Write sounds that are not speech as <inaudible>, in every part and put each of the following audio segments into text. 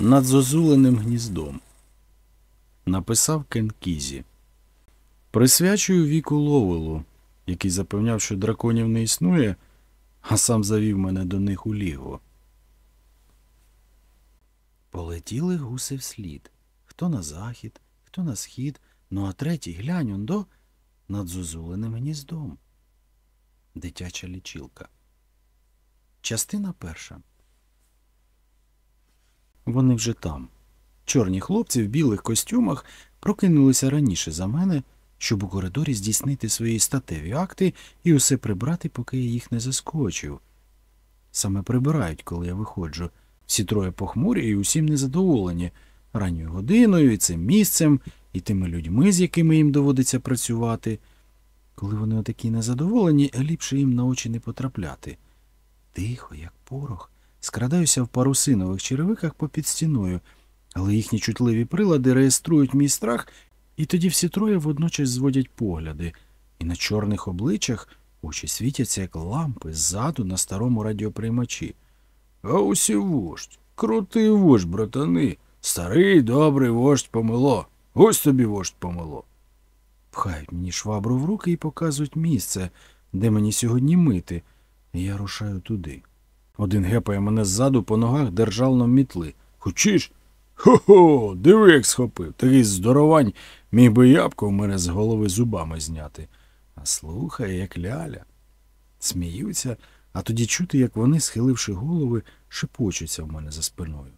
над зозуленим гніздом. Написав Кенкізі. Присвячую віку Ловелу, який запевняв, що драконів не існує, а сам завів мене до них у лігу. Полетіли гуси вслід. Хто на захід, хто на схід, ну а третій глянь он до над зозуленим гніздом. Дитяча лічилка. Частина перша. Вони вже там. Чорні хлопці в білих костюмах прокинулися раніше за мене, щоб у коридорі здійснити свої статеві акти і усе прибрати, поки я їх не заскочив. Саме прибирають, коли я виходжу. Всі троє похмурі і усім незадоволені ранньою годиною, і цим місцем, і тими людьми, з якими їм доводиться працювати. Коли вони отакі незадоволені, ліпше їм на очі не потрапляти. Тихо, як порох, скрадаюся в парусинових черевиках попід стіною, але їхні чутливі прилади реєструють мій страх, і тоді всі троє водночас зводять погляди, і на чорних обличчях очі світяться, як лампи ззаду на старому радіоприймачі. А усі вождь, крутий вождь, братани, старий добрий вождь помило. Ось тобі вождь помило. Пхають мені швабру в руки і показують місце, де мені сьогодні мити, і я рушаю туди. Один гепає мене ззаду по ногах держалном мітли. Хочеш? Хо-хо, диви, як схопив. Такий здоровань міг би ябко в мене з голови зубами зняти. А слухає, як ляля. Сміються, а тоді чути, як вони, схиливши голови, шепочуться в мене за спиною.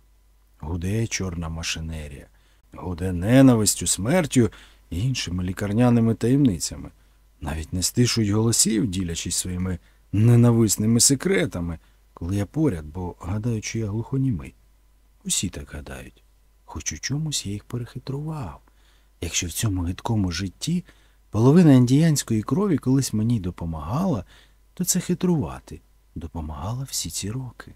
Гуде чорна машинерія, гуде ненавистю, смертю і іншими лікарняними таємницями. Навіть не стишують голосів, ділячись своїми ненависними секретами, коли я поряд, бо гадають, що я глухонімий. Усі так гадають. Хоч у чомусь я їх перехитрував. Якщо в цьому гидкому житті половина індіянської крові колись мені допомагала, то це хитрувати допомагала всі ці роки.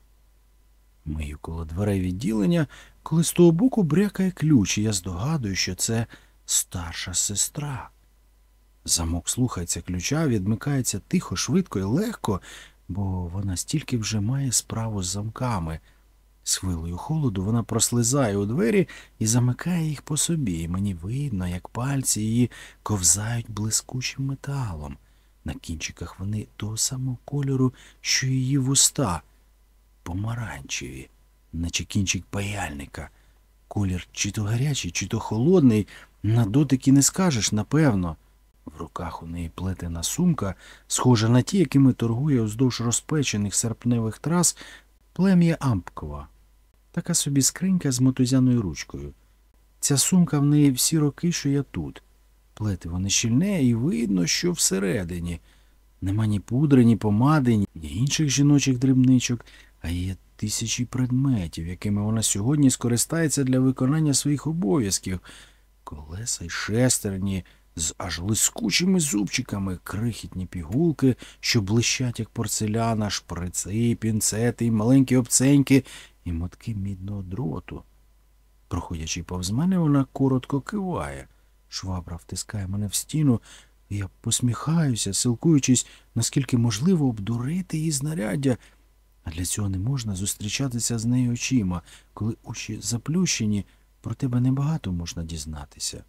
Мию коло дверей відділення, коли з того боку брякає ключ, і я здогадую, що це старша сестра. Замок слухається ключа, відмикається тихо, швидко і легко, бо вона стільки вже має справу з замками. З хвилею холоду вона прослизає у двері і замикає їх по собі, і мені видно, як пальці її ковзають блискучим металом. На кінчиках вони того самого кольору, що її вуста, помаранчеві, наче кінчик паяльника. Колір чи то гарячий, чи то холодний, на дотик і не скажеш, напевно. В руках у неї плетена сумка, схожа на ті, якими торгує уздовж розпечених серпневих трас плем'я Ампкова. Така собі скринька з мотузяною ручкою. Ця сумка в неї всі роки, що я тут. Плети вони щільне, і видно, що всередині. Нема ні пудри, ні помади, ні інших жіночих дрібничок, а є тисячі предметів, якими вона сьогодні скористається для виконання своїх обов'язків. Колеса й шестерні з аж лискучими зубчиками, крихітні пігулки, що блищать, як порцеляна, шприци, пінцети, маленькі обценьки і мотки мідного дроту. Проходячи повз мене, вона коротко киває. Швабра втискає мене в стіну, і я посміхаюся, силкуючись, наскільки можливо обдурити її знаряддя. А для цього не можна зустрічатися з нею очима, коли очі заплющені, про тебе небагато можна дізнатися.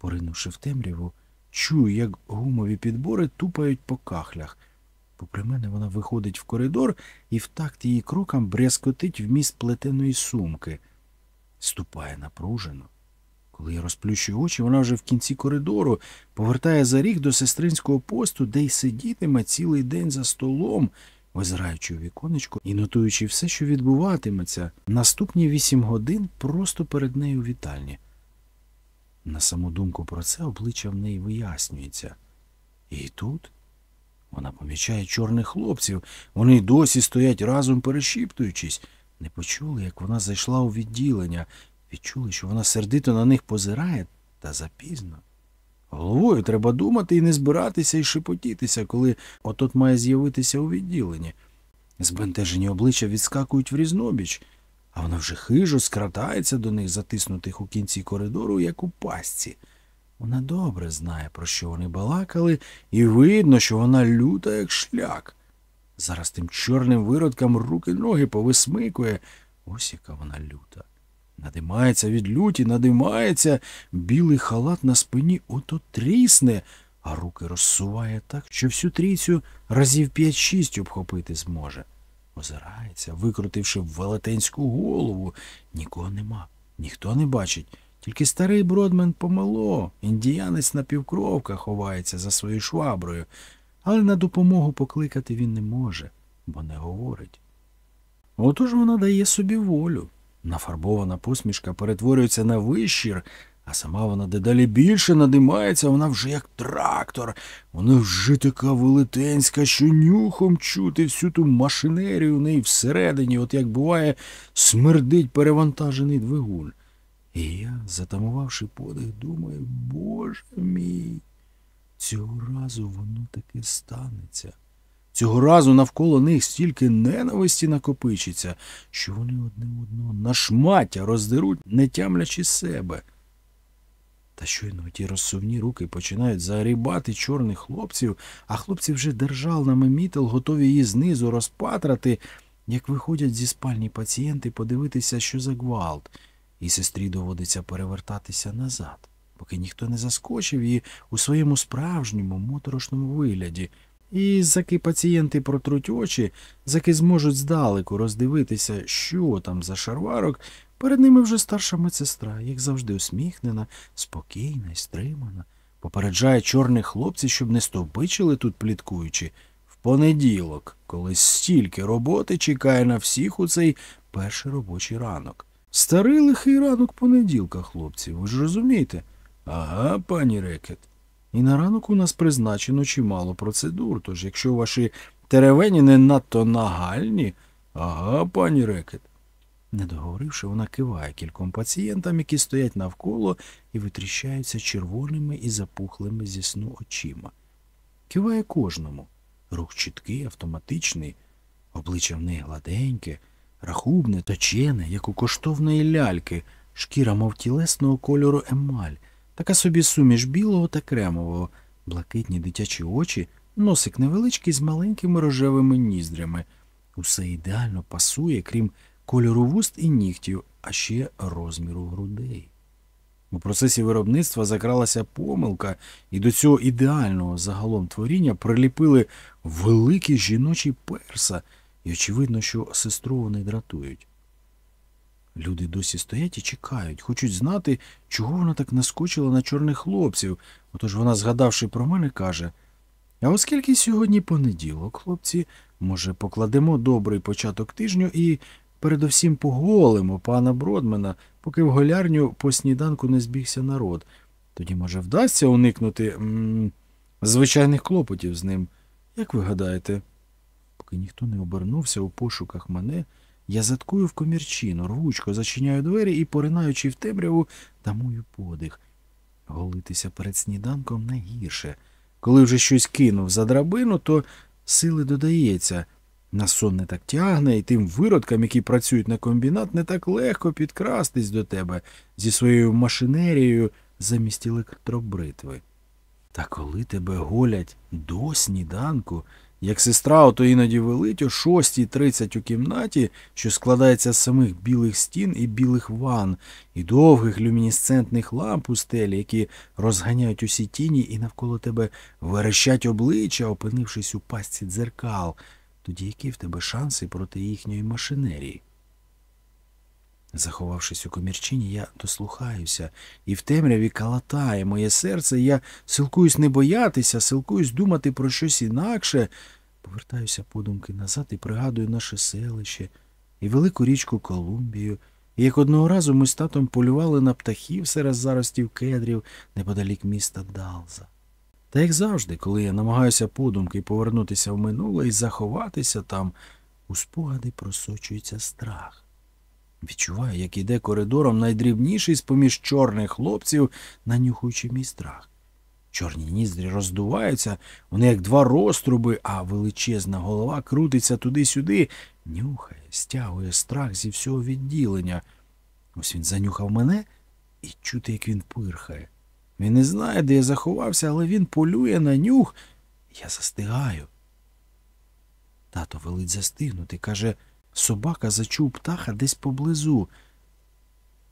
Поринувши в темряву, чую, як гумові підбори тупають по кахлях. Попри мене вона виходить в коридор і в такт її крокам брязкотить вміст плетеної сумки. Ступає напружено. Коли я розплющую очі, вона вже в кінці коридору повертає за ріг до сестринського посту, де й сидітиме цілий день за столом, визираючи у віконечко і нотуючи все, що відбуватиметься, наступні вісім годин просто перед нею у вітальні. На саму думку про це обличчя в неї вияснюється. І тут вона помічає чорних хлопців, вони й досі стоять разом перешіптуючись. Не почули, як вона зайшла у відділення, відчули, що вона сердито на них позирає, та запізно. Головою треба думати і не збиратися і шепотітися, коли отот має з'явитися у відділенні. Збентежені обличчя відскакують в різнобіч, вона вже хижо скратається до них, затиснутих у кінці коридору, як у пастці. Вона добре знає, про що вони балакали, і видно, що вона люта, як шляк. Зараз тим чорним виродкам руки ноги повисмикує. Ось яка вона люта. Надимається від люті, надимається, білий халат на спині ото трісне, а руки розсуває так, що всю трійцю разів п'ять-шість обхопити зможе. Озирається, викрутивши велетенську голову. Нікого нема, ніхто не бачить. Тільки старий Бродмен помило, індіянець на півкровка ховається за своєю шваброю, але на допомогу покликати він не може, бо не говорить. Отож вона дає собі волю. Нафарбована посмішка перетворюється на вищір, а сама вона дедалі більше надимається, вона вже як трактор. Вона вже така велетенська, що нюхом чути всю ту машинерію в неї всередині, от як буває, смердить перевантажений двигун. І я, затамувавши подих, думаю, Боже мій, цього разу воно таки станеться. Цього разу навколо них стільки ненависті накопичиться, що вони одне одного на шмаття роздеруть, не тямлячи себе. Та щойно ті розсувні руки починають загрібати чорних хлопців, а хлопці вже держалнами мітел готові її знизу розпатрати, як виходять зі спальні пацієнти подивитися, що за гвалт, і сестрі доводиться перевертатися назад, поки ніхто не заскочив її у своєму справжньому моторошному вигляді. І заки пацієнти протруть очі, заки зможуть здалеку роздивитися, що там за шарварок, перед ними вже старша медсестра, як завжди усміхнена, спокійна й стримана, попереджає чорних хлопців, щоб не стовпичили тут пліткуючи. В понеділок, коли стільки роботи чекає на всіх у цей перший робочий ранок. Старий лихий ранок понеділка, хлопці, ви ж розумієте? Ага, пані Рекет. І на ранок у нас призначено чимало процедур, тож якщо ваші теревені не надто нагальні, ага, пані Рекет. Не договоривши, вона киває кільком пацієнтам, які стоять навколо і витріщаються червоними і запухлими зі сну очима. Киває кожному. Рух чіткий, автоматичний, обличчя в неї гладеньке, рахубне, точене, як у коштовної ляльки, шкіра, мов тілесного кольору емаль. Така собі суміш білого та кремового, блакитні дитячі очі, носик невеличкий з маленькими рожевими ніздрями. Усе ідеально пасує, крім кольору вуст і нігтів, а ще розміру грудей. У процесі виробництва закралася помилка, і до цього ідеального загалом творіння приліпили великі жіночі перса, і очевидно, що сестру вони дратують. Люди досі стоять і чекають, хочуть знати, чого вона так наскочила на чорних хлопців. Отож вона, згадавши про мене, каже А оскільки сьогодні понеділок, хлопці, може, покладемо добрий початок тижню і передовсім поголимо пана Бродмена, поки в голярню по сніданку не збігся народ. Тоді, може, вдасться уникнути звичайних клопотів з ним. Як ви гадаєте? Поки ніхто не обернувся у пошуках мене. Я заткую в комірчину, рвучко зачиняю двері і, поринаючи в темряву, тамую подих. Голитися перед сніданком найгірше. Коли вже щось кинув за драбину, то сили додається. На сон не так тягне, і тим виродкам, які працюють на комбінат, не так легко підкрастись до тебе зі своєю машинерією замість електробритви. Та коли тебе голять до сніданку, як сестра ото іноді велить о 6.30 у кімнаті, що складається з самих білих стін і білих ван, і довгих люмінесцентних ламп у стелі, які розганяють усі тіні і навколо тебе верещать обличчя, опинившись у пастці дзеркал, тоді які в тебе шанси проти їхньої машинерії? Заховавшись у комірчині, я дослухаюся, і в темряві калатає моє серце, я силкуюсь не боятися, силкуюсь думати про щось інакше. Повертаюся подумки назад і пригадую наше селище і велику річку Колумбію, і як одного разу ми з татом полювали на птахів серед заростів кедрів неподалік міста Далза. Та як завжди, коли я намагаюся подумки повернутися в минуле і заховатися там, у спогади просочується страх. Відчуваю, як іде коридором найдрібніший з поміж чорних хлопців, нанюхуючи мій страх. Чорні ніздрі роздуваються, вони як два розтруби, а величезна голова крутиться туди-сюди, нюхає, стягує страх зі всього відділення. Ось він занюхав мене і чути, як він пирхає. Він не знає, де я заховався, але він полює на нюх. Я застигаю. Тато велить застигнути, каже, собака зачув птаха десь поблизу.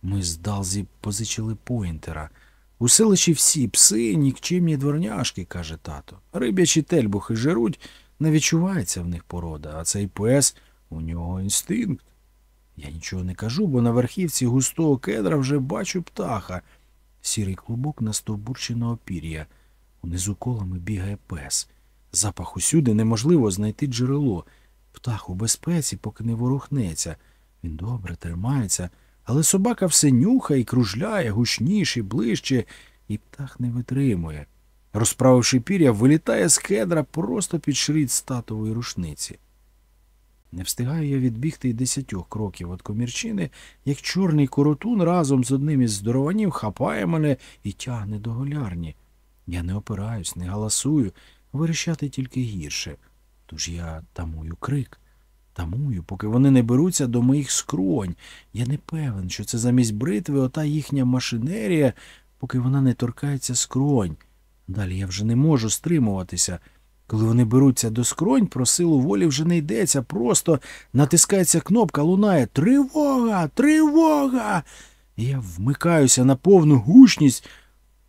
Ми з Далзі позичили поінтера. У селищі всі пси, нікчемні дворняшки, каже тато. Рибячі тельбухи жируть, не відчувається в них порода, а цей пес у нього інстинкт. Я нічого не кажу, бо на верхівці густого кедра вже бачу птаха. Сірий клубок настовбурченого пір'я. Унизу колами бігає пес. Запах усюди неможливо знайти джерело. Птах у безпеці, поки не ворухнеться. Він добре тримається, але собака все нюхає кружляє гучніше, ближче, і птах не витримує. Розправивши пір'я, вилітає з кедра просто під шріт статової рушниці. Не встигаю я відбігти й десятьох кроків від комірчини, як чорний коротун разом з одним із здорованів хапає мене і тягне до голярні. Я не опираюсь, не галасую, вирішати тільки гірше. Тож я тамую крик. Тамую, поки вони не беруться до моїх скронь. Я не певен, що це замість бритви ота їхня машинерія, поки вона не торкається скронь. Далі я вже не можу стримуватися. Коли вони беруться до скронь, про силу волі вже не йдеться, просто натискається кнопка, лунає Тривога! Тривога! І я вмикаюся на повну гучність,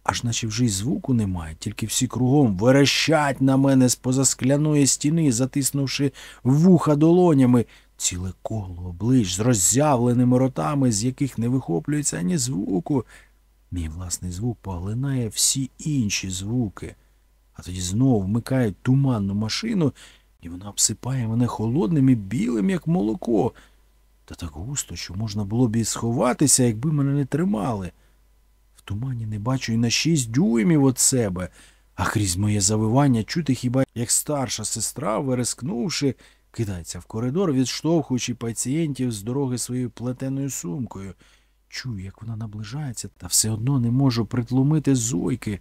аж наче вже й звуку немає, тільки всі кругом верещать на мене з поза скляної стіни, затиснувши вуха долонями, ціле коло облич з роззявленими ротами, з яких не вихоплюється ані звуку. Мій власний звук поглинає всі інші звуки. А тоді знову вмикають туманну машину, і вона обсипає мене холодним і білим, як молоко. Та так густо, що можна було б і сховатися, якби мене не тримали. В тумані не бачу і на шість дюймів від себе, а крізь моє завивання чути хіба як старша сестра, верескнувши, кидається в коридор, відштовхуючи пацієнтів з дороги своєю плетеною сумкою. Чую, як вона наближається, та все одно не можу притлумити зойки.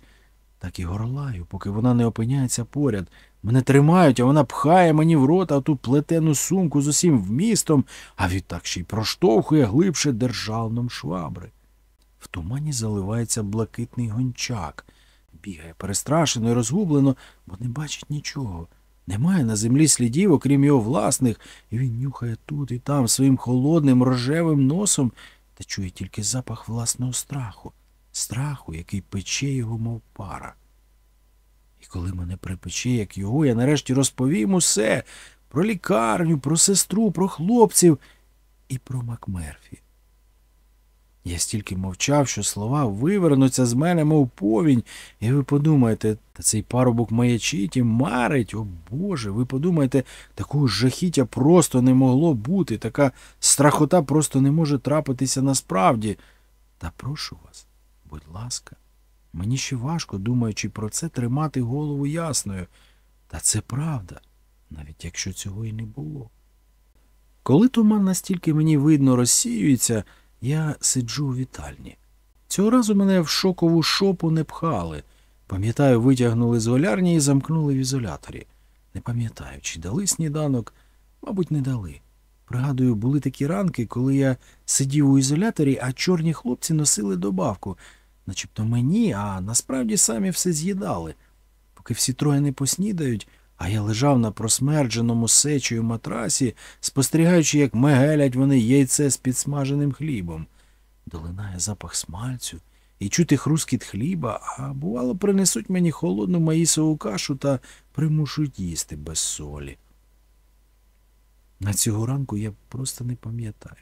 Так і горлаю, поки вона не опиняється поряд. Мене тримають, а вона пхає мені в рота ту плетену сумку з усім вмістом, а відтак ще й проштовхує глибше державном швабри. В тумані заливається блакитний гончак. Бігає перестрашено і розгублено, бо не бачить нічого. Немає на землі слідів, окрім його власних, і він нюхає тут і там своїм холодним рожевим носом та чує тільки запах власного страху страху, який пече його, мов пара. І коли мене припече, як його, я нарешті розповім усе про лікарню, про сестру, про хлопців і про Макмерфі. Я стільки мовчав, що слова вивернуться з мене, мов повінь, і ви подумаєте, та цей парубок маячить і марить, о Боже, ви подумаєте, такого жахіття просто не могло бути, така страхота просто не може трапитися насправді. Та прошу вас, Будь ласка, мені ще важко, думаючи про це, тримати голову ясною. Та це правда, навіть якщо цього і не було. Коли туман настільки мені видно розсіюється, я сиджу у вітальні. Цього разу мене в шокову шопу не пхали. Пам'ятаю, витягнули з голярні і замкнули в ізоляторі. Не пам'ятаю, чи дали сніданок, мабуть, не дали. Пригадую, були такі ранки, коли я сидів у ізоляторі, а чорні хлопці носили добавку начебто мені, а насправді самі все з'їдали. Поки всі троє не поснідають, а я лежав на просмердженому сечою матрасі, спостерігаючи, як мегелять вони яйце з підсмаженим хлібом. Долинає запах смальцю і чути хрускіт хліба, а бувало, принесуть мені холодну маїсову кашу та примушують їсти без солі. На цього ранку я просто не пам'ятаю.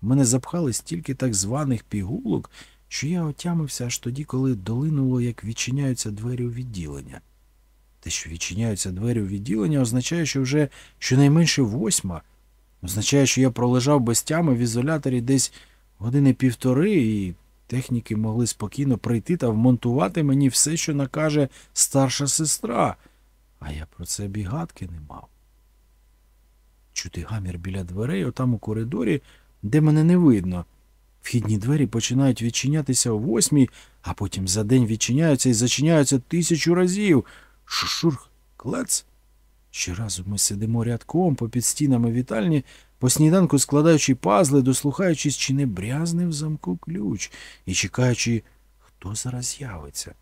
В мене запхали стільки так званих пігулок, що я отямився аж тоді, коли долинуло, як відчиняються двері у відділення. Те, що відчиняються двері у відділення, означає, що вже щонайменше восьма. Означає, що я пролежав без тями в ізоляторі десь години півтори, і техніки могли спокійно прийти та вмонтувати мені все, що накаже старша сестра, а я про це бігатки не мав. Чути гамір біля дверей, отам у коридорі, де мене не видно. Вхідні двері починають відчинятися о восьмій, а потім за день відчиняються і зачиняються тисячу разів. Шушур, клец. Щоразу ми сидимо рядком попід стінами вітальні, по сніданку складаючи пазли, дослухаючись, чи не брязне в замку ключ, і чекаючи, хто зараз з'явиться.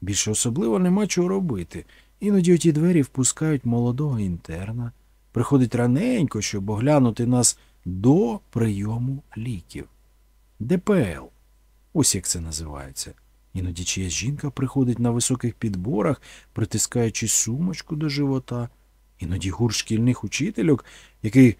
Більше особливо нема чого робити. Іноді оті двері впускають молодого інтерна, приходить раненько, щоб оглянути нас до прийому ліків. ДПЛ. Ось як це називається. Іноді чиясь жінка приходить на високих підборах, притискаючи сумочку до живота. Іноді гур шкільних учительок, який,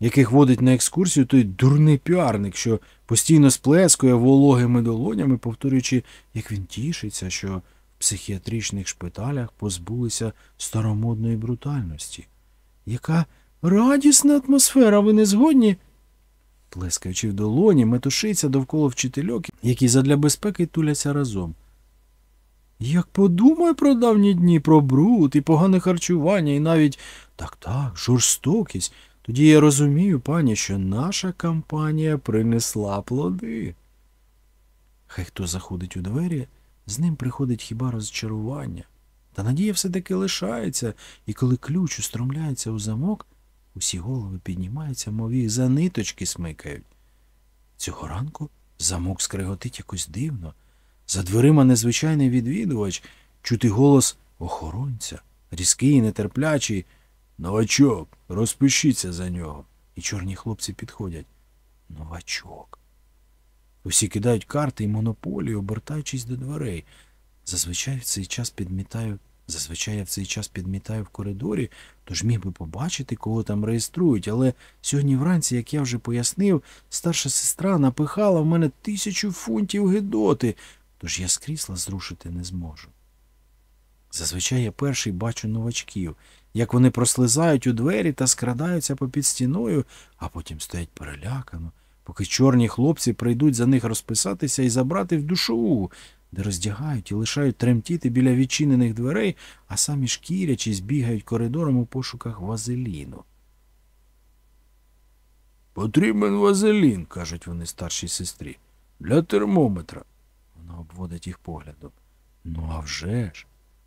яких водить на екскурсію той дурний піарник, що постійно сплескує вологими долонями, повторюючи, як він тішиться, що в психіатричних шпиталях позбулися старомодної брутальності. Яка радісна атмосфера, ви не згодні? Плескаючи в долоні, метушиться довкола вчительок, які задля безпеки туляться разом. Як подумаю про давні дні, про бруд і погане харчування, і навіть так так, жорстокість, тоді я розумію, пані, що наша кампанія принесла плоди. Хай хто заходить у двері, з ним приходить хіба розчарування. Та надія все-таки лишається, і коли ключ устромляється у замок, усі голови піднімаються, мов їх за ниточки смикають. Цього ранку замок скриготить якось дивно. За дверима незвичайний відвідувач, чути голос охоронця, різкий і нетерплячий. Новачок, розпишіться за нього. І чорні хлопці підходять. Новачок. Усі кидають карти і монополію, обертаючись до дверей. Зазвичай в цей час підмітаю, зазвичай я в цей час підмітаю в коридорі, тож міг би побачити, кого там реєструють, але сьогодні вранці, як я вже пояснив, старша сестра напихала в мене тисячу фунтів гидоти, тож я з крісла зрушити не зможу. Зазвичай я перший бачу новачків, як вони прослизають у двері та скрадаються попід стіною, а потім стоять перелякано, поки чорні хлопці прийдуть за них розписатися і забрати в душову, де роздягають і лишають тремтіти біля відчинених дверей, а самі шкірячись бігають коридором у пошуках вазеліну. Потрібен вазелін, кажуть вони старшій сестрі, для термометра. Вона обводить їх поглядом. Ну, а вже ж.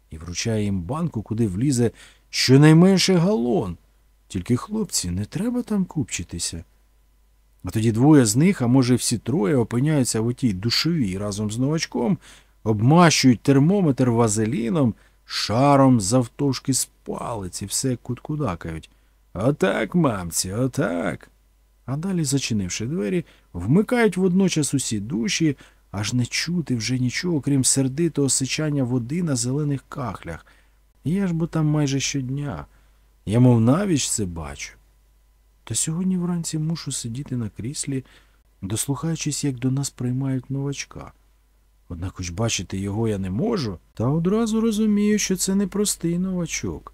І вручає їм банку, куди влізе щонайменше галон. Тільки хлопці, не треба там купчитися. А тоді двоє з них, а може всі троє, опиняються в отій душовій разом з новачком, обмащують термометр вазеліном, шаром завтовшки з палиці, все куткудакають. Отак, мамці, отак. А далі, зачинивши двері, вмикають водночас усі душі, аж не чути вже нічого, крім сердитого сичання води на зелених кахлях. Я ж бо там майже щодня. Я, мов навіч це бачу. Та сьогодні вранці мушу сидіти на кріслі, дослухаючись, як до нас приймають новачка. Однак хоч бачити його я не можу, та одразу розумію, що це не простий новачок.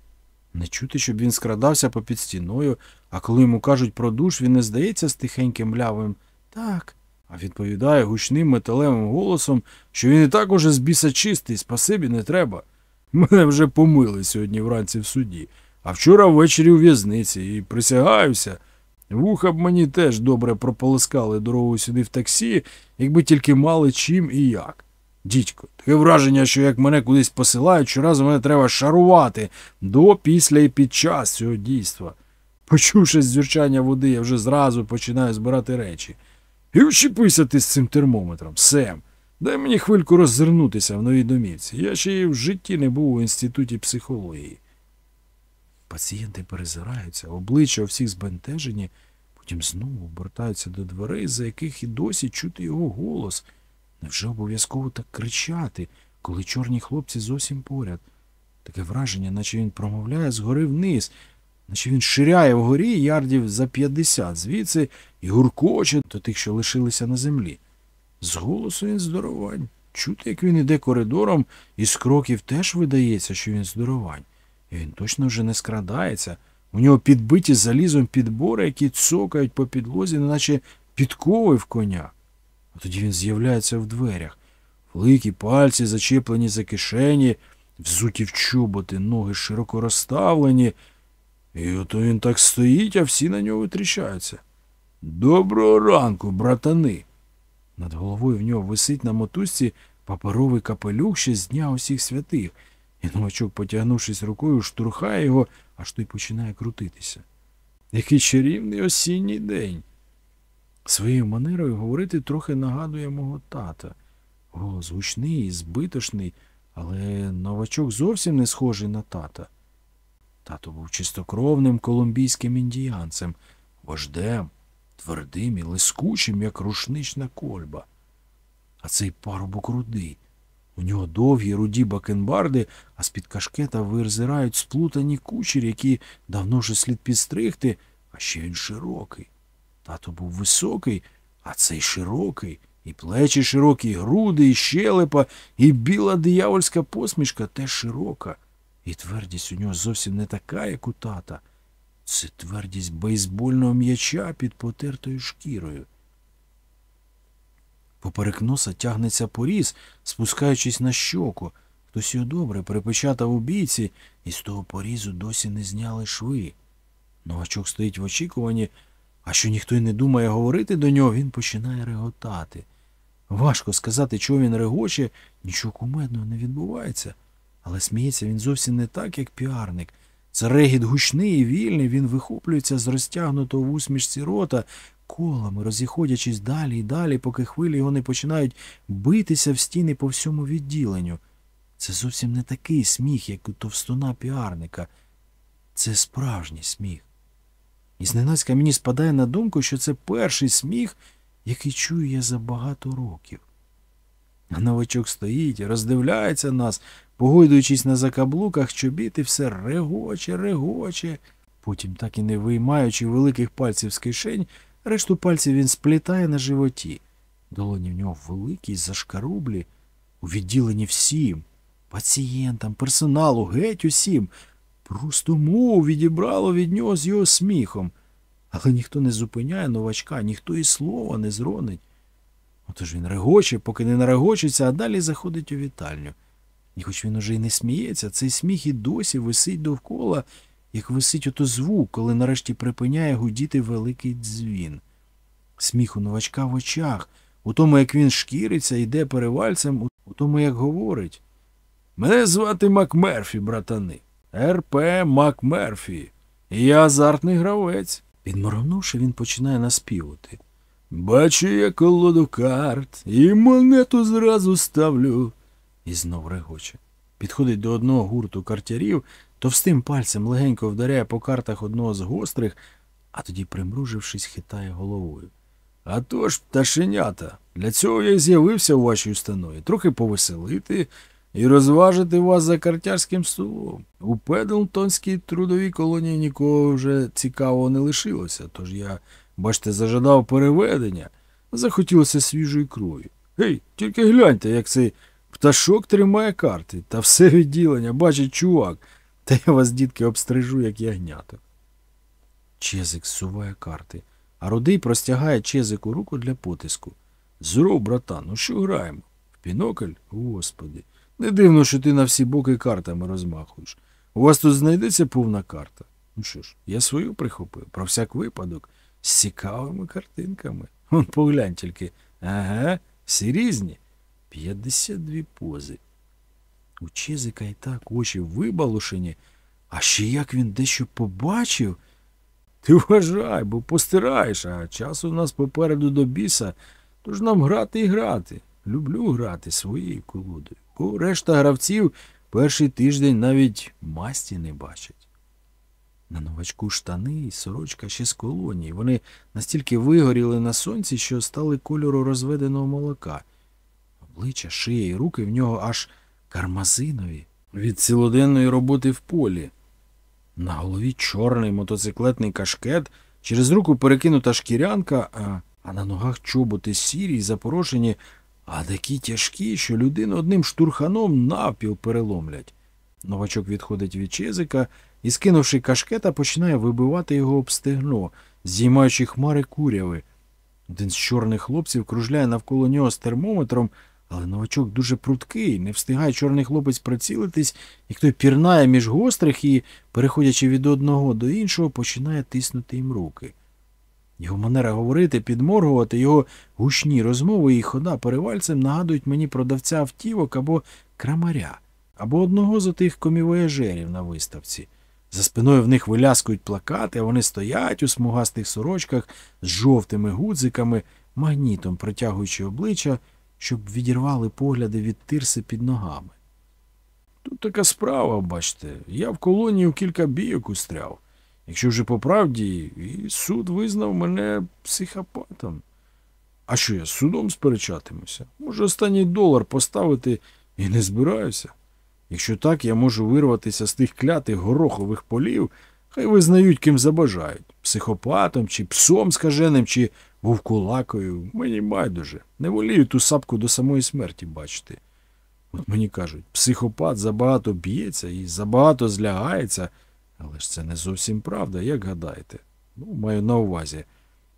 Не чути, щоб він скрадався попід стіною, а коли йому кажуть про душ, він не здається з тихеньким млявим так, а відповідає гучним металевим голосом, що він і так уже з біса чистий, спасибі не треба. Мене вже помили сьогодні вранці в суді, а вчора ввечері у в'язниці, і присягаюся. Вуха б мені теж добре прополоскали дорогу сюди в таксі, якби тільки мали чим і як. Дідько, таке враження, що як мене кудись посилають, щоразу мене треба шарувати до, після і під час цього дійства. Почувши звірчання води, я вже зразу починаю збирати речі. І вчепися ти з цим термометром, Сем. Дай мені хвильку роззирнутися в новій домівці. Я ще й в житті не був у інституті психології. Пацієнти перезираються, обличчя у всіх збентежені, потім знову обертаються до дверей, за яких і досі чути його голос. Невже обов'язково так кричати, коли чорні хлопці зовсім поряд? Таке враження, наче він промовляє згори вниз, наче він ширяє вгорі ярдів за п'ятдесят звідси і гуркоче до тих, що лишилися на землі. З голосу він здоровань. Чути, як він іде коридором, і з кроків теж видається, що він здоровань. І він точно вже не скрадається. У нього підбиті залізом підбори, які цокають по підлозі, неначе підкови в коня. А тоді він з'являється в дверях. Великі пальці зачеплені за кишені, взуті в чоботи, ноги широко розставлені. І ото він так стоїть, а всі на нього витріщаються. Доброго ранку, братани. Над головою в нього висить на мотузці паперовий капелюх ще з дня усіх святих, і новачок, потягнувшись рукою, штурхає його, аж той починає крутитися. Який чарівний осінній день. Своєю манерою говорити трохи нагадує мого тата. Голос гучний і збитошний, але новачок зовсім не схожий на тата. Тато був чистокровним колумбійським індіянцем, вождем. твердим і лискучим, як рушнична кольба. А цей парубок рудий. У нього довгі руді бакенбарди, а з-під кашкета вирзирають сплутані кучері, які давно вже слід підстригти, а ще він широкий. Тато був високий, а цей широкий, і плечі широкі, і груди, і щелепа, і біла диявольська посмішка теж широка. І твердість у нього зовсім не така, як у тата. Це твердість бейсбольного м'яча під потертою шкірою. Поперек носа тягнеться поріз, спускаючись на щоку. Хтось його добре припечатав у бійці, і з того порізу досі не зняли шви. Новачок стоїть в очікуванні, а що ніхто й не думає говорити до нього, він починає реготати. Важко сказати, чого він регоче, нічого кумедного не відбувається. Але сміється він зовсім не так, як піарник. Це регіт гучний і вільний, він вихоплюється з розтягнутого в усмішці рота, колами, розіходячись далі і далі, поки хвилі його не починають битися в стіни по всьому відділенню. Це зовсім не такий сміх, як у товстуна піарника. Це справжній сміх. І зненацька мені спадає на думку, що це перший сміх, який чую я за багато років. А новачок стоїть роздивляється нас, погойдуючись на закаблуках, чобіт і все регоче, регоче. Потім, так і не виймаючи великих пальців з кишень, решту пальців він сплітає на животі. Долоні в нього великі, зашкарублі, у відділенні всім, пацієнтам, персоналу, геть усім. Просто мову відібрало від нього з його сміхом. Але ніхто не зупиняє новачка, ніхто і слова не зронить. Отож він регоче, поки не нарегочеться, а далі заходить у вітальню. І хоч він уже й не сміється, цей сміх і досі висить довкола, як висить ото звук, коли нарешті припиняє гудіти великий дзвін. Сміх у новачка в очах, у тому, як він шкіриться, йде перевальцем, у тому, як говорить. Мене звати Макмерфі, братани. РП Макмерфі. Я азартний гравець. Підморгнувши, він починає наспівати. Бачу я колоду карт, і монету зразу ставлю. І знов регоче. Підходить до одного гурту картярів, товстим пальцем легенько вдаряє по картах одного з гострих, а тоді, примружившись, хитає головою. А то ж, пташенята, для цього я й з'явився у вашій установі, трохи повеселити і розважити вас за картярським столом. У Педлтонській трудовій колонії нікого вже цікавого не лишилося, тож я, бачите, зажадав переведення, захотілося свіжої крові. Гей, тільки гляньте, як цей пташок тримає карти, та все відділення, бачить чувак, та я вас, дітки, обстрижу, як ягняток. Чезик зсуває карти, а рудий простягає Чезику руку для потиску. Здоров, братан, ну що граємо? В пінокль? Господи. Не дивно, що ти на всі боки картами розмахуєш. У вас тут знайдеться повна карта. Ну що ж, я свою прихопив, про всяк випадок, з цікавими картинками. Вон поглянь тільки. Ага, всі різні. 52 пози. У Чезика і так очі вибалушені, а ще як він дещо побачив. Ти вважай, бо постираєш, а час у нас попереду до біса, тож нам грати і грати. Люблю грати своєю колодою. Бо решта гравців перший тиждень навіть масті не бачать. На новачку штани і сорочка ще з колонії. Вони настільки вигоріли на сонці, що стали кольору розведеного молока. Обличчя, шия і руки в нього аж кармазинові від цілоденної роботи в полі. На голові чорний мотоциклетний кашкет, через руку перекинута шкірянка, а, а на ногах чоботи сірі й запорошені, а такі тяжкі, що людину одним штурханом навпіл переломлять. Новачок відходить від чезика і, скинувши кашкета, починає вибивати його об стегно, здіймаючи хмари куряви. Один з чорних хлопців кружляє навколо нього з термометром, але новачок дуже пруткий, не встигає чорний хлопець прицілитись, як той пірнає між гострих і, переходячи від одного до іншого, починає тиснути їм руки. Його манера говорити, підморгувати, його гучні розмови і хода перевальцем нагадують мені продавця автівок або крамаря, або одного з отих комівояжерів на виставці. За спиною в них виляскують плакати, а вони стоять у смугастих сорочках з жовтими гудзиками, магнітом притягуючи обличчя, щоб відірвали погляди від тирси під ногами. Тут така справа, бачите, я в колонії в кілька бійок устряв. Якщо вже по правді, і суд визнав мене психопатом. А що я з судом сперечатимуся? Може, останній долар поставити і не збираюся. Якщо так, я можу вирватися з тих клятих горохових полів, хай визнають, ким забажають психопатом, чи псом скаженим, чи вовкулакою. Мені байдуже. Не волію ту сапку до самої смерті бачити. От мені кажуть, психопат забагато б'ється і забагато злягається, але ж це не зовсім правда, як гадаєте. Ну, маю на увазі.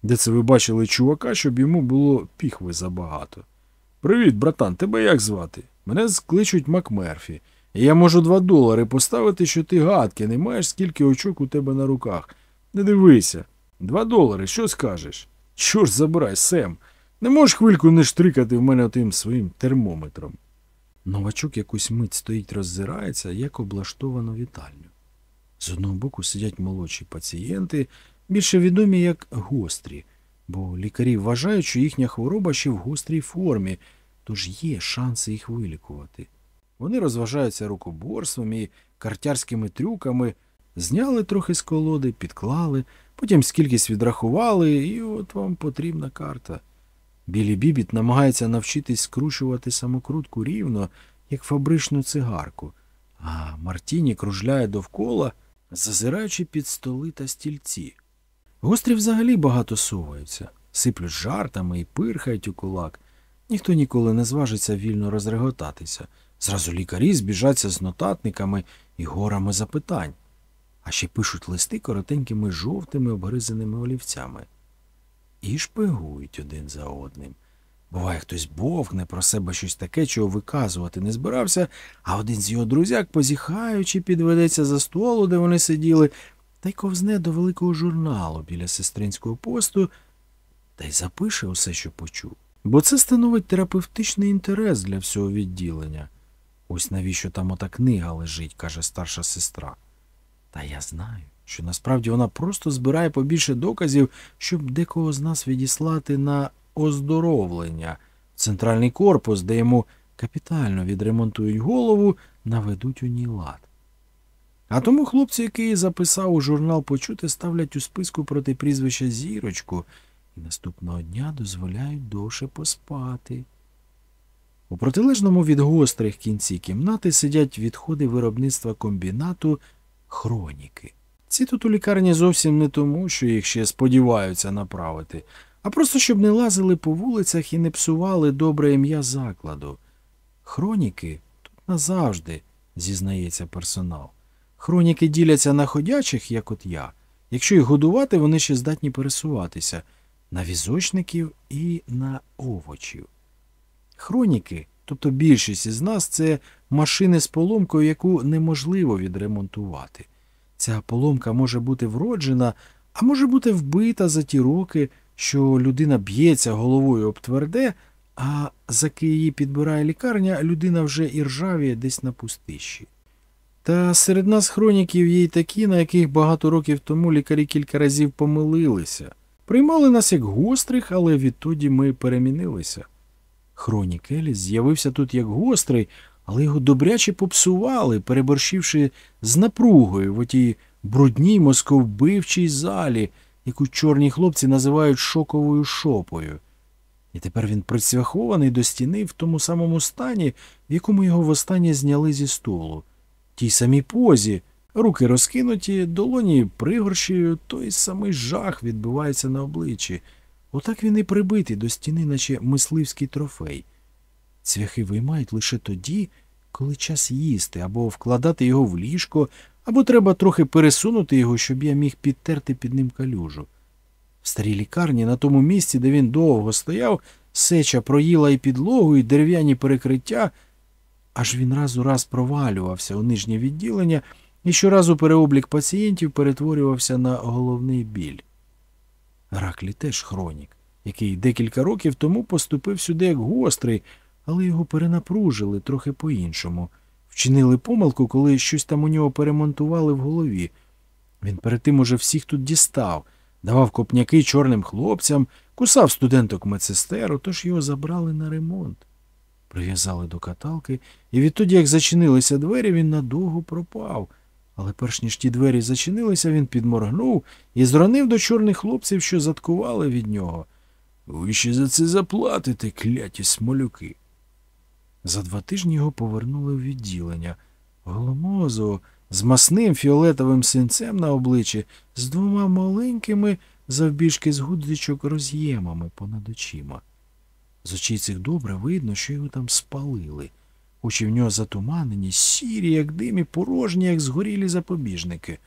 Де це ви бачили чувака, щоб йому було піхви забагато? Привіт, братан, тебе як звати? Мене скличуть Макмерфі. Я можу два долари поставити, що ти гадки, не маєш скільки очок у тебе на руках. Не дивися. Два долари, що скажеш? Чорт забирай, Сем. Не можеш хвильку не штрикати в мене тим своїм термометром. Новачок якусь мить стоїть, роззирається, як облаштовано вітальню. З одного боку сидять молодші пацієнти, більше відомі як гострі, бо лікарі вважають, що їхня хвороба ще в гострій формі, тож є шанси їх вилікувати. Вони розважаються рукоборством і картярськими трюками, зняли трохи з колоди, підклали, потім скількись відрахували, і от вам потрібна карта. Білі бібіт намагається навчитись скручувати самокрутку рівно, як фабричну цигарку, а Мартіні кружляє довкола, зазираючи під столи та стільці. Гострі взагалі багато соваються, сиплють жартами і пирхають у кулак. Ніхто ніколи не зважиться вільно розреготатися. Зразу лікарі збіжаться з нотатниками і горами запитань, а ще пишуть листи коротенькими жовтими обгризаними олівцями. І шпигують один за одним. Буває, хтось бовкне про себе щось таке, чого виказувати не збирався, а один з його друзяк, позіхаючи, підведеться за столу, де вони сиділи, та й ковзне до великого журналу біля сестринського посту та й запише усе, що почув. Бо це становить терапевтичний інтерес для всього відділення. Ось навіщо там ота книга лежить, каже старша сестра. Та я знаю, що насправді вона просто збирає побільше доказів, щоб декого з нас відіслати на оздоровлення центральний корпус, де йому капітально відремонтують голову, наведуть у ній лад. А тому хлопці, який записав у журнал почути, ставлять у списку проти прізвища зірочку і наступного дня дозволяють довше поспати. У протилежному від гострих кінці кімнати сидять відходи виробництва комбінату хроніки. Ці тут у лікарні зовсім не тому, що їх ще сподіваються направити, а просто щоб не лазили по вулицях і не псували добре ім'я закладу. Хроніки тут назавжди, зізнається персонал. Хроніки діляться на ходячих, як от я. Якщо їх годувати, вони ще здатні пересуватися на візочників і на овочів. Хроніки, тобто більшість із нас, це машини з поломкою, яку неможливо відремонтувати. Ця поломка може бути вроджена, а може бути вбита за ті роки, що людина б'ється головою об тверде, а заки її підбирає лікарня, людина вже і ржавіє десь на пустищі. Та серед нас хроніків є й такі, на яких багато років тому лікарі кілька разів помилилися. Приймали нас як гострих, але відтоді ми перемінилися. Хронік Еліс з'явився тут як гострий, але його добряче попсували, переборщивши з напругою в отій брудній московбивчій залі, яку чорні хлопці називають шоковою шопою. І тепер він прицвяхований до стіни в тому самому стані, в якому його востаннє зняли зі столу. Тій самій позі, руки розкинуті, долоні пригорщею, той самий жах відбивається на обличчі. Отак він і прибитий до стіни, наче мисливський трофей. Цвяхи виймають лише тоді, коли час їсти, або вкладати його в ліжко, або треба трохи пересунути його, щоб я міг підтерти під ним калюжу. В старій лікарні, на тому місці, де він довго стояв, сеча проїла і підлогу, і дерев'яні перекриття, аж він раз у раз провалювався у нижнє відділення, і щоразу переоблік пацієнтів перетворювався на головний біль. Раклі теж хронік, який декілька років тому поступив сюди як гострий, але його перенапружили трохи по-іншому. Вчинили помилку, коли щось там у нього перемонтували в голові. Він перед тим уже всіх тут дістав, давав копняки чорним хлопцям, кусав студенток медсестер, тож його забрали на ремонт. Прив'язали до каталки, і відтоді, як зачинилися двері, він надовго пропав, Але перш ніж ті двері зачинилися, він підморгнув і зронив до чорних хлопців, що заткували від нього. Ви ще за це заплатите, кляті смолюки. За два тижні його повернули в відділення. Голомозого, з масним фіолетовим синцем на обличчі, з двома маленькими завбільшки з гудзичок роз'ємами понад очима. З очей цих добре видно, що його там спалили. Очі в нього затуманені, сірі, як дим, і порожні, як згорілі запобіжники.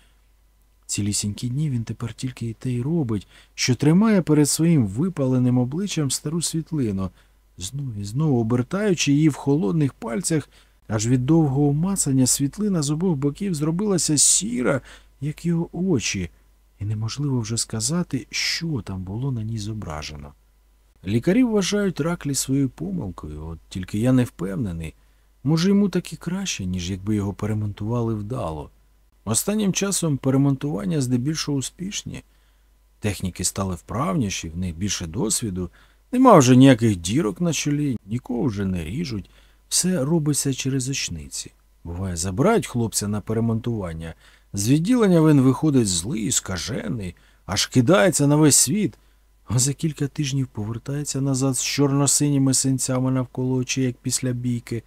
Цілісінькі дні він тепер тільки і те й робить, що тримає перед своїм випаленим обличчям стару світлину, знову і знову обертаючи її в холодних пальцях, аж від довгого мацання світлина з обох боків зробилася сіра, як його очі, і неможливо вже сказати, що там було на ній зображено. Лікарі вважають раклі своєю помилкою, от тільки я не впевнений. Може, йому так і краще, ніж якби його перемонтували вдало. Останнім часом перемонтування здебільшого успішні. Техніки стали вправніші, в них більше досвіду, нема вже ніяких дірок на чолі, нікого вже не ріжуть, все робиться через очниці. Буває, забирають хлопця на перемонтування. З відділення він виходить злий, скажений, аж кидається на весь світ, а за кілька тижнів повертається назад з чорно-синіми синцями навколо очей, як після бійки,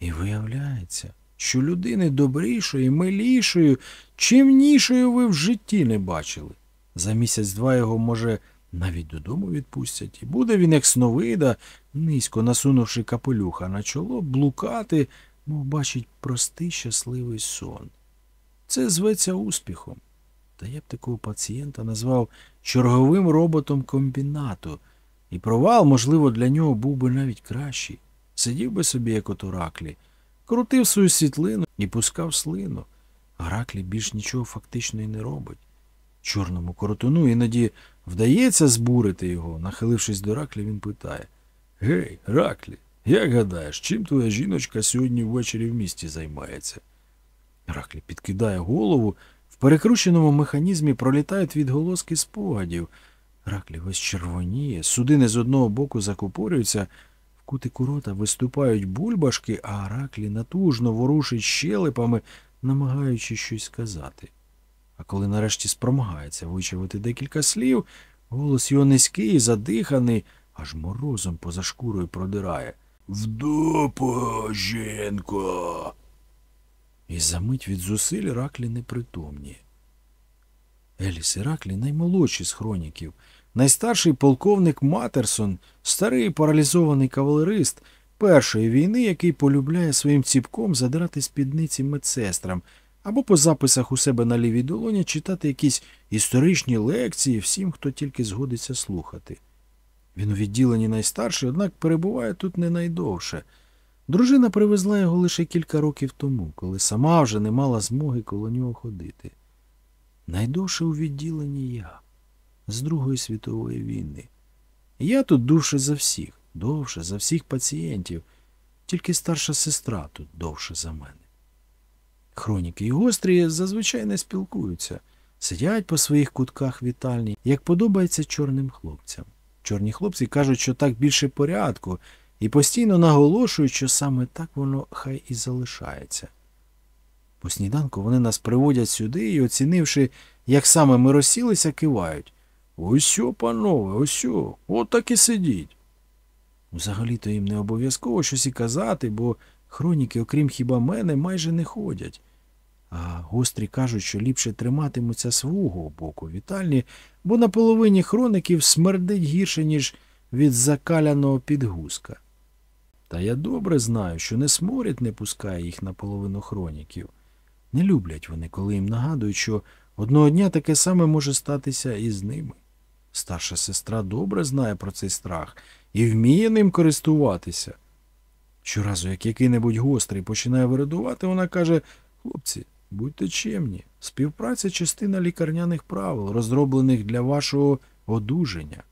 і виявляється, що людини добрішої, милішої, чимнішої ви в житті не бачили. За місяць-два його, може, навіть додому відпустять, і буде він, як сновида, низько насунувши капелюха на чоло, блукати, мов бачить простий щасливий сон. Це зветься успіхом. Та я б такого пацієнта назвав черговим роботом комбінату, і провал, можливо, для нього був би навіть кращий. Сидів би собі, як от Ораклі, крутив свою світлину і пускав слину. Граклі більш нічого фактично і не робить. Чорному коротуну іноді вдається збурити його. Нахилившись до Раклі, він питає Гей, Раклі, як гадаєш, чим твоя жіночка сьогодні ввечері в місті займається? Раклі підкидає голову, в перекрученому механізмі пролітають відголоски спогадів. Раклі весь червоніє, судини з одного боку закупорюються, в кутику рота виступають бульбашки, а Раклі натужно ворушить щелепами, намагаючи щось сказати. А коли нарешті спромагається вичавити декілька слів, голос його низький, задиханий, аж морозом поза шкурою продирає. Вдопо, жінко. І за мить від зусиль Раклі непритомніє. Еліс і Раклі наймолодші з хроніків, найстарший полковник Матерсон, старий паралізований кавалерист першої війни, який полюбляє своїм ціпком задирати спідниці медсестрам або по записах у себе на лівій долоні читати якісь історичні лекції всім, хто тільки згодиться слухати. Він у відділенні найстарший, однак перебуває тут не найдовше. Дружина привезла його лише кілька років тому, коли сама вже не мала змоги коло нього ходити. Найдовше у відділенні я з Другої світової війни. Я тут довше за всіх, довше за всіх пацієнтів, тільки старша сестра тут довше за мене. Хроніки і гострі зазвичай не спілкуються, сидять по своїх кутках вітальні, як подобається чорним хлопцям. Чорні хлопці кажуть, що так більше порядку, і постійно наголошують, що саме так воно хай і залишається. По сніданку вони нас приводять сюди і, оцінивши, як саме ми розсілися, кивають. Ось, панове, ось, отак і сидіть. Взагалі-то їм не обов'язково щось і казати, бо хроніки, окрім хіба мене, майже не ходять. А гострі кажуть, що ліпше триматимуться свого боку вітальні, бо на половині хроників смердить гірше, ніж від закаляного підгузка. Та я добре знаю, що не сморід не пускає їх на половину хроніків. Не люблять вони, коли їм нагадують, що одного дня таке саме може статися і з ними. Старша сестра добре знає про цей страх і вміє ним користуватися. Щоразу, як який-небудь гострий починає вирадувати, вона каже хлопці, будьте чемні, співпраця частина лікарняних правил, розроблених для вашого одужання,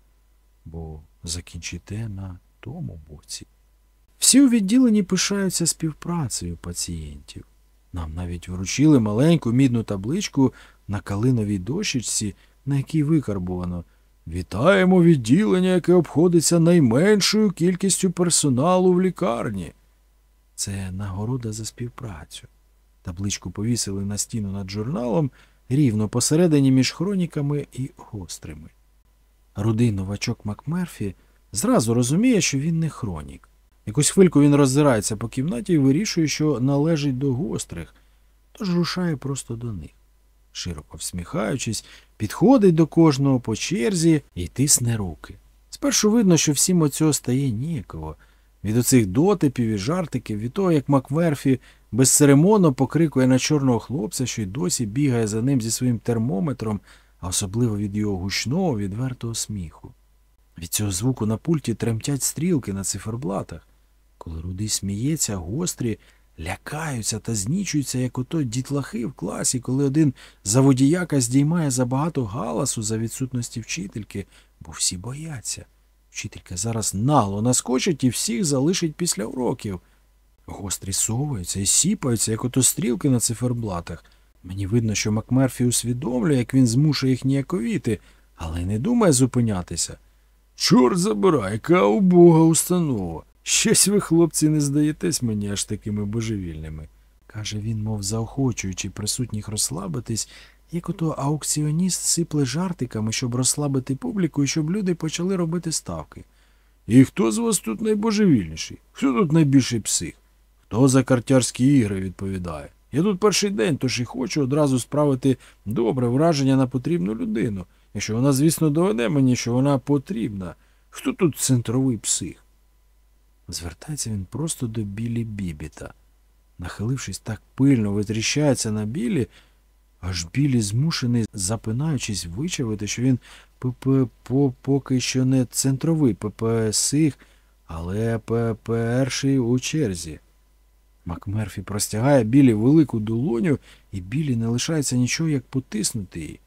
бо закінчите на тому боці. Всі у відділенні пишаються співпрацею пацієнтів. Нам навіть вручили маленьку мідну табличку на калиновій дощечці, на якій викарбувано Вітаємо відділення, яке обходиться найменшою кількістю персоналу в лікарні. Це нагорода за співпрацю. Табличку повісили на стіну над журналом рівно посередині між хроніками і гострими. Рудий новачок Макмерфі зразу розуміє, що він не хронік. Якусь хвильку він роззирається по кімнаті і вирішує, що належить до гострих, тож рушає просто до них. Широко всміхаючись, підходить до кожного по черзі і тисне руки. Спершу видно, що всім оцього стає ніяково. Від оцих дотипів і жартиків, від того, як Макверфі безцеремонно покрикує на чорного хлопця, що й досі бігає за ним зі своїм термометром, а особливо від його гучного, відвертого сміху. Від цього звуку на пульті тремтять стрілки на циферблатах. Коли рудий сміється, гострі лякаються та знічуються, як ото дітлахи в класі, коли один заводіяка здіймає забагато галасу за відсутності вчительки, бо всі бояться. Вчителька зараз нагло наскочить і всіх залишить після уроків. Гострі соваються і сіпаються, як ото стрілки на циферблатах. Мені видно, що Макмерфі усвідомлює, як він змушує їх ніяковіти, але не думає зупинятися. Чорт забирай, яка убога установа. Щось ви, хлопці, не здаєтесь мені аж такими божевільними, каже він, мов заохочуючи присутніх розслабитись, як ото аукціоніст сипле жартиками, щоб розслабити публіку і щоб люди почали робити ставки. І хто з вас тут найбожевільніший? Хто тут найбільший псих? Хто за картярські ігри відповідає? Я тут перший день, тож і хочу одразу справити добре враження на потрібну людину, якщо вона, звісно, доведе мені, що вона потрібна. Хто тут центровий псих? Звертається він просто до білі бібіта. Нахилившись так пильно, витріщається на білі, аж білі змушений, запинаючись, вичавити, що він ПП поки що не центровий ППСих, але перший у черзі. Макмерфі простягає білі велику долоню, і білі не лишається нічого, як потиснути її.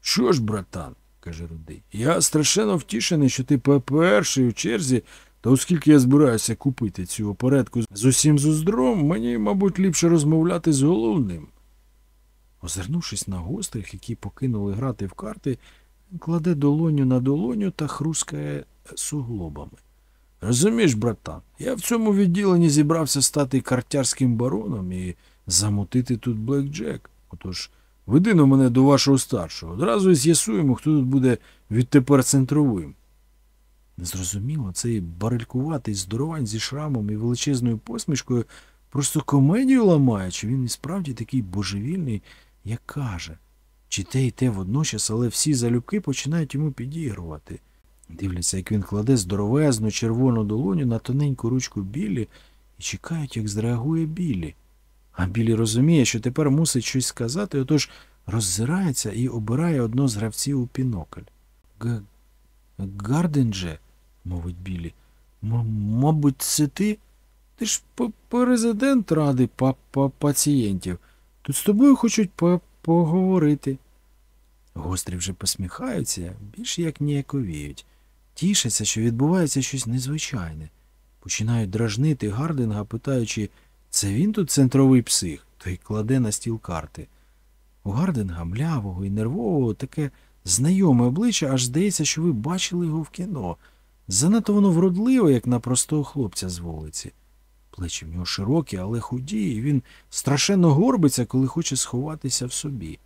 Що ж, братан, каже Рудий, я страшенно втішений, що ти перший у черзі, та оскільки я збираюся купити цю опередку з усім зуздром, мені, мабуть, ліпше розмовляти з головним. Озирнувшись на гострих, які покинули грати в карти, кладе долоню на долоню та хрускає суглобами. Розумієш, братан, я в цьому відділенні зібрався стати картярським бароном і замутити тут блекджек. Отож, веди на мене до вашого старшого. Одразу з'ясуємо, хто тут буде відтепер центровим. Незрозуміло, цей барелькуватий здоровань зі шрамом і величезною посмішкою просто комедію ламає, чи він і справді такий божевільний, як каже. Чи те і те водночас, але всі залюбки починають йому підігрувати. Дивляться, як він кладе здоровезну червону долоню на тоненьку ручку Білі і чекають, як зреагує Білі. А Білі розуміє, що тепер мусить щось сказати, отож роззирається і обирає одно з гравців у пінокль. Г. Гардендже, мовить Білі. Мабуть, це ти? Ти ж президент ради па -па пацієнтів. Тут з тобою хочуть по поговорити. Гострі вже посміхаються, більш як ніяковіють. Тішаться, що відбувається щось незвичайне. Починають дражнити Гардинга, питаючи, це він тут центровий псих, той кладе на стіл карти. У Гардинга, млявого і нервового, таке знайоме обличчя, аж здається, що ви бачили його в кіно. Занадто воно вродливе, як на простого хлопця з вулиці. Плечі в нього широкі, але худі, і він страшенно горбиться, коли хоче сховатися в собі.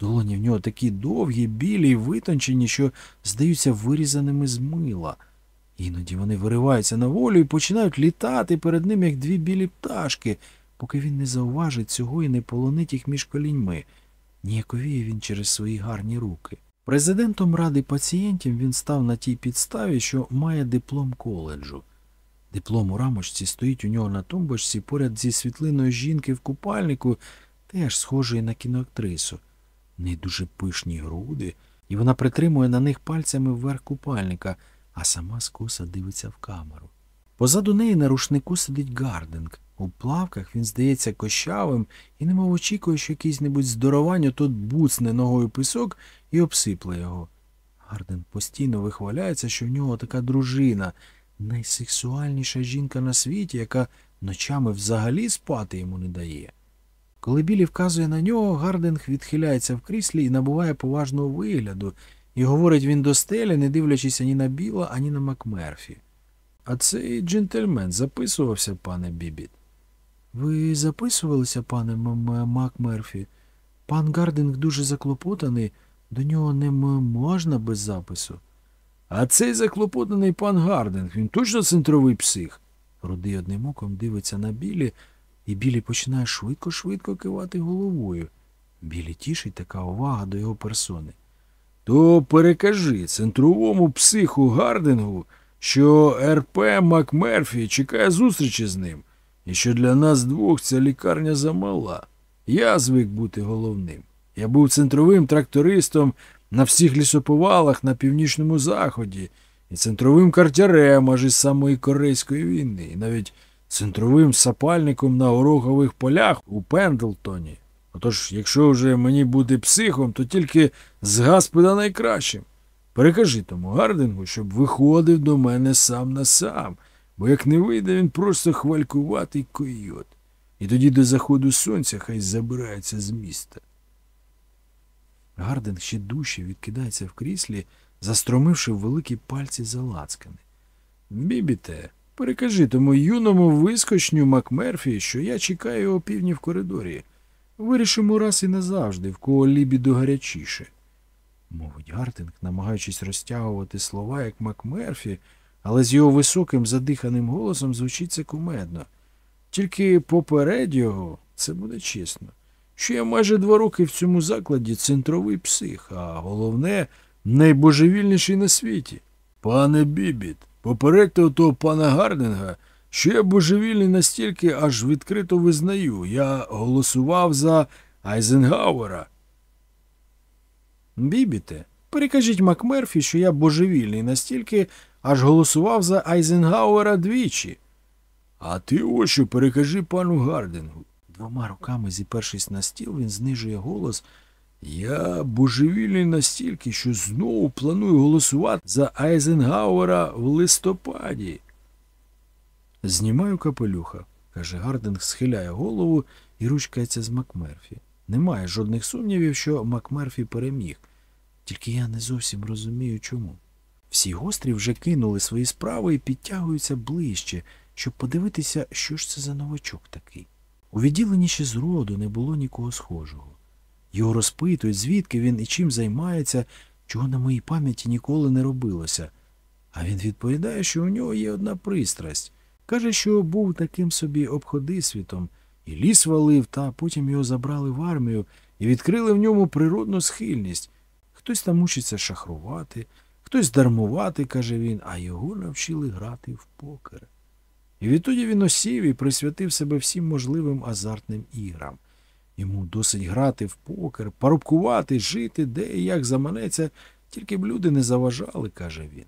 Долоні в нього такі довгі, білі й витончені, що здаються вирізаними з мила. Іноді вони вириваються на волю і починають літати перед ним, як дві білі пташки, поки він не зауважить цього і не полонить їх між коліньми. Ніяковіє він через свої гарні руки. Президентом ради пацієнтів він став на тій підставі, що має диплом коледжу. Диплом у рамочці стоїть у нього на тумбочці поряд зі світлиною жінки в купальнику, теж схожої на кіноактрису. В неї дуже пишні груди, і вона притримує на них пальцями вверх купальника, а сама скоса дивиться в камеру. Позаду неї на рушнику сидить Гардинг. У плавках він здається кощавим і немов очікує, що якийсь небудь здоровань тут буцне ногою пісок і обсипле його. Гардинг постійно вихваляється, що в нього така дружина, найсексуальніша жінка на світі, яка ночами взагалі спати йому не дає. Коли Білі вказує на нього, Гардинг відхиляється в кріслі і набуває поважного вигляду, і говорить він до стелі, не дивлячись ані на Білі, ані на Макмерфі. А цей джентльмен записувався, пане Бібіте. Ви записувалися, пане Макмерфі? Пан Гардинг дуже заклопотаний, до нього не можна без запису. А цей заклопотаний пан Гардинг, він точно центровий псих. Рудий одним оком дивиться на білі, і білі починає швидко-швидко кивати головою. Білі тішить така увага до його персони. То перекажи центровому психу Гардингу, що РП Макмерфі чекає зустрічі з ним, і що для нас двох ця лікарня замала. Я звик бути головним. Я був центровим трактористом на всіх лісоповалах на північному заході, і центровим картярем аж із самої Корейської війни, і навіть центровим сапальником на горохових полях у Пендлтоні. Отож, якщо вже мені бути психом, то тільки з гаспеда найкращим. Перекажи тому Гардингу, щоб виходив до мене сам на сам, бо як не вийде, він просто хвалькуватий койот. І тоді до заходу сонця хай забирається з міста. Гардинг ще дужче відкидається в кріслі, застромивши великі пальці залацкани. Бібіте, перекажи тому юному вискочню Макмерфі, що я чекаю його півдні в коридорі. Вирішимо раз і назавжди, в кого лібідо гарячіше. Мовить Гартинг, намагаючись розтягувати слова, як Макмерфі, але з його високим задиханим голосом звучить це кумедно. Тільки поперед його це буде чесно, що я майже два роки в цьому закладі центровий псих, а головне, найбожевільніший на світі. Пане Бібіт, попередьте отого пана Гардинга, що я божевільний настільки, аж відкрито визнаю. Я голосував за Айзенгауера. Бібіте, перекажіть Макмерфі, що я божевільний настільки, аж голосував за Айзенгауера двічі. А ти ось що перекажи пану Гардингу. Двома руками зіпершись на стіл, він знижує голос. Я божевільний настільки, що знову планую голосувати за Айзенгауера в листопаді. Знімаю капелюха, каже Гардинг, схиляє голову і ручкається з Макмерфі. Немає жодних сумнівів, що Макмерфі переміг. Тільки я не зовсім розумію, чому. Всі гострі вже кинули свої справи і підтягуються ближче, щоб подивитися, що ж це за новачок такий. У відділенні ще зроду не було нікого схожого. Його розпитують, звідки він і чим займається, чого на моїй пам'яті ніколи не робилося. А він відповідає, що у нього є одна пристрасть. Каже, що був таким собі обходисвітом, і ліс валив, та потім його забрали в армію і відкрили в ньому природну схильність. Хтось там учиться шахрувати, хтось дармувати, каже він, а його навчили грати в покер. І відтоді він осів і присвятив себе всім можливим азартним іграм. Йому досить грати в покер, парубкувати, жити, де і як заманеться, тільки б люди не заважали, каже він.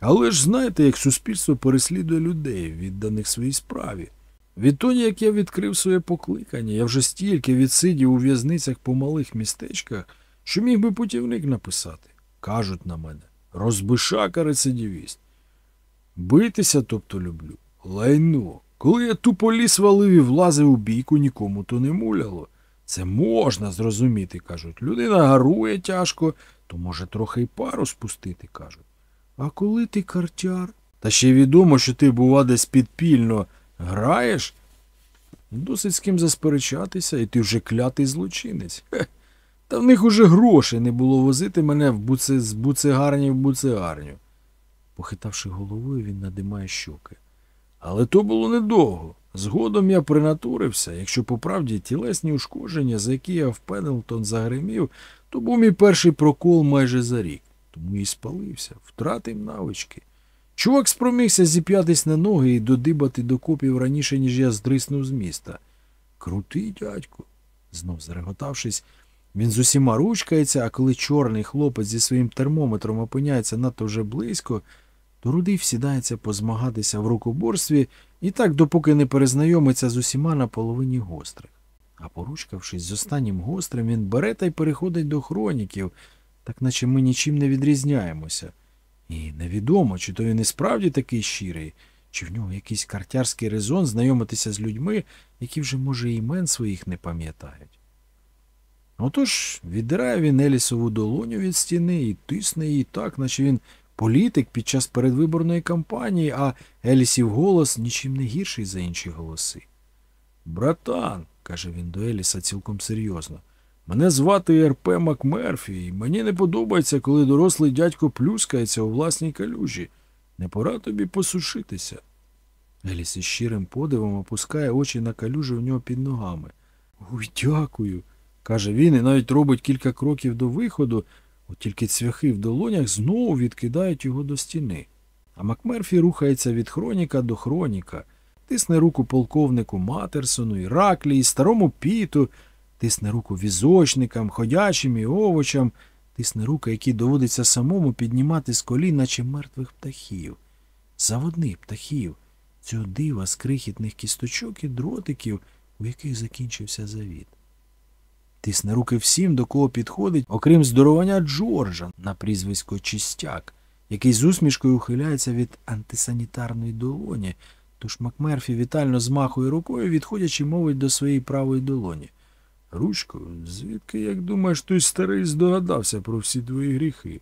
Але ж знаєте, як суспільство переслідує людей, відданих своїй справі. Відтоді, як я відкрив своє покликання, я вже стільки відсидів у в'язницях по малих містечках, що міг би путівник написати. Кажуть на мене, розбишака рецидивіст. Битися, тобто люблю. Лайно. Коли я тупо ліс валив і влазив у бійку, нікому то не муляло. Це можна зрозуміти, кажуть. Людина гарує тяжко, то може трохи й пару спустити, кажуть. А коли ти картяр? Та ще відомо, що ти, бува, десь підпільно граєш. Досить з ким засперечатися, і ти вже клятий злочинець. Хе. Та в них уже грошей не було возити мене в буце... з буцегарні в буцегарню. Похитавши головою, він надимає щоки. Але то було недовго. Згодом я принатурився, якщо по правді тілесні ушкодження, за які я в Пенелтон загримів, то був мій перший прокол майже за рік. Тому і спалився, втратив навички. Чувак спромігся зіп'ятись на ноги і додибати до копів раніше, ніж я здриснув з міста. Крутий дядько. Знов зареготавшись, він з усіма ручкається, а коли чорний хлопець зі своїм термометром опиняється надто вже близько, то рудий всідається позмагатися в рукоборстві і так, допоки не перезнайомиться з усіма на половині гострих. А поручкавшись з останнім гострим, він бере та й переходить до хроніків, так наче ми нічим не відрізняємося. І невідомо, чи то він і справді такий щирий, чи в нього якийсь картярський резон знайомитися з людьми, які вже, може, імен своїх не пам'ятають. Отож, віддирає він Елісову долоню від стіни і тисне її так, наче він політик під час передвиборної кампанії, а Елісів голос нічим не гірший за інші голоси. Братан, каже він до Еліса цілком серйозно. Мене звати РП Макмерфі, і мені не подобається, коли дорослий дядько плюскається у власній калюжі. Не пора тобі посушитися. Еліс із щирим подивом опускає очі на калюжу в нього під ногами. Ой, дякую, каже він і навіть робить кілька кроків до виходу, от тільки цвяхи в долонях знову відкидають його до стіни. А Макмерфі рухається від хроніка до хроніка, тисне руку полковнику Матерсону, Іраклі, і старому піту, тисне руку візочникам, ходячим і овочам, тисне руки, які доводиться самому піднімати з колін, наче мертвих птахів, заводних птахів, цього дива з крихітних кісточок і дротиків, у яких закінчився завіт. Тисне руки всім, до кого підходить, окрім здоровання Джорджа на прізвисько Чистяк, який з усмішкою ухиляється від антисанітарної долоні, тож Макмерфі вітально змахує рукою, відходячи, мовить до своєї правої долоні. Ручко, звідки, як думаєш, той старий здогадався про всі твої гріхи?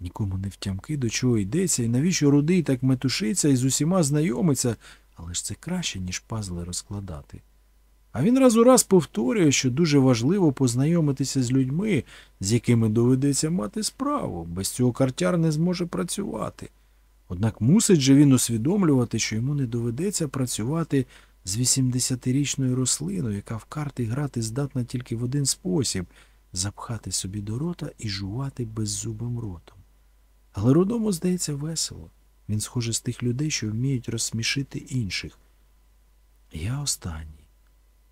Нікому не втямки, до чого йдеться, і навіщо рудий так метушиться і з усіма знайомиться, але ж це краще, ніж пазли розкладати. А він раз у раз повторює, що дуже важливо познайомитися з людьми, з якими доведеться мати справу, без цього картяр не зможе працювати. Однак мусить же він усвідомлювати, що йому не доведеться працювати з 80-річною рослиною, яка в карти грати здатна тільки в один спосіб запхати собі до рота і жувати беззубим ротом. Але родому здається весело. Він схожий з тих людей, що вміють розсмішити інших. Я останній.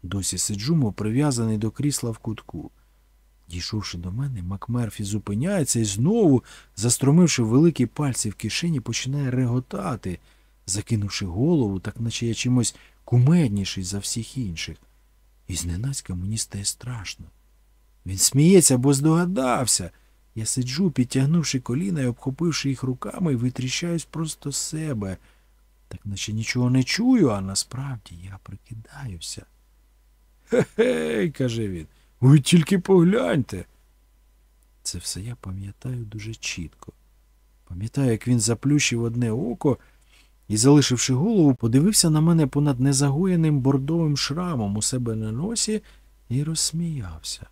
Досі сиджу, мов прив'язаний до крісла в кутку. Дійшовши до мене, Макмерфі зупиняється і знову, застромивши великі пальці в кишені, починає реготати, закинувши голову, так наче я чимось кумедніший за всіх інших. І зненацька мені стає страшно. Він сміється, бо здогадався. Я сиджу, підтягнувши коліна і обхопивши їх руками, і витріщаюсь просто себе, так наче нічого не чую, а насправді я прикидаюся. Хе-хей, каже він, ви тільки погляньте. Це все я пам'ятаю дуже чітко. Пам'ятаю, як він заплющив одне око і, залишивши голову, подивився на мене понад незагоєним бордовим шрамом у себе на носі і розсміявся.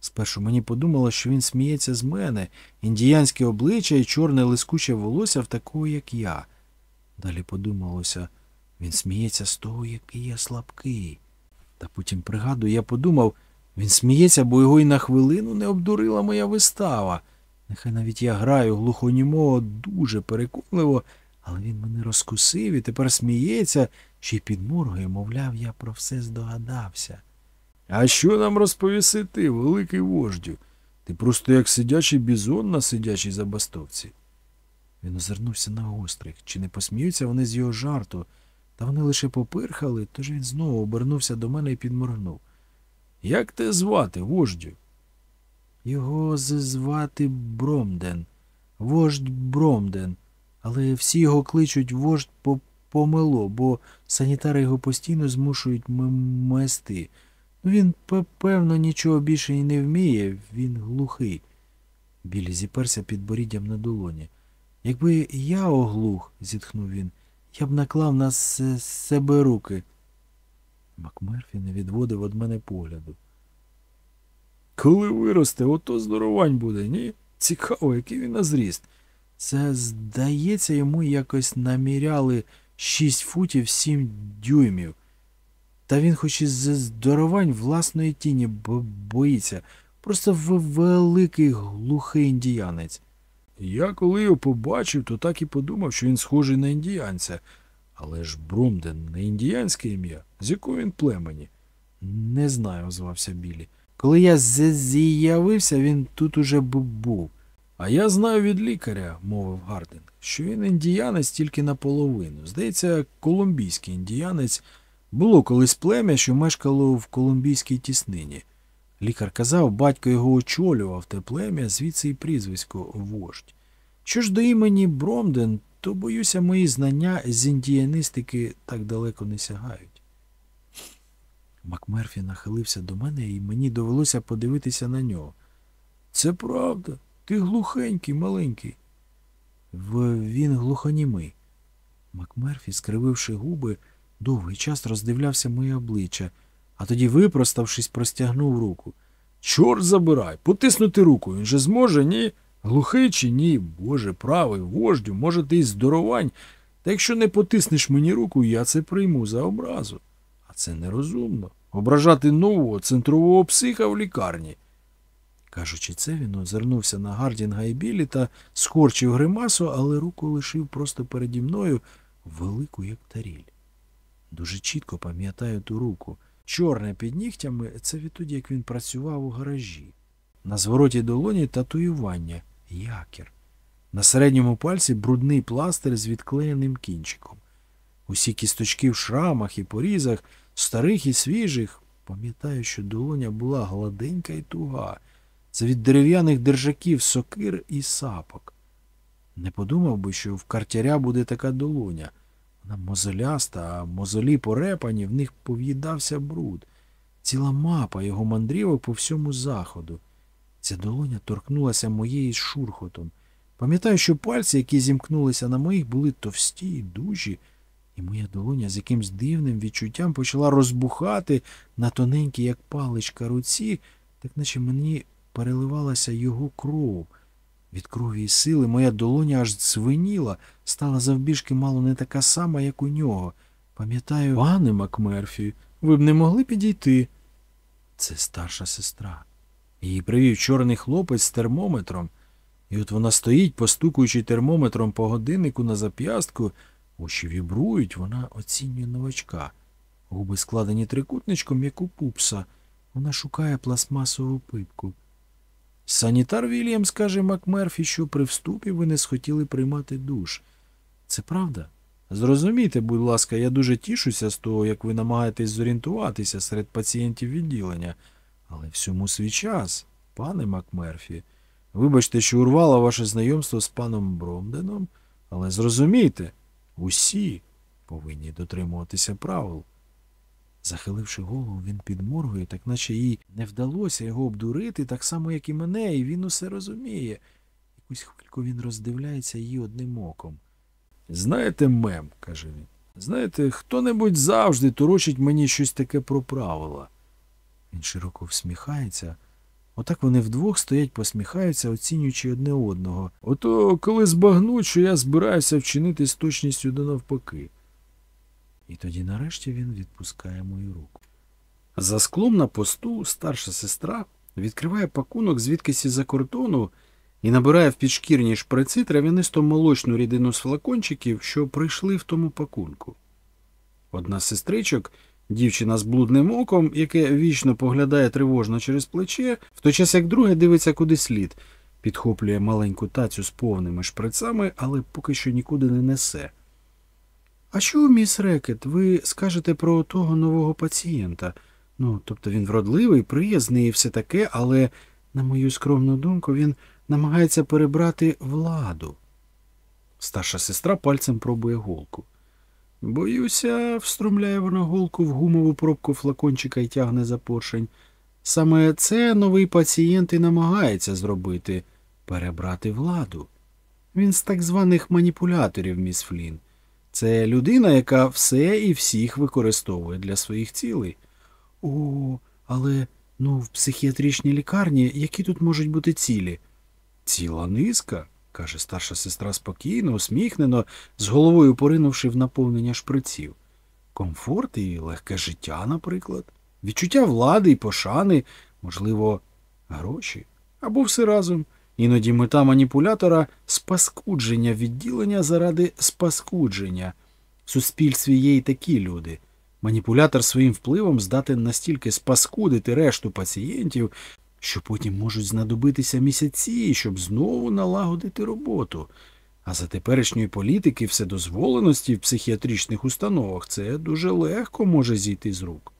Спершу мені подумало, що він сміється з мене, індіянське обличчя і чорне лискуче волосся в такого, як я. Далі подумалося, він сміється з того, який я слабкий. Та потім пригадую, я подумав, він сміється, бо його й на хвилину не обдурила моя вистава. Нехай навіть я граю глухонімого дуже переконливо, але він мене розкусив і тепер сміється, ще й підморгує, мовляв, я про все здогадався. А що нам розповіси ти, великий вождю? Ти просто як сидячий бізон на сидячій забастовці. Він озирнувся на гострих. Чи не посміються вони з його жарту? Та вони лише попирхали, тож він знову обернувся до мене і підморгнув. Як те звати, вождю? Його звати Бромден. Вождь Бромден. Але всі його кличуть вождь по помило, бо санітари його постійно змушують мести. Ну, він, певно, нічого більше і не вміє, він глухий. Білі зіперся під боріддям на долоні. Якби я оглух, зітхнув він, я б наклав на себе руки. Макмерфі не відводив від мене погляду. Коли виросте, ото здоровань буде, ні? Цікаво, який він на зріст. Це, здається, йому якось наміряли шість футів сім дюймів. Та він хоч і з здоровань власної тіні боїться, просто великий глухий індіянець. Я коли його побачив, то так і подумав, що він схожий на індіянця. Але ж Брумден не індіянське ім'я. З якого він племені? Не знаю, озвався Білі. Коли я з'явився, він тут уже був. А я знаю від лікаря, мовив Гарден, що він індіянець тільки наполовину. Здається, колумбійський індіянець. Було колись плем'я, що мешкало в колумбійській тіснині. Лікар казав, батько його очолював те плем'я, звідси і прізвисько вождь. Що ж до імені Бромден, то, боюся, мої знання з індіянистики так далеко не сягають. Макмерфі нахилився до мене, і мені довелося подивитися на нього. Це правда, ти глухенький, маленький. В... Він глухонімий. Макмерфі, скрививши губи, Довгий час роздивлявся моє обличчя, а тоді, випроставшись, простягнув руку. Чорт забирай, потиснути руку, він же зможе, ні? Глухий чи ні? Боже, правий, вождю, може, ти й здоровань. Та якщо не потиснеш мені руку, я це прийму за образу. А це нерозумно. Ображати нового центрового психа в лікарні. Кажучи це, він озирнувся на Гардінга і Білі та скорчив гримасу, але руку лишив просто переді мною велику, як таріль. Дуже чітко пам'ятаю ту руку. Чорне під нігтями це відтоді, як він працював у гаражі. На звороті долоні татуювання якір. На середньому пальці брудний пластир з відклеєним кінчиком. Усі кісточки в шрамах і порізах, старих і свіжих. Пам'ятаю, що долоня була гладенька і туга. Це від дерев'яних держаків сокир і сапок. Не подумав би, що в картяря буде така долоня. Вона мозоляста, а мозолі порепані, в них пов'їдався бруд. Ціла мапа його мандрівок по всьому заходу. Ця долоня торкнулася моєї з шурхотом. Пам'ятаю, що пальці, які зімкнулися на моїх, були товсті і дужі, і моя долоня з якимсь дивним відчуттям почала розбухати на тоненькій, як паличка, руці, так наче мені переливалася його кров. Від крові і сили моя долоня аж дзвеніла, стала завбіжки мало не така сама, як у нього. Пам'ятаю, Пане Макмерфі, ви б не могли підійти. це старша сестра. Її привів чорний хлопець з термометром. І от вона стоїть, постукуючи термометром по годиннику на зап'ястку, очі вібрують, вона оцінює новачка. Губи складені трикутничком, як у пупса. Вона шукає пластмасову пипку. Санітар Вільямс каже Макмерфі, що при вступі ви не схотіли приймати душ. Це правда? Зрозумійте, будь ласка, я дуже тішуся з того, як ви намагаєтесь зорієнтуватися серед пацієнтів відділення. Але всьому свій час, пане Макмерфі. Вибачте, що урвала ваше знайомство з паном Бромденом, але зрозумійте, усі повинні дотримуватися правил. Захиливши голову, він підморгує, так наче їй не вдалося його обдурити, так само, як і мене, і він усе розуміє. Якусь хвильку він роздивляється її одним оком. Знаєте, мем, каже він. Знаєте, хто-небудь завжди торочить мені щось таке про правила. Він широко всміхається. Отак вони вдвох стоять, посміхаються, оцінюючи одне одного. Ото коли збагнуть, що я збираюся вчинити з точністю до навпаки. І тоді нарешті він відпускає мою руку. За склом на посту старша сестра відкриває пакунок звідкись із-за кордону і набирає в підшкірні шприци трав'янисто молочну рідину з флакончиків, що прийшли в тому пакунку. Одна з сестричок, дівчина з блудним оком, яке вічно поглядає тривожно через плече, в той час як друге дивиться куди слід, підхоплює маленьку тацю з повними шприцами, але поки що нікуди не несе. А що, міс Рекет, ви скажете про того нового пацієнта? Ну, тобто він вродливий, приязний і все таке, але, на мою скромну думку, він намагається перебрати владу. Старша сестра пальцем пробує голку. Боюся, вструмляє вона голку в гумову пробку флакончика і тягне за поршень. Саме це новий пацієнт і намагається зробити перебрати владу. Він з так званих маніпуляторів, міс Флін. Це людина, яка все і всіх використовує для своїх цілей. О, але ну, в психіатричній лікарні які тут можуть бути цілі? Ціла низка, каже старша сестра спокійно, усміхнено, з головою поринувши в наповнення шприців. Комфорт і легке життя, наприклад, відчуття влади і пошани, можливо, гроші або все разом. Іноді мета маніпулятора спаскудження відділення заради спаскудження. В суспільстві є й такі люди. Маніпулятор своїм впливом здатен настільки спаскудити решту пацієнтів, що потім можуть знадобитися місяці, щоб знову налагодити роботу. А за теперішньої політики вседозволеності в психіатричних установах це дуже легко може зійти з рук.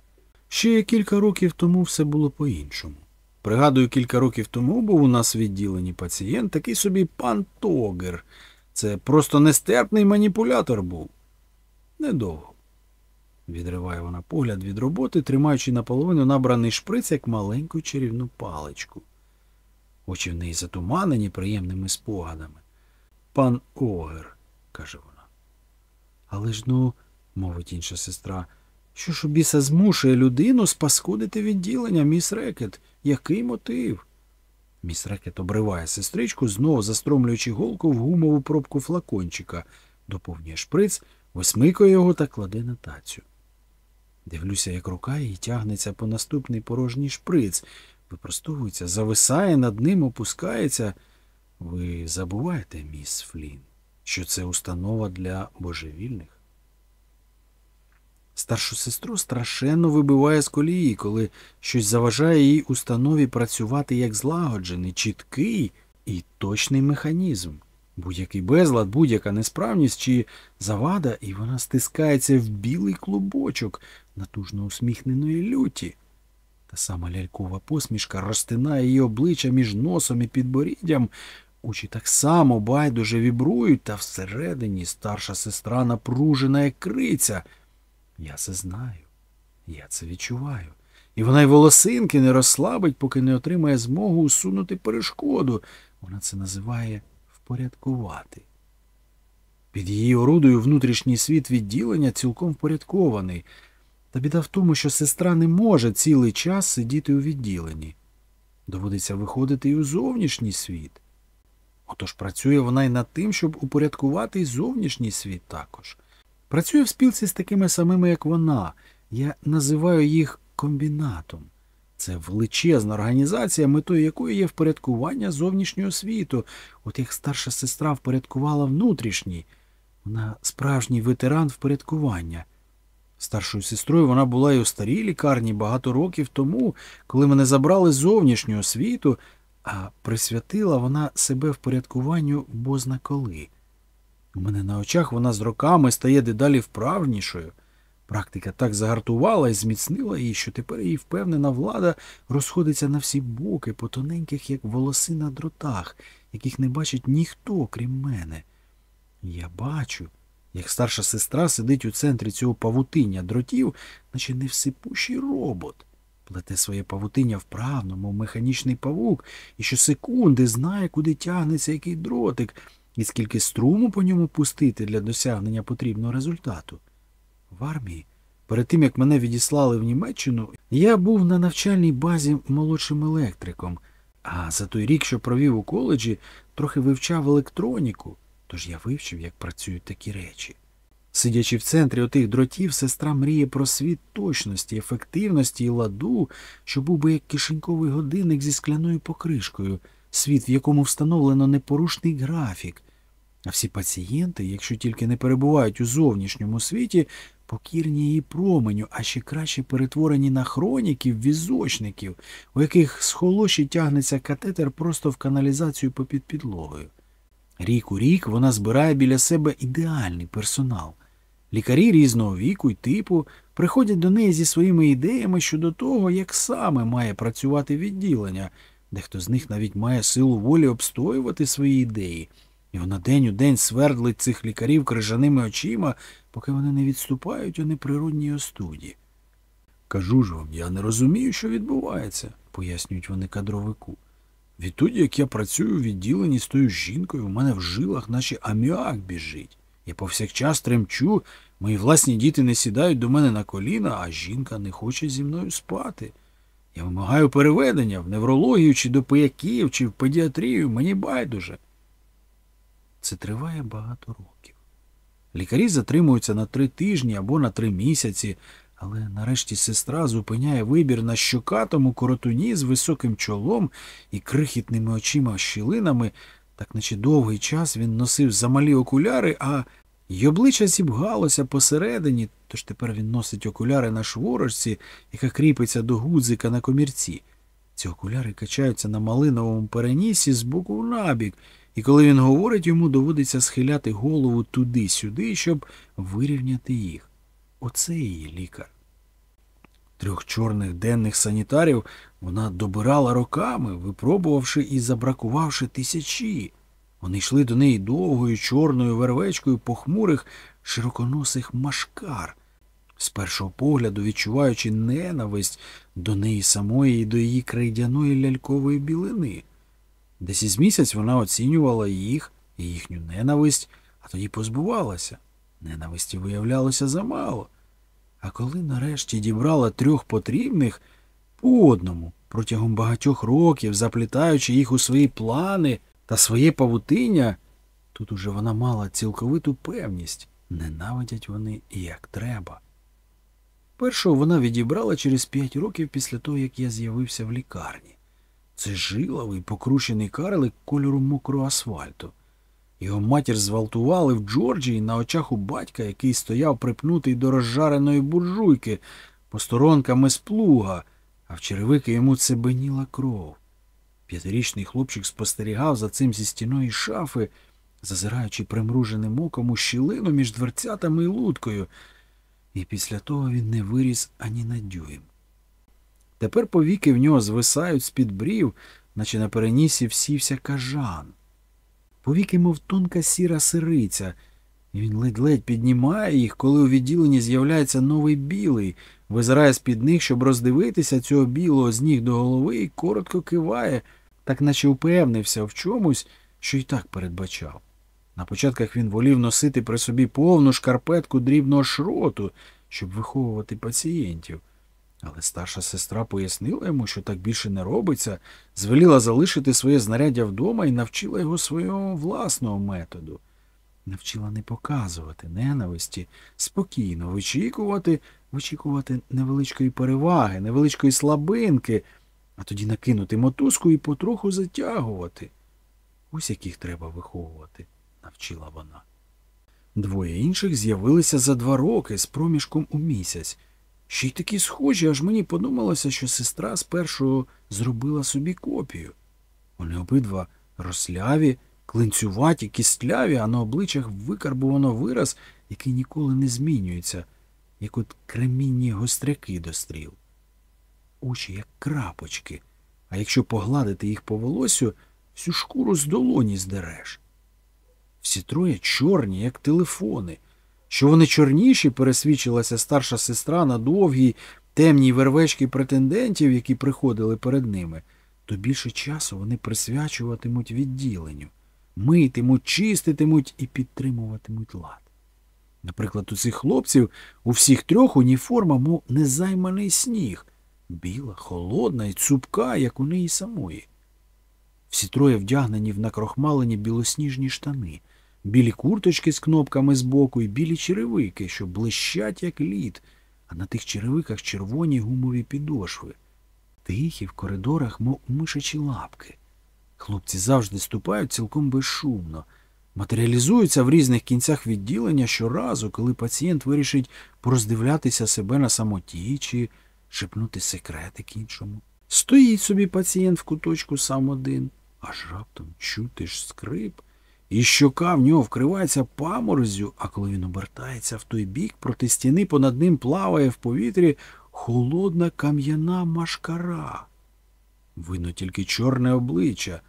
Ще кілька років тому все було по-іншому. Пригадую, кілька років тому був у нас в відділенні пацієнт, такий собі пан Тогер. Це просто нестерпний маніпулятор був. Недовго. Відриває вона погляд від роботи, тримаючи наполовину набраний шприц, як маленьку чарівну паличку. Очі в неї затуманені приємними спогадами. Пан Огер, каже вона. Але ж ну, мовить інша сестра. Що ж у біса змушує людину спаскудити відділення, міс Рекет? Який мотив? Міс Рекет обриває сестричку, знову застромлюючи голку в гумову пробку флакончика, доповнює шприц, висмикує його та кладе на тацю. Дивлюся, як рука її тягнеться по наступний порожній шприц, випростовується, зависає над ним, опускається. Ви забуваєте, міс Флін, що це установа для божевільних? Старшу сестру страшенно вибиває з колії, коли щось заважає їй установі працювати як злагоджений, чіткий і точний механізм. Будь-який безлад, будь-яка несправність чи завада, і вона стискається в білий клубочок натужно усміхненої люті. Та сама лялькова посмішка розтинає її обличчя між носом і підборіддям. Очі так само байдуже вібрують, та всередині старша сестра напружена, як криця. Я це знаю, я це відчуваю. І вона й волосинки не розслабить, поки не отримає змогу усунути перешкоду. Вона це називає впорядкувати. Під її орудою внутрішній світ відділення цілком впорядкований. Та біда в тому, що сестра не може цілий час сидіти у відділенні. Доводиться виходити і у зовнішній світ. Отож працює вона й над тим, щоб упорядкувати й зовнішній світ також. Працює в спілці з такими самими, як вона. Я називаю їх комбінатом. Це величезна організація, метою якої є впорядкування зовнішнього світу, от як старша сестра впорядкувала внутрішній. Вона справжній ветеран впорядкування. Старшою сестрою вона була і у старій лікарні багато років тому, коли мене забрали з зовнішнього світу, а присвятила вона себе впорядкуванню бозна коли. У мене на очах вона з роками стає дедалі вправнішою. Практика так загартувала і зміцнила її, що тепер її впевнена влада розходиться на всі боки, по тоненьких, як волоси на дротах, яких не бачить ніхто, крім мене. Я бачу, як старша сестра сидить у центрі цього павутиння дротів, наче невсипущий робот. Плете своє павутиння вправно, мов механічний павук, і щосекунди знає, куди тягнеться який дротик, і скільки струму по ньому пустити для досягнення потрібного результату. В армії, перед тим як мене відіслали в Німеччину, я був на навчальній базі молодшим електриком, а за той рік, що провів у коледжі, трохи вивчав електроніку, тож я вивчив, як працюють такі речі. Сидячи в центрі отих дротів, сестра мріє про світ точності, ефективності і ладу, що був би як кишеньковий годинник зі скляною покришкою, світ, в якому встановлено непорушний графік. А всі пацієнти, якщо тільки не перебувають у зовнішньому світі, покірні її променю, а ще краще перетворені на хроніків, візочників, у яких з холоші тягнеться катетер просто в каналізацію попід підлогою. Рік у рік вона збирає біля себе ідеальний персонал. Лікарі різного віку й типу приходять до неї зі своїми ідеями щодо того, як саме має працювати відділення, дехто з них навіть має силу волі обстоювати свої ідеї, і вона день у день свердлить цих лікарів крижаними очима, поки вони не відступають у неприродній остуді. Кажу ж вам, я не розумію, що відбувається, пояснюють вони кадровику. Відтоді, як я працюю в відділенні з тою жінкою, у мене в жилах наче аміак біжить. Я повсякчас тремчу, мої власні діти не сідають до мене на коліна, а жінка не хоче зі мною спати. Я вимагаю переведення в неврологію, чи до пияків, чи в педіатрію, мені байдуже. Це триває багато років. Лікарі затримуються на три тижні або на три місяці, але нарешті сестра зупиняє вибір на щокатому коротуні з високим чолом і крихітними очима щілинами, так наче довгий час він носив замалі окуляри, а й обличчя зібгалося посередині, тож тепер він носить окуляри на шворочці, яка кріпиться до гудзика на комірці. Ці окуляри качаються на малиновому перенісі з боку в набік, і коли він говорить, йому доводиться схиляти голову туди-сюди, щоб вирівняти їх. Оце її лікар. Трьох чорних денних санітарів вона добирала роками, випробувавши і забракувавши тисячі. Вони йшли до неї довгою чорною вервечкою похмурих широконосих машкар, з першого погляду відчуваючи ненависть до неї самої і до її крейдяної лялькової білини. Десь із місяць вона оцінювала їх і їхню ненависть, а тоді позбувалася. Ненависті виявлялося замало. А коли нарешті дібрала трьох потрібних по одному протягом багатьох років, заплітаючи їх у свої плани та своє павутиння, тут уже вона мала цілковиту певність, ненавидять вони як треба. Першого вона відібрала через п'ять років після того, як я з'явився в лікарні. Це жиловий, покручений карлик кольору мокрого асфальту. Його матір зґвалтували в Джорджії на очах у батька, який стояв припнутий до розжареної буржуйки, посторонками з плуга, а в черевики йому цебеніла кров. П'ятирічний хлопчик спостерігав за цим зі стіної шафи, зазираючи примруженим оком у щілину між дверцятами і лудкою, і після того він не виріс ані на дюйм. Тепер повіки в нього звисають з-під брів, наче на перенісі всівся кажан. Повіки, мов тонка сіра сириця, і він ледь-ледь піднімає їх, коли у відділенні з'являється новий білий, визирає з-під них, щоб роздивитися цього білого з ніг до голови і коротко киває, так наче упевнився в чомусь, що й так передбачав. На початках він волів носити при собі повну шкарпетку дрібного шроту, щоб виховувати пацієнтів. Але старша сестра пояснила йому, що так більше не робиться, звеліла залишити своє знаряддя вдома і навчила його свого власного методу. Навчила не показувати ненависті, спокійно вичікувати, вичікувати невеличкої переваги, невеличкої слабинки, а тоді накинути мотузку і потроху затягувати. Ось яких треба виховувати, навчила вона. Двоє інших з'явилися за два роки з проміжком у місяць. Ще й такі схожі, аж мені подумалося, що сестра спершу зробила собі копію. Вони обидва росляві, клинцюваті, кістляві, а на обличчях викарбувано вираз, який ніколи не змінюється, як от кремінні гостряки до стріл. Очі, як крапочки, а якщо погладити їх по волосю, всю шкуру з долоні здереш. Всі троє чорні, як телефони. Що вони чорніші, пересвідчилася старша сестра на довгій, темній вервечки претендентів, які приходили перед ними, то більше часу вони присвячуватимуть відділенню, митимуть, чиститимуть і підтримуватимуть лад. Наприклад, у цих хлопців у всіх трьох уніформа, мов незайманий сніг, біла, холодна і цупка, як у неї самої. Всі троє вдягнені в накрохмалені білосніжні штани білі курточки з кнопками збоку і білі черевики, що блищать, як лід, а на тих черевиках червоні гумові підошви. Тихі в коридорах, мов мишачі лапки. Хлопці завжди ступають цілком безшумно, матеріалізуються в різних кінцях відділення щоразу, коли пацієнт вирішить пороздивлятися себе на самоті чи шепнути секретик іншому. Стоїть собі пацієнт в куточку сам один, аж раптом чути ж скрип, і щока в нього вкривається паморозю, а коли він обертається в той бік, проти стіни понад ним плаває в повітрі холодна кам'яна машкара. Видно тільки чорне обличчя,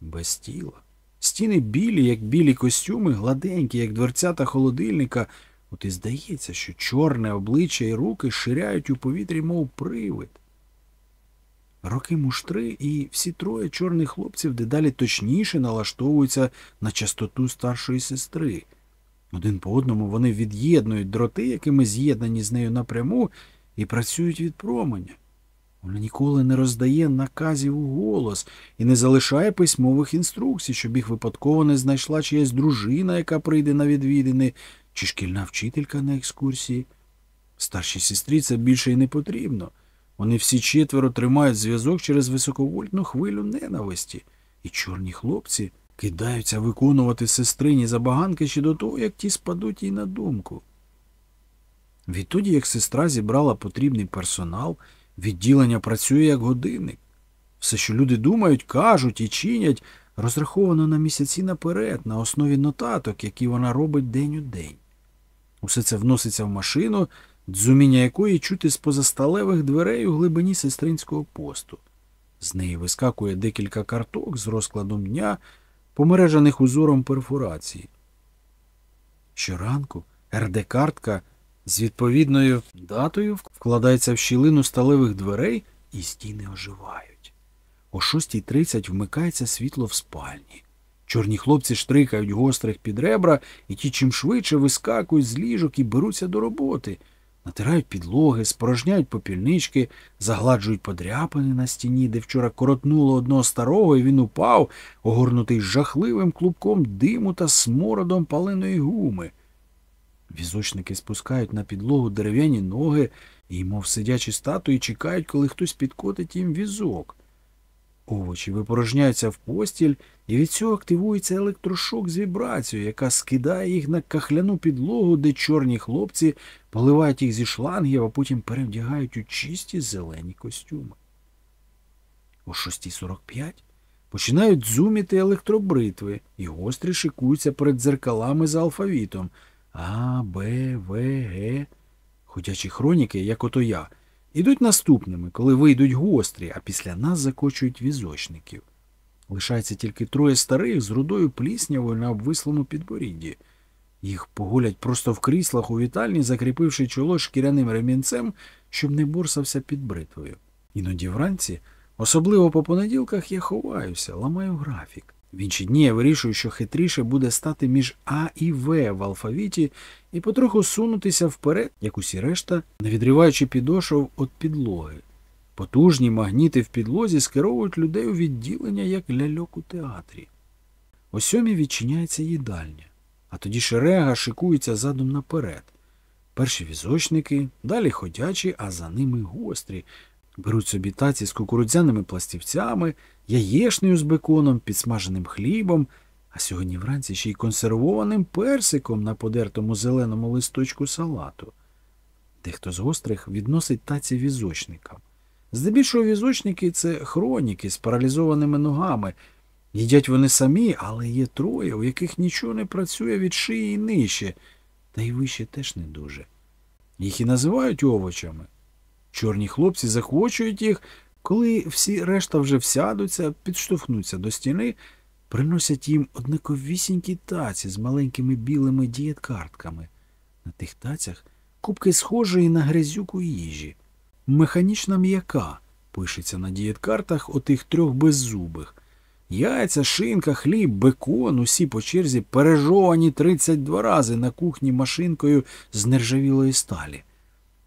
без тіла. Стіни білі, як білі костюми, гладенькі, як дверцята холодильника. От і здається, що чорне обличчя і руки ширяють у повітрі, мов привид. Роки муштри і всі троє чорних хлопців дедалі точніше налаштовуються на частоту старшої сестри. Один по одному вони від'єднують дроти, якими з'єднані з нею напряму, і працюють від променя. Вона ніколи не роздає наказів у голос і не залишає письмових інструкцій, щоб їх випадково не знайшла чиясь дружина, яка прийде на відвідини, чи шкільна вчителька на екскурсії. Старшій сестрі це більше й не потрібно. Вони всі четверо тримають зв'язок через високовольтну хвилю ненависті, і чорні хлопці кидаються виконувати сестрині забаганки ще до того, як ті спадуть їй на думку. Відтоді, як сестра зібрала потрібний персонал, відділення працює як годинник. Все, що люди думають, кажуть і чинять, розраховано на місяці наперед, на основі нотаток, які вона робить день у день. Усе це вноситься в машину, дзуміння якої чути з позасталевих дверей у глибині сестринського посту. З неї вискакує декілька карток з розкладом дня, помережених узором перфорації. Щоранку РД-картка з відповідною датою вкладається в щілину сталевих дверей, і стіни оживають. О 6.30 вмикається світло в спальні. Чорні хлопці штрикають гострих під ребра, і ті чим швидше вискакують з ліжок і беруться до роботи. Натирають підлоги, спорожняють попільнички, загладжують подряпини на стіні, де вчора коротнуло одного старого, і він упав, огорнутий жахливим клубком диму та смородом паленої гуми. Візочники спускають на підлогу дерев'яні ноги і, мов сидячі статуї, чекають, коли хтось підкотить їм візок. Овочі випорожняються в постіль, і від цього активується електрошок з вібрацією, яка скидає їх на кахляну підлогу, де чорні хлопці поливають їх зі шлангів, а потім перевдягають у чисті зелені костюми. О 6.45 починають зуміти електробритви, і гострі шикуються перед дзеркалами за алфавітом А, Б, В, Г. Ходячі хроніки, як ото я, ідуть наступними, коли вийдуть гострі, а після нас закочують візочників. Лишається тільки троє старих з рудою пліснявою на обвислому підборідді. Їх поголять просто в кріслах у вітальні, закріпивши чоло шкіряним ремінцем, щоб не борсався під бритвою. Іноді вранці, особливо по понеділках, я ховаюся, ламаю графік. В інші дні я вирішую, що хитріше буде стати між А і В в алфавіті і потроху сунутися вперед, як усі решта, не відриваючи підошов від підлоги. Потужні магніти в підлозі скеровують людей у відділення, як ляльок у театрі. О сьомій відчиняється їдальня, а тоді шерега шикується задом наперед. Перші візочники, далі ходячі, а за ними гострі. Беруть собі таці з кукурудзяними пластівцями, яєшнею з беконом, підсмаженим хлібом, а сьогодні вранці ще й консервованим персиком на подертому зеленому листочку салату. Дехто з гострих відносить таці візочникам. Здебільшого візочники це хроніки з паралізованими ногами. Їдять вони самі, але є троє, у яких нічого не працює від шиї і нижче, та й вище теж не дуже. Їх і називають овочами. Чорні хлопці захочують їх, коли всі решта вже всядуться, підштовхнуться до стіни, приносять їм однаковісінькі таці з маленькими білими дієткартками. На тих тацях кубки схожої на грязюку їжі. Механічна м'яка пишеться на дієткартах отих трьох беззубих. Яйця, шинка, хліб, бекон, усі по черзі пережовані 32 рази на кухні машинкою з нержавілої сталі.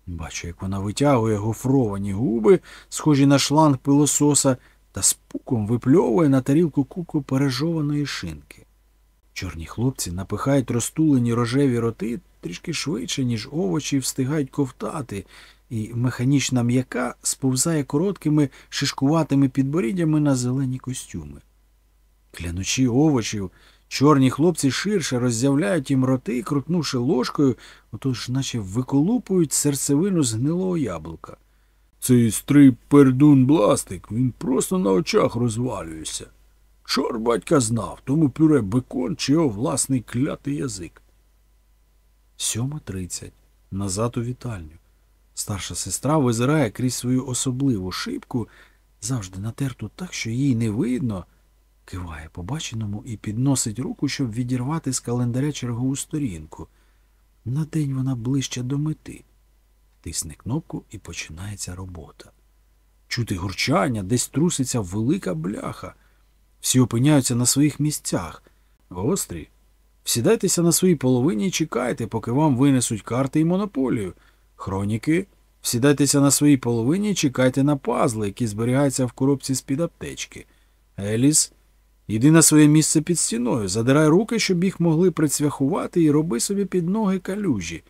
Бачу, як вона витягує гофровані губи, схожі на шланг пилососа, та з пуком випльовує на тарілку кубку пережованої шинки. Чорні хлопці напихають розтулені рожеві роти трішки швидше, ніж овочі встигають ковтати, і механічна м'яка сповзає короткими шишкуватими підборіддями на зелені костюми. Клянучи овочів, чорні хлопці ширше роззявляють їм роти, крутнувши ложкою, отож наче виколупують серцевину з гнилого яблука. Цей стрий пердун бластик, він просто на очах розвалюється. Чор батька знав, тому пюре бекон чи його власний клятий язик. Сьома тридцять. Назад у вітальню. Старша сестра визирає крізь свою особливу шибку, завжди натерту так, що їй не видно, киває побаченому і підносить руку, щоб відірвати з календаря чергову сторінку. На день вона ближче до мети. Тисне кнопку і починається робота. Чути гурчання, десь труситься велика бляха. Всі опиняються на своїх місцях. Гострі. Всідайтеся на своїй половині і чекайте, поки вам винесуть карти і монополію. Хроніки. Всідайтеся на своїй половині і чекайте на пазли, які зберігаються в коробці з-під аптечки. Еліс, іди на своє місце під стіною, задирай руки, щоб їх могли прицвяхувати, і роби собі під ноги калюжі.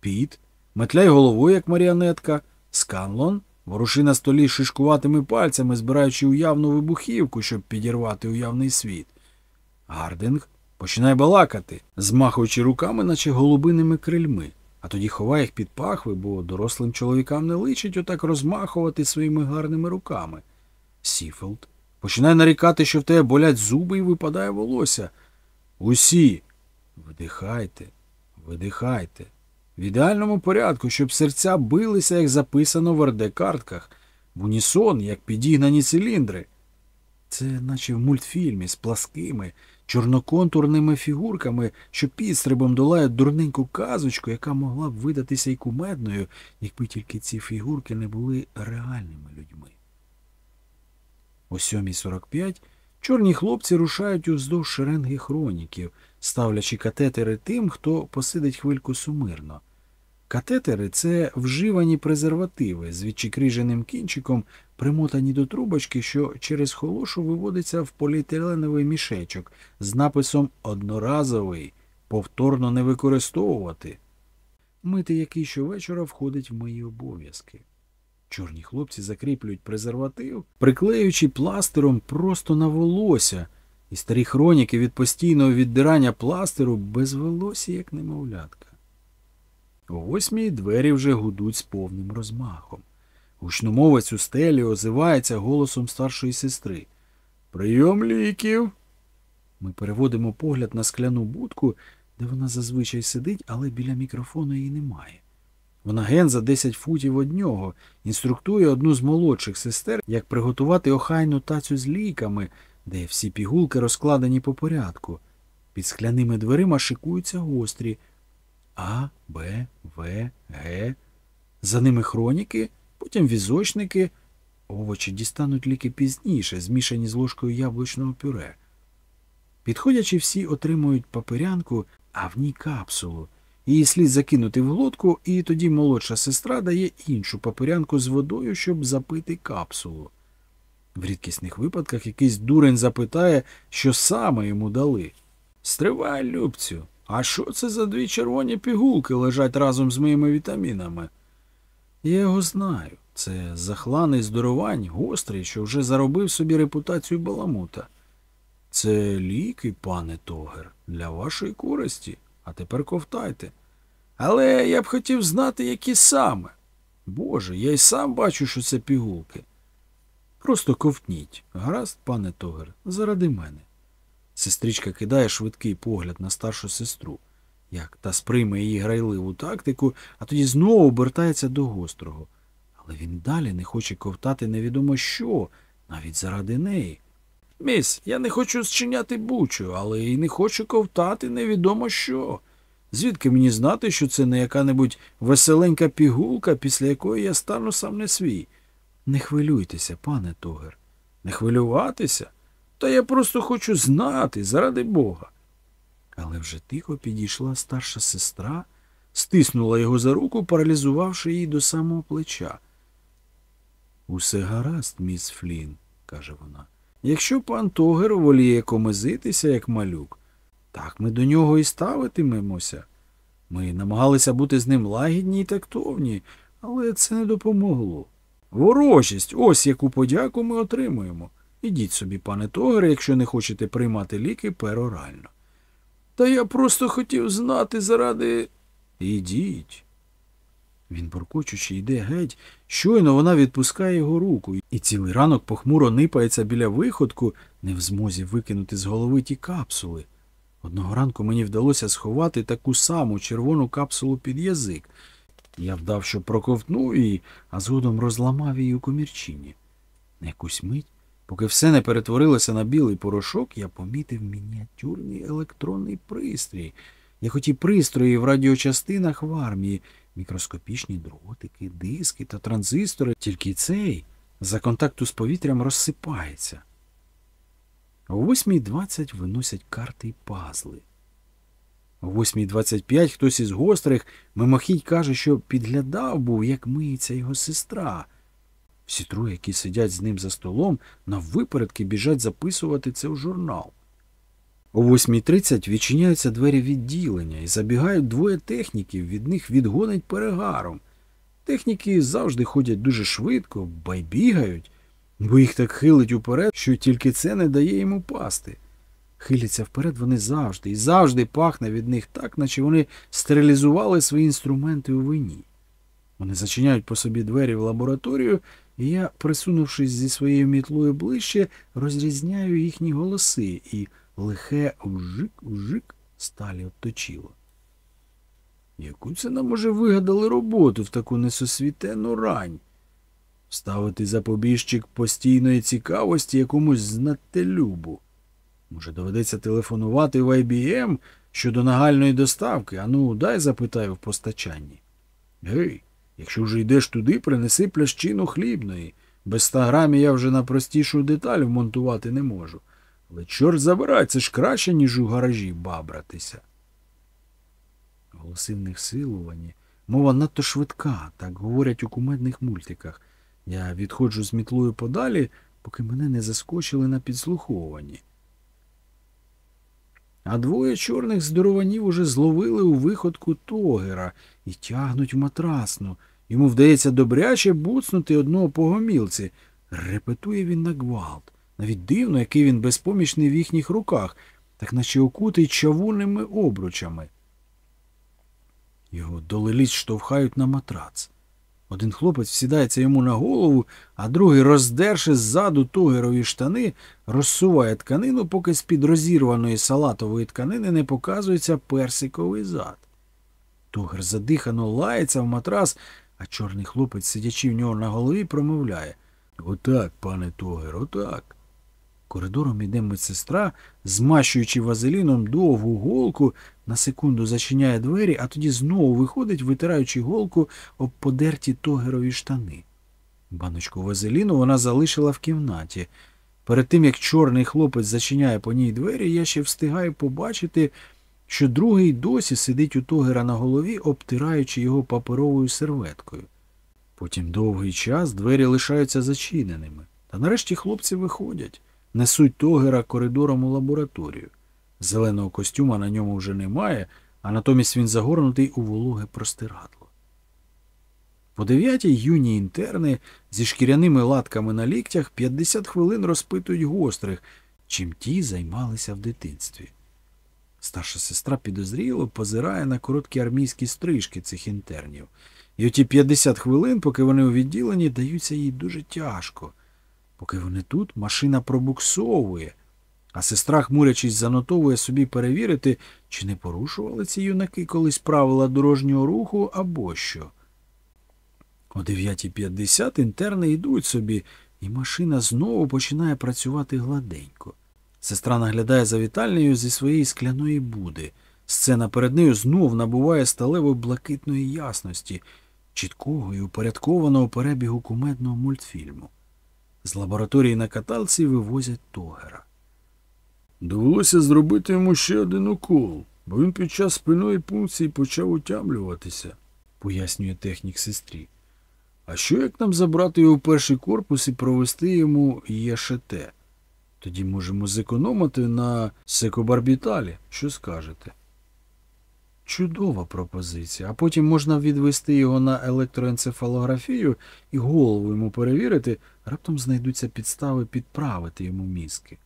Піт, метляй головою, як маріонетка. Сканлон, воруши на столі шишкуватими пальцями, збираючи уявну вибухівку, щоб підірвати уявний світ. Гардинг, починай балакати, змахуючи руками, наче голубиними крильми, а тоді ховай їх під пахви, бо дорослим чоловікам не личить отак розмахувати своїми гарними руками. Сіфелт, починай нарікати, що в тебе болять зуби і випадає волосся. Усі. Видихайте, видихайте. В ідеальному порядку, щоб серця билися, як записано в РД-картках, в унісон, як підігнані циліндри. Це наче в мультфільмі з пласкими, чорноконтурними фігурками, що підстрибом долають дурненьку казочку, яка могла б видатися й кумедною, якби тільки ці фігурки не були реальними людьми. О 7.45 Чорні хлопці рушають уздовж шеренги хроніків, ставлячи катетери тим, хто посидить хвильку сумирно. Катетери це вживані презервативи з відчикриженим кінчиком, примотані до трубочки, що через холошу виводиться в поліетиленовий мішечок з написом Одноразовий, повторно не використовувати. Мити який щовечора входить в мої обов'язки. Чорні хлопці закріплюють презерватив, приклеюючи пластиром просто на волосся, і старі хроніки від постійного віддирання пластиру без волосся, як немовлятка. О восьмій двері вже гудуть з повним розмахом. Гучномовець у стелі озивається голосом старшої сестри. Прийом ліків. Ми переводимо погляд на скляну будку, де вона зазвичай сидить, але біля мікрофону її немає. Вона ген за 10 футів од нього, інструктує одну з молодших сестер, як приготувати охайну тацю з ліками, де всі пігулки розкладені по порядку. Під скляними дверима шикуються гострі А, Б, В, Г. За ними хроніки, потім візочники. Овочі дістануть ліки пізніше, змішані з ложкою яблучного пюре. Підходячи, всі отримують паперянку, а в ній капсулу. Її слід закинути в глотку, і тоді молодша сестра дає іншу паперянку з водою, щоб запити капсулу. В рідкісних випадках якийсь дурень запитає, що саме йому дали. Стривай, Любцю, а що це за дві червоні пігулки лежать разом з моїми вітамінами? Я його знаю. Це захланий здоровань, гострий, що вже заробив собі репутацію баламута. Це ліки, пане Тогер, для вашої користі. А тепер ковтайте. Але я б хотів знати, які саме. Боже, я й сам бачу, що це пігулки. Просто ковтніть. Гаразд, пане Тогер, заради мене. Сестричка кидає швидкий погляд на старшу сестру, як та сприйме її грайливу тактику, а тоді знову обертається до гострого. Але він далі не хоче ковтати невідомо що, навіть заради неї. Міс, я не хочу зчиняти бучу, але й не хочу ковтати невідомо що. Звідки мені знати, що це не яка-небудь веселенька пігулка, після якої я стану сам не свій? Не хвилюйтеся, пане Тогер. Не хвилюватися? Та я просто хочу знати, заради Бога. Але вже тихо підійшла старша сестра, стиснула його за руку, паралізувавши її до самого плеча. Усе гаразд, міс Флін, каже вона. Якщо пан Тогер воліє комизитися, як малюк, так ми до нього і ставитимемося. Ми намагалися бути з ним лагідні й тактовні, але це не допомогло. Ворожість, ось яку подяку ми отримуємо. Ідіть собі, пане Тогере, якщо не хочете приймати ліки перорально. Та я просто хотів знати заради. Ідіть. Він, буркочучи, йде геть, щойно вона відпускає його руку, і цілий ранок похмуро нипається біля виходку, не в змозі викинути з голови ті капсули. Одного ранку мені вдалося сховати таку саму червону капсулу під язик. Я вдав, що проковтнув її, а згодом розламав її у комірчині. На якусь мить, поки все не перетворилося на білий порошок, я помітив мініатюрний електронний пристрій, як оті пристрої в радіочастинах в армії, мікроскопічні дротики, диски та транзистори, тільки цей за контакту з повітрям розсипається. О 8.20 виносять карти й пазли. О 8.25 хтось із гострих мимохідь каже, що підглядав був, як миється його сестра. Всі троє, які сидять з ним за столом, наввипередки біжать записувати це в журнал. О 8.30 відчиняються двері відділення і забігають двоє техніків, від них відгонить перегаром. Техніки завжди ходять дуже швидко, байбігають, бо їх так хилить уперед, що тільки це не дає йому пасти. Хиляться вперед вони завжди, і завжди пахне від них так, наче вони стерилізували свої інструменти у вині. Вони зачиняють по собі двері в лабораторію, і я, присунувшись зі своєю мітлою ближче, розрізняю їхні голоси, і лихе ужик-ужик сталі обточило. Яку це нам уже вигадали роботу в таку несосвітену рань? Ставити запобіжчик постійної цікавості якомусь знаттелюбу. Може, доведеться телефонувати в IBM щодо нагальної доставки, ану, дай запитаю в постачанні. Гей, якщо вже йдеш туди, принеси плящину хлібної. Без ста грамів я вже на простішу деталь вмонтувати не можу. Але чорт забирай, це ж краще, ніж у гаражі бабратися. Голоси в них силувані. Мова надто швидка, так говорять у кумедних мультиках. Я відходжу з мітлою подалі, поки мене не заскочили на підслуховуванні. А двоє чорних здорованів уже зловили у виходку тогера і тягнуть в матрасну. Йому вдається добряче буцнути одного по гомілці. Репетує він на гвалт. Навіть дивно, який він безпомічний в їхніх руках, так наче окутий чавунними обручами. Його долеліць штовхають на матрац. Один хлопець сідається йому на голову, а другий, роздерши ззаду тогерові штани, розсуває тканину, поки з-під розірваної салатової тканини не показується персиковий зад. Тогер задихано лається в матрас, а чорний хлопець, сидячи в нього на голові, промовляє Отак, пане Тогер, отак. Коридором іде медсестра, змащуючи вазеліном довгу голку, на секунду зачиняє двері, а тоді знову виходить, витираючи голку об подерті тогерові штани. Баночку вазеліну вона залишила в кімнаті. Перед тим, як чорний хлопець зачиняє по ній двері, я ще встигаю побачити, що другий досі сидить у тогера на голові, обтираючи його паперовою серветкою. Потім довгий час двері лишаються зачиненими. Та нарешті хлопці виходять, несуть тогера коридором у лабораторію. Зеленого костюма на ньому вже немає, а натомість він загорнутий у вологе простирадло. По дев'ятій юні інтерни зі шкіряними латками на ліктях 50 хвилин розпитують гострих, чим ті займалися в дитинстві. Старша сестра підозріло позирає на короткі армійські стрижки цих інтернів. І оті 50 хвилин, поки вони у відділенні, даються їй дуже тяжко. Поки вони тут, машина пробуксовує, а сестра, хмурячись, занотовує собі перевірити, чи не порушували ці юнаки колись правила дорожнього руху або що. О 9.50 інтерни йдуть собі, і машина знову починає працювати гладенько. Сестра наглядає за вітальнею зі своєї скляної буди. Сцена перед нею знов набуває сталево блакитної ясності, чіткого і упорядкованого перебігу кумедного мультфільму. З лабораторії на каталці вивозять тогера. Довелося зробити йому ще один укол, бо він під час спинної пункції почав утямлюватися, пояснює технік сестрі. А що як нам забрати його в перший корпус і провести йому ЄШТ? Тоді можемо зекономити на секобарбіталі. Що скажете? Чудова пропозиція. А потім можна відвести його на електроенцефалографію і голову йому перевірити, раптом знайдуться підстави підправити йому мізки.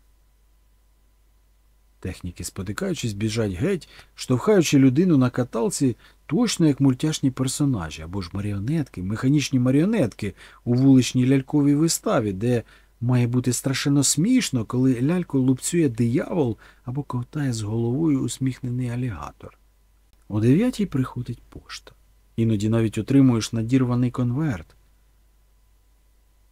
Техніки, спотикаючись, біжать геть, штовхаючи людину на каталці, точно як мультяшні персонажі або ж маріонетки, механічні маріонетки у вуличній ляльковій виставі, де має бути страшенно смішно, коли ляльку лупцює диявол або ковтає з головою усміхнений алігатор. О дев'ятій приходить пошта. Іноді навіть отримуєш надірваний конверт.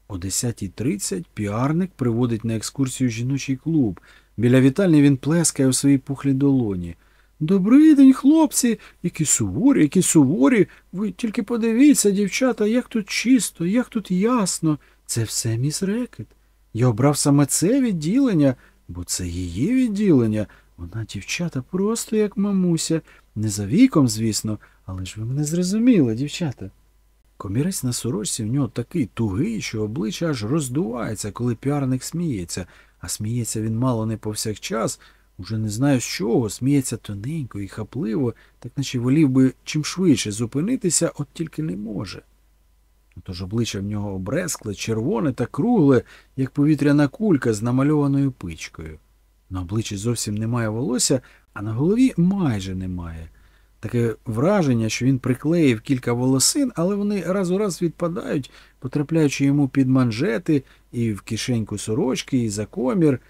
О 10.30 піарник приводить на екскурсію жіночий клуб. Біля вітальні він плескає у своїй пухлій долоні. Добрий день, хлопці, які суворі, які суворі. Ви тільки подивіться, дівчата, як тут чисто, як тут ясно. Це все міс Рекет. Я обрав саме це відділення, бо це її відділення. Вона, дівчата, просто як мамуся. Не за віком, звісно, але ж ви мене зрозуміли, дівчата. Комірець на сорочці в нього такий тугий, що обличчя аж роздувається, коли піарник сміється, а сміється він мало не повсякчас, уже не знаю з чого, сміється тоненько і хапливо, так наче волів би чим швидше зупинитися, от тільки не може. Тож обличчя в нього обрескле, червоне та кругле, як повітряна кулька з намальованою пичкою. На обличчі зовсім немає волосся, а на голові майже немає. Таке враження, що він приклеїв кілька волосин, але вони раз у раз відпадають, потрапляючи йому під манжети і в кишеньку сорочки, і за комір.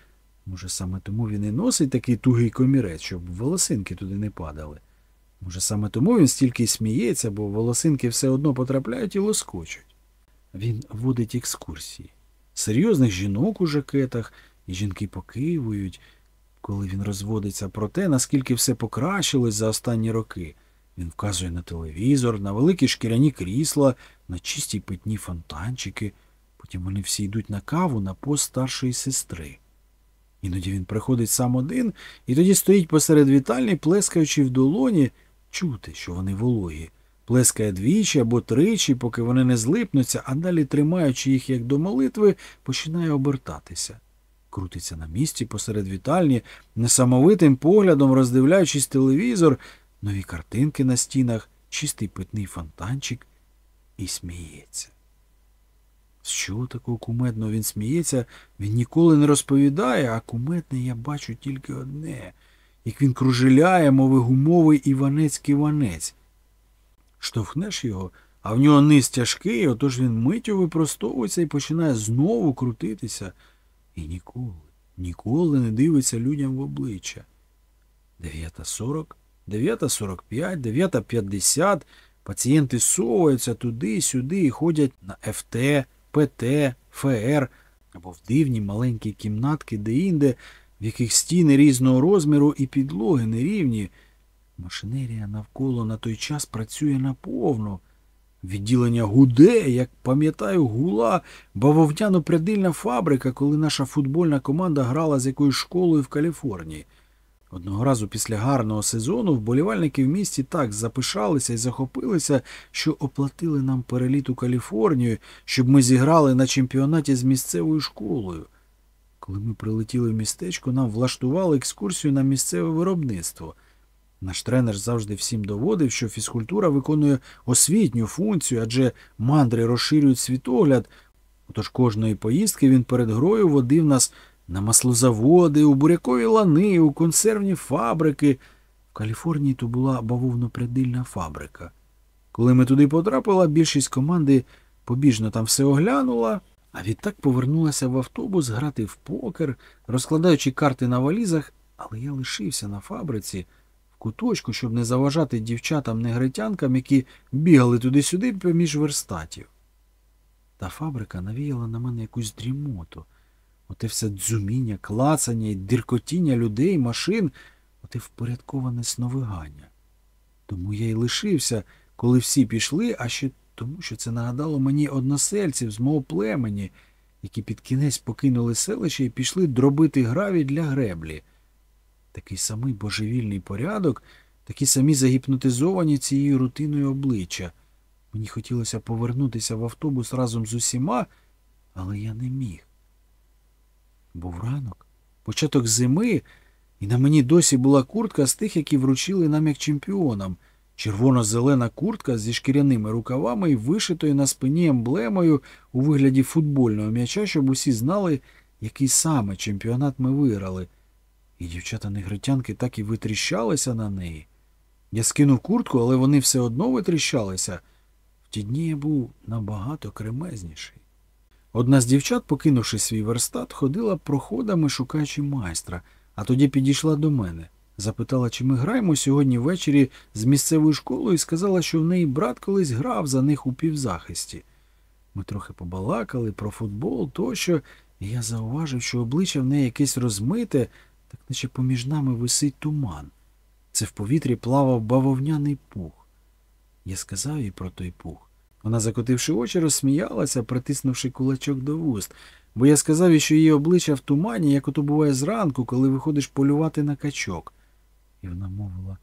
Може, саме тому він і носить такий тугий комірець, щоб волосинки туди не падали. Може, саме тому він стільки сміється, бо волосинки все одно потрапляють і лоскочуть. Він водить екскурсії. Серйозних жінок у жакетах, і жінки покивують, коли він розводиться про те, наскільки все покращилось за останні роки. Він вказує на телевізор, на великі шкіряні крісла, на чисті питні фонтанчики. Потім вони всі йдуть на каву на пост старшої сестри. Іноді він приходить сам один і тоді стоїть посеред вітальні, плескаючи в долоні, чути, що вони вологі. Плескає двічі або тричі, поки вони не злипнуться, а далі, тримаючи їх як до молитви, починає обертатися. Крутиться на місці посеред вітальні, несамовитим поглядом роздивляючись телевізор, нові картинки на стінах, чистий питний фонтанчик і сміється. З чого такого кумедного він сміється, він ніколи не розповідає, а кумедне я бачу тільки одне, як він кружеляє, мови гумовий іванецький ванець. Штовхнеш його, а в нього низ тяжкий, отож він миттю випростовується і починає знову крутитися. І ніколи, ніколи не дивиться людям в обличчя. Дев'ята сорок, дев'ята сорок п'ять, дев'ята п'ятдесят. Пацієнти соваються туди-сюди і ходять на ФТ, ПТ, ФР або в дивні маленькі кімнатки де-інде, в яких стіни різного розміру і підлоги нерівні. Машинерія навколо на той час працює наповно. Відділення гуде, як пам'ятаю, гула бавовняно-прядильна фабрика, коли наша футбольна команда грала з якоюсь школою в Каліфорнії. Одного разу після гарного сезону вболівальники в місті так запишалися і захопилися, що оплатили нам переліт у Каліфорнію, щоб ми зіграли на чемпіонаті з місцевою школою. Коли ми прилетіли в містечко, нам влаштували екскурсію на місцеве виробництво. Наш тренер завжди всім доводив, що фізкультура виконує освітню функцію, адже мандри розширюють світогляд. Отож кожної поїздки він перед грою водив нас на маслозаводи, у бурякові лани, у консервні фабрики. В Каліфорнії то була бавовнопрядильна фабрика. Коли ми туди потрапили, більшість команди побіжно там все оглянула, а відтак повернулася в автобус грати в покер, розкладаючи карти на валізах, але я лишився на фабриці куточку, щоб не заважати дівчатам-негритянкам, які бігали туди-сюди поміж верстатів. Та фабрика навіяла на мене якусь дрімоту. Оте все дзуміння, клацання і диркотіння людей, машин, оте впорядковане сновигання. Тому я й лишився, коли всі пішли, а ще тому, що це нагадало мені односельців з мого племені, які під кінець покинули селище і пішли дробити гравій для греблі. Такий самий божевільний порядок, такі самі загіпнотизовані цією рутиною обличчя. Мені хотілося повернутися в автобус разом з усіма, але я не міг. Був ранок, початок зими, і на мені досі була куртка з тих, які вручили нам як чемпіонам. Червоно-зелена куртка зі шкіряними рукавами і вишитою на спині емблемою у вигляді футбольного м'яча, щоб усі знали, який саме чемпіонат ми виграли. І дівчата-негритянки так і витріщалися на неї. Я скинув куртку, але вони все одно витріщалися. В ті дні я був набагато кремезніший. Одна з дівчат, покинувши свій верстат, ходила проходами, шукаючи майстра, а тоді підійшла до мене. Запитала, чи ми граємо сьогодні ввечері з місцевою школою, і сказала, що в неї брат колись грав за них у півзахисті. Ми трохи побалакали про футбол тощо, і я зауважив, що обличчя в неї якесь розмите, так наче поміж нами висить туман. Це в повітрі плавав бавовняний пух. Я сказав їй про той пух. Вона, закотивши очі, розсміялася, притиснувши кулачок до вуст, бо я сказав їй, що її обличчя в тумані, як ото буває зранку, коли виходиш полювати на качок. І вона мовила,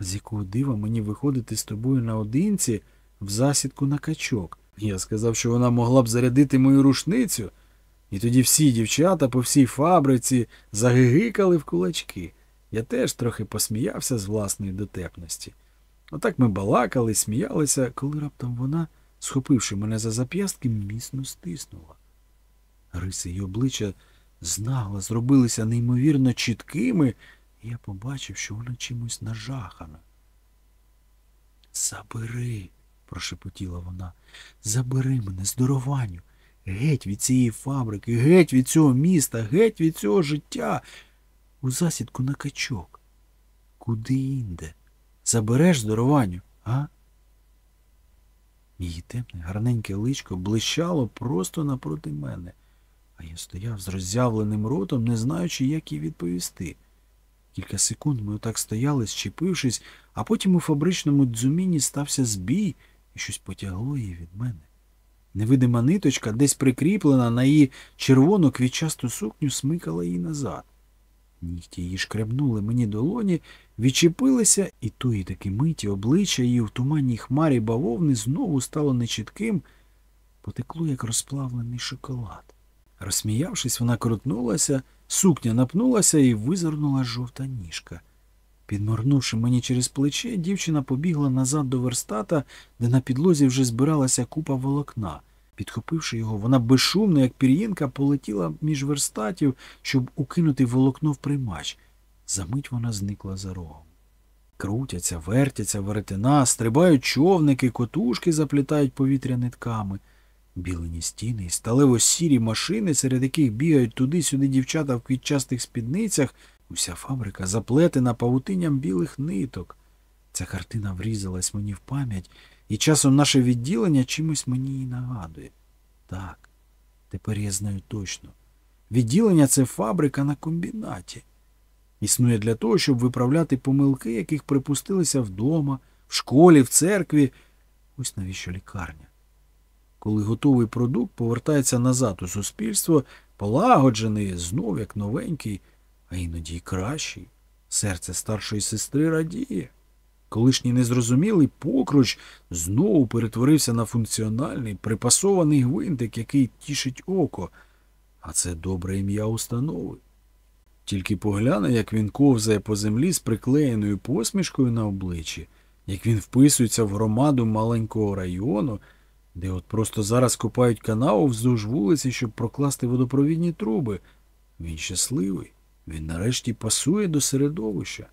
з якого дива мені виходити з тобою наодинці в засідку на качок. Я сказав, що вона могла б зарядити мою рушницю, і тоді всі дівчата по всій фабриці загигикали в кулачки. Я теж трохи посміявся з власної дотепності. Отак ми балакали, сміялися, коли раптом вона, схопивши мене за зап'ястки, міцно стиснула. Риси її обличчя знагла зробилися неймовірно чіткими, і я побачив, що вона чимось нажахана. Забери, прошепотіла вона, забери мене, здорованню, геть від цієї фабрики, геть від цього міста, геть від цього життя, у засідку на качок. Куди інде? Забереш здорованню, а? Її темне, гарненьке личко блищало просто напроти мене, а я стояв з роззявленим ротом, не знаючи, як їй відповісти. Кілька секунд ми отак стояли, щепившись, а потім у фабричному дзуміні стався збій, і щось потягло її від мене. Невидима ниточка, десь прикріплена на її червону квітчасту сукню, смикала її назад. Нігті її шкребнули мені долоні, відчепилися, і тої таки миті обличчя її в туманній хмарі бавовни знову стало нечітким, потекло, як розплавлений шоколад. Розсміявшись, вона крутнулася, сукня напнулася і визирнула жовта ніжка. Підморгнувши мені через плече, дівчина побігла назад до верстата, де на підлозі вже збиралася купа волокна. Підхопивши його, вона безшумно, як пір'їнка, полетіла між верстатів, щоб укинути волокно в приймач. Замить вона зникла за рогом. Крутяться, вертяться веретена, стрибають човники, котушки заплітають повітря нитками. Білені стіни і сталево-сірі машини, серед яких бігають туди-сюди дівчата в квітчастих спідницях, уся фабрика заплетена павутинням білих ниток. Ця картина врізалась мені в пам'ять, і часом наше відділення чимось мені її нагадує. Так, тепер я знаю точно. Відділення це фабрика на комбінаті. Існує для того, щоб виправляти помилки, яких припустилися вдома, в школі, в церкві. Ось навіщо лікарня. Коли готовий продукт повертається назад у суспільство, полагоджений, знов як новенький, а іноді й кращий, серце старшої сестри радіє. Колишній незрозумілий покруч знову перетворився на функціональний, припасований гвинтик, який тішить око, а це добре ім'я установи. Тільки погляне, як він ковзає по землі з приклеєною посмішкою на обличчі, як він вписується в громаду маленького району, де от просто зараз копають канаву вздовж вулиці, щоб прокласти водопровідні труби. Він щасливий, він нарешті пасує до середовища.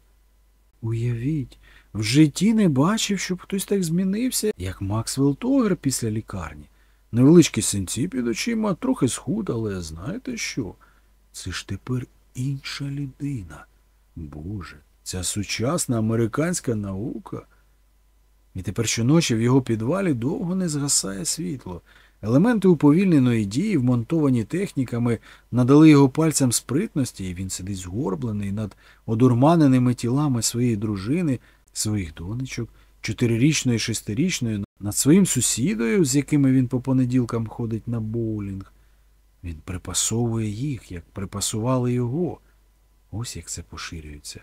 Уявіть, в житті не бачив, щоб хтось так змінився, як Максвелл Тогер після лікарні. Невеличкі синці під очима, трохи схуд, але знаєте що? Це ж тепер інша людина. Боже, ця сучасна американська наука. І тепер щоночі в його підвалі довго не згасає світло. Елементи уповільненої дії, вмонтовані техніками, надали його пальцям спритності, і він сидить згорблений над одурманеними тілами своєї дружини, своїх донечок, чотирирічної шестирічної, над своїм сусідою, з якими він по понеділкам ходить на боулінг. Він припасовує їх, як припасували його. Ось як це поширюється.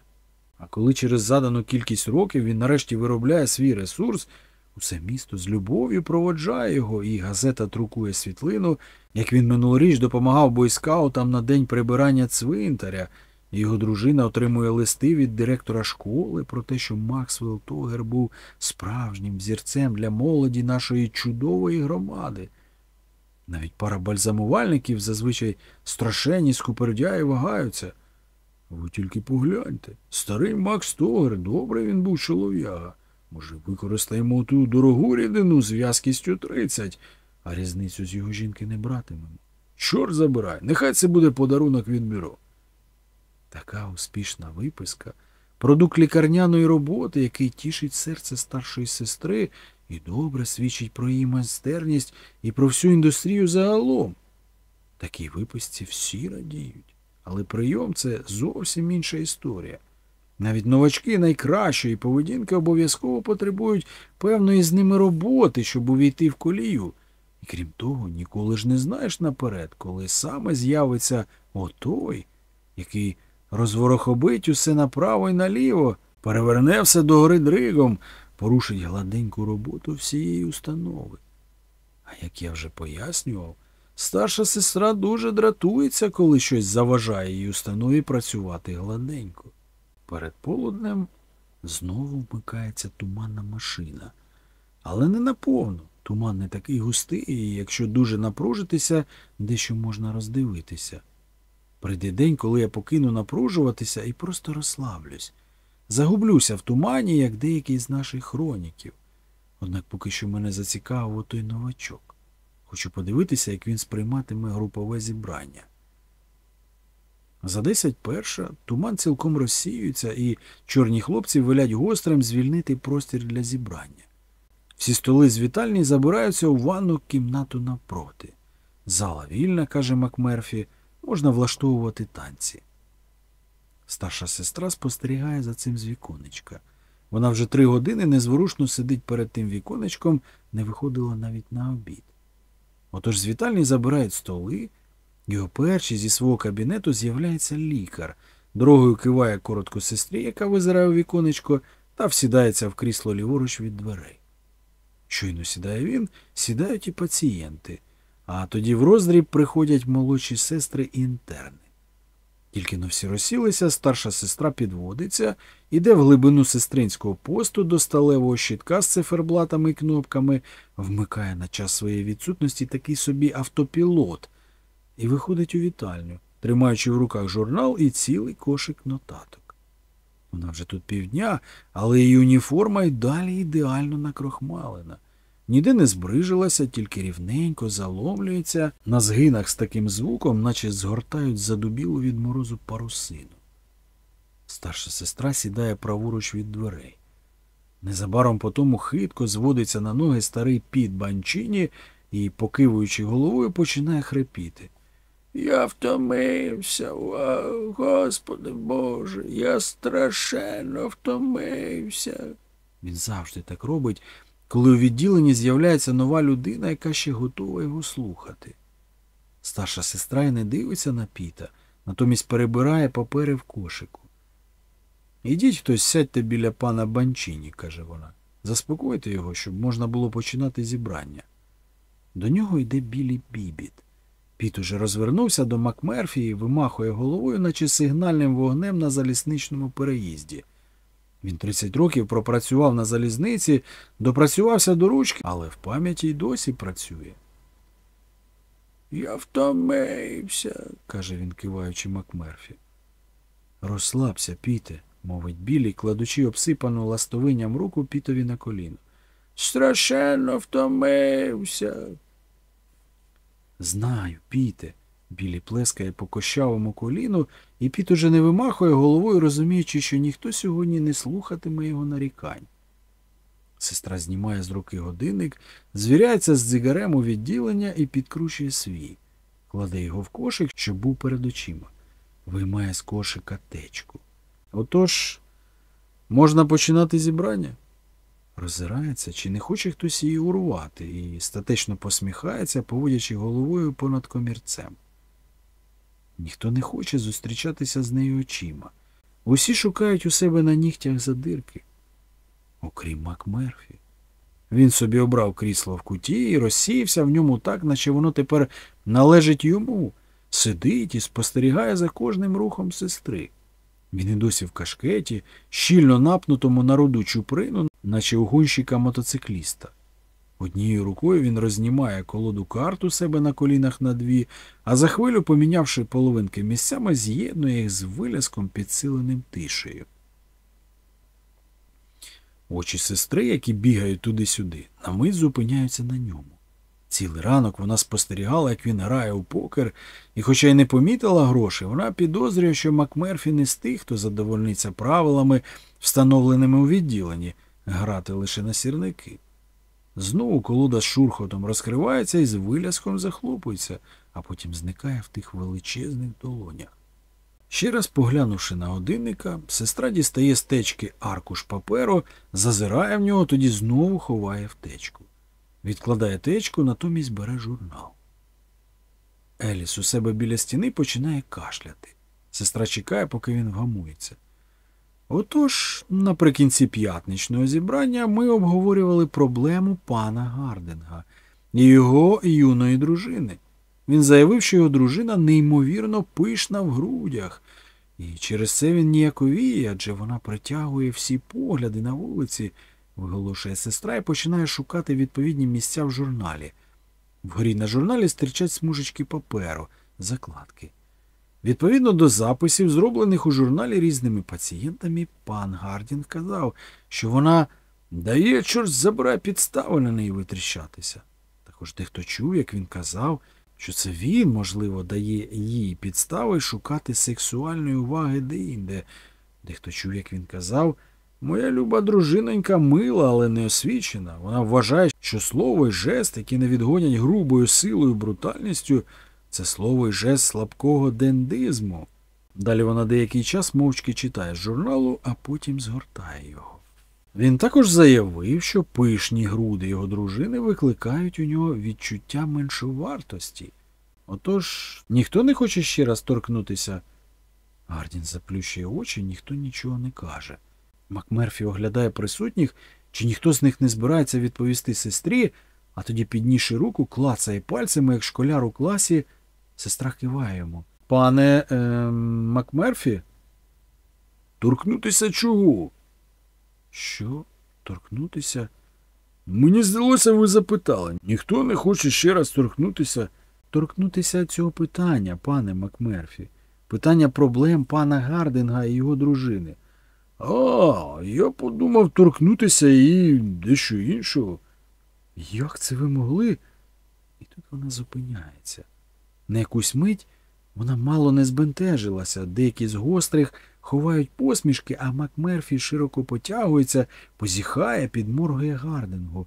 А коли через задану кількість років він нарешті виробляє свій ресурс, усе місто з любов'ю проводжає його, і газета друкує світлину, як він минулоріч допомагав бойскаутам на день прибирання цвинтаря. Його дружина отримує листи від директора школи про те, що Максвелл Тогер був справжнім взірцем для молоді нашої чудової громади. Навіть пара бальзамувальників зазвичай страшенні скупердяї вагаються. Ви тільки погляньте. Старий Макс Тогер, добре він був чолов'яга. Може, використаємо ту дорогу рідину з в'язкістю 30, а різницю з його жінки не братимемо. Чорт забирай, нехай це буде подарунок від бюро. Така успішна виписка, продукт лікарняної роботи, який тішить серце старшої сестри і добре свідчить про її майстерність і про всю індустрію загалом. Такій виписці всі радіють, але прийом це зовсім інша історія. Навіть новачки найкращої поведінки обов'язково потребують певної з ними роботи, щоб увійти в колію. І крім того, ніколи ж не знаєш наперед, коли саме з'явиться отой, який розворохобить усе направо і наліво, переверне все догори дригом, порушить гладеньку роботу всієї установи. А як я вже пояснював, старша сестра дуже дратується, коли щось заважає їй установі працювати гладенько. Перед полуднем знову вмикається туманна машина. Але не наповну. Туман не такий густий, і якщо дуже напружитися, дещо можна роздивитися. Прийде день, коли я покину напружуватися і просто розслаблюсь. Загублюся в тумані, як деякий з наших хроніків. Однак поки що мене зацікавив отой новачок. Хочу подивитися, як він сприйматиме групове зібрання. За десять перша туман цілком розсіюється, і чорні хлопці велять гострим звільнити простір для зібрання. Всі столи з вітальні забираються у ванну кімнату напроти. Зала вільна, каже Макмерфі, можна влаштовувати танці. Старша сестра спостерігає за цим з віконечка. Вона вже три години незворушно сидить перед тим віконечком, не виходила навіть на обід. Отож з вітальні забирають столи, його перший зі свого кабінету з'являється лікар, Дорогою киває коротко сестрі, яка визирає у віконечко, та всідається в крісло ліворуч від дверей. Щойно сідає він, сідають і пацієнти, а тоді в роздріб приходять молодші сестри і інтерни. Тільки но всі розсілися, старша сестра підводиться, іде в глибину сестринського посту до сталевого щитка з циферблатами і кнопками, вмикає на час своєї відсутності такий собі автопілот і виходить у вітальню, тримаючи в руках журнал і цілий кошик нотаток. Вона вже тут півдня, але її уніформа й далі ідеально накрохмалена. Ніде не збрижилася, тільки рівненько заломлюється, на згинах з таким звуком, наче згортають задубілу від морозу парусину. Старша сестра сідає праворуч від дверей. Незабаром по тому хитко зводиться на ноги старий піт банчині і, покивуючи головою, починає хрипіти. Я втомився, о, Господи Боже, я страшенно втомився. Він завжди так робить, коли у відділенні з'являється нова людина, яка ще готова його слухати. Старша сестра й не дивиться на піта, натомість перебирає папери в кошику. Ідіть хтось сядьте біля пана Банчині, каже вона. Заспокойте його, щоб можна було починати зібрання. До нього йде білий бібіт. Піт уже розвернувся до Макмерфі і вимахує головою, наче сигнальним вогнем на залізничному переїзді. Він 30 років пропрацював на залізниці, допрацювався до ручки, але в пам'яті й досі працює. Я втомився, каже він, киваючи Макмерфі. Розслабся, піте, мовить білий, кладучи обсипану ластовинням руку пітові на коліно. Страшенно втомився. Знаю, піте. Білі плескає по кощавому коліну, і піт уже не вимахує головою, розуміючи, що ніхто сьогодні не слухатиме його нарікань. Сестра знімає з руки годинник, звіряється з дзигарем у відділення і підкручує свій, кладе його в кошик, щоб був перед очима, виймає з кошика течку. Отож, можна починати зібрання? Роззирається, чи не хоче хтось її урвати, і статечно посміхається, поводячи головою понад комірцем. Ніхто не хоче зустрічатися з нею очима. Усі шукають у себе на нігтях задирки, окрім Макмерфі. Він собі обрав крісло в куті і розсіявся в ньому так, наче воно тепер належить йому, сидить і спостерігає за кожним рухом сестри. Він і досі в кашкеті, щільно напнутому на руду чуприну, наче у гонщика мотоцикліста. Однією рукою він рознімає колоду карт у себе на колінах на дві, а за хвилю, помінявши половинки місцями, з'єднує їх з виляском, підсиленим тишею. Очі сестри, які бігають туди-сюди, на мить зупиняються на ньому. Цілий ранок вона спостерігала, як він грає у покер, і, хоча й не помітила грошей, вона підозрює, що Макмерфі не з тих, хто задовольниться правилами, встановленими у відділенні, грати лише на сірники. Знову колода з шурхотом розкривається і з виляском захлопується, а потім зникає в тих величезних долонях. Ще раз поглянувши на годинника, сестра дістає з течки аркуш паперу, зазирає в нього, тоді знову ховає в течку. Відкладає течку, натомість бере журнал. Еліс у себе біля стіни починає кашляти. Сестра чекає, поки він вгамується. Отож, наприкінці п'ятничного зібрання ми обговорювали проблему пана Гардинга і його юної дружини. Він заявив, що його дружина неймовірно пишна в грудях, і через це він ніяковіє, адже вона притягує всі погляди на вулиці, виголошує сестра і починає шукати відповідні місця в журналі. Вгорі на журналі стирчать смужечки паперу, закладки. Відповідно до записів, зроблених у журналі різними пацієнтами, пан Гардін казав, що вона дає чорт забирай підстави на неї витріщатися. Також дехто чув, як він казав, що це він, можливо, дає їй підстави шукати сексуальної уваги деінде. Дехто чув, як він казав, моя люба дружинонька мила, але не освічена. Вона вважає, що слово і жест, які не відгонять грубою силою брутальністю, це слово і жест слабкого дендизму. Далі вона деякий час мовчки читає з журналу, а потім згортає його. Він також заявив, що пишні груди його дружини викликають у нього відчуття меншовартості. Отож, ніхто не хоче ще раз торкнутися Гардін заплющує очі, ніхто нічого не каже. Макмерфі оглядає присутніх, чи ніхто з них не збирається відповісти сестрі, а тоді, піднісши руку, клацає пальцями, як школяр у класі. Сестра киває йому. Пане е, Макмерфі? Торкнутися чого? Що? Торкнутися? Мені здалося, ви запитали. Ніхто не хоче ще раз торкнутися. Торкнутися цього питання, пане Макмерфі. Питання проблем пана Гардинга і його дружини. А, я подумав торкнутися і дещо іншого. Як це ви могли? І тут вона зупиняється. На якусь мить вона мало не збентежилася, деякі з гострих ховають посмішки, а Макмерфі широко потягується, позіхає, підморгує Гардингу.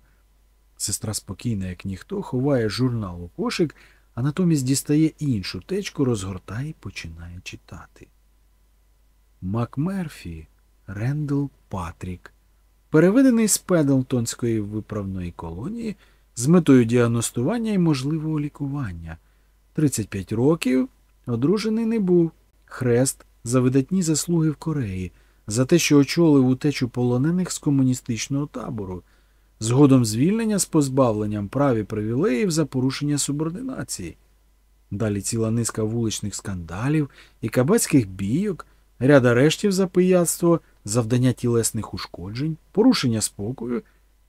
Сестра спокійна, як ніхто, ховає журнал у кошик, а натомість дістає іншу течку, розгортає і починає читати. Макмерфі Рендл Патрік, переведений з Педлтонської виправної колонії з метою діагностування і можливого лікування. 35 років, одружений не був. Хрест за видатні заслуги в Кореї, за те, що очолив утечу полонених з комуністичного табору, згодом звільнення з позбавленням прав і привілеїв за порушення субординації. Далі ціла низка вуличних скандалів і кабацьких бійок, ряд арештів за пияцтво, завдання тілесних ушкоджень, порушення спокою,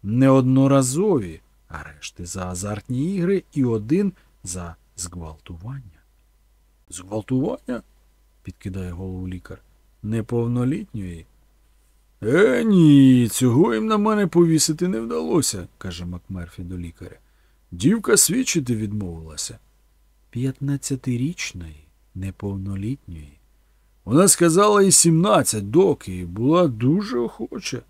неодноразові арешти за азартні ігри і один за зґвалтування. Зґвалтування? підкидає голову лікар. Неповнолітньої. Е, ні, цього їм на мене повісити не вдалося, каже Макмерфі до лікаря. Дівка свідчити відмовилася. П'ятнадцятирічної, неповнолітньої. Вона сказала і сімнадцять доки, і була дуже охоча.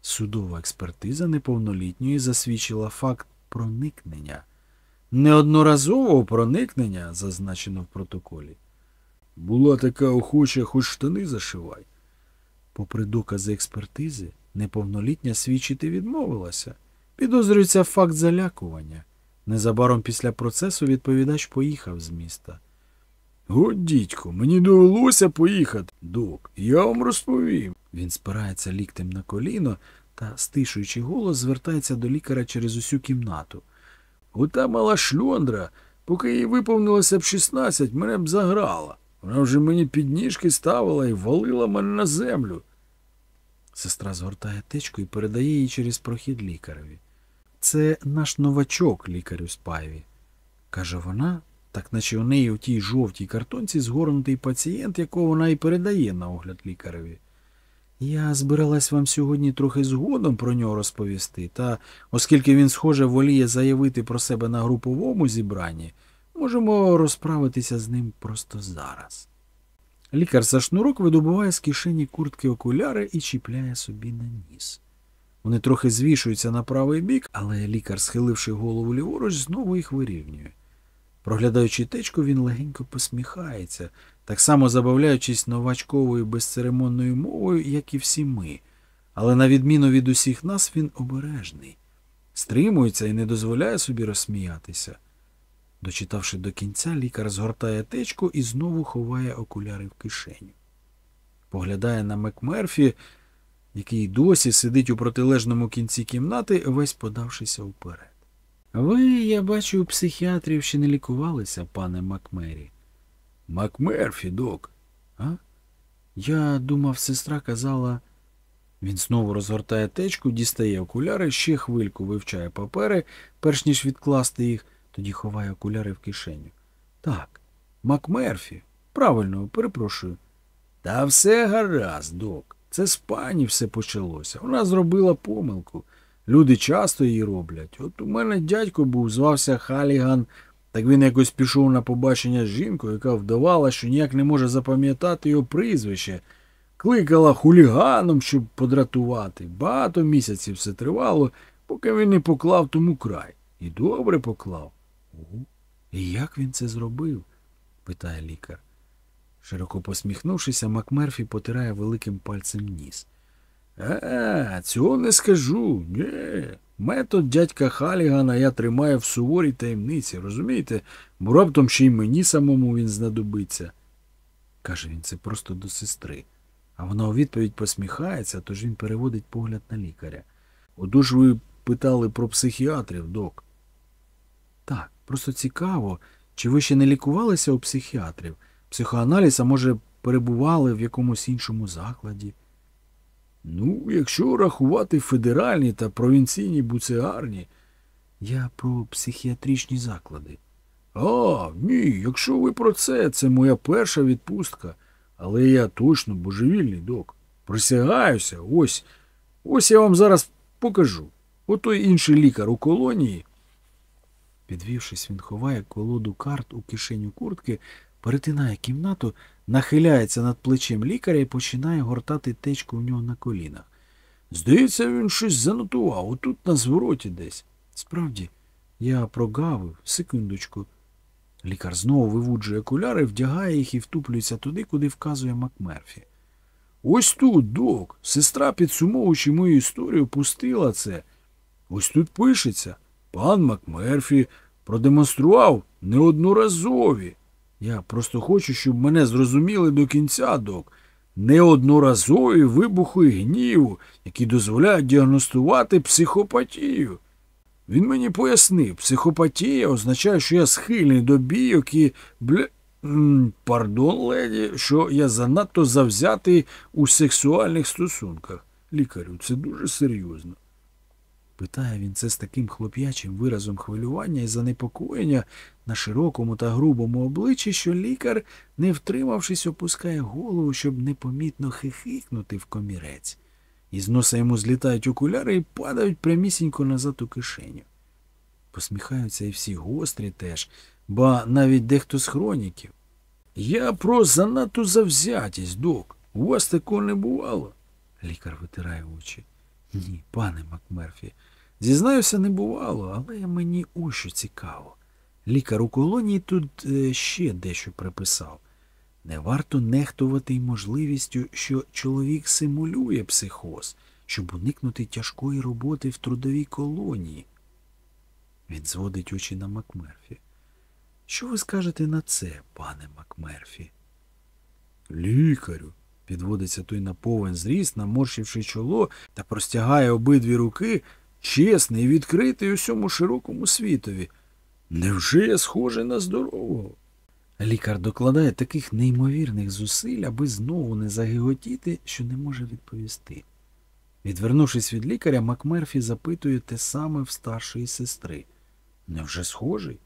Судова експертиза неповнолітньої засвідчила факт проникнення. Неодноразового проникнення, зазначено в протоколі. Була така охоча, хоч штани зашивай. Попри докази експертизи, неповнолітня свідчити відмовилася. Підозрюється факт залякування. Незабаром після процесу відповідач поїхав з міста. О, дідько, мені довелося поїхати, док, я вам розповім. Він спирається ліктем на коліно та, стишуючи голос, звертається до лікаря через усю кімнату. Ота мала шльондра, поки їй виповнилося б 16, мене б заграла. Вона вже мені підніжки ставила і валила мене на землю. Сестра згортає течку і передає її через прохід лікареві. Це наш новачок, лікарю Спайві, каже вона, так наче у неї у тій жовтій картонці згорнутий пацієнт, якого вона і передає на огляд лікареві. Я збиралась вам сьогодні трохи згодом про нього розповісти, та оскільки він, схоже, воліє заявити про себе на груповому зібранні, можемо розправитися з ним просто зараз. Лікар за шнурок видобуває з кишені куртки окуляри і чіпляє собі на ніс. Вони трохи звішуються на правий бік, але лікар, схиливши голову ліворуч, знову їх вирівнює. Проглядаючи течку, він легенько посміхається, так само забавляючись новачковою безцеремонною мовою, як і всі ми. Але на відміну від усіх нас, він обережний, стримується і не дозволяє собі розсміятися. Дочитавши до кінця, лікар згортає течку і знову ховає окуляри в кишеню. Поглядає на Макмерфі, який досі сидить у протилежному кінці кімнати, весь подавшися вперед. Ви, я бачу, у психіатрів ще не лікувалися, пане Макмері. Макмерфі, док. А? Я думав, сестра казала. Він знову розгортає течку, дістає окуляри, ще хвильку вивчає папери, перш ніж відкласти їх, тоді ховає окуляри в кишеню. Так, Макмерфі. Правильно, перепрошую. Та все гаразд, док. Це з пані все почалося. Вона зробила помилку. Люди часто її роблять. От у мене дядько був, звався Халіган, так він якось пішов на побачення з жінкою, яка вдавала, що ніяк не може запам'ятати його прізвище. Кликала хуліганом, щоб подратувати. Багато місяців все тривало, поки він не поклав тому край. І добре поклав. І як він це зробив? питає лікар. Широко посміхнувшися, Макмерфі потирає великим пальцем ніс. Е, цього не скажу. Ні. Метод дядька Халігана я тримаю в суворій таємниці, розумієте? Бо раптом ще й мені самому він знадобиться. каже він це просто до сестри. А вона у відповідь посміхається, тож він переводить погляд на лікаря. Отож ви питали про психіатрів, док. Так, просто цікаво, чи ви ще не лікувалися у психіатрів? Психоаналіз, а може, перебували в якомусь іншому закладі? Ну, якщо рахувати федеральні та провінційні буцеарні. Я про психіатричні заклади. А, ні, якщо ви про це, це моя перша відпустка. Але я точно божевільний док. Присягаюся, ось. Ось я вам зараз покажу. Отой інший лікар у колонії. Підвівшись, він ховає колоду карт у кишеню куртки, перетинає кімнату, нахиляється над плечем лікаря і починає гортати течку у нього на колінах. Здається, він щось занотував, отут на звороті десь. Справді, я прогавив, секундочку. Лікар знову вивуджує окуляри, вдягає їх і втуплюється туди, куди вказує Макмерфі. Ось тут, док, сестра, підсумовуючи мою історію, пустила це. Ось тут пишеться. Пан Макмерфі продемонстрував неодноразові. Я просто хочу, щоб мене зрозуміли до кінця, док. Неодноразові вибухи гніву, які дозволяють діагностувати психопатію. Він мені пояснив, психопатія означає, що я схильний до бійок і бля. Пардон, леді, що я занадто завзятий у сексуальних стосунках. Лікарю, це дуже серйозно. Питає він це з таким хлоп'ячим виразом хвилювання і занепокоєння на широкому та грубому обличчі, що лікар, не втримавшись, опускає голову, щоб непомітно хихикнути в комірець. Із носа йому злітають окуляри і падають прямісінько назад у кишеню. Посміхаються і всі гострі теж, ба навіть дехто з хроніків. Я про занадто завзятість, док. У вас такого не бувало? Лікар витирає очі. Ні, пане Макмерфі. Зізнаюся, не бувало, але мені ось що цікаво. Лікар у колонії тут е, ще дещо приписав. Не варто нехтувати й можливістю, що чоловік симулює психоз, щоб уникнути тяжкої роботи в трудовій колонії. Він зводить очі на Макмерфі. Що ви скажете на це, пане Макмерфі? Лікарю, підводиться той на повен зріст, наморщивши чоло та простягає обидві руки, чесний і відкритий усьому широкому світові. Невже я схожий на здорового? Лікар докладає таких неймовірних зусиль, аби знову не загиготіти, що не може відповісти. Відвернувшись від лікаря, Макмерфі запитує те саме в старшої сестри. Невже схожий?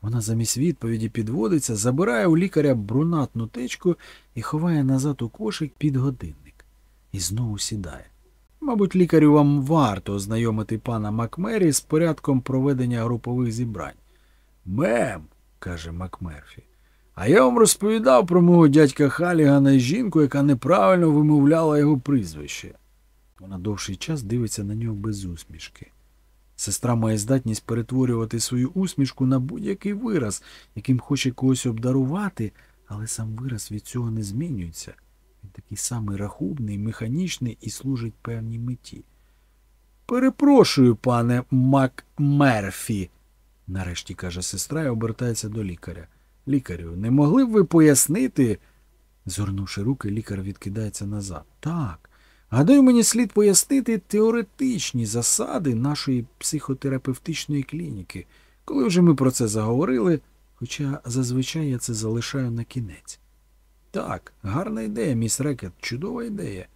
Вона замість відповіді підводиться, забирає у лікаря брунатну течку і ховає назад у кошик під годинник. І знову сідає. Мабуть, лікарю вам варто ознайомити пана Макмері з порядком проведення групових зібрань. Мем, каже Макмерфі. А я вам розповідав про мого дядька Халігана і жінку, яка неправильно вимовляла його прізвище. Вона довший час дивиться на нього без усмішки. Сестра має здатність перетворювати свою усмішку на будь-який вираз, яким хоче когось обдарувати, але сам вираз від цього не змінюється. Він такий самий рахубний, механічний і служить певній меті. Перепрошую, пане Макмерфі, нарешті каже сестра і обертається до лікаря. Лікарю, не могли б ви пояснити? Згорнувши руки, лікар відкидається назад. Так. Гадаю, мені слід пояснити теоретичні засади нашої психотерапевтичної клініки, коли вже ми про це заговорили, хоча зазвичай я це залишаю на кінець. Так, гарна ідея, міс Рекет, чудова ідея.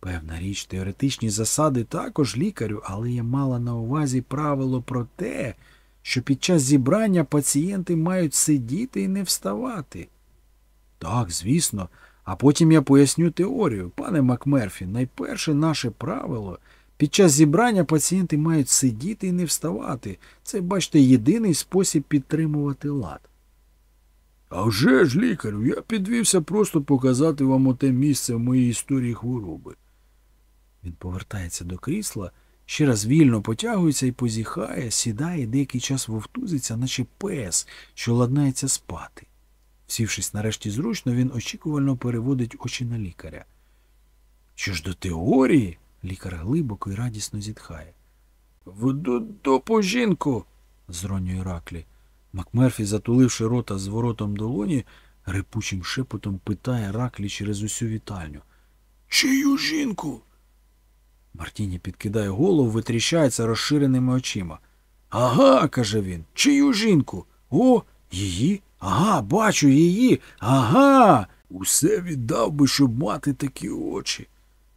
Певна річ, теоретичні засади також лікарю, але я мала на увазі правило про те, що під час зібрання пацієнти мають сидіти і не вставати. Так, звісно, а потім я поясню теорію. Пане Макмерфі, найперше наше правило. Під час зібрання пацієнти мають сидіти і не вставати. Це, бачите, єдиний спосіб підтримувати лад. А вже ж, лікарю, я підвівся просто показати вам оте місце в моїй історії хвороби. Він повертається до крісла, ще раз вільно потягується і позіхає, сідає деякий час вовтузиться, наче пес, що ладнається спати. Сівшись нарешті зручно, він очікувально переводить очі на лікаря. Що ж до теорії? Лікар глибоко і радісно зітхає. В допу жінку. зронює раклі. Макмерфі, затуливши рота з воротом долоні, репучим шепотом питає Раклі через усю вітальню. Чию жінку? Мартіні підкидає голову, витріщається розширеними очима. Ага, каже він. Чию жінку? О, її? Ага, бачу її. Ага. Усе віддав би, щоб мати такі очі.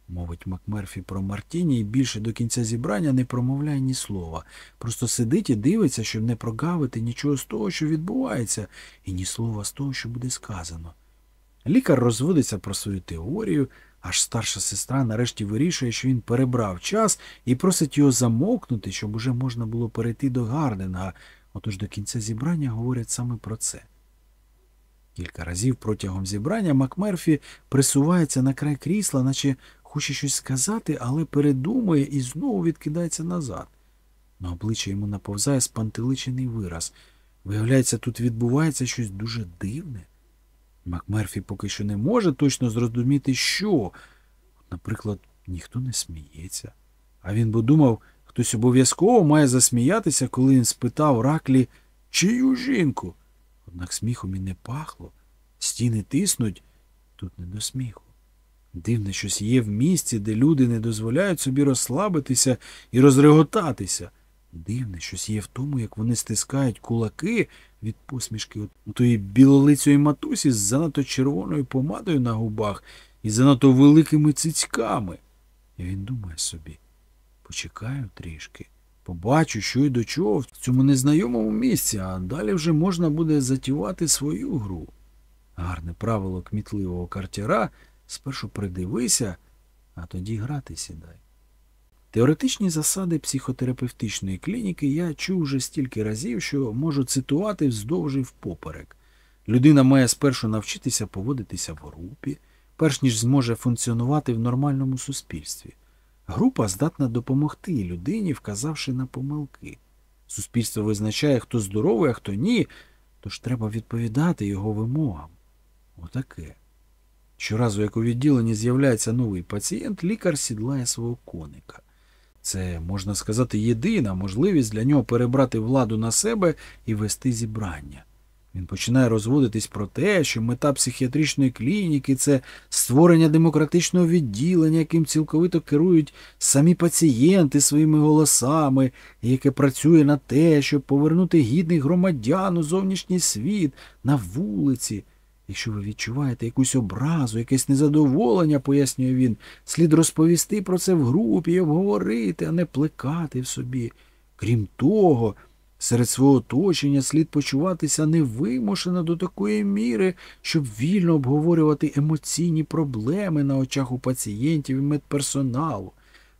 Мовить Макмерфі про Мартіні і більше до кінця зібрання не промовляє ні слова. Просто сидить і дивиться, щоб не прогавити нічого з того, що відбувається, і ні слова з того, що буде сказано. Лікар розводиться про свою теорію, аж старша сестра нарешті вирішує, що він перебрав час і просить його замовкнути, щоб уже можна було перейти до Гардинга. Отож до кінця зібрання говорять саме про це. Кілька разів протягом зібрання Макмерфі присувається на край крісла, наче хоче щось сказати, але передумує і знову відкидається назад. На обличчя йому наповзає спантеличений вираз. Виявляється, тут відбувається щось дуже дивне. Макмерфі поки що не може точно зрозуміти, що. Наприклад, ніхто не сміється. А він би думав, хтось обов'язково має засміятися, коли він спитав Раклі, чию жінку. Однак сміхом і не пахло. Стіни тиснуть, тут не до сміху. Дивне щось є в місці, де люди не дозволяють собі розслабитися і розреготатися. Дивне щось є в тому, як вони стискають кулаки від посмішки у тої білолицьої матусі з занадто червоною помадою на губах і занадто великими цицьками. І він думає собі, почекаю трішки, побачу, що й до чого в цьому незнайомому місці, а далі вже можна буде затівати свою гру. Гарне правило кмітливого картяра спершу придивися, а тоді грати сідай. Теоретичні засади психотерапевтичної клініки я чув вже стільки разів, що можу цитувати вздовж і впоперек. Людина має спершу навчитися поводитися в групі, перш ніж зможе функціонувати в нормальному суспільстві. Група здатна допомогти людині, вказавши на помилки. Суспільство визначає, хто здоровий, а хто ні, тож треба відповідати його вимогам. Отаке. Щоразу, як у відділенні з'являється новий пацієнт, лікар сідлає свого коника. Це, можна сказати, єдина можливість для нього перебрати владу на себе і вести зібрання. Він починає розводитись про те, що мета психіатричної клініки це створення демократичного відділення, яким цілковито керують самі пацієнти своїми голосами, і яке працює на те, щоб повернути гідних громадян у зовнішній світ, на вулиці. Якщо ви відчуваєте якусь образу, якесь незадоволення, пояснює він, слід розповісти про це в групі і обговорити, а не плекати в собі. Крім того, серед свого оточення слід почуватися невимушено до такої міри, щоб вільно обговорювати емоційні проблеми на очах у пацієнтів і медперсоналу.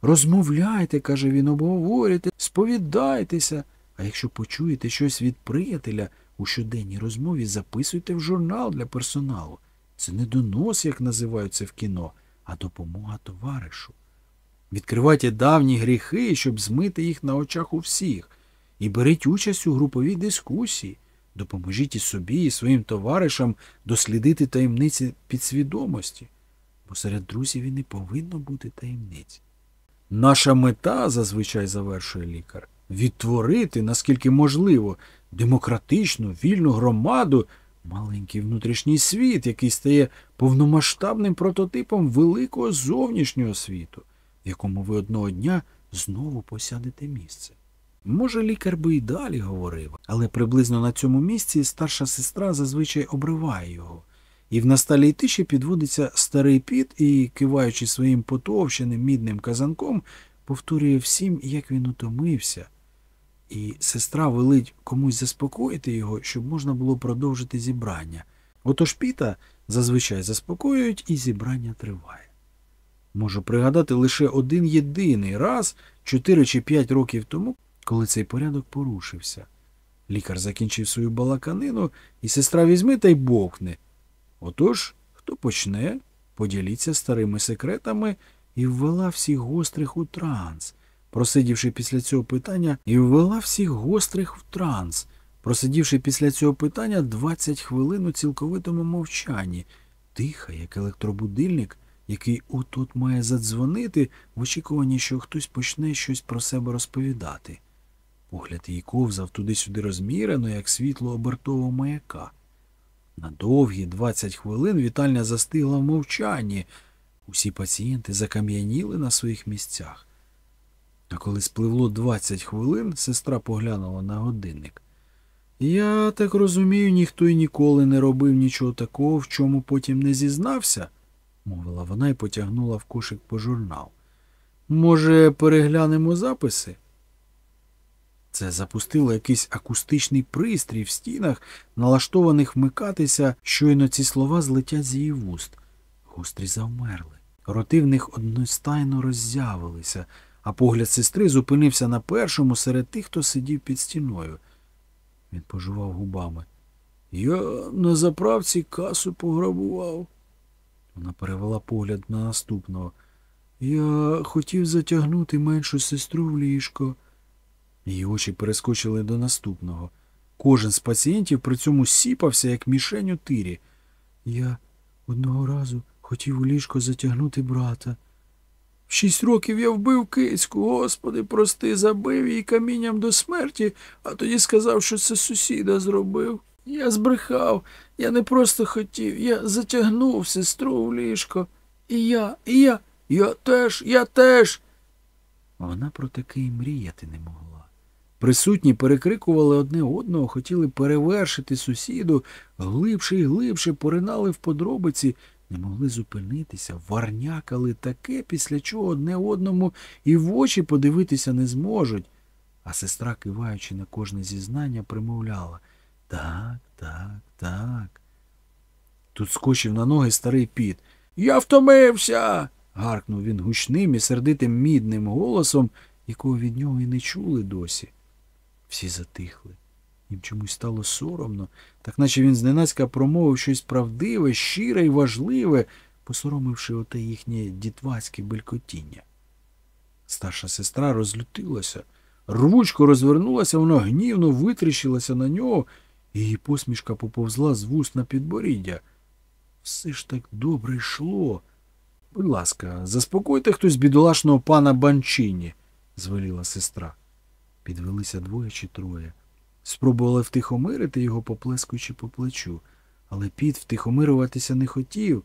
Розмовляйте, каже він, обговорюйте, сповідайтеся. А якщо почуєте щось від приятеля, у щоденній розмові записуйте в журнал для персоналу. Це не донос, як називають це в кіно, а допомога товаришу. Відкривайте давні гріхи, щоб змити їх на очах у всіх, і беріть участь у груповій дискусії. Допоможіть і собі, і своїм товаришам дослідити таємниці підсвідомості, бо серед друзів і не повинно бути таємниць. Наша мета, зазвичай завершує лікар, відтворити, наскільки можливо, демократичну, вільну громаду, маленький внутрішній світ, який стає повномасштабним прототипом великого зовнішнього світу, в якому ви одного дня знову посядете місце. Може, лікар би і далі говорив, але приблизно на цьому місці старша сестра зазвичай обриває його. І в насталій тиші підводиться старий піт і, киваючи своїм потовщеним мідним казанком, повторює всім, як він утомився. І сестра велить комусь заспокоїти його, щоб можна було продовжити зібрання. Отож піта зазвичай заспокоюють, і зібрання триває. Можу пригадати лише один єдиний раз, чотири чи п'ять років тому, коли цей порядок порушився. Лікар закінчив свою балаканину, і сестра візьме та й бовкне. Отож, хто почне, поділіться старими секретами і ввела всіх гострих у транс, просидівши після цього питання, і ввела всіх гострих в транс, просидівши після цього питання 20 хвилин у цілковитому мовчанні, тиха, як електробудильник, який от-от має задзвонити в очікуванні, що хтось почне щось про себе розповідати. Погляд її ковзав туди-сюди розмірено, як світло обертового маяка. На довгі 20 хвилин вітальня застигла в мовчанні. Усі пацієнти закам'яніли на своїх місцях. А коли спливло 20 хвилин, сестра поглянула на годинник. Я так розумію, ніхто й ніколи не робив нічого такого, в чому потім не зізнався, мовила вона і потягнула в кошик по журнал. Може, переглянемо записи? Це запустило якийсь акустичний пристрій в стінах, налаштованих вмикатися, щойно ці слова злетять з її вуст. Гострі завмерли. Роти в них одностайно роззявилися, а погляд сестри зупинився на першому серед тих, хто сидів під стіною. Він пожував губами. Я на заправці касу пограбував. Вона перевела погляд на наступного. Я хотів затягнути меншу сестру в ліжко. Її очі перескочили до наступного. Кожен з пацієнтів при цьому сіпався, як мішень у тирі. Я одного разу хотів у ліжко затягнути брата. В шість років я вбив кицьку, господи, прости, забив її камінням до смерті, а тоді сказав, що це сусіда зробив. Я збрехав, я не просто хотів, я затягнув сестру в ліжко. І я, і я, я теж, я теж. Вона про таке й мріяти не могла. Присутні перекрикували одне одного, хотіли перевершити сусіду, глибше і глибше поринали в подробиці, не могли зупинитися, варнякали таке, після чого одне одному і в очі подивитися не зможуть. А сестра, киваючи на кожне зізнання, примовляла Так, так, так. Тут скочив на ноги старий піт. Я втомився. гаркнув він гучним і сердитим мідним голосом, якого від нього і не чули досі. Всі затихли. Їм чомусь стало соромно, так наче він зненацька промовив щось правдиве, щире і важливе, посоромивши оте їхнє дітвацьке белькотіння. Старша сестра розлютилася, рвучко розвернулася, вона гнівно витріщилася на нього, і її посмішка поповзла з вуст на підборіддя. Все ж так добре йшло. Будь ласка, заспокойте хтось бідолашного пана Банчині, звеліла сестра. Підвелися двоє чи троє. Спробували втихомирити його, поплескуючи по плечу, але піт втихомирюватися не хотів.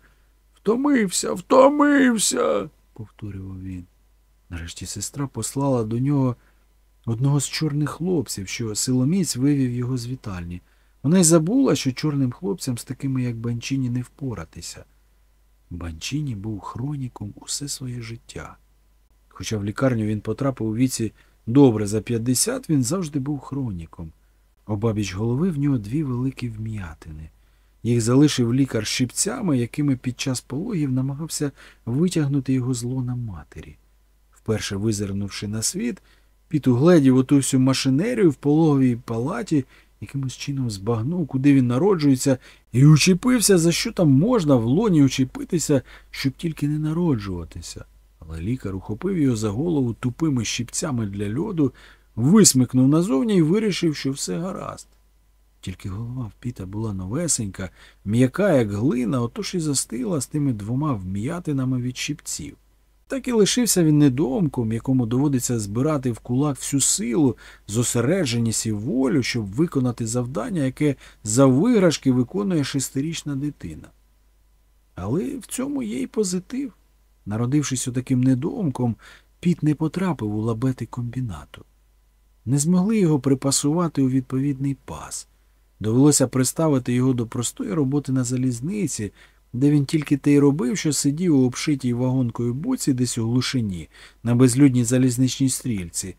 Втомився, втомився, повторював він. Нарешті сестра послала до нього одного з чорних хлопців, що силоміць вивів його з вітальні. Вона й забула, що чорним хлопцям з такими, як Банчині, не впоратися. Банчині був хроніком усе своє життя. Хоча в лікарню він потрапив у віці добре за 50, він завжди був хроніком. Обабіч голови в нього дві великі вм'ятини. Їх залишив лікар щипцями, якими під час пологів намагався витягнути його з лона матері. Вперше визирнувши на світ, Піт угледів оту всю машинерію в пологовій палаті, якимось чином збагнув, куди він народжується, і учепився, за що там можна в лоні учепитися, щоб тільки не народжуватися. Але лікар ухопив його за голову тупими щипцями для льоду, висмикнув назовні і вирішив, що все гаразд. Тільки голова в Піта була новесенька, м'яка, як глина, отож і застигла з тими двома вм'ятинами від щипців. Так і лишився він недомком, якому доводиться збирати в кулак всю силу, зосередженість і волю, щоб виконати завдання, яке за виграшки виконує шестирічна дитина. Але в цьому є й позитив. Народившись отаким недомком, Піт не потрапив у лабети комбінату. Не змогли його припасувати у відповідний пас. Довелося приставити його до простої роботи на залізниці, де він тільки те й робив, що сидів у обшитій вагонкою буці десь у глушині, на безлюдній залізничній стрільці,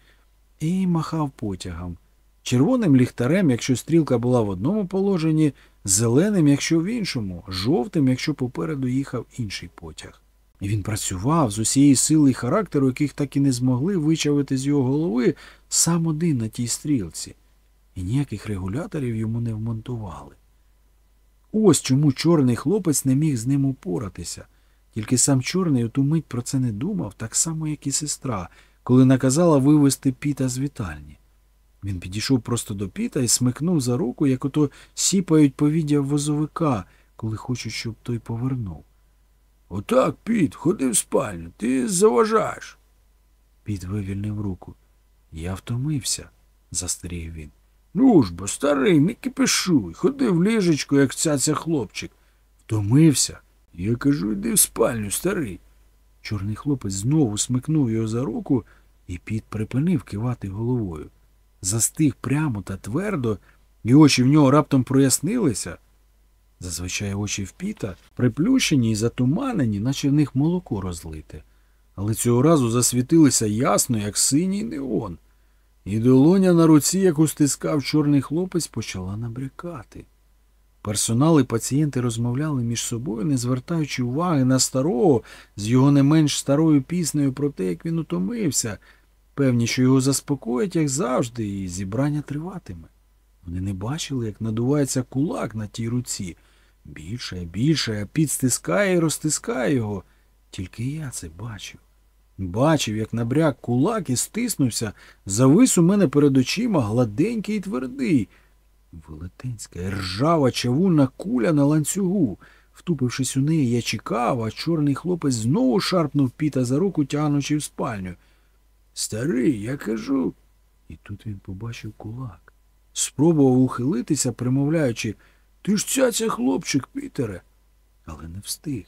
і махав потягом. Червоним ліхтарем, якщо стрілка була в одному положенні, зеленим, якщо в іншому, жовтим, якщо попереду їхав інший потяг. І він працював з усієї сили і характеру, яких так і не змогли вичавити з його голови сам один на тій стрілці, і ніяких регуляторів йому не вмонтували. Ось чому чорний хлопець не міг з ним упоратися. Тільки сам чорний у ту мить про це не думав, так само, як і сестра, коли наказала вивезти піта з вітальні. Він підійшов просто до піта і смикнув за руку, як ото сіпають повіддя возовика, коли хочуть, щоб той повернув. Отак, Піт, ходи в спальню, ти заважаєш. Піт вивільнив руку. Я втомився, застеріг він. Ну ж бо, старий, не кипишуй, ходи в ліжечко, як цяця хлопчик. Втомився. Я кажу, йди в спальню, старий. Чорний хлопець знову смикнув його за руку, і піт припинив кивати головою. Застиг прямо та твердо, і очі в нього раптом прояснилися. Зазвичай очі в піта приплющені і затуманені, наче в них молоко розлите. Але цього разу засвітилися ясно, як синій неон. І долоня на руці, яку стискав чорний хлопець, почала набрякати. Персонал і пацієнти розмовляли між собою, не звертаючи уваги на старого з його не менш старою піснею про те, як він утомився, певні, що його заспокоять, як завжди, і зібрання триватиме. Вони не бачили, як надувається кулак на тій руці. Більше, більше, піт і розтискає його. Тільки я це бачив. Бачив, як набряк кулак і стиснувся, завис у мене перед очима гладенький і твердий. Велетенська, ржава чавунна куля на ланцюгу. Втупившись у неї, я чекав, а чорний хлопець знову шарпнув піта за руку, тягнучи в спальню. Старий, я кажу. І тут він побачив кулак. Спробував ухилитися, примовляючи Ти ж цяця хлопчик, Пітере. Але не встиг.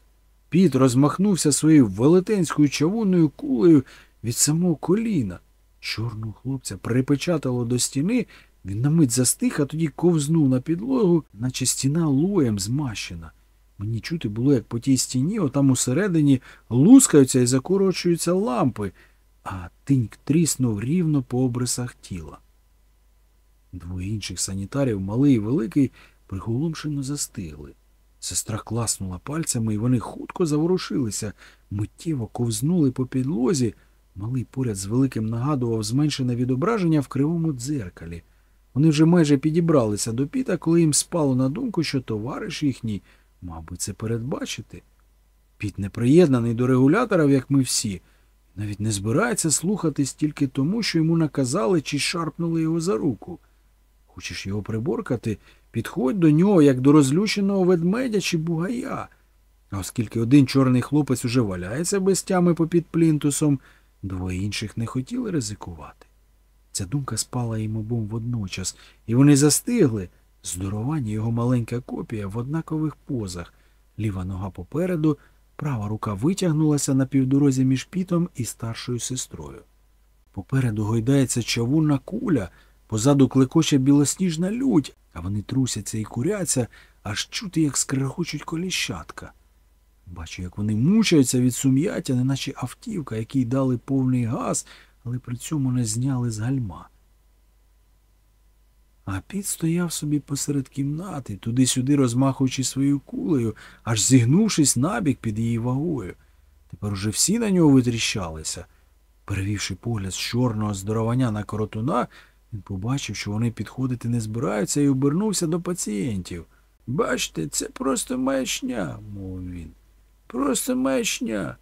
Піт розмахнувся своєю велетенською чавунною кулею від самого коліна. Чорного хлопця припечатало до стіни, він на мить застиг, а тоді ковзнув на підлогу, наче стіна лоєм змащена. Мені чути було, як по тій стіні, отам усередині, лускаються і закорочуються лампи, а тиньк тріснув рівно по обрисах тіла. Двоє інших санітарів, малий і великий, приголомшено застигли. Сестра класнула пальцями, і вони хутко заворушилися, миттєво ковзнули по підлозі. Малий поряд з великим нагадував зменшене відображення в кривому дзеркалі. Вони вже майже підібралися до піта, коли їм спало на думку, що товариш їхній би це передбачити. Піт не приєднаний до регуляторів, як ми всі, навіть не збирається слухатись тільки тому, що йому наказали чи шарпнули його за руку. Хочеш його приборкати, підходь до нього, як до розлюченого ведмедя чи бугая. А оскільки один чорний хлопець уже валяється без тями попід плінтусом, двоє інших не хотіли ризикувати. Ця думка спала їм обом водночас, і вони застигли. Здоровані його маленька копія в однакових позах. Ліва нога попереду, права рука витягнулася на півдорозі між пітом і старшою сестрою. Попереду гойдається чавунна куля, позаду клекоче білосніжна лють, а вони трусяться і куряться, аж чути, як скрегочуть коліщатка. Бачу, як вони мучаються від сум'яття, неначе автівка, якій дали повний газ, але при цьому не зняли з гальма. А піт стояв собі посеред кімнати, туди-сюди розмахуючи своєю кулею, аж зігнувшись набік під її вагою. Тепер уже всі на нього витріщалися. Перевівши погляд з чорного здоровання на коротуна, він побачив, що вони підходити не збираються, і обернувся до пацієнтів. Бачте, це просто маячня, мовив він. Просто маячня.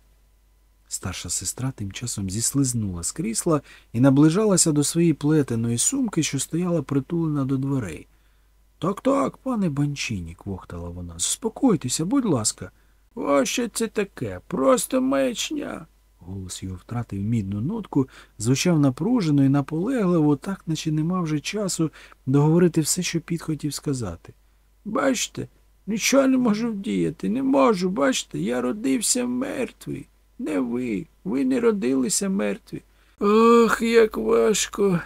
Старша сестра тим часом зіслизнула з крісла і наближалася до своєї плетеної сумки, що стояла притулена до дверей. Так, так, пане Банчині, квохтала вона. Заспокойтеся, будь ласка. О, що це таке? Просто маячня. Голос його втратив мідну нотку, звучав напружено і наполегливо, так наче не мав вже часу договорити все, що Піт хотів сказати. Бачите, нічого не можу вдіяти, не можу, бачите, я родився мертвий. Не ви, ви не родилися мертві. Ох, як важко.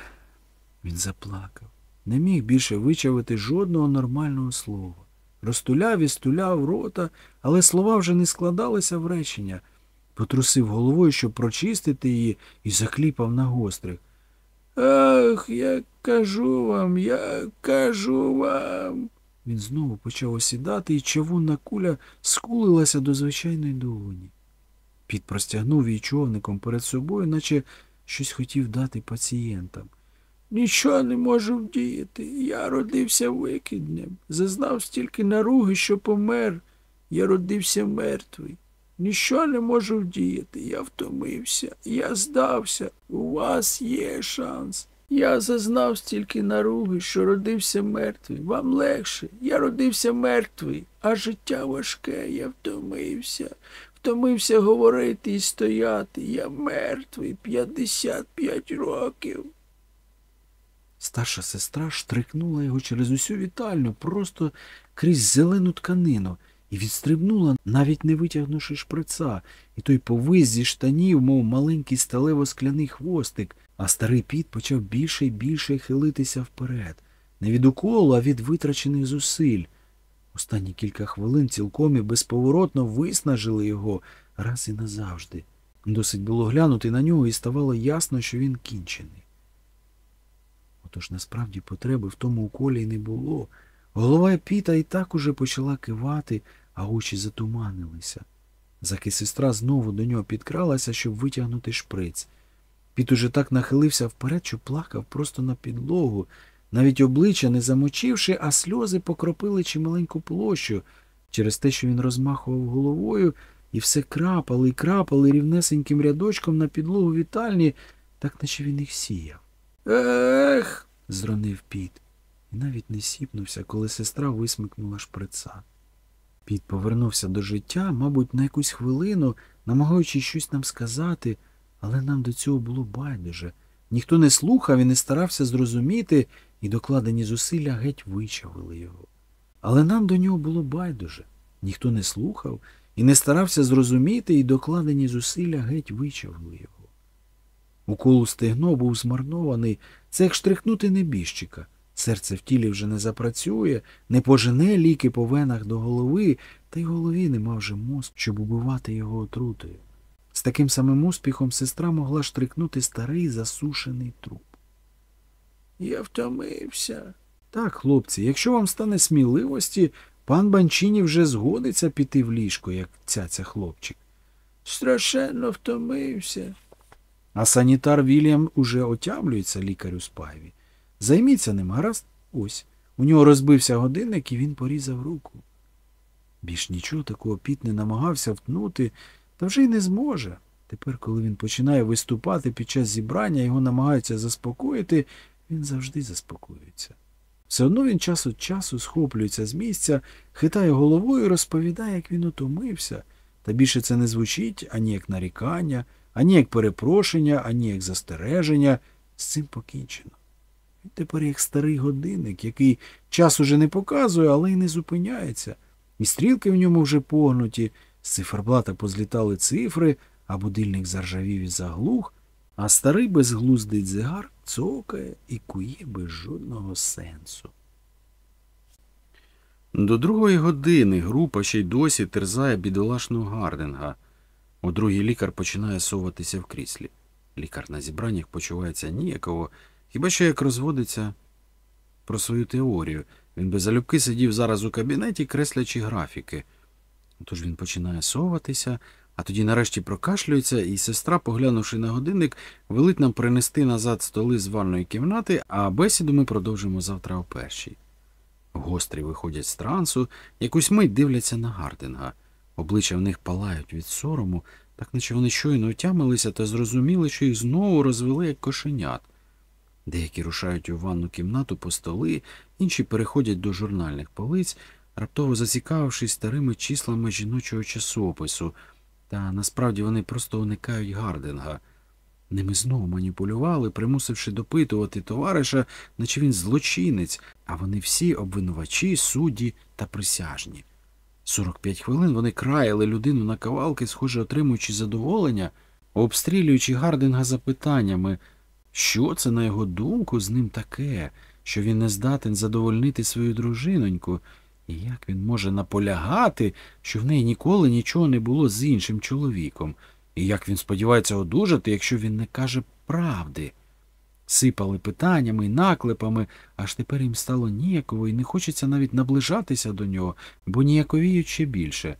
Він заплакав. Не міг більше вичавити жодного нормального слова. Розтуляв і стуляв рота, але слова вже не складалися в речення. Потрусив головою, щоб прочистити її, і закліпав на гострих. Ах, я кажу вам, я кажу вам. Він знову почав осідати, і чавунна куля скулилася до звичайної долоні. Піт простягнув її човником перед собою, наче щось хотів дати пацієнтам. Нічого не можу вдіяти. Я родився викиднем, зазнав стільки наруги, що помер. Я родився мертвий. Нічого не можу вдіяти. Я втомився, я здався. У вас є шанс. Я зазнав стільки наруги, що родився мертвий. Вам легше. Я родився мертвий, а життя важке, я втомився. Втомився говорити і стояти. Я мертвий, 55 років. Старша сестра штрикнула його через усю вітальню, просто крізь зелену тканину, і відстрибнула, навіть не витягнувши шприца, і той повис зі штанів, мов маленький сталево-скляний хвостик, а старий піт почав більше і більше хилитися вперед. Не від уколу, а від витрачених зусиль. Останні кілька хвилин цілком і безповоротно виснажили його раз і назавжди. Досить було глянути на нього, і ставало ясно, що він кінчений. Отож насправді потреби в тому уколі й не було. Голова Піта і так уже почала кивати, а очі затуманилися. Заки сестра знову до нього підкралася, щоб витягнути шприц. Піт уже так нахилився вперед, що плакав просто на підлогу, навіть обличчя не замочивши, а сльози покропили чималеньку площу через те, що він розмахував головою, і все крапали і крапали рівнесеньким рядочком на підлогу вітальні, так наче він їх сіяв. Ех. зронив Піт. І навіть не сіпнувся, коли сестра висмикнула шприца. Піт повернувся до життя, мабуть, на якусь хвилину, намагаючись щось нам сказати, але нам до цього було байдуже. Ніхто не слухав і не старався зрозуміти, і докладені зусилля геть вичавили його. Але нам до нього було байдуже. Ніхто не слухав і не старався зрозуміти, і докладені зусилля геть вичавили його. Укол стегно був змарнований, це як штрихнути небіжчика. Серце в тілі вже не запрацює, не пожене ліки по венах до голови, та й голові нема вже мозку, щоб убивати його отрутою. З таким самим успіхом сестра могла штрикнути старий засушений труп. Я втомився. Так, хлопці, якщо вам стане сміливості, пан Банчині вже згодиться піти в ліжко, як цяця хлопчик. Страшенно втомився. А санітар Вільямс уже отямлюється. Лікарю Спайві. Займіться ним, гаразд? Ось. У нього розбився годинник, і він порізав руку. Більш нічого такого Піт не намагався втнути, та вже й не зможе. Тепер, коли він починає виступати під час зібрання, його намагаються заспокоїти, він завжди заспокоюється. Все одно він час від часу схоплюється з місця, хитає головою і розповідає, як він утомився. Та більше це не звучить ані як нарікання, ані як перепрошення, ані як застереження. З цим покінчено. Тепер як старий годинник, який час уже не показує, але й не зупиняється. І стрілки в ньому вже погнуті, з циферблата позлітали цифри, а будильник заржавів і заглух, а старий безглуздий дзигар цокає і кує без жодного сенсу. До другої години група ще й досі терзає бідолашного Гардинга. У другій лікар починає соватися в кріслі. Лікар на зібраннях почувається ніяково, хіба що як розводиться про свою теорію. Він без залюбки сидів зараз у кабінеті, креслячи графіки. Тож він починає соватися, а тоді нарешті прокашлюється, і сестра, поглянувши на годинник, велить нам принести назад столи з ванної кімнати, а бесіду ми продовжимо завтра о першій. Гострі виходять з трансу, якусь мить дивляться на Гардинга. Обличчя в них палають від сорому, так наче вони щойно отямилися та зрозуміли, що їх знову розвели як кошенят. Деякі рушають у ванну кімнату по столи, інші переходять до журнальних полиць, раптово зацікавившись старими числами жіночого часопису, та насправді вони просто уникають Гардинга. Ними знову маніпулювали, примусивши допитувати товариша, наче він злочинець, а вони всі обвинувачі, судді та присяжні. 45 хвилин вони краяли людину на кавалки, схоже, отримуючи задоволення, обстрілюючи Гардинга запитаннями, що це, на його думку, з ним таке, що він не здатен задовольнити свою дружиноньку, і як він може наполягати, що в неї ніколи нічого не було з іншим чоловіком, і як він сподівається одужати, якщо він не каже правди. Сипали питаннями і наклепами, аж тепер їм стало ніяково і не хочеться навіть наближатися до нього, бо ніяковіють ще більше.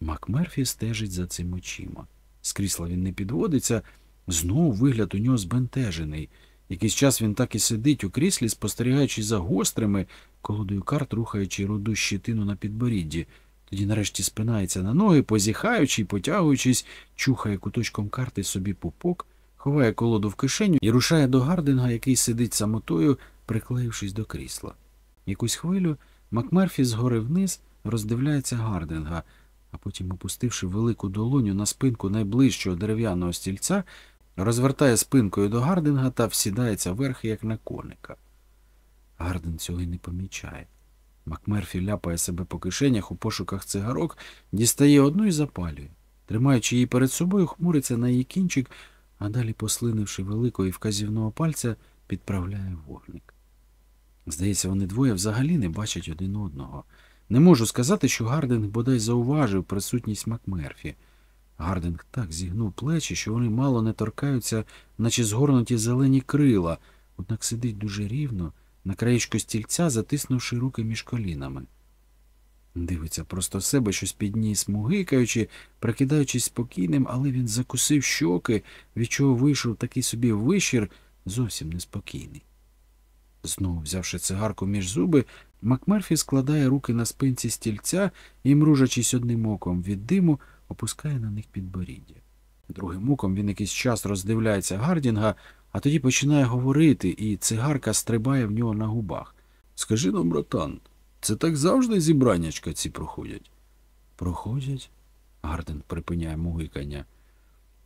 Макмерфі стежить за цим очима. З крісла він не підводиться, знову вигляд у нього збентежений. Якийсь час він так і сидить у кріслі, спостерігаючи за гострими, колодою карт рухаючи руду щитину на підборідді. Тоді нарешті спинається на ноги, позіхаючи і потягуючись, чухає куточком карти собі пупок, ховає колоду в кишеню і рушає до Гардинга, який сидить самотою, приклеївшись до крісла. Якусь хвилю Макмерфі згори вниз роздивляється Гардинга, а потім, опустивши велику долоню на спинку найближчого дерев'яного стільця, розвертає спинкою до Гардинга та всідається верхи, як на коника. Гардинг цього й не помічає. Макмерфі ляпає себе по кишенях у пошуках цигарок, дістає одну і запалює. Тримаючи її перед собою, хмуриться на її кінчик, а далі, послинивши великого і вказівного пальця, підправляє вогник. Здається, вони двоє взагалі не бачать один одного. Не можу сказати, що Гардинг бодай зауважив присутність Макмерфі. Гардинг так зігнув плечі, що вони мало не торкаються, наче згорнуті зелені крила, однак сидить дуже рівно, на краєчку стільця, затиснувши руки між колінами. Дивиться просто себе, щось підніс, мугикаючи, прикидаючись спокійним, але він закусив щоки, від чого вийшов такий собі вишір, зовсім неспокійний. Знову взявши цигарку між зуби, Макмерфі складає руки на спинці стільця і, мружачись одним оком від диму, опускає на них підборіддя. Другим оком він якийсь час роздивляється Гардінга, а тоді починає говорити, і цигарка стрибає в нього на губах. Скажи нам, братан, це так завжди зібраннячка ці проходять? Проходять? Гардинг припиняє мугикання.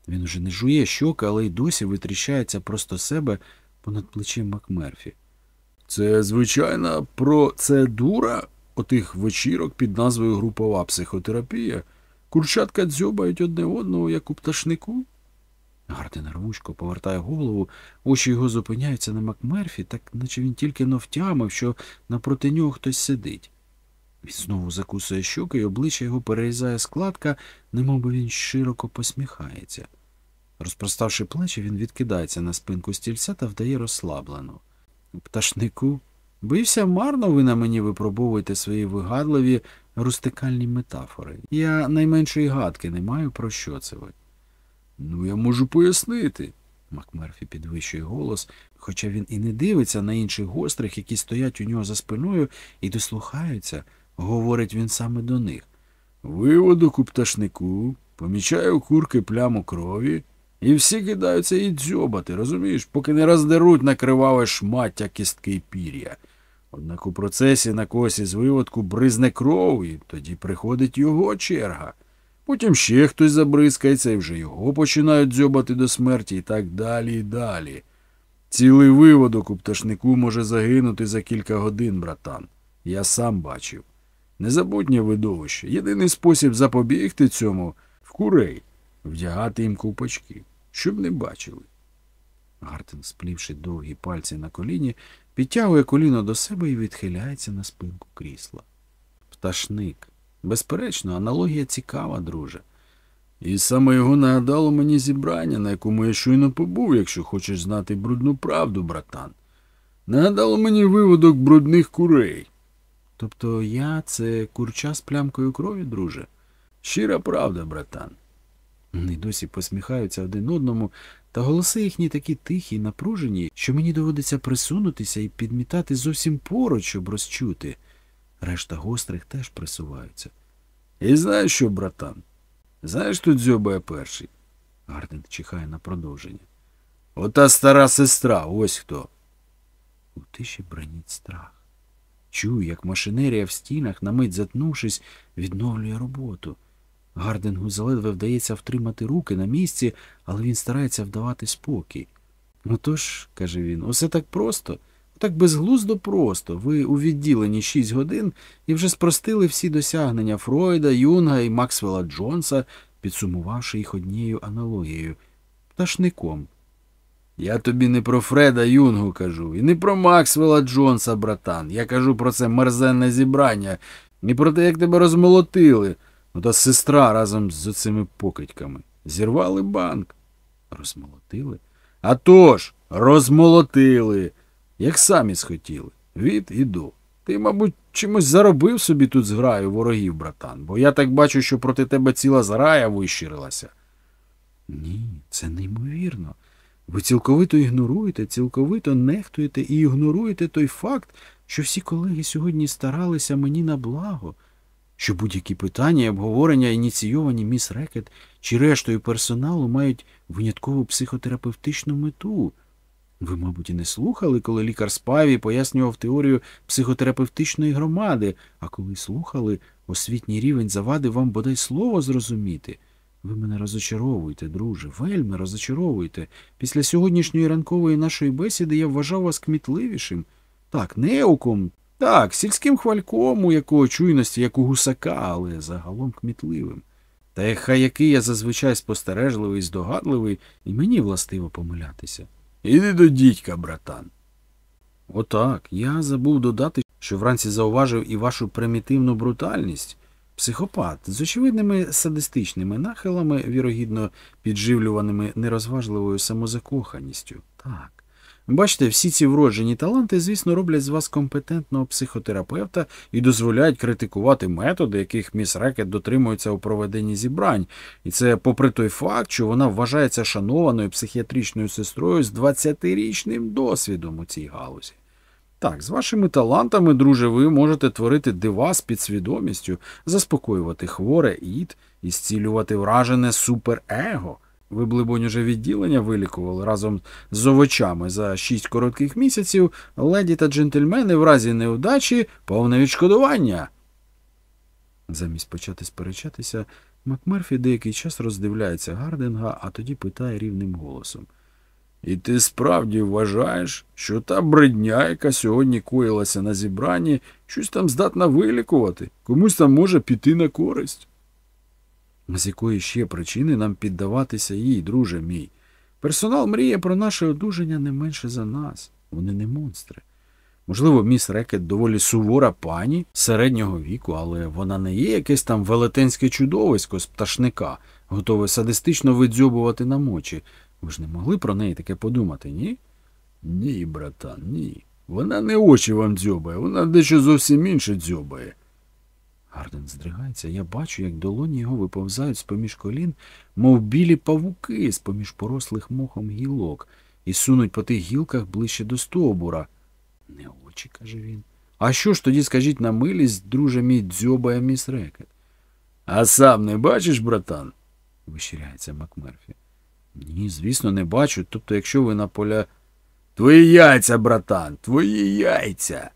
Він уже не жує щоки, але й досі витріщається просто себе понад плечем Макмерфі. Це звичайна процедура отих вечірок під назвою групова психотерапія. Курчатка дзьобають одне одного, як у пташнику. Гардинг рвучко повертає голову, очі його зупиняються на Макмерфі, так наче він тільки но втямив, що напроти нього хтось сидить. Він знову закусує щоки, і обличчя його перерізає складка, немовби він широко посміхається. Розпроставши плечі, він відкидається на спинку стільця та вдає розслаблену. Пташнику, бився марно ви на мені випробовуєте свої вигадливі рустикальні метафори. Я найменшої гадки не маю, про що це ви. Ну, я можу пояснити. Макмерфі підвищує голос, хоча він і не дивиться на інших гострих, які стоять у нього за спиною і дослухаються, говорить він саме до них. Виводок у пташнику, помічає у курки пляму крові, і всі кидаються її дзьобати, розумієш, поки не роздеруть на криваве шмаття кістки й пір'я. Однак у процесі на когось із виводку бризне кров, і тоді приходить його черга. Потім ще хтось забризкається, і вже його починають дзьобати до смерті, і так далі і далі. Цілий виводок у пташнику може загинути за кілька годин, братан. Я сам бачив. Незабутнє видовище. Єдиний спосіб запобігти цьому в курей вдягати їм ковпачки, щоб не бачили. Гартен, сплівши довгі пальці на коліні, підтягує коліно до себе і відхиляється на спинку крісла. Пташник. Безперечно, аналогія цікава, друже. І саме його нагадало мені зібрання, на якому я щойно побув, якщо хочеш знати брудну правду, братан. Нагадало мені виводок брудних курей. Тобто я це курча з плямкою крові, друже? Щира правда, братан. Вони досі посміхаються один одному, та голоси їхні такі тихі й напружені, що мені доводиться присунутися і підмітати зовсім поруч, щоб розчути. Решта гострих теж присуваються. І знаєш що, братан? Знаєш, хто дзьобає перший? Гарден чихає на продовження. Ота стара сестра, ось хто. У тиші броніть страх. Чую, як машинерія в стінах, на мить затнувшись, відновлює роботу. Гарденгу заледве вдається втримати руки на місці, але він старається вдавати спокій. Отож, каже він, усе так просто, так безглуздо просто. Ви у відділенні шість годин і вже спростили всі досягнення Фройда, Юнга і Максвелла Джонса, підсумувавши їх однією аналогією пташником. Я тобі не про Фреда Юнгу кажу, і не про Максвелла Джонса, братан. Я кажу про це мерзенне зібрання, і про те, як тебе розмолотили. Ну та сестра разом з оцими покидьками. Зірвали банк. Розмолотили? А тож, розмолотили, як самі схотіли. Від і до. Ти, мабуть, чимось заробив собі тут зграю ворогів, братан, бо я так бачу, що проти тебе ціла зграя вищирилася. Ні, це неймовірно. Ви цілковито ігноруєте, цілковито нехтуєте і ігноруєте той факт, що всі колеги сьогодні старалися мені на благо, що будь-які питання і обговорення, ініційовані міс Рекет чи рештою персоналу, мають виняткову психотерапевтичну мету. Ви, мабуть, і не слухали, коли лікар Спаві пояснював теорію психотерапевтичної громади, а коли слухали, освітній рівень завадив вам бодай слово зрозуміти. Ви мене розочаровуєте, друже, вельми розочаровуєте. Після сьогоднішньої ранкової нашої бесіди я вважав вас кмітливішим. Так, неуком, так, сільським хвальком, у якого чуйності, як у гусака, але загалом кмітливим. Та й хай який я зазвичай спостережливий, здогадливий, і мені властиво помилятися. Іди до дідька, братан. Отак, я забув додати, що вранці зауважив і вашу примітивну брутальність. Психопат з очевидними садистичними нахилами, вірогідно підживлюваними нерозважливою самозакоханістю. Так. Бачите, всі ці вроджені таланти, звісно, роблять з вас компетентного психотерапевта і дозволяють критикувати методи, яких міс Рекет дотримується у проведенні зібрань. І це попри той факт, що вона вважається шанованою психіатричною сестрою з 20-річним досвідом у цій галузі. Так, з вашими талантами, друже, ви можете творити дива з підсвідомістю, заспокоювати хворе ід і зцілювати вражене суперего. Ви, б, либонь, уже відділення вилікували разом з овочами за шість коротких місяців, леді та джентльмени в разі неудачі повне відшкодування. Замість почати сперечатися, Макмерфі деякий час роздивляється Гардинга, а тоді питає рівним голосом. І ти справді вважаєш, що та бредня, яка сьогодні коїлася на зібранні, щось там здатна вилікувати, комусь там може піти на користь. З якої ще причини нам піддаватися їй, друже мій? Персонал мріє про наше одужання не менше за нас. Вони не монстри. Можливо, міс Рекет доволі сувора пані середнього віку, але вона не є якесь там велетенське чудовисько з пташника, готове садистично видзьобувати на мочі. Ви ж не могли про неї таке подумати, ні? Ні, братан, ні. Вона не очі вам дзьобає, вона дещо зовсім інше дзьобає. Гарден здригається, я бачу, як долоні його виповзають з-поміж колін, мов білі павуки з-поміж порослих мохом гілок, і сунуть по тих гілках ближче до стовбура. Не очі, каже він. А що ж тоді, скажіть на милість, друже мій дзьобає міс Рекет? А сам не бачиш, братан? вищиряється Макмерфі. Ні, звісно, не бачу. Тобто, якщо ви на поля. Твої яйця, братан, твої яйця.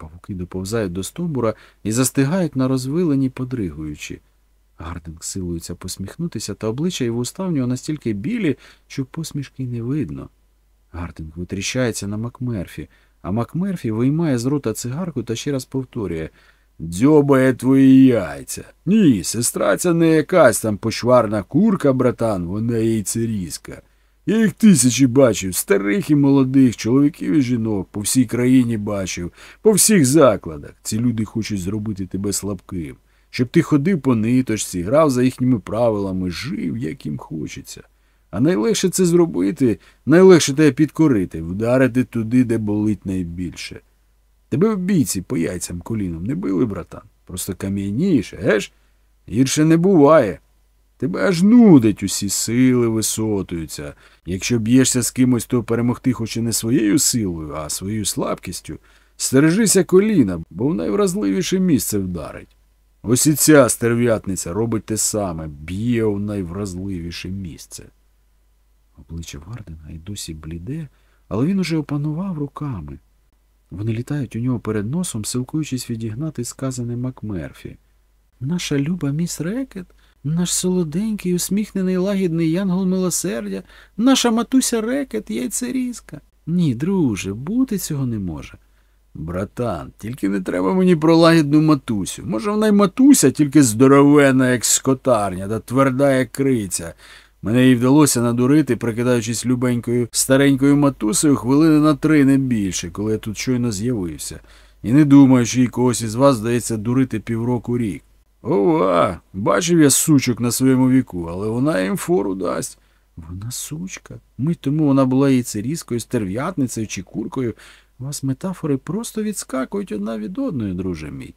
Павуки доповзають до стовбура і застигають на розвилені, подригуючи. Гардинг силується посміхнутися, та обличчя вуста в нього настільки білі, що посмішки не видно. Гардинг витріщається на Макмерфі, а Макмерфі виймає з рота цигарку та ще раз повторює Дзьобає твої яйця. Ні, сестра ця не якась там пошварна курка, братан, вона яйцерізка. Я їх тисячі бачив, старих і молодих, чоловіків і жінок, по всій країні бачив, по всіх закладах. Ці люди хочуть зробити тебе слабким, щоб ти ходив по ниточці, грав за їхніми правилами, жив, як їм хочеться. А найлегше це зробити, найлегше тебе підкорити, вдарити туди, де болить найбільше. Тебе в бійці по яйцям коліном не били, братан. Просто кам'яніше, геш? Гірше не буває. Тебе аж нудить, усі сили висотуються. Якщо б'єшся з кимось, то перемогти хоч і не своєю силою, а своєю слабкістю. Стережися коліна, бо в найвразливіше місце вдарить. Ось і ця стерв'ятниця робить те саме, б'є в найвразливіше місце. Обличчя Вардена й досі бліде, але він уже опанував руками. Вони літають у нього перед носом, силкуючись відігнати сказане Макмерфі. Наша люба міс Рекет, наш солоденький, усміхнений лагідний янгол милосердя, наша матуся Рекет, яйцерізка. Ні, друже, бути цього не може. Братан, тільки не треба мені про лагідну матусю. Може, вона й матуся, тільки здоровена, як скотарня, та тверда, як криця. Мене їй вдалося надурити, прикидаючись любенькою старенькою матусею хвилини на три не більше, коли я тут щойно з'явився. І не думаю, що їй когось із вас здається дурити півроку рік. Ова, бачив я сучок на своєму віку, але вона їм фору дасть. Вона сучка. Мить тому вона була яйцерізкою, стерв'ятницею чи куркою. У вас метафори просто відскакують одна від одної, друже мій.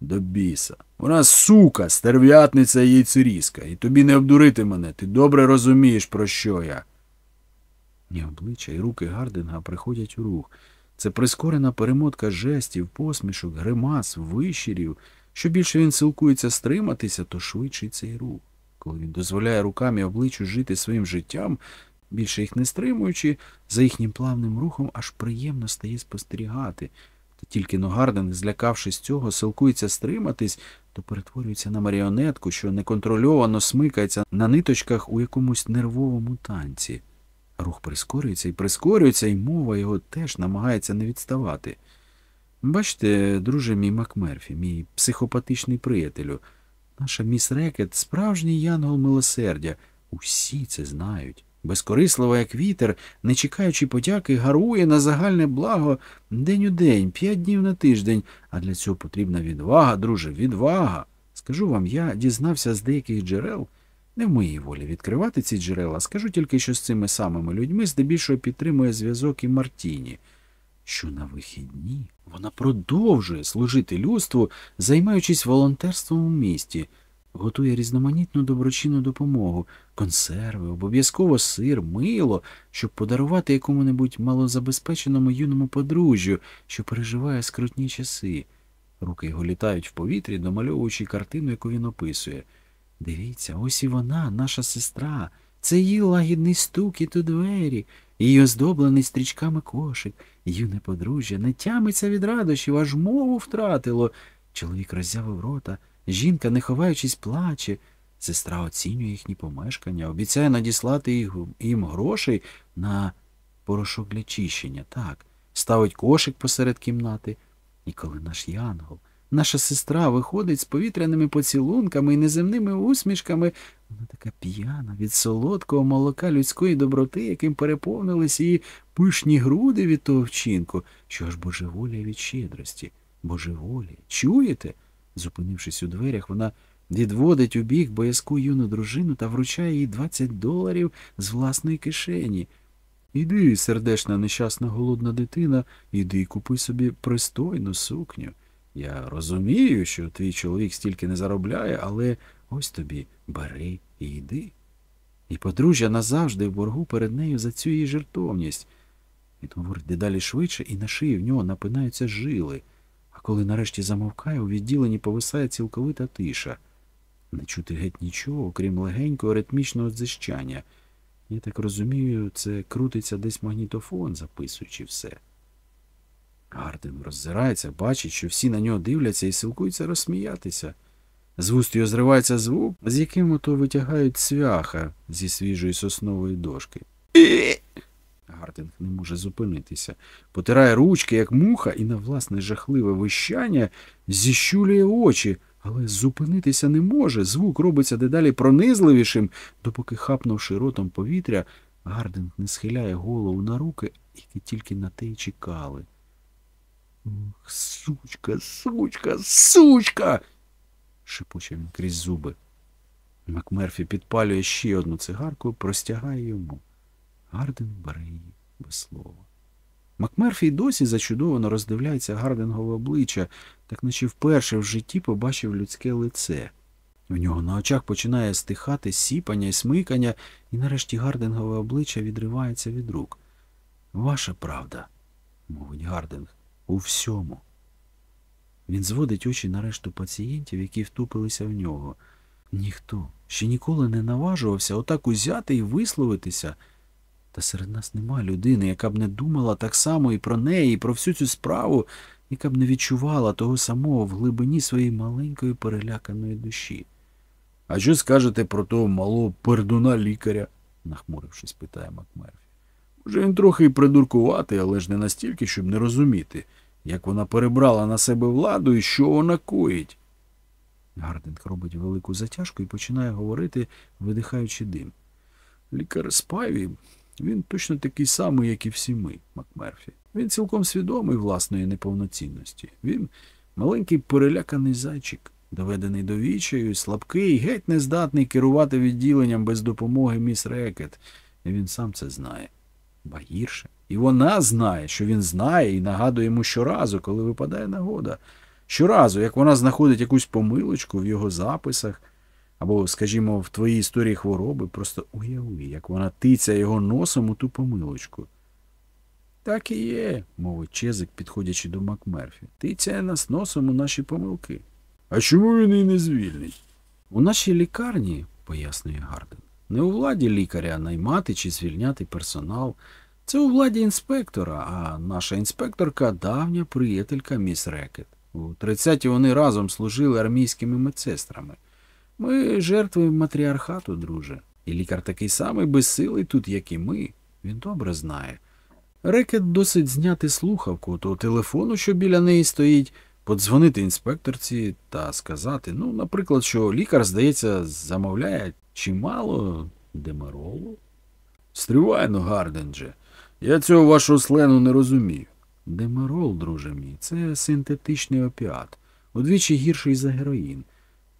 До біса. Вона сука, стерв'ятниця і яйцерізка. І тобі не обдурити мене. Ти добре розумієш, про що я. Ні обличчя і руки Гардинга приходять у рух. Це прискорена перемотка жестів, посмішок, гримас, вищирів. Що більше він силкується стриматися, то швидший цей рух. Коли він дозволяє рукам і обличчю жити своїм життям, більше їх не стримуючи, за їхнім плавним рухом аж приємно стає спостерігати. Та тільки Ногарден, злякавшись цього, силкується стриматись, то перетворюється на маріонетку, що неконтрольовано смикається на ниточках у якомусь нервовому танці. Рух прискорюється і прискорюється, і мова його теж намагається не відставати. Бачите, друже мій Макмерфі, мій психопатичний приятелю, наша міс Рекет справжній янгол милосердя. Усі це знають. Безкорисливо, як вітер, не чекаючи подяки, гарує на загальне благо день у день, п'ять днів на тиждень, а для цього потрібна відвага, друже, відвага. Скажу вам, я дізнався з деяких джерел, не в моїй волі відкривати ці джерела, скажу тільки, що з цими самими людьми здебільшого підтримує зв'язок і Мартіні, що на вихідні вона продовжує служити людству, займаючись волонтерством у місті, готує різноманітну доброчинну допомогу, консерви, обов'язково сир, мило, щоб подарувати якому-небудь малозабезпеченому юному подружжю, що переживає скрутні часи. Руки його літають в повітрі, домальовуючи картину, яку він описує. Дивіться, ось і вона, наша сестра. Це її лагідний стукіт у двері, її оздоблений стрічками кошик. Юне подружжя не тямиться від радощів, аж мову втратило. Чоловік роззявив рота, жінка, не ховаючись, плаче. Сестра оцінює їхні помешкання, обіцяє надіслати їм грошей на порошок для чищення. Так, ставить кошик посеред кімнати. І коли наш янгол, наша сестра виходить з повітряними поцілунками і неземними усмішками, вона така п'яна від солодкого молока людської доброти, яким переповнились її пишні груди від того вчинку, що аж божеволіє від щедрості. Божеволіє. Чуєте? Зупинившись у дверях, вона відводить у бік боязку юну дружину та вручає їй 20 доларів з власної кишені. Іди, сердешна нещасна голодна дитина, іди купи собі пристойну сукню. Я розумію, що твій чоловік стільки не заробляє, але ось тобі бери і йди. І подружжя назавжди в боргу перед нею за цю її жертовність. Він говорить дедалі швидше, і на шиї в нього напинаються жили. А коли нарешті замовкає, у відділенні повисає цілковита тиша. Не чути геть нічого, окрім легенького ритмічного дзищання. Я так розумію, це крутиться десь магнітофон, записуючи все. Гарден роззирається, бачить, що всі на нього дивляться і силкуються розсміятися. З вуст його зривається звук, з яким ото витягають цвяха зі свіжої соснової дошки. Гардинг не може зупинитися. Потирає ручки, як муха, і на власне жахливе вищання зіщулює очі, але зупинитися не може. Звук робиться дедалі пронизливішим, допоки, хапнувши ротом повітря, Гардинг не схиляє голову на руки, які тільки на те й чекали. Сучка, сучка, сучка. шепоче він крізь зуби. Макмерфі підпалює ще одну цигарку, простягає йому. Гардинг бере її без слова. Макмерфі досі зачудовано роздивляється Гардингове обличчя, так наче вперше в житті побачив людське лице. В нього на очах починає стихати сіпання і смикання, і нарешті Гардингове обличчя відривається від рук. Ваша правда, мовить Гардинг, у всьому. Він зводить очі на решту пацієнтів, які втупилися в нього. Ніхто ще ніколи не наважувався отак узяти і висловитися. Та серед нас нема людини, яка б не думала так само і про неї, і про всю цю справу, яка б не відчувала того самого в глибині своєї маленької переляканої душі. А що скажете про того малого пердуна лікаря? нахмурившись, питає Макмерфі. Може, він трохи й придуркуватий, але ж не настільки, щоб не розуміти, як вона перебрала на себе владу і що вона коїть. Гардинг робить велику затяжку і починає говорити, видихаючи дим. Лікар Спайві, він точно такий самий, як і всі ми, Макмерфі. Він цілком свідомий власної неповноцінності. Він маленький переляканий зайчик, доведений до відчаю, слабкий, геть нездатний керувати відділенням без допомоги міс Рекет. І він сам це знає. Ба гірше. І вона знає, що він знає, і нагадує йому щоразу, коли випадає нагода. Щоразу, як вона знаходить якусь помилочку в його записах, або, скажімо, в твоїй історії хвороби, просто уяви, як вона тиця його носом у ту помилочку. Так і є, мовить Чезик, підходячи до Макмерфі. Тицяє нас носом у наші помилки. А чому він її не звільнить? У нашій лікарні, пояснює Гардинг, не у владі лікаря наймати чи звільняти персонал. Це у владі інспектора, а наша інспекторка давня приятелька міс Рекет. У 30-ті вони разом служили армійськими медсестрами. Ми жертви матріархату, друже. І лікар такий самий безсилий тут, як і ми. Він добре знає. Рекет досить зняти слухавку того телефону, що біля неї стоїть, подзвонити інспекторці та сказати, ну, наприклад, що лікар, здається, замовляє чимало демеролу. Стривай, ну, Гардендже. Я цього вашого слену не розумію. Демерол, друже мій, це синтетичний опіат, удвічі гірший за героїн.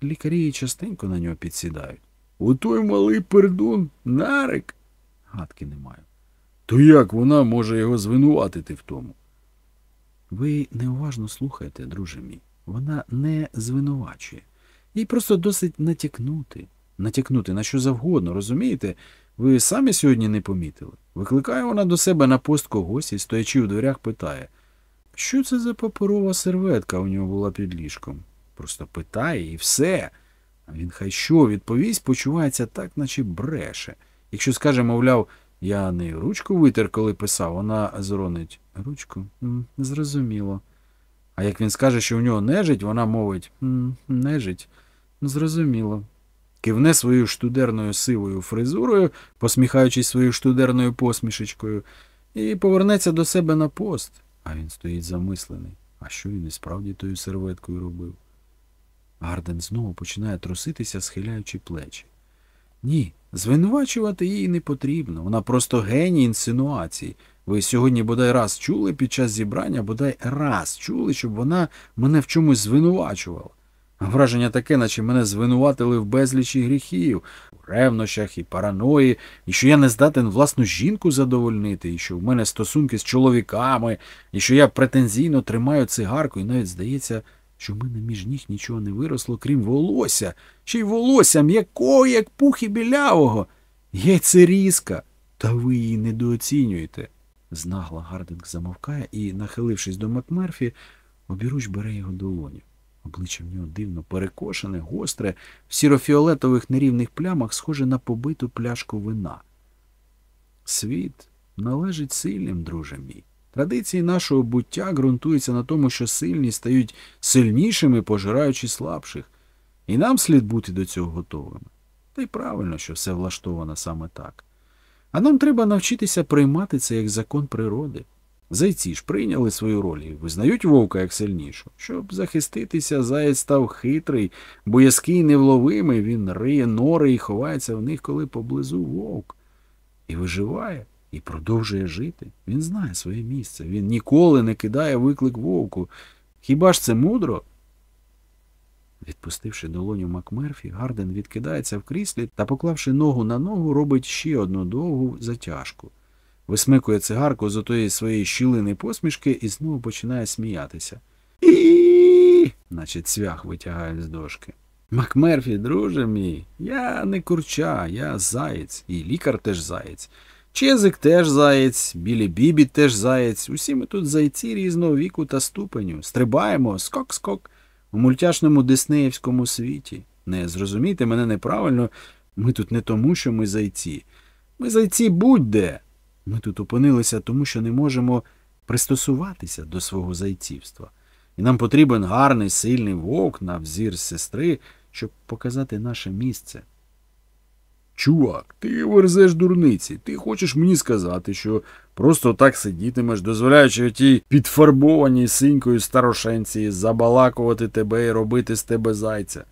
Лікарі частенько на нього підсідають. У той малий пердун нарик. Гадки не маю. То як вона може його звинуватити в тому? Ви неуважно слухаєте, друже мій. Вона не звинувачує. Їй просто досить натякнути. Натякнути на що завгодно, розумієте? Ви самі сьогодні не помітили. Викликає вона до себе на пост когось і, стоячи у дверях, питає, що це за паперова серветка у нього була під ліжком? Просто питає і все. А він хай що відповість, почувається так, наче бреше. Якщо скаже, мовляв, я не ручку витер, коли писав, вона зронить ручку. М, зрозуміло. А як він скаже, що у нього нежить, вона мовить «М, нежить. Ну, Зрозуміло. Кивне своєю штудерною сивою фризурою, посміхаючись своєю штудерною посмішечкою, і повернеться до себе на пост. А він стоїть замислений. А що він і справді тою серветкою робив? Гарден знову починає труситися, схиляючи плечі. Ні, звинувачувати її не потрібно. Вона просто геній інсинуацій. Ви сьогодні бодай раз чули під час зібрання, бодай раз чули, щоб вона мене в чомусь звинувачувала. Враження таке, наче мене звинуватили в безлічі гріхів, у ревнощах і параної, і що я не здатен власну жінку задовольнити, і що в мене стосунки з чоловіками, і що я претензійно тримаю цигарку, і навіть здається, що в мене між ніг нічого не виросло, крім волосся, ще й волосся м'якого, як пух і білявого. Яйцерізка. Та ви її недооцінюєте. Знагла Гардинг замовкає і, нахилившись до Макмерфі, обіруч бере його долоню. Обличчя в нього дивно перекошене, гостре, в сірофіолетових нерівних плямах схоже на побиту пляшку вина. Світ належить сильним, друже мій. Традиції нашого буття ґрунтуються на тому, що сильні стають сильнішими, пожираючи слабших. І нам слід бути до цього готовими. Та й правильно, що все влаштовано саме так. А нам треба навчитися приймати це як закон природи. Зайці ж прийняли свою роль і визнають вовка як сильнішу. Щоб захиститися, заєць став хитрий, боязкий невловимий, він риє нори і ховається в них, коли поблизу вовк. І виживає, і продовжує жити. Він знає своє місце. Він ніколи не кидає виклик вовку. Хіба ж це мудро? Відпустивши долоню Макмерфі, Гардинг відкидається в кріслі та, поклавши ногу на ногу, робить ще одну довгу затяжку. Висмикує цигарку з отої своєї щілини посмішки і знову починає сміятися. І, наче цвях витягає з дошки. Макмерфі, друже мій, я не курча, я заєць, і лікар теж заєць. Чезик теж заєць, Біллі Біббіт теж заєць. Усі ми тут зайці різного віку та ступеню. Стрибаємо, скок-скок, у мультяшному диснеївському світі. Не зрозумійте мене неправильно, ми тут не тому, що ми зайці. Ми зайці будь-де. Ми тут опинилися тому, що не можемо пристосуватися до свого зайцівства. І нам потрібен гарний, сильний вовк на взір сестри, щоб показати наше місце. Чувак, ти верзеш дурниці. Ти хочеш мені сказати, що просто так сидітимеш, дозволяючи тій підфарбованій синькою старошенці забалакувати тебе і робити з тебе зайця.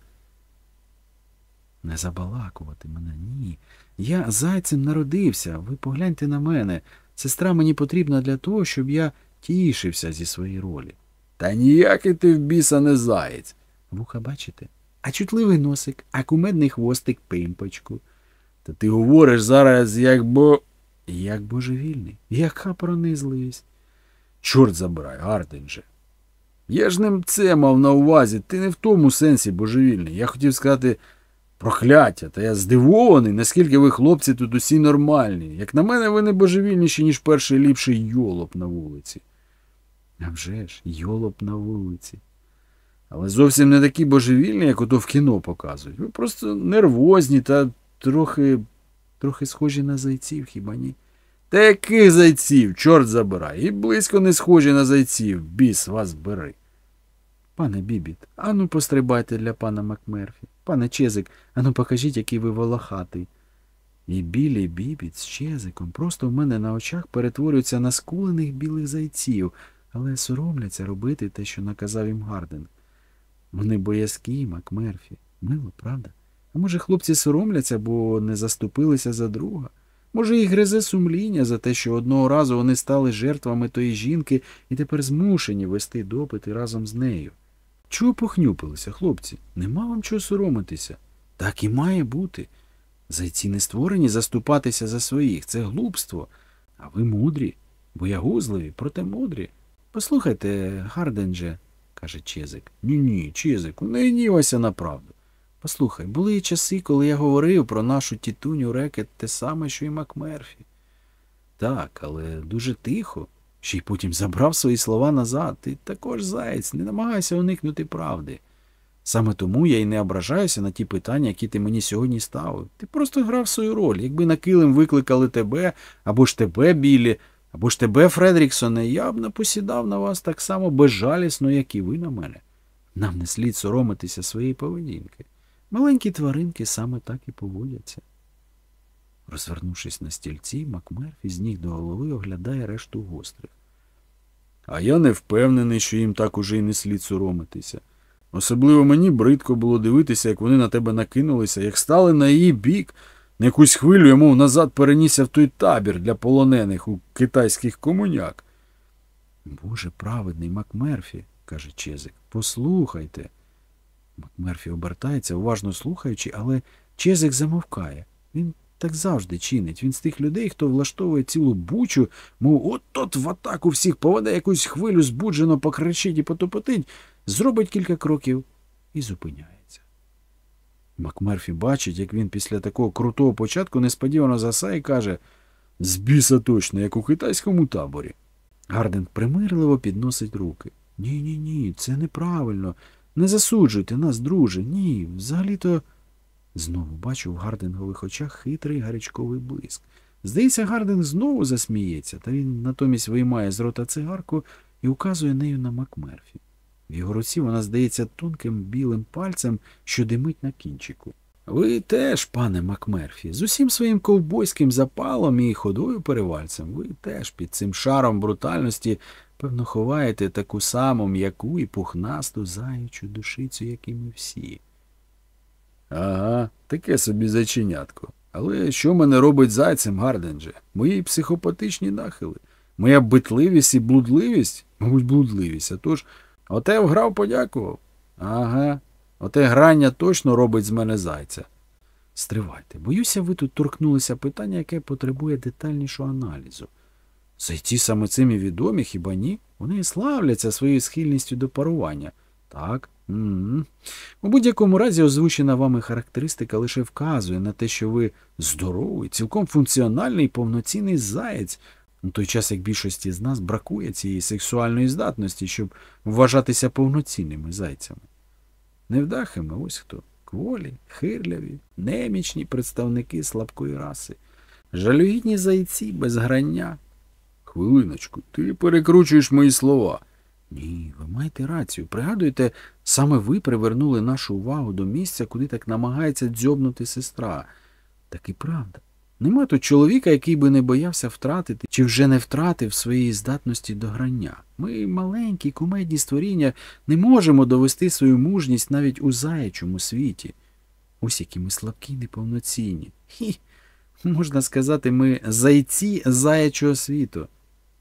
Не забалакувати мене, ні. Я зайцем народився. Ви погляньте на мене. Сестра мені потрібна для того, щоб я тішився зі своєї ролі. Та ніякий ти в біса не заєць. Вуха бачите? А чутливий носик, а кумедний хвостик пимпочку. Та ти говориш зараз, як бо. Як божевільний. Яка пронизливість. Чорт забирай, Гарден же. Я ж не це мав на увазі, ти не в тому сенсі божевільний. Я хотів сказати прокляття, та я здивований, наскільки ви, хлопці, тут усі нормальні. Як на мене, ви не божевільніші, ніж перший ліпший йолоп на вулиці. А вже ж, йолоп на вулиці. Але зовсім не такі божевільні, як ото в кіно показують. Ви просто нервозні та трохи трохи схожі на зайців, хіба ні? Та яких зайців, чорт забирай, і близько не схожі на зайців, біс вас бери. Пане Біббіт, ану пострибайте для пана Макмерфі. Пане Чезик, ану покажіть, який ви волохатий. І Біллі Біббіт з Чезиком просто в мене на очах перетворюються на скулених білих зайців, але соромляться робити те, що наказав їм Гардинг. Вони боязкі, Макмерфі. Мило, правда? А може, хлопці соромляться, бо не заступилися за друга? Може, їх гризе сумління за те, що одного разу вони стали жертвами тої жінки і тепер змушені вести допити разом з нею. Чого похнюпилися, хлопці? Нема вам чого соромитися. Так і має бути. Зайці не створені заступатися за своїх, це глупство. А ви мудрі, боягузливі, проте мудрі. Послухайте, Гарденже, каже Чезик. Ні, ні, Чезику, не гнівайся на правду. Послухай, були і часи, коли я говорив про нашу тітуню рекет те саме, що й Макмерфі. Так, але дуже тихо. Ще й потім забрав свої слова назад. Ти також заєць, не намагайся уникнути правди. Саме тому я й не ображаюся на ті питання, які ти мені сьогодні ставив. Ти просто грав свою роль. Якби на килим викликали тебе, або ж тебе, Білі, або ж тебе, Фредріксоне, я б не посідав на вас так само безжалісно, як і ви на мене. Нам не слід соромитися своєї поведінки. Маленькі тваринки саме так і поводяться. Розвернувшись на стільці, Макмерфі з ніг до голови оглядає решту гострих. А я не впевнений, що їм так уже й не слід соромитися. Особливо мені бридко було дивитися, як вони на тебе накинулися, як стали на її бік, на якусь хвилю мов назад перенісся в той табір для полонених у китайських комуняк. Боже праведний Макмерфі, каже Чезик, послухайте. Макмерфі обертається, уважно слухаючи, але Чезик замовкає. Він так завжди чинить. Він з тих людей, хто влаштовує цілу бучу, мов от-от в атаку всіх поведе якусь хвилю збуджено покричить і потопотить, зробить кілька кроків і зупиняється. Макмерфі бачить, як він після такого крутого початку несподівано засає і каже З біса точно, як у китайському таборі. Гарден примирливо підносить руки. Ні, ні, ні, це неправильно. Не засуджуйте нас, друже. Ні, взагалі-то. Знову бачу в Гардингових очах хитрий гарячковий блиск. Здається, Гардинг знову засміється, та він натомість виймає з рота цигарку і указує нею на Макмерфі. В його руці вона здається тонким білим пальцем, що димить на кінчику. Ви теж, пане Макмерфі, з усім своїм ковбойським запалом і ходою перевальцем, ви теж під цим шаром брутальності, певно, ховаєте таку саму м'яку і пухнасту заячу душицю, як і ми всі. Ага, таке собі заченятко. Але що мене робить зайцем, Гардендже? Мої психопатичні нахили, моя битливість і блудливість, мабуть, блудливість, а тож, оте вграв, подякував. Ага, оте грання точно робить з мене зайця. Стривайте, боюся, ви тут торкнулися питання, яке потребує детальнішого аналізу. Зайці саме цим і відомі, хіба ні? Вони славляться своєю схильністю до парування. Так. У будь-якому разі озвучена вами характеристика лише вказує на те, що ви здоровий, цілком функціональний повноцінний заєць, у той час як більшості з нас бракує цієї сексуальної здатності, щоб вважатися повноцінними зайцями. Невдахами ось хто. Кволі, хирляві, немічні представники слабкої раси, жалюгідні зайці без грання. Хвилиночку, ти перекручуєш мої слова. Ні, ви маєте рацію. Пригадуєте, саме ви привернули нашу увагу до місця, куди так намагається дзьобнути сестра. Так і правда. Нема тут чоловіка, який би не боявся втратити чи вже не втратив своєї здатності до грання. Ми, маленькі, кумедні створіння, не можемо довести свою мужність навіть у заячому світі. Ось які ми слабкі, неповноцінні. Хі, можна сказати, ми зайці заячого світу.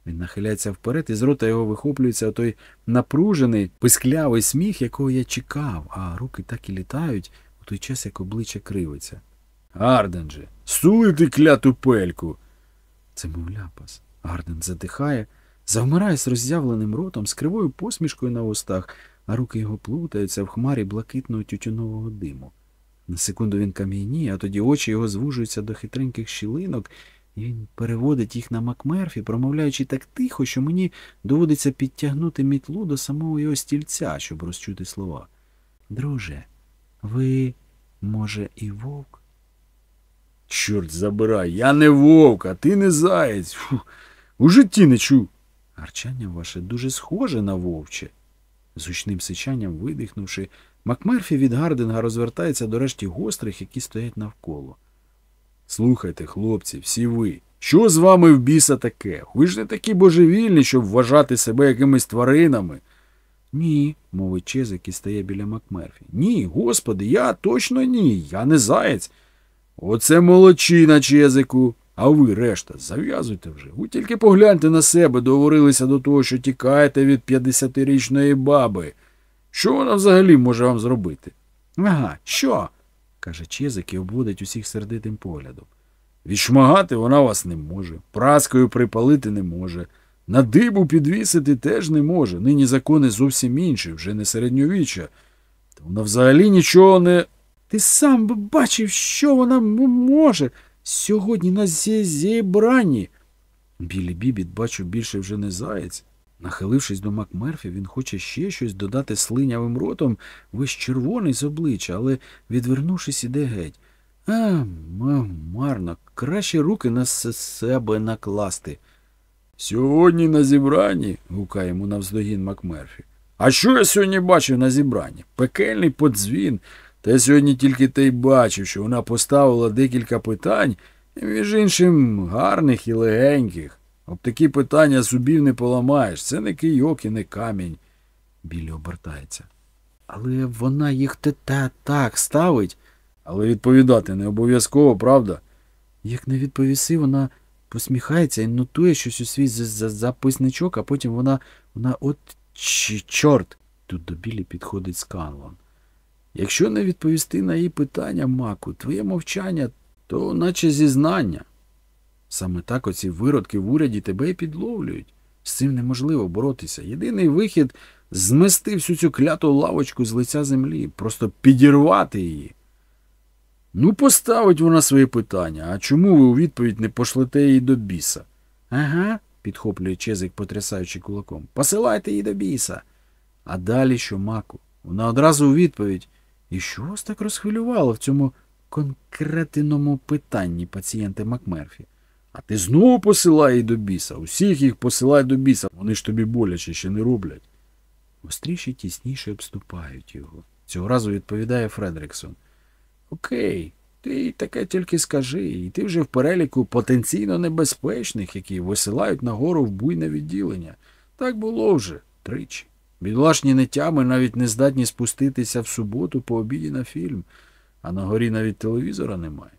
Він нахиляється вперед, і з рота його вихоплюється той напружений, писклявий сміх, якого я чекав, а руки так і літають у той час, як обличчя кривиться. Гардинже, стули ти кляту пельку. Це мов ляпас. Гардинг затихає, завмирає з роззявленим ротом, з кривою посмішкою на устах, а руки його плутаються в хмарі блакитного тютюнового диму. На секунду він кам'яніє, а тоді очі його звужуються до хитреньких щілинок, і він переводить їх на Макмерфі, промовляючи так тихо, що мені доводиться підтягнути мітлу до самого його стільця, щоб розчути слова. Друже, ви, може, і вовк? Чорт забирай, я не вовк, а ти не заєць. Фу, у житті не чув. Гарчання ваше дуже схоже на вовче. З гучним сичанням видихнувши, Макмерфі від Гардинга розвертається до решті гострих, які стоять навколо. Слухайте, хлопці, всі ви. Що з вами в біса таке? Ви ж не такі божевільні, щоб вважати себе якимись тваринами. Ні, мовить Чезик і стає біля Макмерфі. Ні, господи, я точно ні, я не заєць. Оце молодчина, Чезику. А ви, решта, зав'язуйте вже. Ви тільки погляньте на себе, договорилися до того, що тікаєте від 50-річної баби. Що вона взагалі може вам зробити? Ага, що? Каже Чезик і обводить усіх сердитим поглядом. Відшмагати вона вас не може, праскою припалити не може, на дибу підвісити теж не може. Нині закони зовсім інші, вже не середньовіччя. Та вона взагалі нічого не. Ти сам би бачив, що вона може сьогодні на зі- зібранні. Білі Бібіт, бачу, більше вже не заєць. Нахилившись до Макмерфі, він хоче ще щось додати слинявим ротом, весь червоний з обличчя, але, відвернувшись, іде геть. А, м- марно, краще руки на себе накласти. Сьогодні на зібранні, гукає йому навздогін Макмерфі. А що я сьогодні бачив на зібранні? Пекельний подзвін. Та сьогодні тільки те й бачив, що вона поставила декілька питань, між іншим, гарних і легеньких. Об такі питання зубів не поламаєш. Це не кийок і не камінь. Білі обертається. Але вона їх те та так ставить. Але відповідати не обов'язково, правда? Як не відповіси, вона посміхається і нотує щось у свій за- за- записничок, а потім вона, вона от чорт. Тут до Білі підходить Сканлон. Якщо не відповісти на її питання, Маку, твоє мовчання, то наче зізнання. Саме так оці виродки в уряді тебе і підловлюють. З цим неможливо боротися. Єдиний вихід змести всю цю кляту лавочку з лиця землі, просто підірвати її. Ну, поставить вона своє питання, а чому ви у відповідь не пошлете її до біса? Ага, підхоплює Чезик, потрясаючи кулаком. Посилайте її до біса. А далі що, маку? Вона одразу у відповідь. І що вас так розхвилювало в цьому конкретному питанні пацієнта Макмерфі? А ти знову посилай її до біса. Усіх їх посилай до біса. Вони ж тобі боляче ще не роблять. Остріші тісніше обступають його. Цього разу відповідає Фредриксон. Окей, ти таке тільки скажи, і ти вже в переліку потенційно небезпечних, які висилають нагору в буйне відділення. Так було вже тричі. Бідолашні нетями навіть не здатні спуститися в суботу по обіді на фільм, а на горі навіть телевізора немає.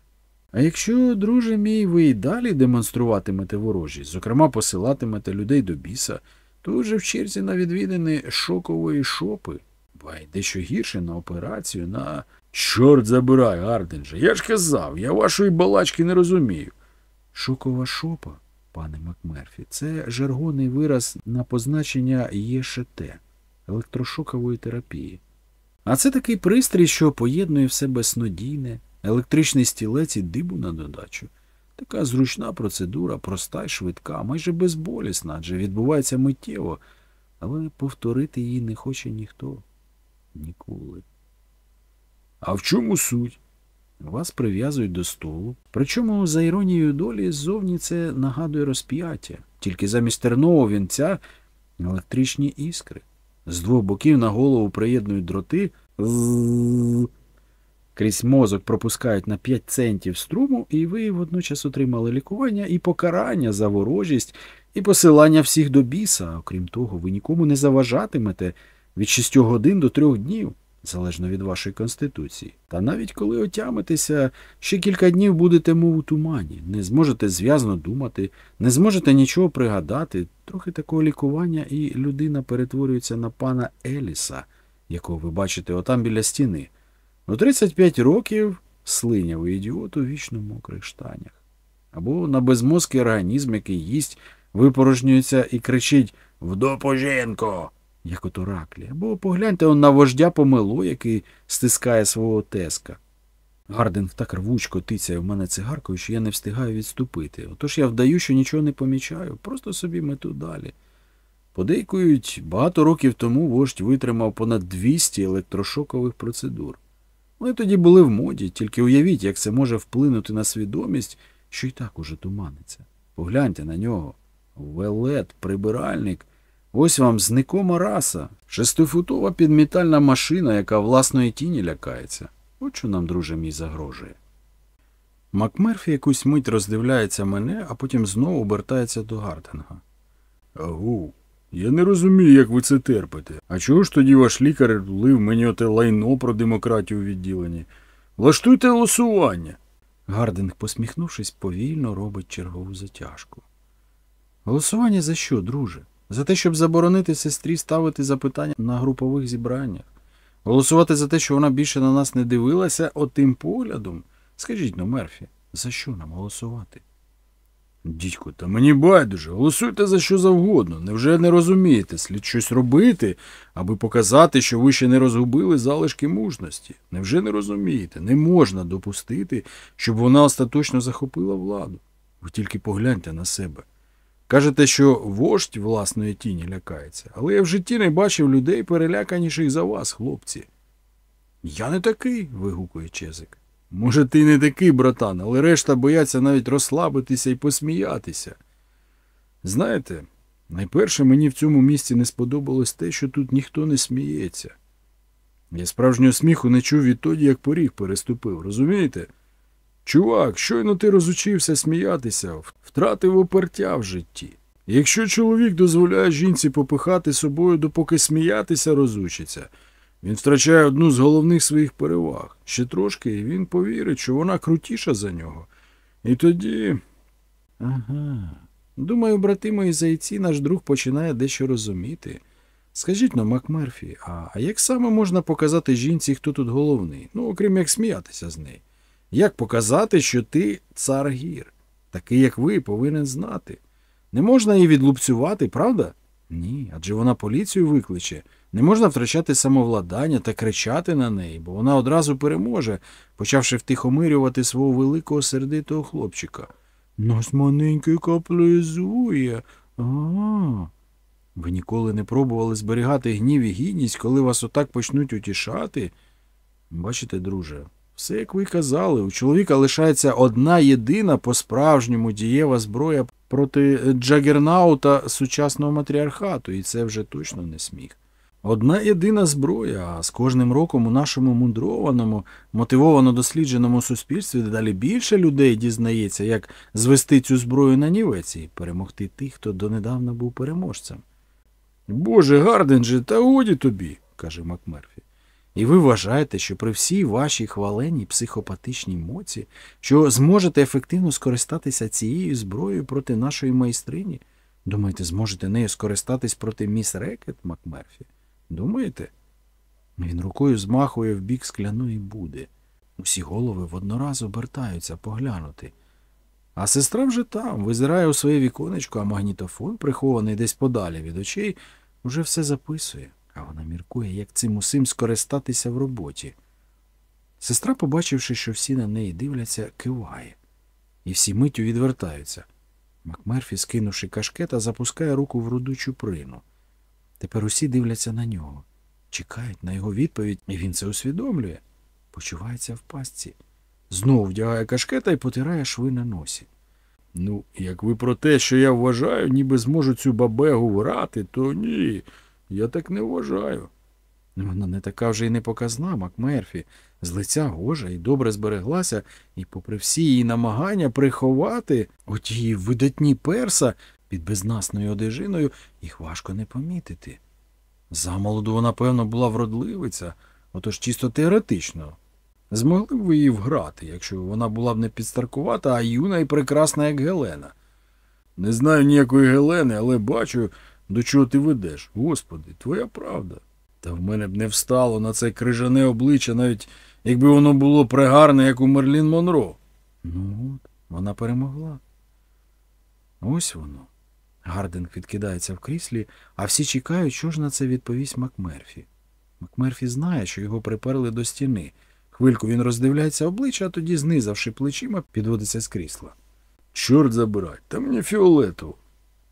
А якщо, друже мій, ви і далі демонструватимете ворожість, зокрема посилатимете людей до біса, то вже в черзі на відвідини шокової шопи, бай дещо гірше на операцію, на. Чорт забирай, Гарденже. Я ж казав, я вашої балачки не розумію. Шокова шопа, пане Макмерфі, це жаргонний вираз на позначення ЄШТ електрошокової терапії. А це такий пристрій, що поєднує в себе снодійне, електричний стілець і дибу на додачу. Така зручна процедура, проста й швидка, майже безболісна, адже відбувається миттєво, але повторити її не хоче ніхто. Ніколи. А в чому суть? Вас прив'язують до столу. Причому, за іронією долі, ззовні це нагадує розп'яття. Тільки замість тернового вінця електричні іскри. З двох боків на голову приєднують дроти. Крізь мозок пропускають на 5 центів струму, і ви водночас отримали лікування і покарання за ворожість, і посилання всіх до біса. Окрім того, ви нікому не заважатимете від 6 годин до 3 днів залежно від вашої конституції. Та навіть коли отямитеся, ще кілька днів будете мов у тумані, не зможете зв'язно думати, не зможете нічого пригадати. Трохи такого лікування, і людина перетворюється на пана Еліса, якого ви бачите отам біля стіни. У 35 років слинявий ідіот у вічно мокрих штанях. Або на безмозкий організм, який їсть, випорожнюється і кричить В «Вдопожінко!» як от Ораклі. Або погляньте на вождя помилу, який стискає свого теска. Гарден так рвучко тицяє в мене цигаркою, що я не встигаю відступити. Отож я вдаю, що нічого не помічаю, просто собі мету далі. Подейкують, багато років тому вождь витримав понад 200 електрошокових процедур. Вони тоді були в моді, тільки уявіть, як це може вплинути на свідомість, що й так уже туманиться. Погляньте на нього. Велет, прибиральник, Ось вам зникома раса, шестифутова підмітальна машина, яка власної тіні лякається. От що нам, друже мій, загрожує. Макмерфі якусь мить роздивляється мене, а потім знову обертається до Гардинга. Агу, я не розумію, як ви це терпите. А чого ж тоді ваш лікар лив мені оте лайно про демократію у відділенні? Влаштуйте голосування. Гардинг, посміхнувшись, повільно робить чергову затяжку. Голосування за що, друже? За те, щоб заборонити сестрі ставити запитання на групових зібраннях? Голосувати за те, що вона більше на нас не дивилася отим поглядом? Скажіть ну, Мерфі, за що нам голосувати? Дідько, та мені байдуже, голосуйте за що завгодно. Невже не розумієте? Слід щось робити, аби показати, що ви ще не розгубили залишки мужності. Невже не розумієте? Не можна допустити, щоб вона остаточно захопила владу. Ви тільки погляньте на себе. Кажете, що вождь власної тіні лякається, але я в житті не бачив людей переляканіших за вас, хлопці. Я не такий. вигукує Чезик. Може, ти не такий, братан, але решта бояться навіть розслабитися і посміятися. Знаєте, найперше мені в цьому місці не сподобалось те, що тут ніхто не сміється. Я справжнього сміху не чув відтоді, як поріг переступив, розумієте? Чувак, щойно ти розучився сміятися, втратив опертя в житті. Якщо чоловік дозволяє жінці попихати собою, допоки сміятися розучиться, він втрачає одну з головних своїх переваг. Ще трошки, і він повірить, що вона крутіша за нього. І тоді. Ага. Думаю, брати мої зайці, наш друг починає дещо розуміти. Скажіть но, Макмерфі, а, а як саме можна показати жінці, хто тут головний? Ну, окрім як сміятися з неї. Як показати, що ти цар гір? Такий, як ви, повинен знати. Не можна її відлупцювати, правда? Ні, адже вона поліцію викличе. Не можна втрачати самовладання та кричати на неї, бо вона одразу переможе, почавши втихомирювати свого великого сердитого хлопчика. Нас маленький каплизує. А. Ви ніколи не пробували зберігати гнів і гідність, коли вас отак почнуть утішати? Бачите, друже, все як ви казали, у чоловіка лишається одна єдина по-справжньому дієва зброя проти джагернаута сучасного матріархату, і це вже точно не сміх. Одна єдина зброя, а з кожним роком у нашому мудрованому, мотивовано дослідженому суспільстві дедалі більше людей дізнається, як звести цю зброю на нівець і перемогти тих, хто донедавна був переможцем. Боже, Гарденже, та годі тобі, каже Макмерфі. І ви вважаєте, що при всій вашій хваленій психопатичній моці, що зможете ефективно скористатися цією зброєю проти нашої майстрині? Думаєте, зможете нею скористатись проти міс Рекет, Макмерфі? Думаєте? Він рукою змахує в бік скляної буди. Усі голови воднораз обертаються поглянути. А сестра вже там, визирає у своє віконечко, а магнітофон, прихований десь подалі від очей, уже все записує, а вона міркує, як цим усім скористатися в роботі. Сестра, побачивши, що всі на неї дивляться, киває, і всі миттю відвертаються. Макмерфі, скинувши кашкета, запускає руку в руду чуприну. Тепер усі дивляться на нього, чекають на його відповідь, і він це усвідомлює, почувається в пастці. Знову вдягає кашкета і потирає шви на носі. Ну, як ви про те, що я вважаю, ніби зможу цю бабегу врати, то ні, я так не вважаю. Вона не така вже й не показна, Макмерфі, з лиця гожа і добре збереглася, і, попри всі її намагання приховати оті видатні перса під безнасною одежиною, їх важко не помітити. Замолоду вона, певно, була вродливиця, отож чисто теоретично. Змогли б ви її вграти, якщо вона була б не підстаркувата, а юна і прекрасна, як Гелена. Не знаю ніякої Гелени, але бачу, до чого ти ведеш. Господи, твоя правда. Та в мене б не встало на це крижане обличчя, навіть якби воно було пригарне, як у Мерлін Монро. Ну от, вона перемогла. Ось воно. Гардинг відкидається в кріслі, а всі чекають, що ж на це відповість Макмерфі. Макмерфі знає, що його приперли до стіни. Хвильку він роздивляється обличчя, а тоді, знизавши плечима, підводиться з крісла. Чорт забирай, та мені фіолетово.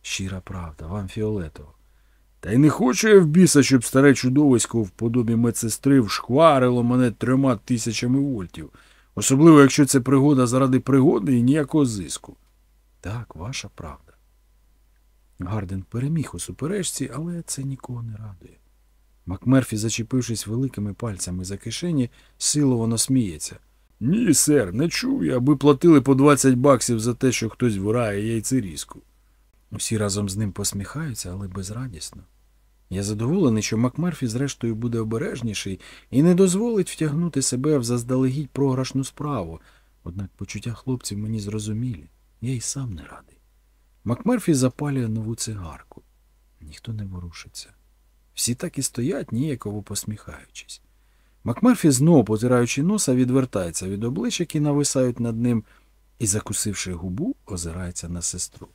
Щира правда, вам фіолетово. Та й не хочу я в біса, щоб старе чудовисько в подобі медсестри вшкварило мене трьома тисячами вольтів, особливо якщо це пригода заради пригоди і ніякого зиску. Так, ваша правда. Гарден переміг у суперечці, але це нікого не радує. Макмерфі, зачепившись великими пальцями за кишені, силовано сміється. Ні, сер, не чув я, аби платили по 20 баксів за те, що хтось вирає яйцерізку. Усі разом з ним посміхаються, але безрадісно. Я задоволений, що Макмерфі зрештою буде обережніший і не дозволить втягнути себе в заздалегідь програшну справу, однак почуття хлопців мені зрозумілі, я й сам не радий. Макмерфі запалює нову цигарку. Ніхто не ворушиться. Всі так і стоять, ніяково посміхаючись. Макмерфі, знову потираючи носа, відвертається від облич, які нависають над ним, і, закусивши губу, озирається на сестру.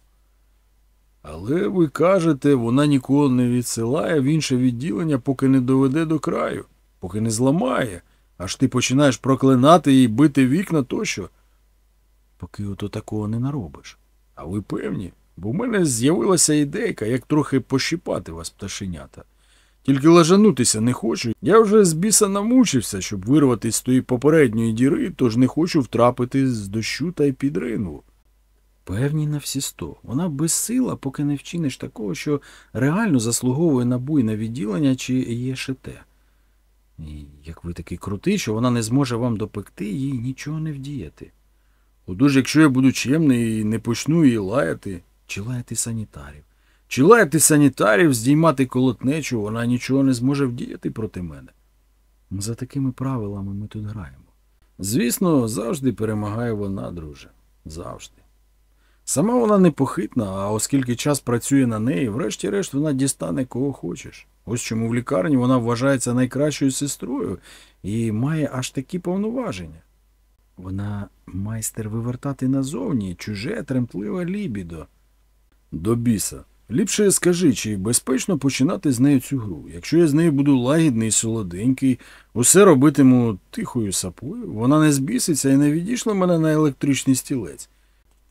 Але ви кажете, вона ніколи не відсилає в інше відділення, поки не доведе до краю, поки не зламає, аж ти починаєш проклинати і бити вікна тощо. Поки ото такого не наробиш. А ви певні? Бо в мене з'явилася ідейка, як трохи пощипати вас, пташенята. Тільки лажанутися не хочу. Я вже з біса намучився, щоб вирватися з тої попередньої діри, тож не хочу втрапити з дощу та й під ринву. Певні на всі сто. Вона безсила, поки не вчиниш такого, що реально заслуговує на буйне відділення чи ЄШТ. І як ви такий крутий, що вона не зможе вам допекти, їй нічого не вдіяти. Отож, якщо я буду чемний і не почну її лаяти, Чи лаяти санітарів. чи лаяти санітарів, здіймати колотнечу, вона нічого не зможе вдіяти проти мене. За такими правилами ми тут граємо. Звісно, завжди перемагає вона, друже. Завжди. Сама вона непохитна, а оскільки час працює на неї, врешті-решт вона дістане кого хочеш. Ось чому в лікарні вона вважається найкращою сестрою і має аж такі повноваження. Вона майстер вивертати назовні чуже тремтливе лібідо. До біса. Ліпше скажи, чи безпечно починати з нею цю гру. Якщо я з нею буду лагідний солоденький, усе робитиму тихою сапою, вона не збіситься і не відійшла мене на електричний стілець.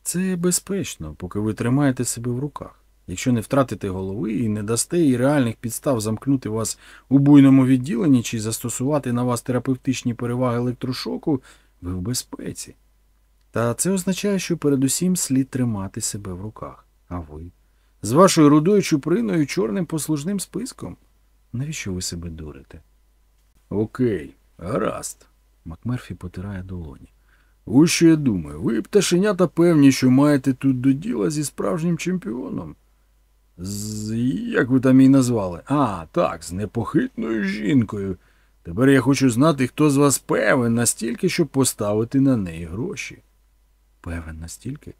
Це безпечно, поки ви тримаєте себе в руках. Якщо не втратите голови і не дасте їй реальних підстав замкнути вас у буйному відділенні чи застосувати на вас терапевтичні переваги електрошоку, ви в безпеці. Та це означає, що передусім слід тримати себе в руках. А ви? З вашою рудою чуприною чорним послужним списком? Навіщо ви себе дурите? Окей, гаразд. Макмерфі потирає долоні. Ось що я думаю, ви, пташенята, певні, що маєте тут до діла зі справжнім чемпіоном. З як ви там її назвали? А, так, з непохитною жінкою. Тепер я хочу знати, хто з вас певен настільки, щоб поставити на неї гроші. Певен настільки?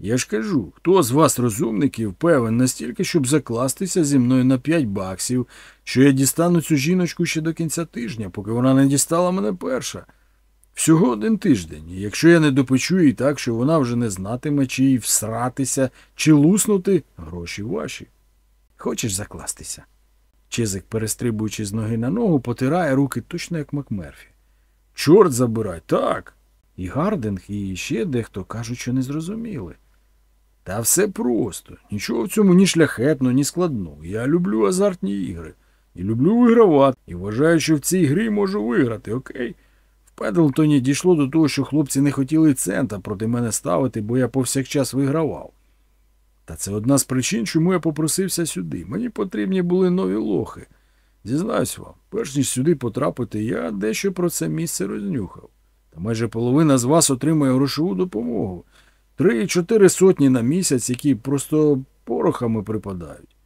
Я ж кажу, хто з вас, розумників, певен настільки, щоб закластися зі мною на п'ять баксів, що я дістану цю жіночку ще до кінця тижня, поки вона не дістала мене перша. Всього один тиждень, і якщо я не допечу їй так, що вона вже не знатиме, чи їй всратися, чи луснути, гроші ваші. Хочеш закластися? Чизик, перестрибуючи з ноги на ногу, потирає руки точно як Макмерфі. Чорт забирай, так. І Гардинг, і ще дехто кажуть, що не зрозуміли. Та все просто. Нічого в цьому ні шляхетно, ні складно. Я люблю азартні ігри. І люблю вигравати. І вважаю, що в цій грі можу виграти, окей? В Педлтоні дійшло до того, що хлопці не хотіли цента проти мене ставити, бо я повсякчас вигравав. Та це одна з причин, чому я попросився сюди. Мені потрібні були нові лохи. Зізнаюсь вам, перш ніж сюди потрапити, я дещо про це місце рознюхав. Та майже половина з вас отримує грошову допомогу. Три-чотири сотні на місяць, які просто порохами припадають.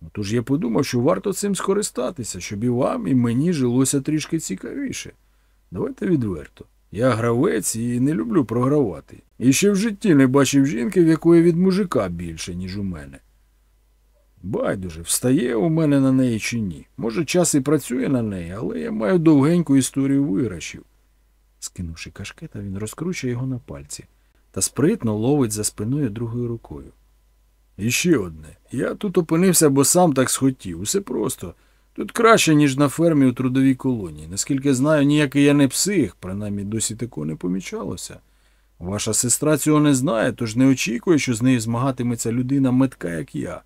Ну, Тож я подумав, що варто цим скористатися, щоб і вам, і мені жилося трішки цікавіше. Давайте відверто. Я гравець і не люблю програвати. І ще в житті не бачив жінки, в якої від мужика більше, ніж у мене. Байдуже, встає у мене на неї чи ні. Може, час і працює на неї, але я маю довгеньку історію виграшів. Скинувши кашкета, він розкручує його на пальці та спритно ловить за спиною другою рукою. І ще одне. Я тут опинився, бо сам так схотів. Усе просто. Тут краще, ніж на фермі у трудовій колонії. Наскільки знаю, ніякий я не псих, принаймні досі такого не помічалося. Ваша сестра цього не знає, тож не очікує, що з нею змагатиметься людина метка, як я.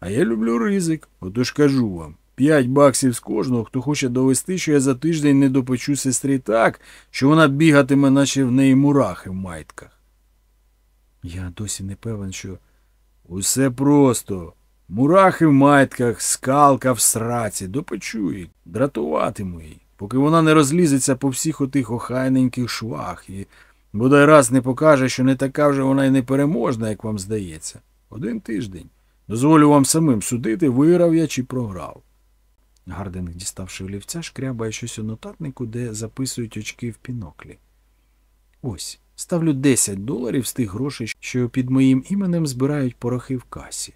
А я люблю ризик, отож кажу вам. П'ять баксів з кожного, хто хоче довести, що я за тиждень не допечу сестрі так, що вона бігатиме, наче в неї мурахи в майтках. Я досі не певен, що Усе просто. Мурахи в майтках, скалка в сраці, допечу дратуватиму її, поки вона не розлізеться по всіх отих охайненьких швах і бодай раз не покаже, що не така вже вона й непереможна, як вам здається. Один тиждень. Дозволю вам самим судити, виграв я чи програв. Гардинг, діставши олівця, шкрябає щось у нотатнику, де записують очки в піноклі. Ось, ставлю 10 доларів з тих грошей, що під моїм іменем збирають порохи в касі.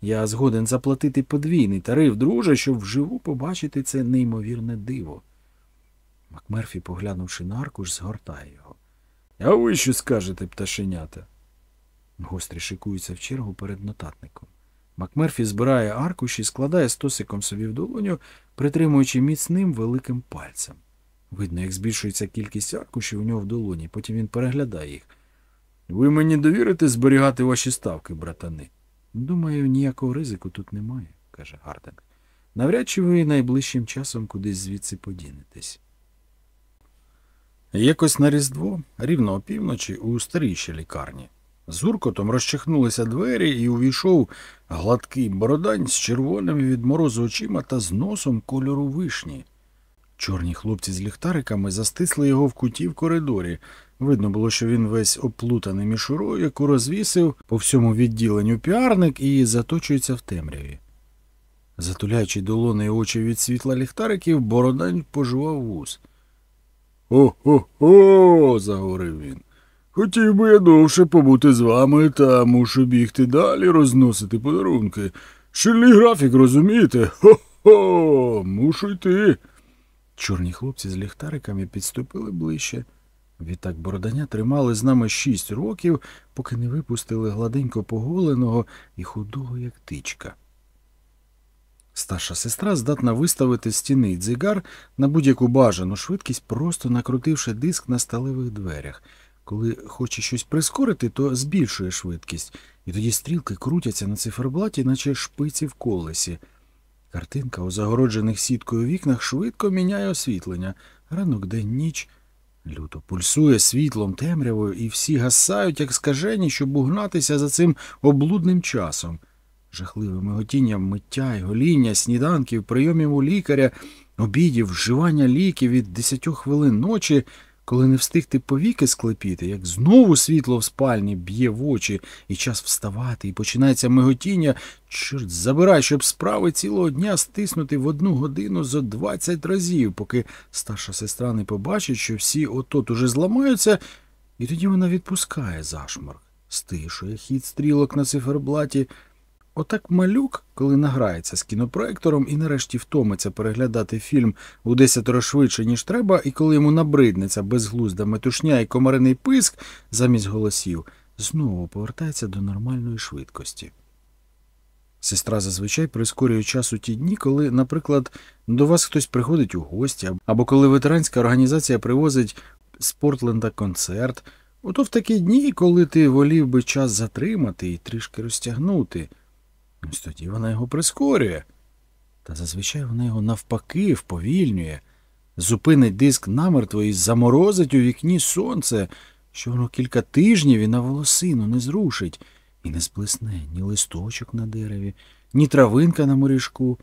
Я згоден заплатити подвійний тариф, друже, щоб вживу побачити це неймовірне диво. Макмерфі, поглянувши на аркуш, згортає його. А ви що скажете, пташенята? Гострі шикуються в чергу перед нотатником. Макмерфі збирає аркуш і складає стосиком собі в долоню, притримуючи міцним великим пальцем. Видно, як збільшується кількість аркушів у нього в долоні, потім він переглядає їх. Ви мені довірите зберігати ваші ставки, братани? Думаю, ніякого ризику тут немає, каже Гардинг. Навряд чи ви найближчим часом кудись звідси подінетесь. Якось на Різдво, рівно опівночі, у старішій лікарні. З гуркотом розчахнулися двері і увійшов гладкий бородань з червоними від морозу очима та з носом кольору вишні. Чорні хлопці з ліхтариками застисли його в куті в коридорі. Видно було, що він весь оплутаний мішурою, яку розвісив по всьому відділенню піарник і заточується в темряві. Затуляючи долони й очі від світла ліхтариків, бородань пожував вус. О-хо-хо, заговорив він. Хотів би я довше побути з вами, та мушу бігти далі, розносити подарунки. Щільний графік, розумієте? Хо-хо, мушу йти. Чорні хлопці з ліхтариками підступили ближче. Відтак бородання тримали з нами шість років, поки не випустили гладенько поголеного і худого, як тичка. Старша сестра здатна виставити стіни дзигар на будь-яку бажану швидкість, просто накрутивши диск на сталевих дверях. Коли хоче щось прискорити, то збільшує швидкість, і тоді стрілки крутяться на циферблаті, наче шпиці в колесі. Картинка у загороджених сіткою вікнах швидко міняє освітлення. Ранок, день, ніч. Люто пульсує світлом, темрявою, і всі гасають, як скажені, щоб угнатися за цим облудним часом. Жахливим миготінням миття й гоління, сніданків, прийомів у лікаря, обідів, вживання ліків від десятьох хвилин ночі, коли не встигти повіки склепіти, як знову світло в спальні б'є в очі, і час вставати, і починається миготіння, чорт забирай, щоб справи цілого дня стиснути в одну годину зо двадцять разів, поки старша сестра не побачить, що всі отот уже зламаються, і тоді вона відпускає зашморг, стишує хід стрілок на циферблаті. Отак малюк, коли награється з кінопроектором і нарешті втомиться переглядати фільм у десятеро швидше, ніж треба, і коли йому набриднеться безглузда метушня і комариний писк замість голосів, знову повертається до нормальної швидкості. Сестра зазвичай прискорює час у ті дні, коли, наприклад, до вас хтось приходить у гості, або коли ветеранська організація привозить з Портленда концерт, ото в такі дні, коли ти волів би час затримати і трішки розтягнути. Ось тоді вона його прискорює. Та зазвичай вона його навпаки вповільнює, зупинить диск намертво і заморозить у вікні сонце, що воно кілька тижнів і на волосину не зрушить, і не сплесне ні листочок на дереві, ні травинка на морішку.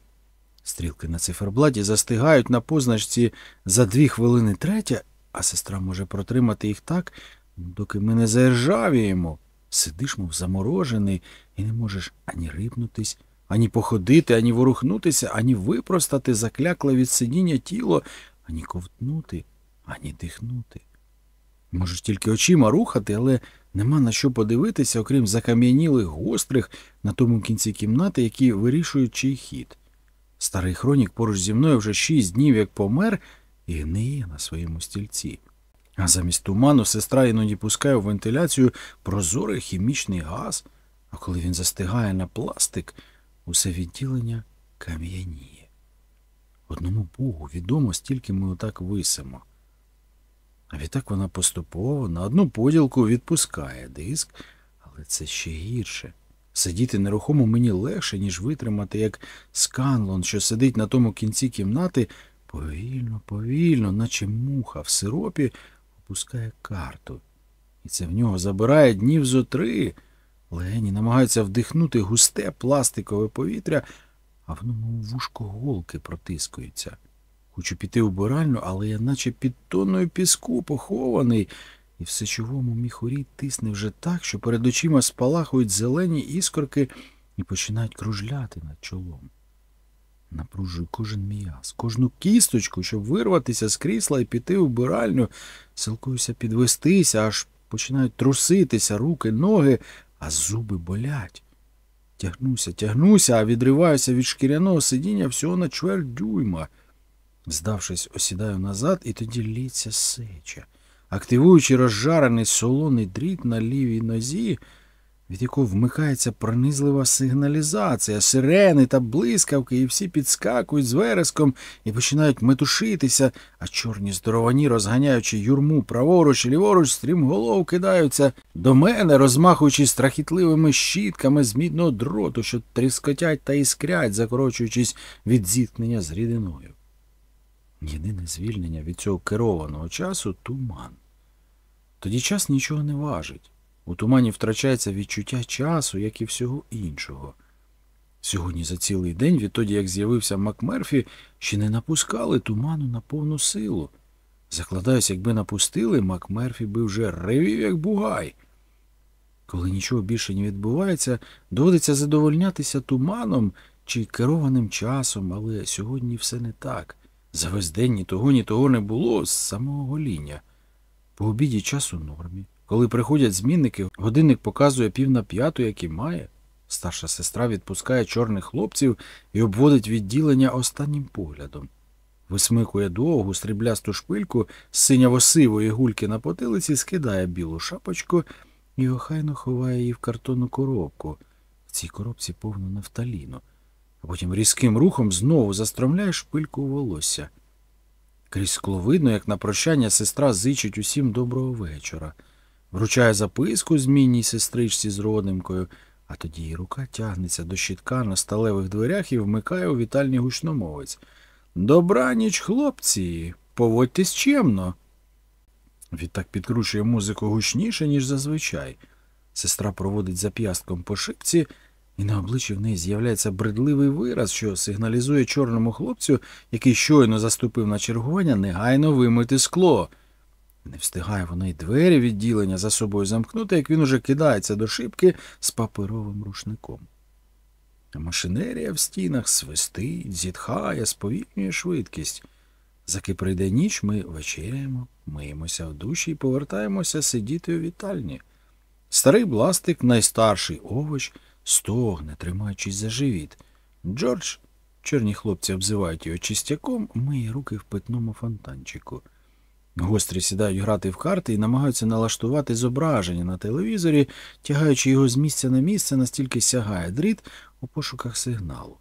Стрілки на циферблаті застигають на позначці за дві хвилини третя, а сестра може протримати їх так, доки ми не заіржавіємо. Сидиш, мов заморожений, і не можеш ані рипнутись, ані походити, ані ворухнутися, ані випростати заклякле від сидіння тіло, ані ковтнути, ані дихнути. Можеш тільки очима рухати, але нема на що подивитися, окрім закам'янілих гострих на тому кінці кімнати, які вирішують чий хід. Старий хронік поруч зі мною вже шість днів як помер і гниє на своєму стільці. А замість туману сестра іноді пускає в вентиляцію прозорий хімічний газ, а коли він застигає на пластик, усе відділення кам'яніє. Одному Богу відомо, стільки ми отак висимо. А відтак вона поступово на одну поділку відпускає диск, але це ще гірше. Сидіти нерухомо мені легше, ніж витримати, як сканлон, що сидить на тому кінці кімнати, повільно, повільно, наче муха в сиропі, опускає карту. І це в нього забирає днів зо три. Легені намагаються вдихнути густе пластикове повітря, а воно мов вушко голки протискується. Хочу піти у биральню, але я наче під тонною піску похований, і в сечовому міхурі тисне вже так, що перед очима спалахують зелені іскорки і починають кружляти над чолом. Напружую кожен м'яз, кожну кісточку, щоб вирватися з крісла і піти у биральню, силкуюся підвестися, аж починають труситися руки, ноги, а зуби болять. Тягнуся, тягнуся, а відриваюся від шкіряного сидіння всього на чверть дюйма. Здавшись, осідаю назад, і тоді лється сеча. Активуючи розжарений солоний дріт на лівій нозі, від якого вмикається пронизлива сигналізація, сирени та блискавки, і всі підскакують з вереском і починають метушитися, а чорні здоровані, розганяючи юрму праворуч і ліворуч, стрімголов кидаються до мене, розмахуючи страхітливими щітками з мідного дроту, що тріскотять та іскрять, закорочуючись від зіткнення з рідиною. Єдине звільнення від цього керованого часу туман. Тоді час нічого не важить. У тумані втрачається відчуття часу, як і всього іншого. Сьогодні за цілий день, відтоді як з'явився Макмерфі, ще не напускали туману на повну силу. Закладаюсь, якби напустили, Макмерфі би вже ревів, як бугай. Коли нічого більше не відбувається, доводиться задовольнятися туманом чи керованим часом, але сьогодні все не так. За весь день ні того, ні того не було з самого гоління. По обіді час у нормі. Коли приходять змінники, годинник показує пів на п'яту, як і має. Старша сестра відпускає чорних хлопців і обводить відділення останнім поглядом. Висмикує довгу стріблясту шпильку з синяво-сивої гульки на потилиці, скидає білу шапочку і охайно ховає її в картонну коробку. В цій коробці повно нафталіну, а потім різким рухом знову застромляє шпильку у волосся. Крізь скло видно, як на прощання сестра зичить усім доброго вечора, вручає записку змінній сестричці з родимкою, а тоді її рука тягнеться до щитка на сталевих дверях і вмикає у вітальний гучномовець. Добраніч, хлопці, поводьтесь чемно. Відтак підкручує музику гучніше, ніж зазвичай. Сестра проводить зап'ястком по шипці, і на обличчі в неї з'являється бредливий вираз, що сигналізує чорному хлопцю, який щойно заступив на чергування, негайно вимити скло. Не встигає вона й двері відділення за собою замкнути, як він уже кидається до шибки з паперовим рушником. Машинерія в стінах свистить, зітхає, сповільнює швидкість. Заки прийде ніч, ми вечеряємо, миємося в душі і повертаємося сидіти у вітальні. Старий бластик, найстарший овоч, стогне, тримаючись за живіт. Джордж, чорні хлопці обзивають його чистяком, миє руки в питному фонтанчику. Гострі сідають грати в карти і намагаються налаштувати зображення на телевізорі, тягаючи його з місця на місце, настільки сягає дріт у пошуках сигналу.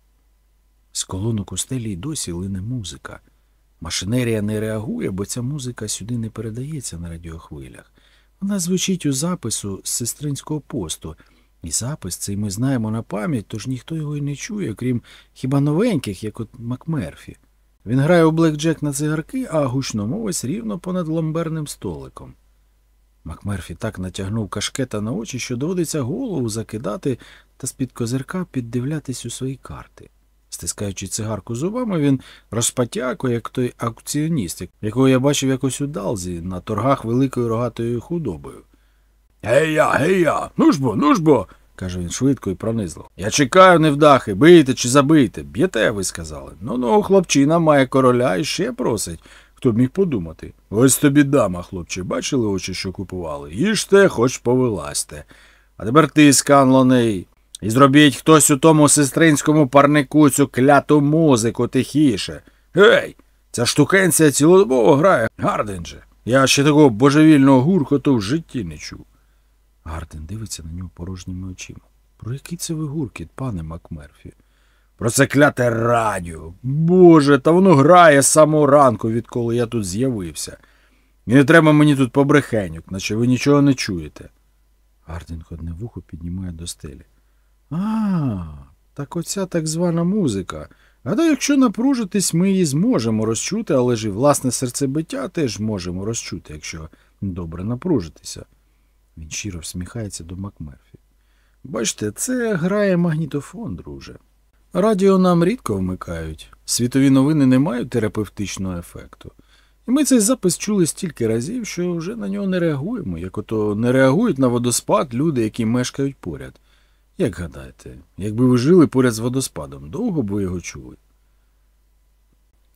З колонок у стелі й досі лине музика. Машинерія не реагує, бо ця музика сюди не передається на радіохвилях. Вона звучить у запису з сестринського посту, і запис цей ми знаємо на пам'ять, тож ніхто його й не чує, крім хіба новеньких, як от Макмерфі. Він грає у блекджек на цигарки, а гучномовець рівно понад ламберним столиком. Макмерфі так натягнув кашкета на очі, що доводиться голову закидати та з-під козирка піддивлятись у свої карти. Стискаючи цигарку зубами, він розпатякує, як той аукціоніст, якого я бачив якось у Далзі на торгах великою рогатою худобою. Гей-я, гей-я, ну ж бо, ну ж бо, каже він швидко і пронизливо. Я чекаю, невдахи, бийте чи забийте. Б'єте, ви сказали. Ну ну, хлопчина має короля і ще просить. Хто б міг подумати? Ось тобі дама, хлопче, бачили очі, що купували? Їжте, хоч повилазьте. А тепер ти, Сканлоне. Й зробіть хтось у тому сестринському парнику цю кляту музику тихіше. Гей, ця штукенція цілодобово грає, Гардинже. Я ще такого божевільного гуркоту в житті не чув. Гардинг дивиться на нього порожніми очима. Про який це ви гуркіт, пане Макмерфі? Про це кляте радіо. Боже, та воно грає з самого ранку, відколи я тут з'явився. І не треба мені тут побрехеньок, наче ви нічого не чуєте. Гарден одне вухо піднімає до стелі. А, так оця так звана музика. Гадаю, якщо напружитись, ми її зможемо розчути, але ж і власне серцебиття теж можемо розчути, якщо добре напружитися. Він щиро всміхається до Макмерфі. Бачите, це грає магнітофон, друже. Радіо нам рідко вмикають. Світові новини не мають терапевтичного ефекту. І ми цей запис чули стільки разів, що вже на нього не реагуємо, як ото не реагують на водоспад люди, які мешкають поряд. Як гадаєте, якби ви жили поряд з водоспадом, довго б ви його чули?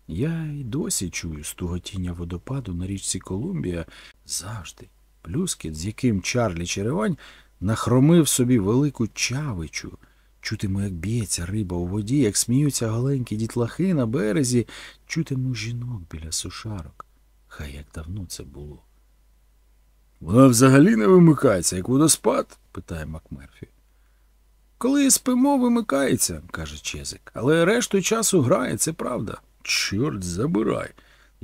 Я й досі чую стуготіння водопаду на річці Колумбія завжди. Плюскіт, з яким Чарлі Черевань нахромив собі велику чавичу. Чутиму, як б'ється риба у воді, як сміються голенькі дітлахи на березі, чутиму жінок біля сушарок. Хай як давно це було. Вона взагалі не вимикається, як водоспад? питає Макмерфі. Коли спимо, вимикається, каже Чезик, але решту часу грає, це правда. Чорт забирай.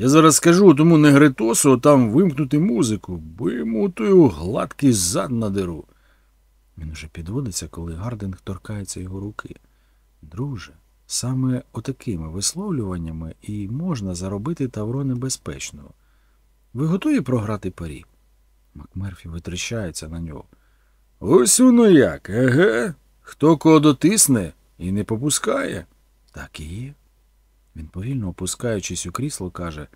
Я зараз скажу тому негритосу там вимкнути музику, бо йому тою гладкий зад надеру. Він уже підводиться, коли Гардинг торкається його руки. Друже, саме отакими висловлюваннями і можна заробити тавро небезпечного. Ви готові програти парі? Макмерфі витріщається на нього. Ось воно як, еге? Хто кого дотисне і не попускає? Так і є. Він повільно опускаючись у крісло, каже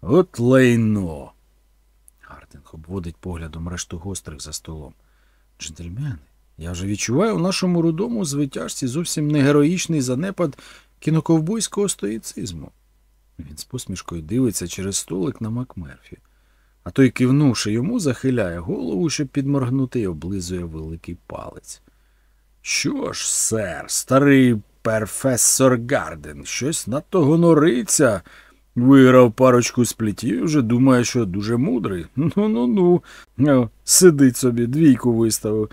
От лайно. Гардинг обводить поглядом решту гострих за столом. Джентльмени, я вже відчуваю у нашому рудому звитяжці зовсім не героїчний занепад кіноковбойського стоїцизму. Він з посмішкою дивиться через столик на Макмерфі, а той, кивнувши йому, захиляє голову, щоб підморгнути і облизує великий палець. Що ж, сер, старий перфесор Гарден, щось надто гонориться. Виграв парочку сплітів, вже думає, що дуже мудрий. <laughs> Ну-ну ну. Сидить собі, двійку виставив.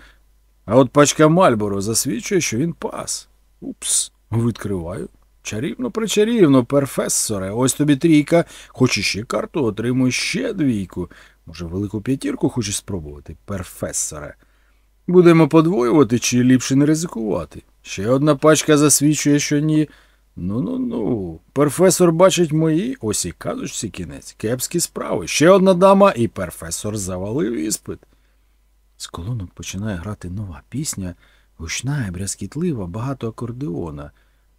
А от пачка Мальборо засвідчує, що він пас. Упс, відкриваю. Чарівно причарівно, перфесоре, ось тобі трійка. Хочеш ще карту, отримуй ще двійку. Може, велику п'ятірку хочеш спробувати, перфесоре. Будемо подвоювати чи ліпше не ризикувати. Ще одна пачка засвідчує, що ні. Ну-ну-ну. Перфесор бачить мої, ось і казочці кінець. Кепські справи. Ще одна дама, і перфесор завалив іспит. З колонок починає грати нова пісня, гучна і брязкітлива, багато акордеона.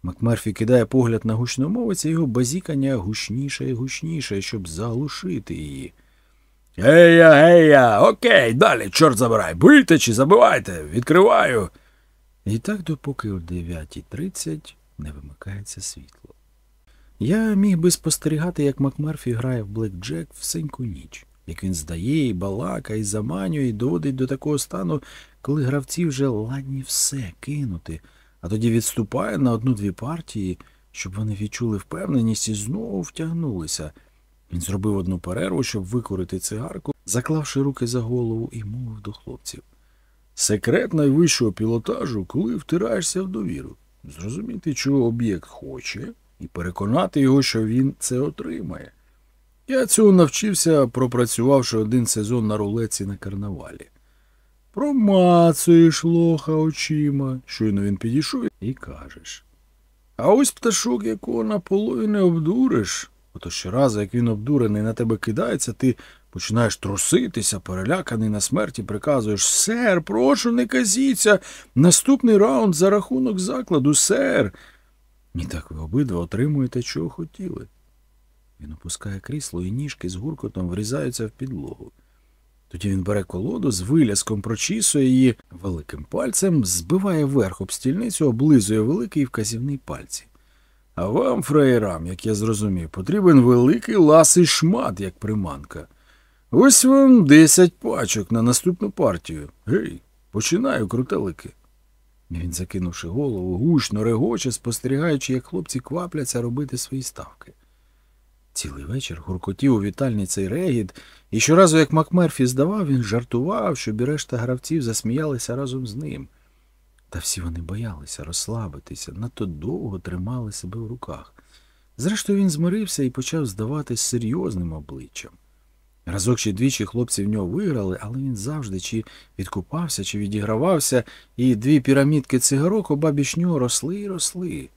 Макмерфі кидає погляд на гучномовець, і його базікання гучніше і гучніше, щоб заглушити її. Гея, гея, окей, далі, чорт забирай. Бийте чи забивайте, відкриваю. І так допоки о 9.30 не вимикається світло. Я міг би спостерігати, як Макмерфі грає в Блекджек всеньку ніч, як він здає, і балака, і заманює, і доводить до такого стану, коли гравці вже ладні все кинути, а тоді відступає на одну-дві партії, щоб вони відчули впевненість і знову втягнулися. Він зробив одну перерву, щоб викурити цигарку, заклавши руки за голову, і мовив до хлопців. Секрет найвищого пілотажу, коли втираєшся в довіру. Зрозуміти, чого об'єкт хоче, і переконати його, що він це отримає. Я цього навчився, пропрацювавши один сезон на рулеці на карнавалі. Промацуєш лоха очима, щойно він підійшов і кажеш. А ось пташок, якого на полої не обдуриш. Ото щоразу, як він обдурений на тебе кидається, ти починаєш труситися, переляканий на смерті, приказуєш Сер, прошу, не казіться. Наступний раунд за рахунок закладу, сер. І так ви обидва отримуєте, чого хотіли. Він опускає крісло, і ніжки з гуркотом врізаються в підлогу. Тоді він бере колоду, з виляском прочісує її великим пальцем, збиває вверх об стільницю, облизує великий вказівний пальці. А вам, фраєрам, як я зрозумів, потрібен великий ласий шмат, як приманка. Ось вам десять пачок на наступну партію. Гей, починаю, крутелики. Він, закинувши голову, гучно регоче, спостерігаючи, як хлопці квапляться робити свої ставки. Цілий вечір гуркотів у вітальні цей регіт, і щоразу, як Макмерфі здавав, він жартував, щоб і решта гравців засміялися разом з ним. Та всі вони боялися розслабитися, надто довго тримали себе в руках. Зрештою, він змирився і почав здаватись серйозним обличчям. Разок чи двічі хлопці в нього виграли, але він завжди чи відкупався, чи відігравався, і дві пірамідки цигарок обабіч нього росли і росли.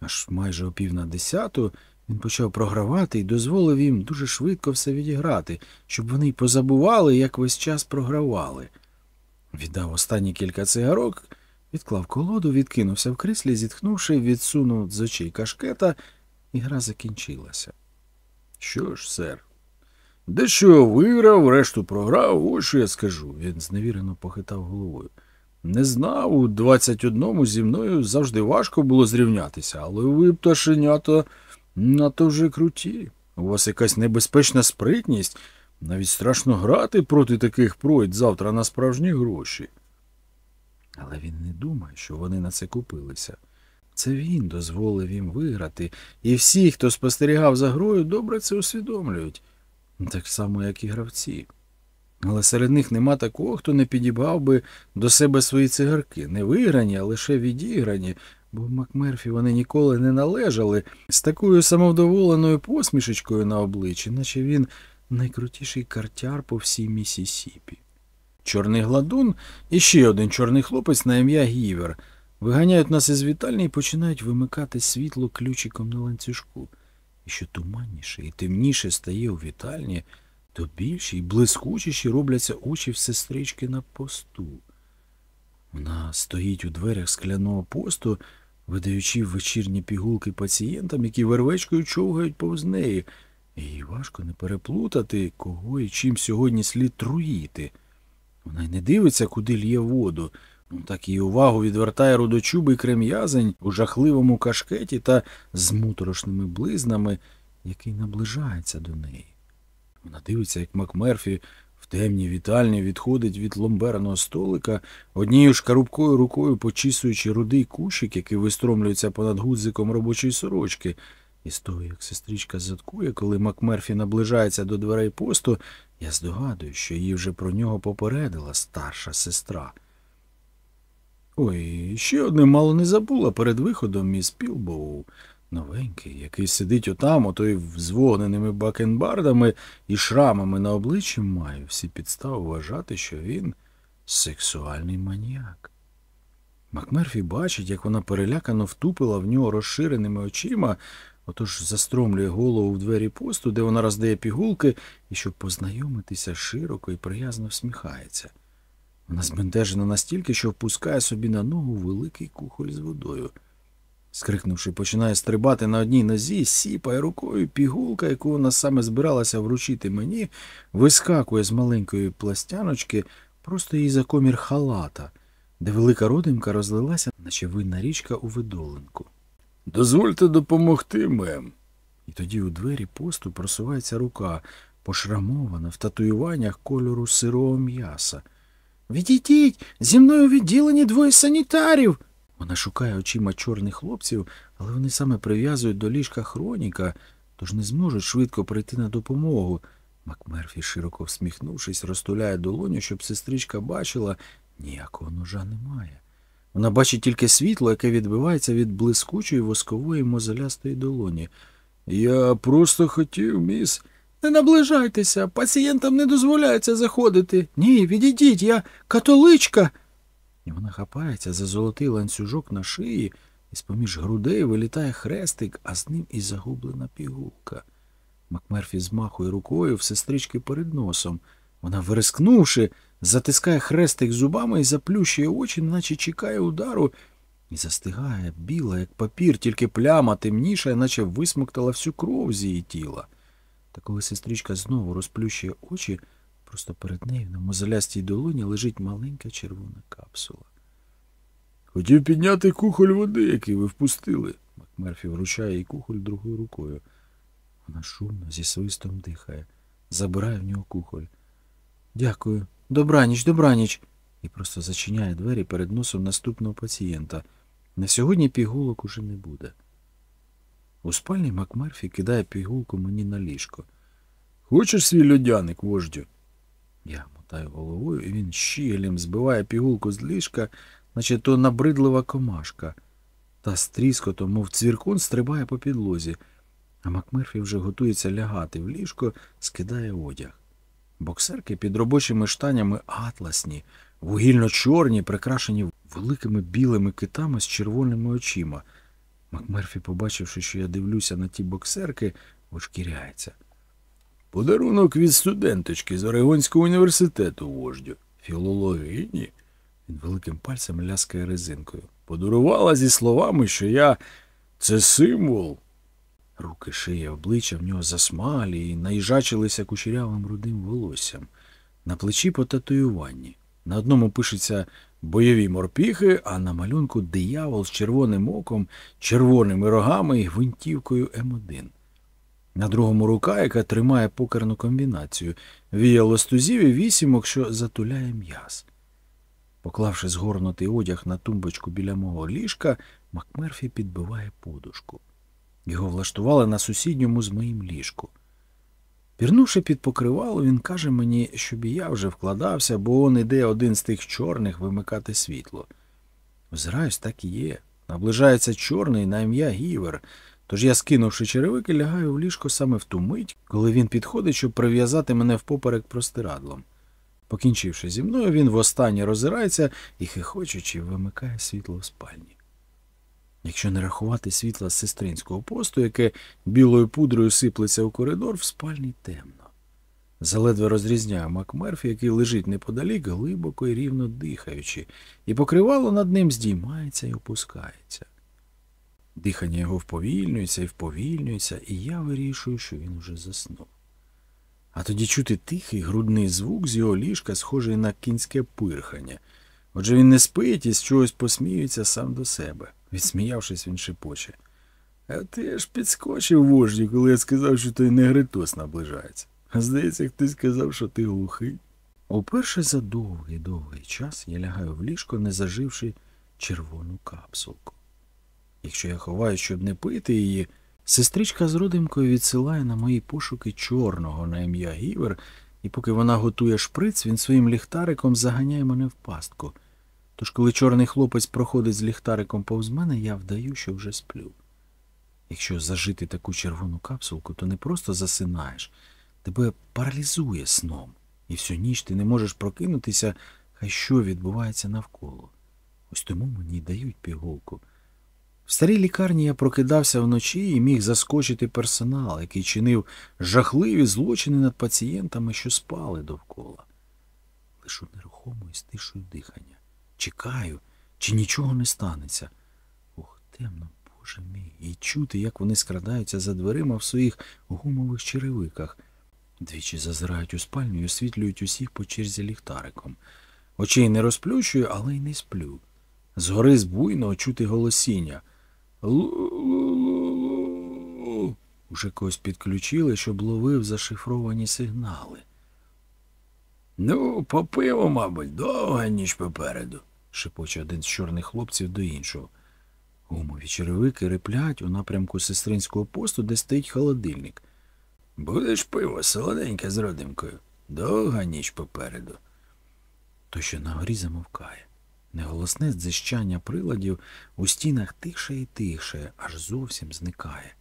Аж майже о пів на десяту він почав програвати і дозволив їм дуже швидко все відіграти, щоб вони й позабували, як весь час програвали. Віддав останні кілька цигарок, відклав колоду, відкинувся в кріслі, зітхнувши, відсунув з очей кашкета, і гра закінчилася. Що ж, сер? Дещо виграв, решту програв, ось що я скажу. Він зневірено похитав головою. Не знав, у 21-му зі мною завжди важко було зрівнятися, але ви, пташенята, надто вже круті. У вас якась небезпечна спритність, навіть страшно грати проти таких пройд завтра на справжні гроші. Але він не думає, що вони на це купилися. Це він дозволив їм виграти, і всі, хто спостерігав за грою, добре це усвідомлюють, так само, як і гравці. Але серед них нема такого, хто не підібгав би до себе свої цигарки, не виграні, а лише відіграні, бо в Макмерфі вони ніколи не належали з такою самовдоволеною посмішечкою на обличчі, наче він найкрутіший картяр по всій Місісіпі. Чорний гладун і ще один чорний хлопець на ім'я Гівер виганяють нас із вітальні і починають вимикати світло ключиком на ланцюжку. І що туманніше і темніше стає у вітальні, то більші й блискучіші робляться очі в сестрички на посту. Вона стоїть у дверях скляного посту, видаючи вечірні пігулки пацієнтам, які вервечкою човгають повз неї, їй важко не переплутати, кого і чим сьогодні слід труїти. Вона й не дивиться, куди лє воду. Так її увагу відвертає рудочубий крем'язень у жахливому кашкеті та з муторошними близнами, який наближається до неї. Вона дивиться, як Макмерфі в темній вітальні відходить від ломберного столика, однією шкарубкою рукою почісуючи рудий кущик, який вистромлюється понад гудзиком робочої сорочки. І з того, як сестричка заткує, коли Макмерфі наближається до дверей посту, я здогадую, що її вже про нього попередила старша сестра. Ой, ще одне мало не забула перед виходом міс Пілбоу. Новенький, який сидить отам, отой з вогненими бакенбардами і шрамами на обличчі має всі підстави вважати, що він сексуальний маніяк. Макмерфі бачить, як вона перелякано втупила в нього розширеними очима, отож застромлює голову в двері посту, де вона роздає пігулки, і, щоб познайомитися, широко і приязно всміхається. Вона збентежена настільки, що впускає собі на ногу великий кухоль з водою. Скрикнувши, починає стрибати на одній нозі, сіпає рукою пігулка, яку вона саме збиралася вручити мені, вискакує з маленької пластяночки просто їй за комір халата, де велика родимка розлилася, наче винна річка у видоленку. Дозвольте допомогти, мем. І тоді у двері посту просувається рука, пошрамована в татуюваннях кольору сирого м'яса. Відійдіть, зі мною у двоє санітарів. Вона шукає очима чорних хлопців, але вони саме прив'язують до ліжка хроніка, тож не зможуть швидко прийти на допомогу. Макмерфі, широко всміхнувшись, розтуляє долоню, щоб сестричка бачила, ніякого ножа немає. Вона бачить тільки світло, яке відбивається від блискучої воскової мозолястої долоні. Я просто хотів, міс. Не наближайтеся, пацієнтам не дозволяється заходити. Ні, відійдіть, я католичка. І вона хапається за золотий ланцюжок на шиї, і з-поміж грудей вилітає хрестик, а з ним і загублена пігулка. Макмерфі змахує рукою в сестрички перед носом. Вона, вирискнувши, затискає хрестик зубами і заплющує очі, наче чекає удару, і застигає біла, як папір, тільки пляма темніша, наче висмоктала всю кров з її тіла. Та коли сестричка знову розплющує очі, просто перед нею на мозолястій долоні лежить маленька червона капсула. Хотів підняти кухоль води, який ви впустили. Макмерфі вручає їй кухоль другою рукою. Вона шумно зі свистом дихає, забирає в нього кухоль. Дякую. Добраніч, добраніч. І просто зачиняє двері перед носом наступного пацієнта. На сьогодні пігулок уже не буде. У спальні Макмерфі кидає пігулку мені на ліжко. Хочеш свій льодяник, вождю? Я мотаю головою, і він щігелем збиває пігулку з ліжка, наче то набридлива комашка. Та з тріскотом, мов цвіркун, стрибає по підлозі, а Макмерфі вже готується лягати в ліжко, скидає одяг. Боксерки під робочими штанями атласні, вугільно-чорні, прикрашені великими білими китами з червоними очима. Макмерфі, побачивши, що я дивлюся на ті боксерки, ошкіряється. Подарунок від студенточки з Орегонського університету, вождю. Філологині. Він великим пальцем ляскає резинкою. Подарувала зі словами, що я це символ. Руки, шия, обличчя в нього засмалі і наїжачилися кучерявим рудим волоссям. На плечі по татуюванні. На одному пишеться бойові морпіхи, а на малюнку диявол з червоним оком, червоними рогами і гвинтівкою М1. На другому рука, яка тримає покерну комбінацію, віяло з тузів і вісімок, що затуляє м'яз. Поклавши згорнутий одяг на тумбочку біля мого ліжка, Макмерфі підбиває подушку. Його влаштували на сусідньому з моїм ліжку. Пірнувши під покривало, він каже мені, щоб і я вже вкладався, бо он іде один з тих чорних вимикати світло. Озираюсь, так і є. Наближається чорний на ім'я Гівер. Тож я, скинувши черевики, лягаю в ліжко саме в ту мить, коли він підходить, щоб прив'язати мене впоперек простирадлом. Покінчивши зі мною, він востаннє роззирається і, хихочучи, вимикає світло в спальні. Якщо не рахувати світла з сестринського посту, яке білою пудрою сиплеться у коридор, в спальні темно. Заледве розрізняю Макмерфі, який лежить неподалік, глибоко і рівно дихаючи, і покривало над ним здіймається і опускається. Дихання його вповільнюється і вповільнюється, і я вирішую, що він уже заснув. А тоді чути тихий грудний звук з його ліжка, схожий на кінське пирхання. Отже, він не спить і з чогось посміюється сам до себе. Відсміявшись, він шепоче. А ти ж підскочив вождю, коли я сказав, що той негритос наближається. Здається, хтось сказав, що ти глухий. Уперше за довгий довгий час я лягаю в ліжко, не заживши червону капсулку. Якщо я ховаю, щоб не пити її, сестричка з родимкою відсилає на мої пошуки чорного на ім'я Гівер, і поки вона готує шприц, він своїм ліхтариком заганяє мене в пастку. Тож, коли чорний хлопець проходить з ліхтариком повз мене, я вдаю, що вже сплю. Якщо зажити таку червону капсулку, то не просто засинаєш, тебе паралізує сном, і всю ніч ти не можеш прокинутися, хай що відбувається навколо. Ось тому мені дають пігулку. В старій лікарні я прокидався вночі і міг заскочити персонал, який чинив жахливі злочини над пацієнтами, що спали довкола. Лишу нерухомо і стишую дихання. Чекаю, чи нічого не станеться. Ох, темно, боже мій, і чути, як вони скрадаються за дверима в своїх гумових черевиках. Двічі зазирають у спальню і освітлюють усіх по черзі ліхтариком. Очей не розплющую, але й не сплю. Згори з буйного чути голосіння. Уже когось підключили, щоб ловив зашифровані сигнали. Ну, по пиво, мабуть, довга ніч попереду, шепоче один з чорних хлопців до іншого. Гумові черевики реплять у напрямку сестринського посту, де стоїть холодильник. Будеш пиво солоденьке з родимкою. Довга ніч попереду. То, що на горі замовкає. Неголосне дзищання приладів у стінах тихше і тихше, аж зовсім зникає.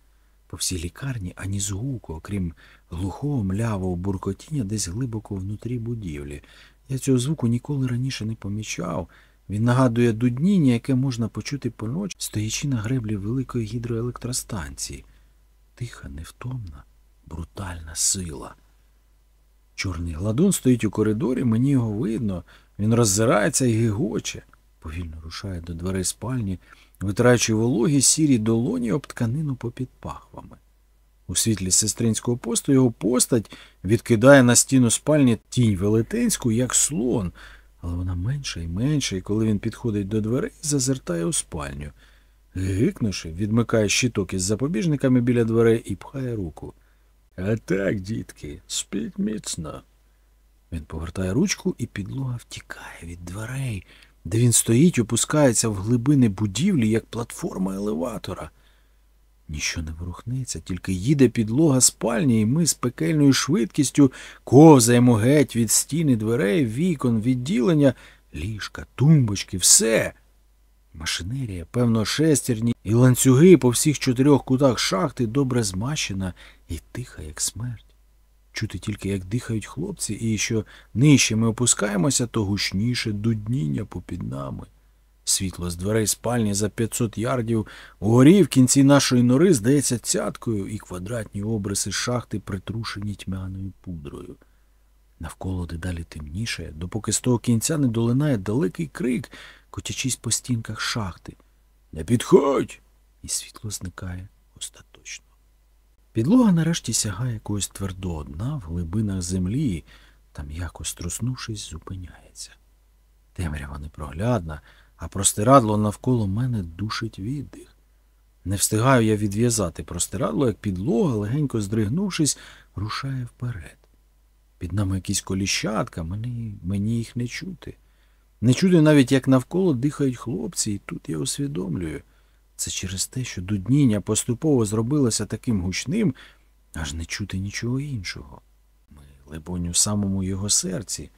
По всій лікарні ані звуку, окрім глухого млявого буркотіння десь глибоко внутрі будівлі. Я цього звуку ніколи раніше не помічав. Він нагадує дудніння, яке можна почути поночі, стоячи на греблі великої гідроелектростанції. Тиха, невтомна, брутальна сила. Чорний гладун стоїть у коридорі, мені його видно. Він роззирається і гигоче. Повільно рушає до дверей спальні, витираючи вологі сірі долоні об тканину попід пахвами. У світлі сестринського посту його постать відкидає на стіну спальні тінь велетенську, як слон, але вона менша і менша, і коли він підходить до дверей, зазиртає у спальню. Гикнувши, відмикає щиток із запобіжниками біля дверей і пхає руку. А так, дітки, спіть міцно. Він повертає ручку, і підлога втікає від дверей, де він стоїть, опускається в глибини будівлі, як платформа елеватора. Ніщо не ворухнеться, тільки їде підлога спальні, і ми з пекельною швидкістю ковзаємо геть від стіни дверей, вікон, відділення, ліжка, тумбочки, все. Машинерія, певно, шестерні і ланцюги по всіх чотирьох кутах шахти добре змащена і тиха, як смерть. Чути тільки, як дихають хлопці, і що нижче ми опускаємося, то гучніше дудніння попід нами. Світло з дверей спальні за 500 ярдів угорі в кінці нашої нори здається цяткою, і квадратні обриси шахти притрушені тьмяною пудрою. Навколо дедалі темніше, допоки з того кінця не долинає далекий крик, котячись по стінках шахти. Не підходь. І світло зникає остаточно. Підлога нарешті сягає якогось твердого дна в глибинах землі, та м'яко струснувшись, зупиняється. Темрява непроглядна, а простирадло навколо мене душить віддих. Не встигаю я відв'язати простирадло, як підлога, легенько здригнувшись, рушає вперед. Під нами якісь коліщатка, мені, мені їх не чути. Не чути навіть, як навколо дихають хлопці, і тут я усвідомлюю. Це через те, що дудніння поступово зробилося таким гучним, аж не чути нічого іншого. Ми, либонь, у самому його серці.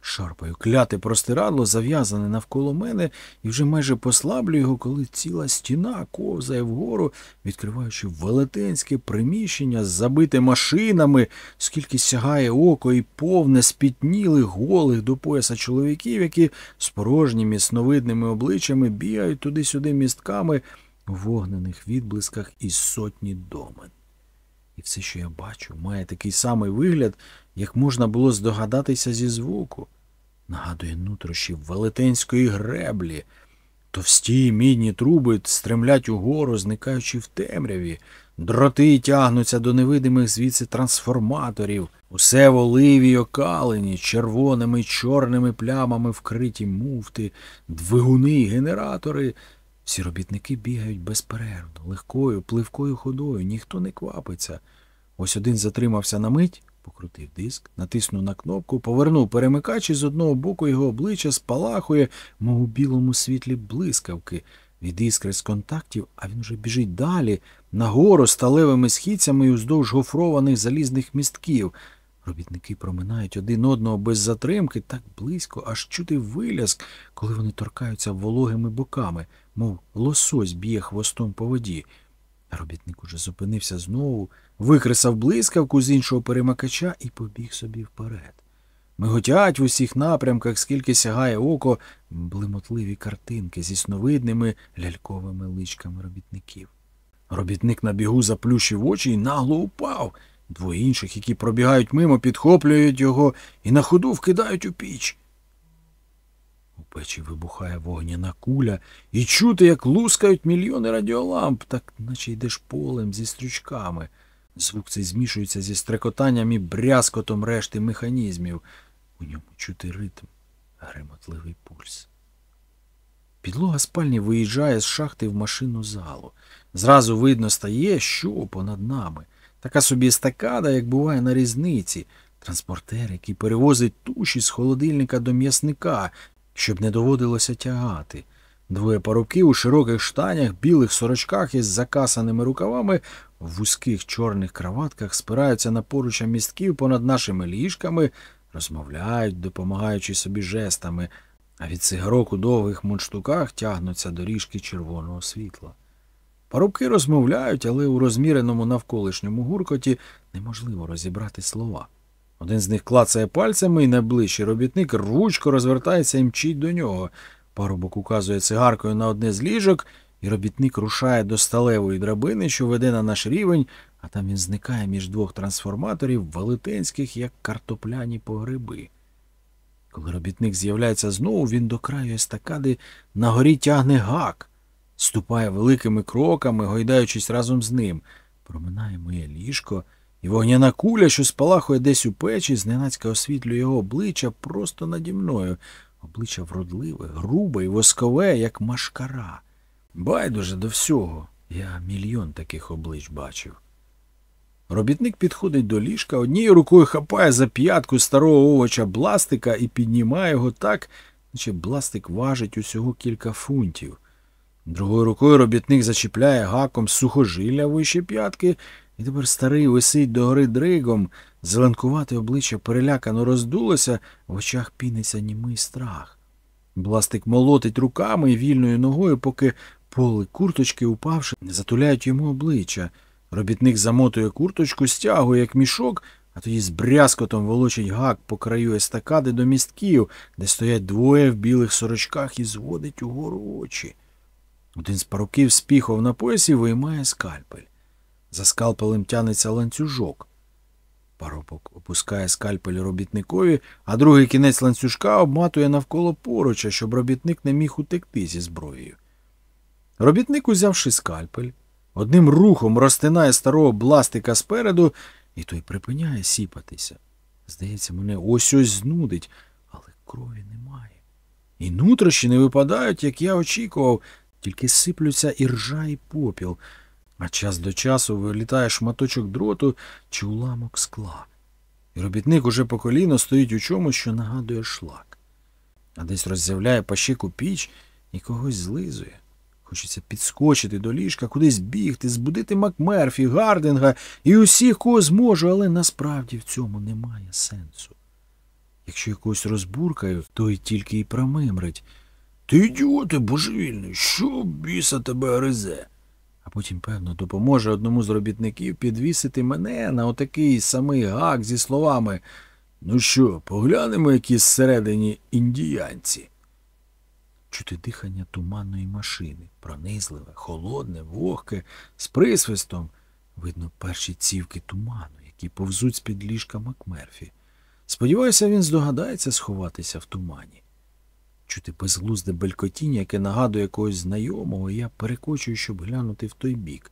Шарпаю кляте простирадло, зав'язане навколо мене, і вже майже послаблю його, коли ціла стіна ковзає вгору, відкриваючи велетенське приміщення забите машинами, скільки сягає око і повне спітнілих, голих до пояса чоловіків, які з порожніми сновидними обличчями бігають туди-сюди містками у вогнених відблисках із сотні домен. І все, що я бачу, має такий самий вигляд, як можна було здогадатися зі звуку. Нагадує нутрощі велетенської греблі. Товсті мідні труби стремлять угору, зникаючи в темряві. Дроти тягнуться до невидимих звідси трансформаторів. Усе в оливі й окалені, червоними й чорними плямами вкриті муфти, двигуни й генератори. Всі робітники бігають безперервно, легкою, пливкою ходою, ніхто не квапиться. Ось один затримався на мить, покрутив диск, натиснув на кнопку, повернув перемикач і з одного боку його обличчя спалахує, мов у білому світлі блискавки. Від іскри з контактів, а він уже біжить далі, нагору сталевими східцями і уздовж гофрованих залізних містків. Робітники проминають один одного без затримки так близько, аж чути виляск, коли вони торкаються вологими боками, мов лосось б'є хвостом по воді. Робітник уже зупинився знову, викресав блискавку з іншого перемикача і побіг собі вперед. Миготять в усіх напрямках, скільки сягає око, блимотливі картинки зі сновидними ляльковими личками робітників. Робітник на бігу заплющив очі і нагло упав. Двоє інших, які пробігають мимо, підхоплюють його і на ходу вкидають у піч. У печі вибухає вогняна куля, і чути, як лускають мільйони радіоламп, так наче йдеш полем зі стрючками. Звук цей змішується зі стрекотанням і брязкотом решти механізмів. У ньому чути ритм, гремотливий пульс. Підлога спальні виїжджає з шахти в машину залу. Зразу видно стає, що понад нами. Така собі естакада, як буває на різниці, транспортер, який перевозить туші з холодильника до м'ясника, щоб не доводилося тягати. Двоє парубків у широких штанях, білих сорочках із закасаними рукавами, в вузьких чорних краватках спираються на поруча містків понад нашими ліжками, розмовляють, допомагаючи собі жестами, а від цигарок у довгих мундштуках тягнуться доріжки червоного світла. Парубки розмовляють, але у розміреному навколишньому гуркоті неможливо розібрати слова. Один з них клацає пальцями, і найближчий робітник рвучко розвертається і мчить до нього. Парубок указує цигаркою на одне з ліжок, і робітник рушає до сталевої драбини, що веде на наш рівень, а там він зникає між двох трансформаторів, велетенських, як картопляні погреби. Коли робітник з'являється знову, він до краю естакади на горі тягне гак, ступає великими кроками, гойдаючись разом з ним. Проминає моє ліжко, і вогняна куля, що спалахує десь у печі, зненацька освітлює його обличчя просто наді мною. Обличчя вродливе, грубе і воскове, як машкара. Байдуже до всього. Я мільйон таких облич бачив. Робітник підходить до ліжка, однією рукою хапає за п'ятку старого овоча бластика і піднімає його так, наче бластик важить усього кілька фунтів. Другою рукою робітник зачіпляє гаком сухожилля вище п'ятки, і тепер старий висить догори дригом, зеленкувате обличчя перелякано роздулося, в очах піниться німий страх. Бластик молотить руками і вільною ногою, поки поли курточки, упавши, затуляють йому обличчя. Робітник замотує курточку, стягує, як мішок, а тоді з брязкотом волочить гак по краю естакади до містків, де стоять двоє в білих сорочках і зводить угору очі. Один з паруків спіхов на поясі виймає скальпель. За скальпелем тянеться ланцюжок. Парубок опускає скальпель робітникові, а другий кінець ланцюжка обматує навколо поруча, щоб робітник не міг утекти зі зброєю. Робітник, узявши скальпель, одним рухом розтинає старого бластика спереду, і той припиняє сіпатися. Здається, мене ось ось знудить, але крові немає. І нутрощі не випадають, як я очікував, тільки сиплються і ржа, і попіл, а час до часу вилітає шматочок дроту чи уламок скла. І робітник уже по коліно стоїть у чомусь, що нагадує шлак. А десь роззявляє пащику піч і когось злизує. Хочеться підскочити до ліжка, кудись бігти, збудити Макмерфі, Гардинга і усіх, кого зможу, але насправді в цьому немає сенсу. Якщо якогось розбуркаю, то й тільки й промимрить. Ти ідіоти, божевільний, що біса тебе гризе? А потім, певно, допоможе одному з робітників підвісити мене на отакий самий гак зі словами Ну що, поглянемо, які зсередині індіянці. Чути дихання туманної машини, пронизливе, холодне, вогке, з присвистом. Видно перші цівки туману, які повзуть з-під ліжка Макмерфі. Сподіваюся, він здогадається сховатися в тумані. Чути безглузде белькотіння, яке нагадує когось знайомого, і я перекочую, щоб глянути в той бік.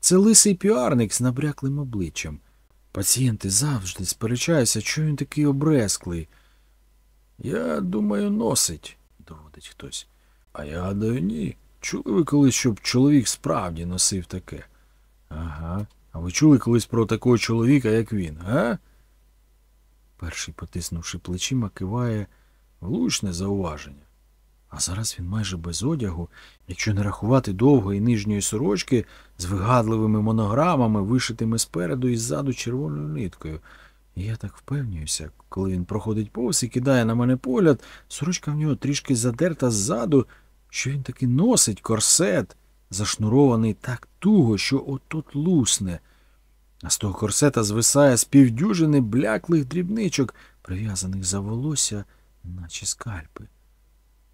Це лисий піарник з набряклим обличчям. Пацієнти завжди сперечаються, чого він такий обресклий. Я думаю, носить, доводить хтось. А я гадаю, ні. Чули ви колись, щоб чоловік справді носив таке? Ага. А ви чули колись про такого чоловіка, як він, а? Перший, потиснувши плечима, киває влучне зауваження. А зараз він майже без одягу, якщо не рахувати довгої нижньої сорочки з вигадливими монограмами, вишитими спереду і ззаду червоною ниткою. І я так впевнююся, коли він проходить повз і кидає на мене погляд, сорочка в нього трішки задерта ззаду, що він таки носить корсет, зашнурований так туго, що от-от лусне. А з того корсета звисає з півдюжини бляклих дрібничок, прив'язаних за волосся, наче скальпи.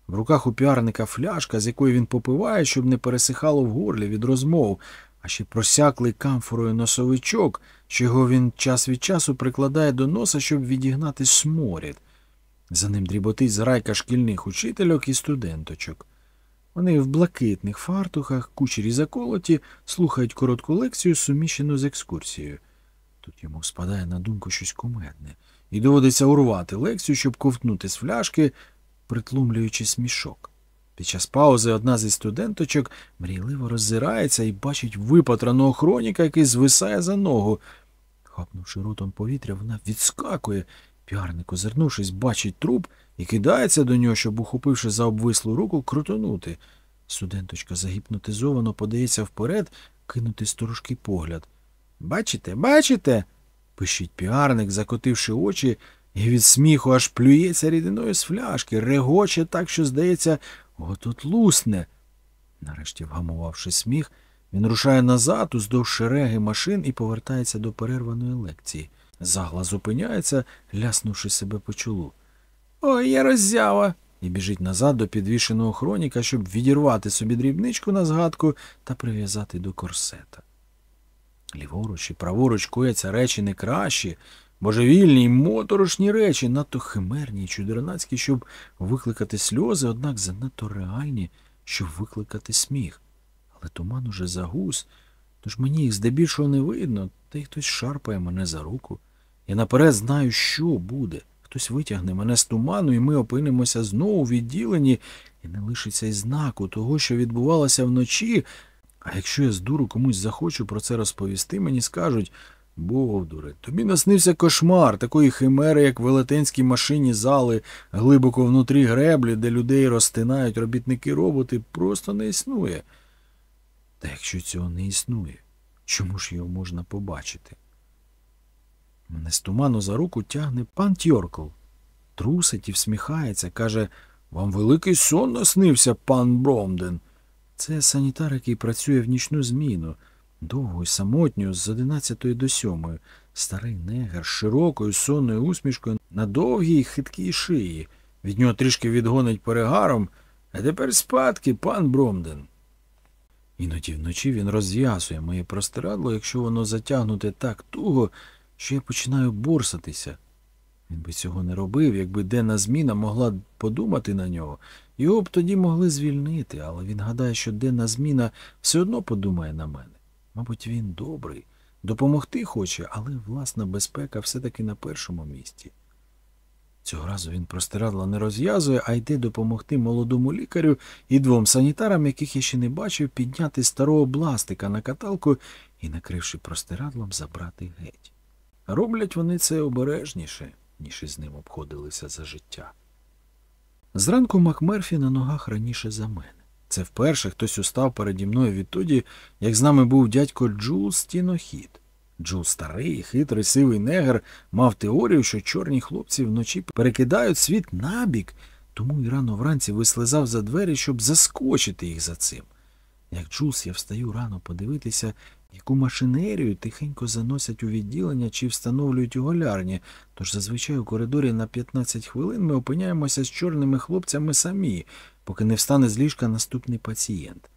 В руках у піарника фляжка, з якої він попиває, щоб не пересихало в горлі від розмов, а ще просяклий камфорою носовичок, що його він час від часу прикладає до носа, щоб відігнати сморід. За ним дріботить зрайка шкільних учительок і студенточок. Вони в блакитних фартухах, кучері заколоті, слухають коротку лекцію, суміщену з екскурсією. Тут йому спадає на думку щось кумедне, і доводиться урвати лекцію, щоб ковтнути з фляшки, притлумлюючи смішок. Під час паузи одна зі студенточок мрійливо роззирається і бачить випатраного хроніка, який звисає за ногу. Хапнувши ротом повітря, вона відскакує. Піарник, озирнувшись, бачить труп і кидається до нього, щоб, ухопивши за обвислу руку, крутонути. Студенточка загіпнотизовано подається вперед, кинути сторожкий погляд. Бачите, бачите? Пищить піарник, закотивши очі, і від сміху аж плюється рідиною з фляшки, регоче так, що, здається, от-от лусне. Нарешті, вгамувавши сміх, він рушає назад уздовж шереги машин і повертається до перерваної лекції. Загла зупиняється, ляснувши себе по чолу. Ой, я роззява. І біжить назад до підвішеного хроніка, щоб відірвати собі дрібничку на згадку та прив'язати до корсета. Ліворуч і праворуч кояться речі не кращі, божевільні й моторошні речі, надто химерні й чудернацькі, щоб викликати сльози, однак занадто реальні, щоб викликати сміх. Але туман уже загус, тож мені їх здебільшого не видно, та й хтось шарпає мене за руку. Я наперед знаю, що буде. Хтось витягне мене з туману, і ми опинимося знову відділені, і не лишиться й знаку того, що відбувалося вночі. А якщо я з дуру комусь захочу про це розповісти, мені скажуть Бовдуре, тобі наснився кошмар такої химери, як велетенські машині зали, глибоко внутрі греблі, де людей розтинають робітники роботи, просто не існує. Та якщо цього не існує, чому ж його можна побачити? Мене з туману за руку тягне пан Тьоркл. Трусить і всміхається, каже Вам великий сон наснився, пан Бромден. Це санітар, який працює в нічну зміну, довго й самотньо, з 11 до 7. Старий негер з широкою сонною усмішкою на довгій хиткій шиї. Від нього трішки відгонить перегаром, а тепер спадки, пан Бромден. Іноді вночі він розв'язує моє простирадло, якщо воно затягнуте так туго, що я починаю борсатися. Він би цього не робив, якби денна зміна могла подумати на нього. Його б тоді могли звільнити, але він гадає, що денна зміна все одно подумає на мене. Мабуть, він добрий, допомогти хоче, але власна безпека все-таки на першому місці. Цього разу він простирадла не розв'язує, а йде допомогти молодому лікарю і двом санітарам, яких я ще не бачив, підняти старого бластика на каталку і, накривши простирадлом, забрати геть. Роблять вони це обережніше, ніж із ним обходилися за життя. Зранку Макмерфі на ногах раніше за мене. Це вперше хтось устав переді мною відтоді, як з нами був дядько Джул Стінохід. Джул старий, хитрий, сивий негр мав теорію, що чорні хлопці вночі перекидають світ набік, тому й рано вранці вислизав за двері, щоб заскочити їх за цим. Як Джулс, я встаю рано подивитися, яку машинерію тихенько заносять у відділення чи встановлюють у голярні, тож зазвичай у коридорі на 15 хвилин ми опиняємося з чорними хлопцями самі, поки не встане з ліжка наступний пацієнт.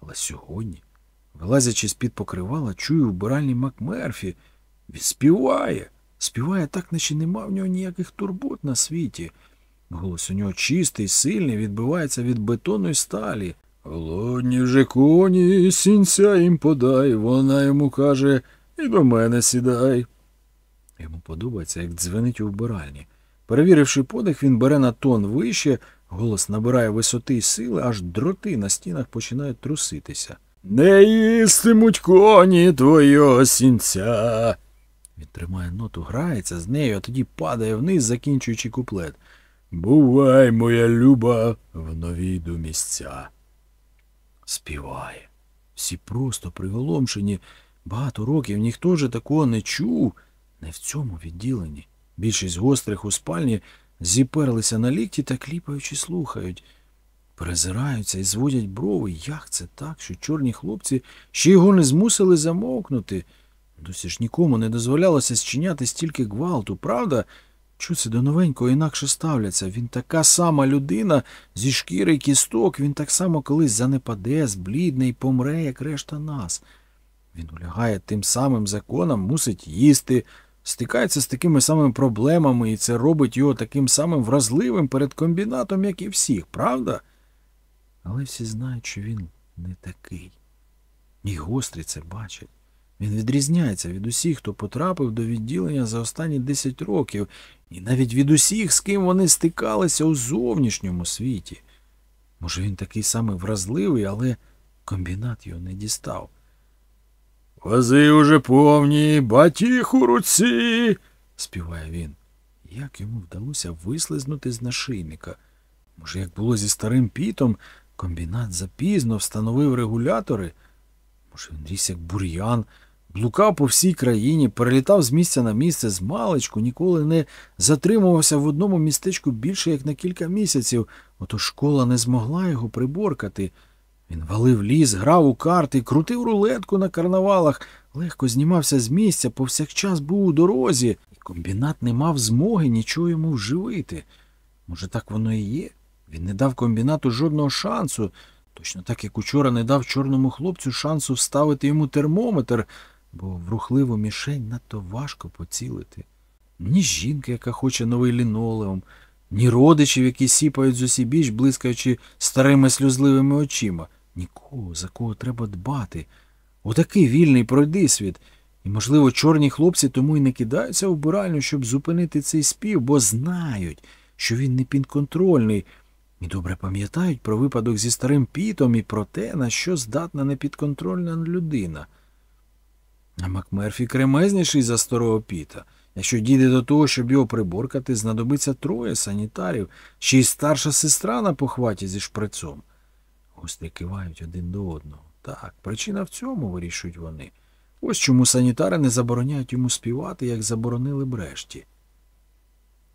Але сьогодні, вилазячи з-під покривала, чую вбиральний Макмерфі. Він співає, співає так, наче нема в нього ніяких турбот на світі. Голос у нього чистий, сильний, відбивається від бетону і сталі. Голодні вже коні, сінця їм подай, вона йому каже, і до мене сідай. Йому подобається, як дзвенить у вбиральні. Перевіривши подих, він бере на тон вище, голос набирає висоти й сили, аж дроти на стінах починають труситися. Не їстимуть коні твого сінця. Він тримає ноту, грається з нею, а тоді падає вниз, закінчуючи куплет. Бувай, моя люба, в нові до місця. Співає. Всі просто приголомшені. Багато років ніхто же такого не чув. Не в цьому відділенні. Більшість гострих у спальні зіперлися на лікті та кліпаючи слухають. Перезираються і зводять брови. Як це так, що чорні хлопці ще його не змусили замовкнути? Досі ж нікому не дозволялося зчиняти стільки гвалту, правда? Чу це до новенького інакше ставляться. Він така сама людина зі шкіри кісток, він так само колись занепаде, зблідне й помре, як решта нас. Він улягає тим самим законам, мусить їсти, стикається з такими самими проблемами, і це робить його таким самим вразливим перед комбінатом, як і всіх, правда? Але всі знають, що він не такий. І гострі це бачать. Він відрізняється від усіх, хто потрапив до відділення за останні 10 років, і навіть від усіх, з ким вони стикалися у зовнішньому світі. Може, він такий самий вразливий, але комбінат його не дістав. Вози уже повні, батіг у руці, співає він. Як йому вдалося вислизнути з нашийника? Може, як було зі старим пітом, комбінат запізно встановив регулятори? Може, він ріс як бур'ян, блукав по всій країні, перелітав з місця на місце з маличку, ніколи не затримувався в одному містечку більше як на кілька місяців, ото школа не змогла його приборкати. Він валив ліс, грав у карти, крутив рулетку на карнавалах, легко знімався з місця, повсякчас був у дорозі, і комбінат не мав змоги нічого йому вживити. Може, так воно і є? Він не дав комбінату жодного шансу, точно так, як учора не дав чорному хлопцю шансу вставити йому термометр, бо в рухливу мішень надто важко поцілити. Ні жінки, яка хоче новий лінолеум, ні родичів, які сіпають з усібіч, блискаючи старими сльозливими очима. Нікого, за кого треба дбати. Отакий вільний пройдисвіт. І, можливо, чорні хлопці тому й не кидаються в вбиральню, щоб зупинити цей спів, бо знають, що він не підконтрольний, і добре пам'ятають про випадок зі старим пітом і про те, на що здатна непідконтрольна людина. А Макмерфі кремезніший за старого піта. Якщо дійде до того, щоб його приборкати, знадобиться троє санітарів, ще й старша сестра на похваті зі шприцом. Гострі кивають один до одного. Так, причина в цьому, вирішують вони. Ось чому санітари не забороняють йому співати, як заборонили брешті.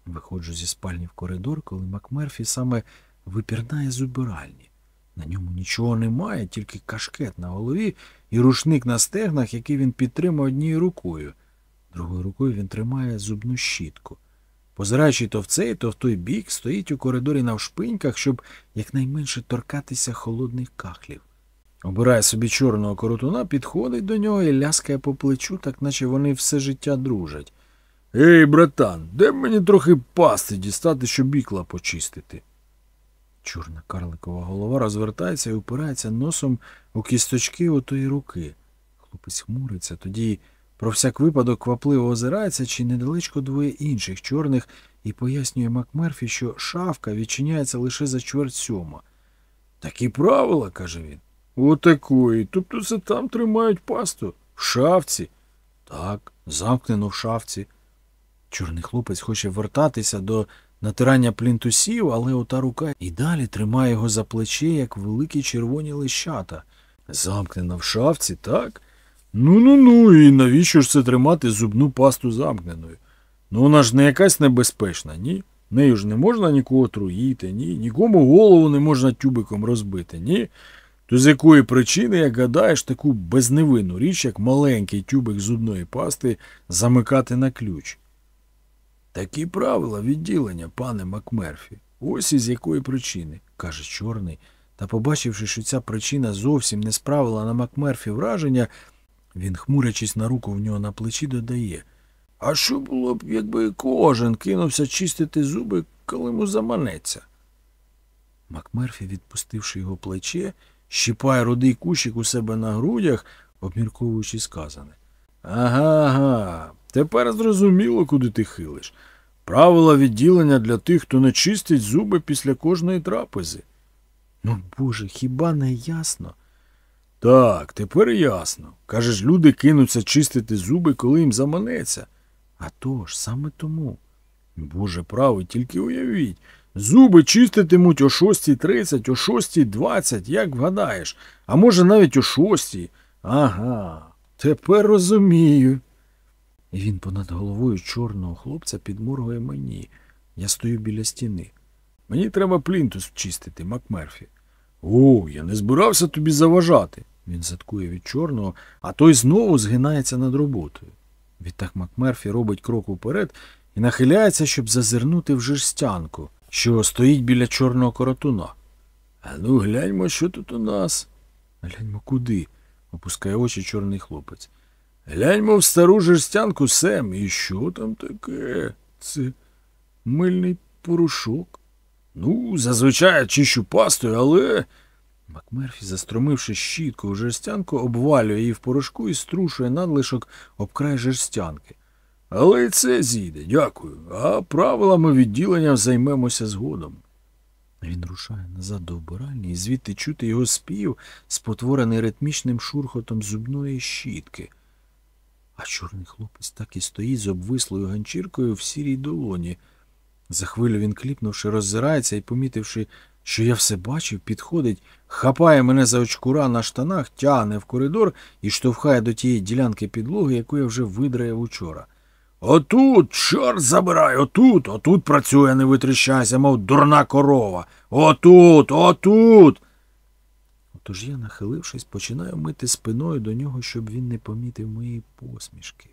Виходжу зі спальні в коридор, коли Макмерфі саме випірнає з убиральні. На ньому нічого немає, тільки кашкет на голові і рушник на стегнах, який він підтримує однією рукою. Другою рукою він тримає зубну щітку. Позираючи то в цей, то в той бік, стоїть у коридорі навшпиньках, щоб якнайменше торкатися холодних кахлів. Обирає собі чорного коротуна, підходить до нього і ляскає по плечу, так наче вони все життя дружать. Ей, братан, де мені трохи пасти дістати, щоб ікла почистити? Чорна карликова голова розвертається і упирається носом у кісточки отої руки. Хлопець хмуриться, тоді про всяк випадок квапливо озирається, чи недалечко двоє інших чорних, і пояснює Макмерфі, що шафка відчиняється лише за чверть сьома. Такі правила, каже він. Отакої. Тобто це там тримають пасту. В шафці. Так, замкнено в шафці. Чорний хлопець хоче вертатися до натирання плінтусів, але ота рука і далі тримає його за плече, як великі червоні лищата. Замкнена в шафці, так? Ну ну ну, і навіщо ж це тримати зубну пасту замкненою? Ну вона ж не якась небезпечна, ні? Нею ж не можна нікого труїти, ні, нікому голову не можна тюбиком розбити, ні. То з якої причини, як гадаєш, таку безневинну річ, як маленький тюбик зубної пасти, замикати на ключ? Такі правила відділення, пане Макмерфі. Ось із якої причини, каже чорний, та побачивши, що ця причина зовсім не справила на Макмерфі враження, він, хмурячись на руку в нього на плечі, додає. А що було б, якби кожен кинувся чистити зуби, коли йому заманеться? Макмерфі, відпустивши його плече, щіпає рудий кущик у себе на грудях, обмірковуючи сказане. Ага, ага, тепер зрозуміло, куди ти хилиш. Правила відділення для тих, хто не чистить зуби після кожної трапези. Ну, Боже, хіба не ясно? Так, тепер ясно. Кажеш, люди кинуться чистити зуби, коли їм заманеться. А то ж, саме тому. Боже правий, тільки уявіть. Зуби чиститимуть о 6.30, о 6.20, як вгадаєш, а може навіть о 6. Ага, тепер розумію. Він понад головою чорного хлопця підморгує мені. Я стою біля стіни. Мені треба плінтус чистити, Макмерфі. О, я не збирався тобі заважати. Він заткує від чорного, а той знову згинається над роботою. Відтак Макмерфі робить крок уперед і нахиляється, щоб зазирнути в жерстянку, що стоїть біля чорного коротуна. А ну, гляньмо, що тут у нас. Гляньмо куди? опускає очі чорний хлопець. Гляньмо в стару жерстянку Сем, і що там таке? Це мильний порошок. Ну, зазвичай чищу пастою, але. Макмерфі, застромивши щітку в жерстянку, обвалює її в порошку і струшує надлишок об край жерстянки. Але й це зійде, дякую. А правилами відділення займемося згодом. Він рушає назад до вбиральні, і звідти чути його спів, спотворений ритмічним шурхотом зубної щітки. А чорний хлопець так і стоїть з обвислою ганчіркою в сірій долоні. За хвилю він кліпнувши, роззирається і, помітивши, що я все бачив, підходить, хапає мене за очкура на штанах, тягне в коридор і штовхає до тієї ділянки підлоги, яку я вже видраяв учора. Отут, чорт забирай, отут, отут працює, не витріщайся, мов дурна корова. Отут, отут. Отож я, нахилившись, починаю мити спиною до нього, щоб він не помітив моєї посмішки.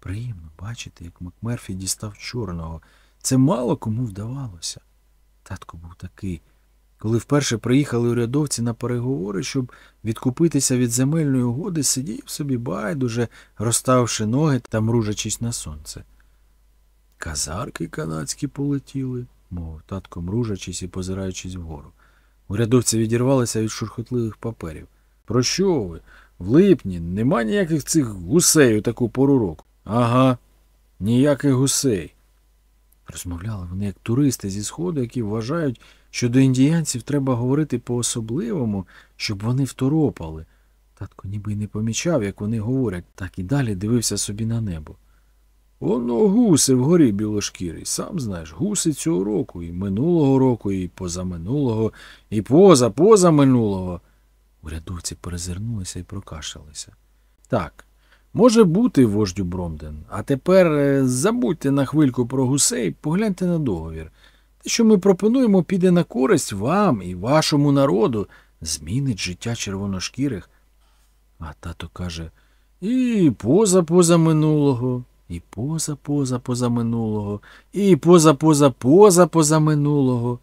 Приємно бачити, як Макмерфі дістав чорного. Це мало кому вдавалося. Татко був такий. Коли вперше приїхали урядовці на переговори, щоб відкупитися від земельної угоди, сидів собі байдуже, розставивши ноги та мружачись на сонце. Казарки канадські полетіли, мовив татко, мружачись і позираючись вгору. Урядовці відірвалися від шурхотливих паперів. Про що ви? В липні нема ніяких цих гусей у таку пору року. Ага, ніяких гусей. Розмовляли вони як туристи зі сходу, які вважають, що до індіянців треба говорити по-особливому, щоб вони второпали. Татко ніби й не помічав, як вони говорять, так і далі дивився собі на небо. Оно гуси вгорі білошкірий, сам знаєш, гуси цього року, і минулого року, і позаминулого, і поза позаминулого. Урядовці перезирнулися і прокашалися. Так, може бути, вождю Бромден, а тепер е, забудьте на хвильку про гусей, погляньте на договір. Те, що ми пропонуємо, піде на користь вам і вашому народу, змінить життя червоношкірих. А тато каже і поза поза минулого, і поза поза поза минулого, і поза поза поза поза минулого.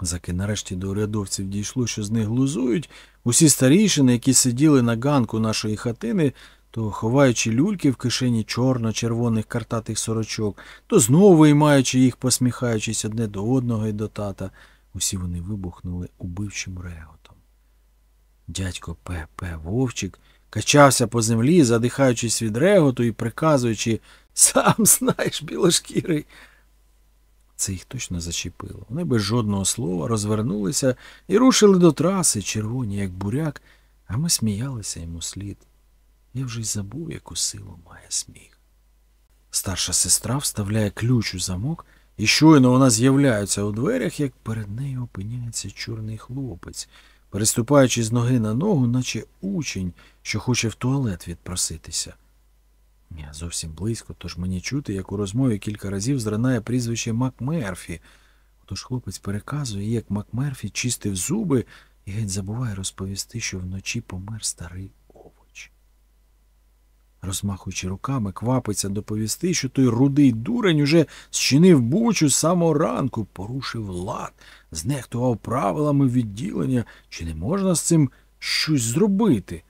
Заки нарешті до урядовців дійшло, що з них глузують, усі старішини, які сиділи на ганку нашої хатини, то ховаючи люльки в кишені чорно-червоних картатих сорочок, то знову виймаючи їх, посміхаючись одне до одного і до тата, усі вони вибухнули убивчим реготом. Дядько П. П. Вовчик качався по землі, задихаючись від реготу і приказуючи сам знаєш, білошкірий. Це їх точно зачепило. Вони без жодного слова розвернулися і рушили до траси, червоні, як буряк, а ми сміялися йому слід. Я вже й забув, яку силу має сміх. Старша сестра вставляє ключ у замок, і щойно вона з'являється у дверях, як перед нею опиняється чорний хлопець, переступаючи з ноги на ногу, наче учень, що хоче в туалет відпроситися. Я зовсім близько, тож мені чути, як у розмові кілька разів зринає прізвище Макмерфі. Отож хлопець переказує, як Макмерфі чистив зуби і геть забуває розповісти, що вночі помер старий овоч. Розмахуючи руками, квапиться доповісти, що той рудий дурень уже зчинив бучу з самого ранку, порушив лад, знехтував правилами відділення, чи не можна з цим щось зробити.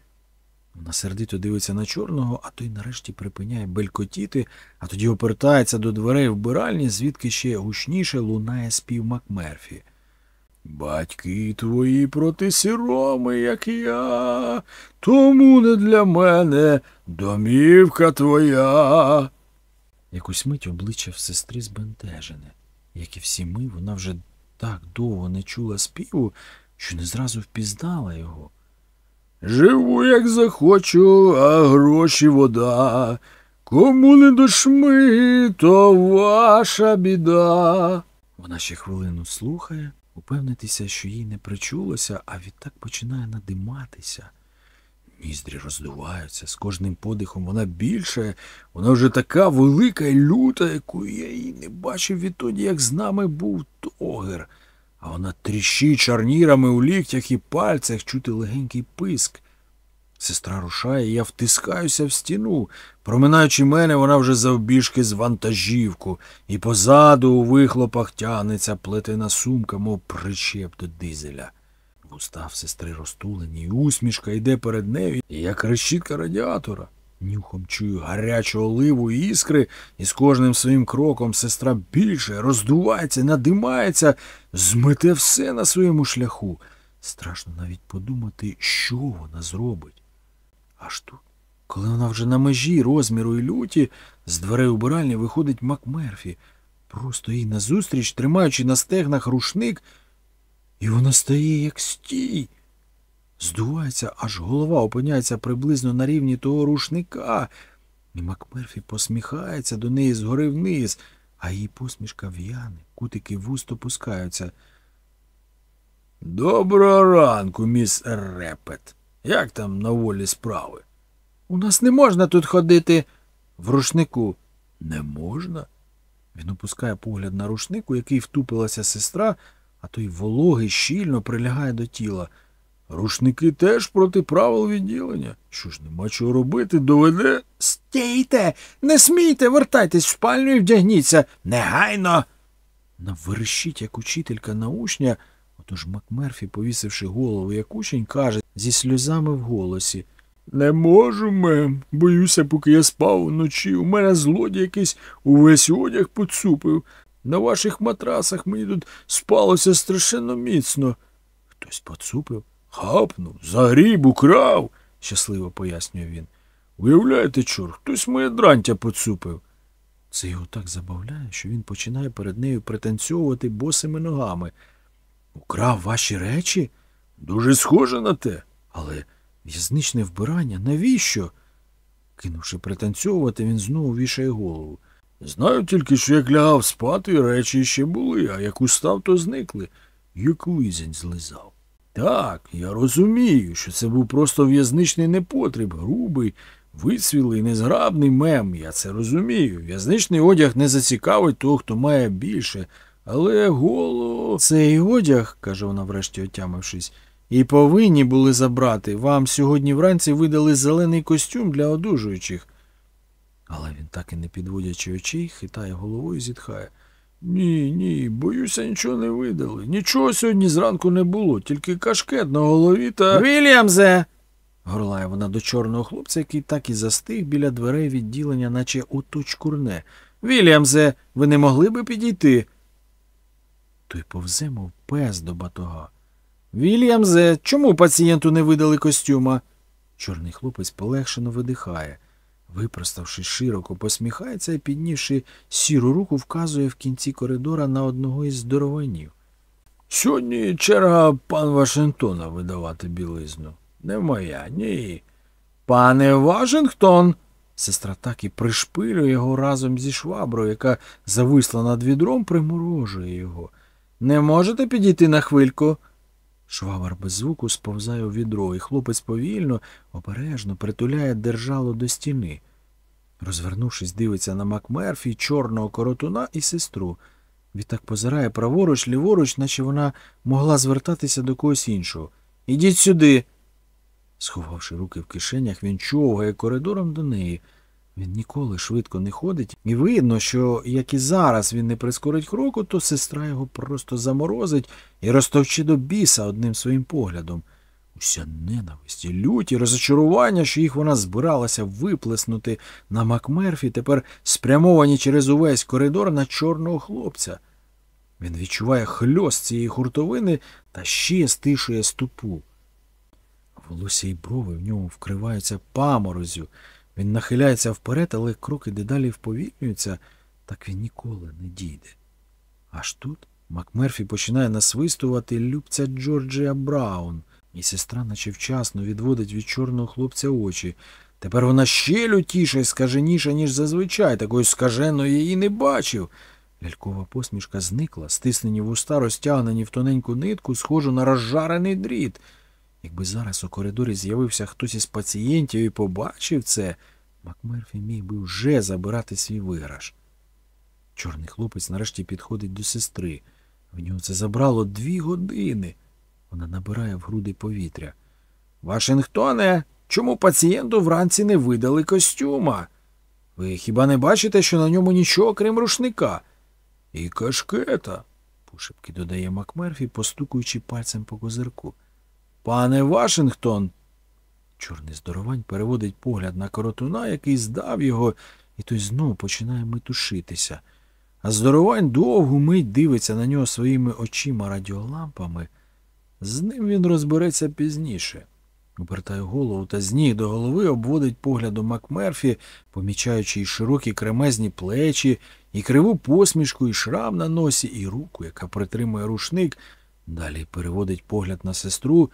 Вона сердито дивиться на чорного, а той нарешті припиняє белькотіти, а тоді опертається до дверей вбиральні, звідки ще гучніше лунає спів Макмерфі. Батьки твої проти сіроми, як я, тому не для мене домівка твоя. Якусь мить обличчя в сестри збентежене. Як і всі ми, вона вже так довго не чула співу, що не зразу впізнала його. Живу, як захочу, а гроші вода. Кому не дошми, то ваша біда. Вона ще хвилину слухає, упевнитися, що їй не причулося, а відтак починає надиматися. Ніздрі роздуваються, з кожним подихом вона більше, вона вже така велика і люта, яку я її не бачив відтоді, як з нами був тогер а вона тріщить шарнірами у ліктях і пальцях чути легенький писк. Сестра рушає, і я втискаюся в стіну. Проминаючи мене, вона вже завбіжки з вантажівку, і позаду у вихлопах тягнеться плетена сумка, мов причеп до дизеля. Вуста сестри розтулені, і усмішка йде перед нею, як решітка радіатора. Нюхом чую гарячу оливу і іскри, і з кожним своїм кроком сестра більше роздувається, надимається, змете все на своєму шляху. Страшно навіть подумати, що вона зробить. Аж тут, коли вона вже на межі розміру і люті, з дверей убиральні виходить Макмерфі, просто їй назустріч, тримаючи на стегнах рушник, і вона стає як стій. Здувається, аж голова опиняється приблизно на рівні того рушника, і Макмерфі посміхається до неї згори вниз, а її посмішка в'яне, кутики вуст опускаються. Доброго ранку, міс Репет. Як там на волі справи? У нас не можна тут ходити в рушнику. Не можна? Він опускає погляд на рушник, у який втупилася сестра, а той вологий щільно прилягає до тіла. Рушники теж проти правил відділення. Що ж нема чого робити, доведе. Стійте, не смійте, вертайтесь в спальню і вдягніться. Негайно. Вона верещить, як учителька на учня. Отож Макмерфі, повісивши голову, як учень, каже зі сльозами в голосі. Не можу, мем. Боюся, поки я спав вночі. У мене злодій якийсь увесь одяг поцупив. На ваших матрасах мені тут спалося страшенно міцно. Хтось поцупив? Хапнув, загріб, украв, щасливо пояснює він. Уявляєте, чор, хтось моє дрантя поцупив. Це його так забавляє, що він починає перед нею пританцьовувати босими ногами. Украв ваші речі? Дуже схоже на те. Але в'язничне вбирання навіщо? Кинувши пританцьовувати, він знову вішає голову. Знаю тільки, що як лягав спати, речі ще були, а як устав, то зникли. Як лизень злизав. Так, я розумію, що це був просто в'язничний непотріб, грубий, висвілий, незграбний мем. Я це розумію. В'язничний одяг не зацікавить того, хто має більше. Але голо. Цей одяг, каже вона, врешті отямившись, і повинні були забрати. Вам сьогодні вранці видали зелений костюм для одужуючих. Але він, так і не підводячи очей, хитає головою і зітхає. Ні, ні, боюся, нічого не видали. Нічого сьогодні зранку не було, тільки кашкет на голові та. Вільямзе. горлає вона до чорного хлопця, який так і застиг біля дверей відділення, наче отуч курне. Вільямзе, ви не могли би підійти? Той повзе, мов пес до батога. Вільямзе, чому пацієнту не видали костюма? Чорний хлопець полегшено видихає. Випроставши широко, посміхається і, піднівши сіру руку, вказує в кінці коридора на одного із здорованів. Сьогодні черга пан Вашингтона видавати білизну. Не моя, ні. Пане Вашингтон. Сестра так і пришпилює його разом зі шваброю, яка зависла над відром, приморожує його. Не можете підійти на хвильку? Швабар без звуку сповзає у відро, і хлопець повільно, обережно притуляє держало до стіни. Розвернувшись, дивиться на Макмерфі, чорного коротуна і сестру. Відтак позирає праворуч, ліворуч, наче вона могла звертатися до когось іншого. Ідіть сюди. Сховавши руки в кишенях, він човгає коридором до неї. Він ніколи швидко не ходить, і видно, що як і зараз він не прискорить кроку, то сестра його просто заморозить і розтовче до біса одним своїм поглядом. Уся ненависть і лють і розочарування, що їх вона збиралася виплеснути на Макмерфі, тепер спрямовані через увесь коридор на чорного хлопця. Він відчуває хльост цієї хуртовини та ще стишує ступу. Волосся і брови в ньому вкриваються паморозю. Він нахиляється вперед, але кроки дедалі вповільнюються, так він ніколи не дійде. Аж тут Макмерфі починає насвистувати любця Джорджія Браун, і сестра, наче вчасно, відводить від чорного хлопця очі. Тепер вона ще лютіша і скаженіша, ніж зазвичай, такої скаженої її не бачив. Лялькова посмішка зникла, стиснені вуста розтягнені в тоненьку нитку, схожу на розжарений дріт. Якби зараз у коридорі з'явився хтось із пацієнтів і побачив це, Макмерфі міг би вже забирати свій виграш. Чорний хлопець нарешті підходить до сестри. В нього це забрало дві години. Вона набирає в груди повітря. Вашингтоне, чому пацієнту вранці не видали костюма? Ви хіба не бачите, що на ньому нічого, крім рушника? І кашкета, пошепки додає Макмерфі, постукуючи пальцем по козирку. Пане Вашингтон. Чорний здоровань переводить погляд на коротуна, який здав його, і той знов починає метушитися. А здоровань довгу мить дивиться на нього своїми очима радіолампами. З ним він розбереться пізніше. Обертає голову та з ніг до голови обводить поглядом Макмерфі, помічаючи й широкі кремезні плечі, і криву посмішку, і шрам на носі, і руку, яка притримує рушник. Далі переводить погляд на сестру.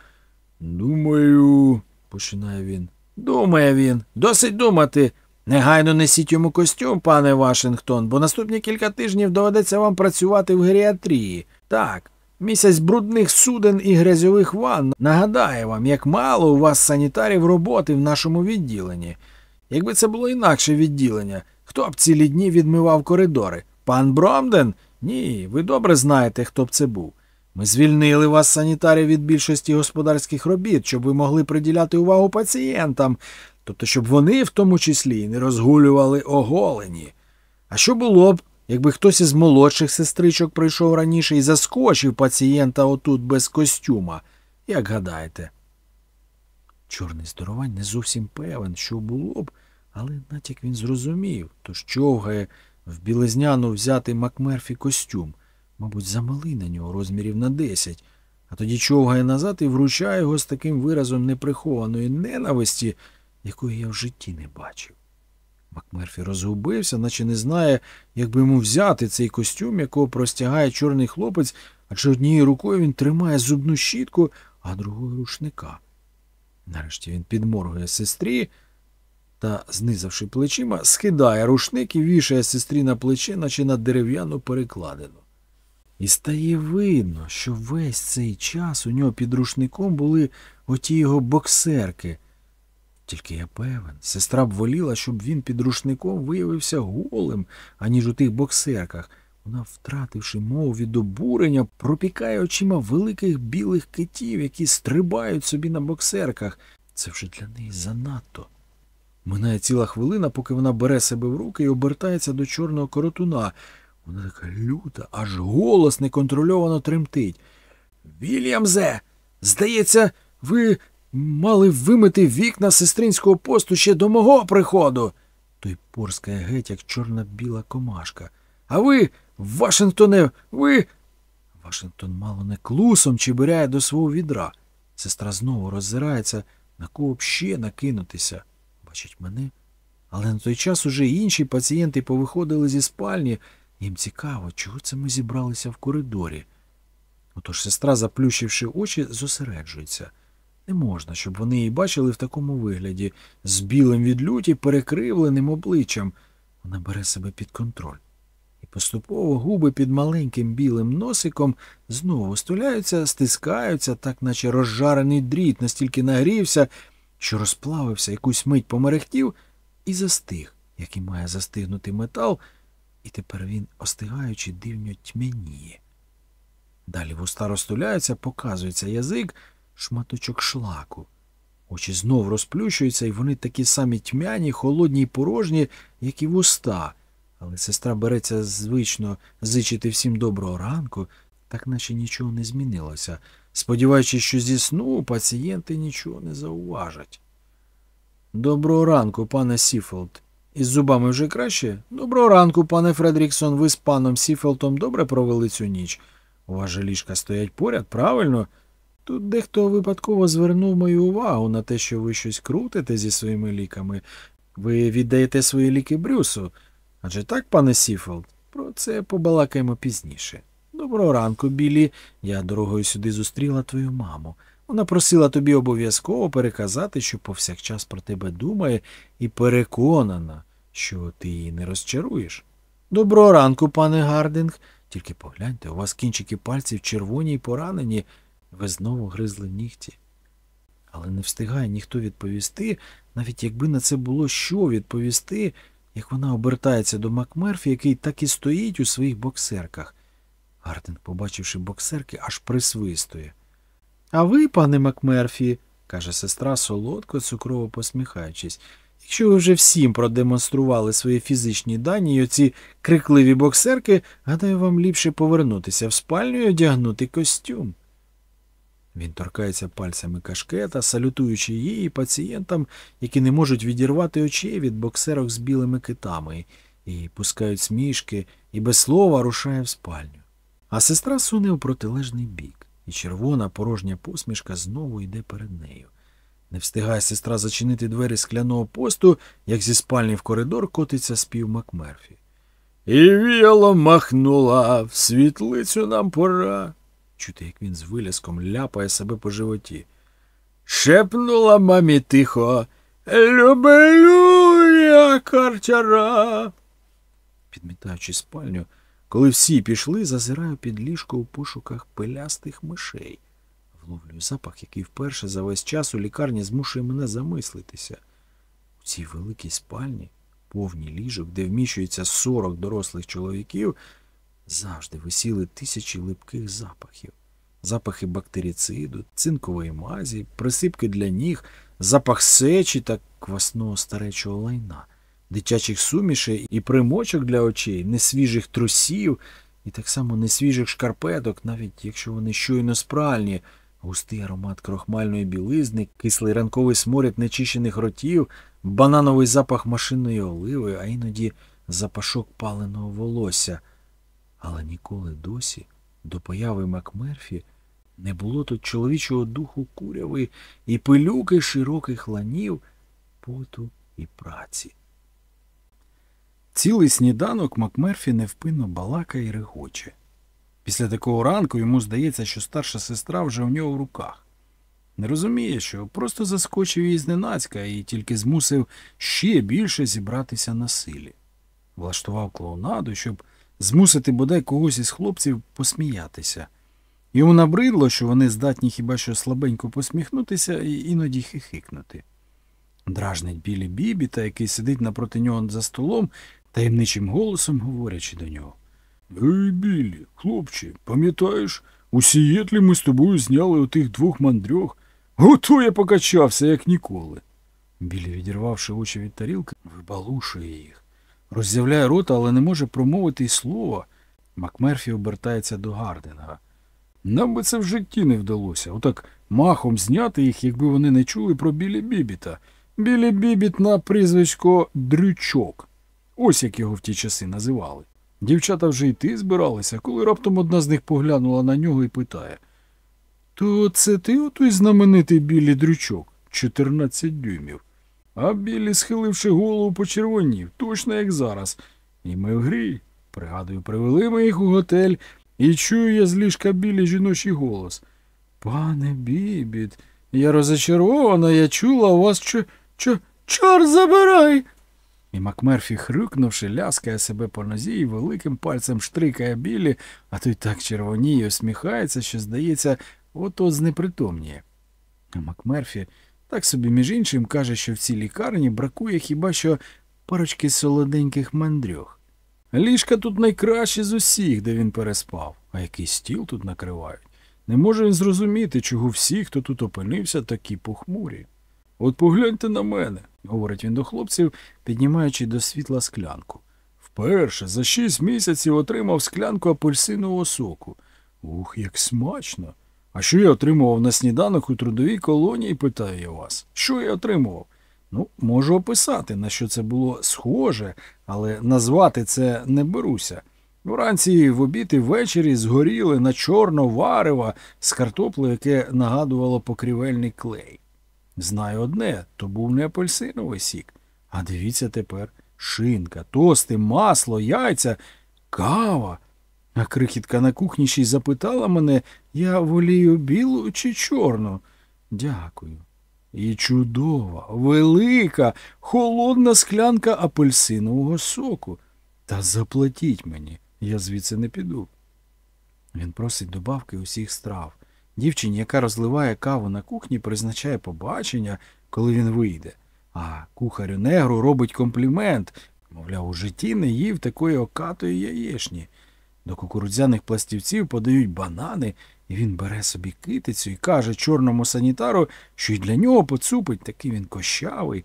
Думаю, починає він. Думає він. Досить думати. Негайно несіть йому костюм, пане Вашингтон, бо наступні кілька тижнів доведеться вам працювати в геріатрії. Так, місяць брудних суден і грязьових ванн нагадає вам, як мало у вас санітарів роботи в нашому відділенні. Якби це було інакше відділення, хто б цілі дні відмивав коридори? Пан Бромден? Ні, ви добре знаєте, хто б це був. Ми звільнили вас, санітарів, від більшості господарських робіт, щоб ви могли приділяти увагу пацієнтам, тобто, щоб вони в тому числі не розгулювали оголені. А що було б, якби хтось із молодших сестричок прийшов раніше і заскочив пацієнта отут без костюма? Як гадаєте? Чорний здоровань не зовсім певен, що було б, але натяк він зрозумів, тож човгає в білизняну взяти Макмерфі костюм мабуть, замалий на нього розмірів на десять, а тоді човгає назад і вручає його з таким виразом неприхованої ненависті, якої я в житті не бачив. Макмерфі розгубився, наче не знає, як би йому взяти цей костюм, якого простягає чорний хлопець, адже однією рукою він тримає зубну щітку, а другою рушника. Нарешті він підморгує сестрі та, знизавши плечима, скидає рушник і вішає сестрі на плече, наче на дерев'яну перекладину. І стає видно, що весь цей час у нього під рушником були оті його боксерки. Тільки я певен, сестра б воліла, щоб він під рушником виявився голим, аніж у тих боксерках. Вона, втративши мову від обурення, пропікає очима великих білих китів, які стрибають собі на боксерках. Це вже для неї занадто. Минає ціла хвилина, поки вона бере себе в руки і обертається до чорного коротуна. Вона така люта, аж голос неконтрольовано тремтить. Вільямзе, здається, ви мали вимити вікна сестринського посту ще до мого приходу. Той порскає геть, як чорна біла комашка. А ви, Вашингтоне, ви. Вашингтон мало не клусом чибиряє до свого відра. Сестра знову роззирається, на кого б ще накинутися. Бачить мене. Але на той час уже інші пацієнти повиходили зі спальні. Їм цікаво, чого це ми зібралися в коридорі. Отож сестра, заплющивши очі, зосереджується. Не можна, щоб вони її бачили в такому вигляді, з білим від люті, перекривленим обличчям. Вона бере себе під контроль. І поступово губи під маленьким білим носиком знову стуляються, стискаються, так наче розжарений дріт настільки нагрівся, що розплавився, якусь мить померехтів і застиг, як і має застигнути метал, і тепер він, остигаючи, дивньо тьмяніє. Далі вуста розтуляються, показується язик, шматочок шлаку. Очі знов розплющуються, і вони такі самі тьмяні, холодні й порожні, як і вуста. Але сестра береться звично зичити всім доброго ранку, так наче нічого не змінилося, сподіваючись, що зі сну пацієнти нічого не зауважать. Доброго ранку, пане Сіфелт. Із зубами вже краще? Доброго ранку, пане Фредріксон. Ви з паном Сіфелтом добре провели цю ніч. У вас же ліжка стоять поряд, правильно? Тут дехто випадково звернув мою увагу на те, що ви щось крутите зі своїми ліками. Ви віддаєте свої ліки Брюсу. Адже так, пане Сіфелт, про це побалакаємо пізніше. Доброго ранку, Біллі. Я дорогою сюди зустріла твою маму. Вона просила тобі обов'язково переказати, що повсякчас про тебе думає, і переконана, що ти її не розчаруєш. Доброго ранку, пане Гардинг. Тільки погляньте, у вас кінчики пальців червоні й поранені, ви знову гризли нігті. Але не встигає ніхто відповісти, навіть якби на це було що відповісти, як вона обертається до Макмерфі, який так і стоїть у своїх боксерках. Гардинг, побачивши боксерки, аж присвистує. А ви, пане Макмерфі, каже сестра, солодко, цукрово посміхаючись, якщо ви вже всім продемонстрували свої фізичні дані і оці крикливі боксерки, гадаю, вам ліпше повернутися в спальню і одягнути костюм. Він торкається пальцями кашкета, салютуючи її пацієнтам, які не можуть відірвати очей від боксерок з білими китами, і пускають смішки, і без слова рушає в спальню. А сестра суне у протилежний бік, і червона порожня посмішка знову йде перед нею. Не встигає сестра зачинити двері скляного посту, як зі спальні в коридор котиться спів Макмерфі. І віяло махнула, в світлицю нам пора. Чути, як він з виляском ляпає себе по животі. Шепнула мамі тихо. Люблю я картяра. Підмітаючи спальню, коли всі пішли, зазираю під ліжко у пошуках пилястих мишей. Вловлюю запах, який вперше за весь час у лікарні змушує мене замислитися. У цій великій спальні, повній ліжок, де вміщується сорок дорослих чоловіків, завжди висіли тисячі липких запахів. Запахи бактеріциду, цинкової мазі, присипки для ніг, запах сечі та квасного старечого лайна, дитячих сумішей і примочок для очей, несвіжих трусів і так само несвіжих шкарпеток, навіть якщо вони щойно спральні, густий аромат крохмальної білизни, кислий ранковий сморід нечищених ротів, банановий запах машинної оливи, а іноді запашок паленого волосся. Але ніколи досі, до появи Макмерфі, не було тут чоловічого духу куряви і пилюки широких ланів, поту і праці. Цілий сніданок Макмерфі невпинно балакає і регоче. Після такого ранку йому здається, що старша сестра вже у нього в руках. Не розуміє, що просто заскочив її зненацька і тільки змусив ще більше зібратися на силі. Влаштував клоунаду, щоб змусити бодай когось із хлопців посміятися. Йому набридло, що вони здатні хіба що слабенько посміхнутися і іноді хихикнути. Дражнить білі бібіта, який сидить напроти нього за столом, таємничим голосом говорячи до нього. Ей, Білі, хлопче, пам'ятаєш, у Сієтлі ми з тобою зняли отих двох мандрьох. Ото я покачався, як ніколи. Білі, відірвавши очі від тарілки, вибалушує їх. Роззявляє рота, але не може промовити й слова. Макмерфі обертається до Гардинга. Нам би це в житті не вдалося. Отак махом зняти їх, якби вони не чули про Білі Бібіта. Білі Бібіт на прізвисько Дрючок. Ось як його в ті часи називали. Дівчата вже йти збиралися, коли раптом одна з них поглянула на нього і питає. То це ти отой знаменитий білий дрючок, 14 дюймів. А білі, схиливши голову, почервонів, точно як зараз. І ми в грі. Пригадую, привели ми їх у готель, і чую я з ліжка білий жіночий голос. Пане Бібіт, я розочарована, я чула у вас чо, чор забирай. І Макмерфі, хрюкнувши, ляскає себе по нозі і великим пальцем штрикає білі, а той так червоніє, усміхається, що, здається, от-от знепритомніє. А Макмерфі так собі, між іншим, каже, що в цій лікарні бракує хіба що парочки солоденьких мандрьох. Ліжка тут найкращі з усіх, де він переспав, а який стіл тут накривають. Не може він зрозуміти, чого всі, хто тут опинився, такі похмурі. От погляньте на мене, говорить він до хлопців, піднімаючи до світла склянку. Вперше за шість місяців отримав склянку апельсинового соку. Ух, як смачно! А що я отримував на сніданок у трудовій колонії, питаю я вас. Що я отримував? Ну, можу описати, на що це було схоже, але назвати це не беруся. Вранці в обід і ввечері згоріли на чорно варева з картоплею, яке нагадувало покрівельний клей. Знаю одне, то був не апельсиновий сік. А дивіться тепер шинка, тости, масло, яйця, кава. А крихітка на кухні ще й запитала мене, я волію білу чи чорну. Дякую. І чудова, велика, холодна склянка апельсинового соку. Та заплатіть мені, я звідси не піду. Він просить добавки усіх страв. Дівчині, яка розливає каву на кухні, призначає побачення, коли він вийде. А кухарю негру робить комплімент. Мовляв, у житті не їв такої окатої яєшні. До кукурудзяних пластівців подають банани, і він бере собі китицю і каже чорному санітару, що й для нього поцупить, такий він кощавий.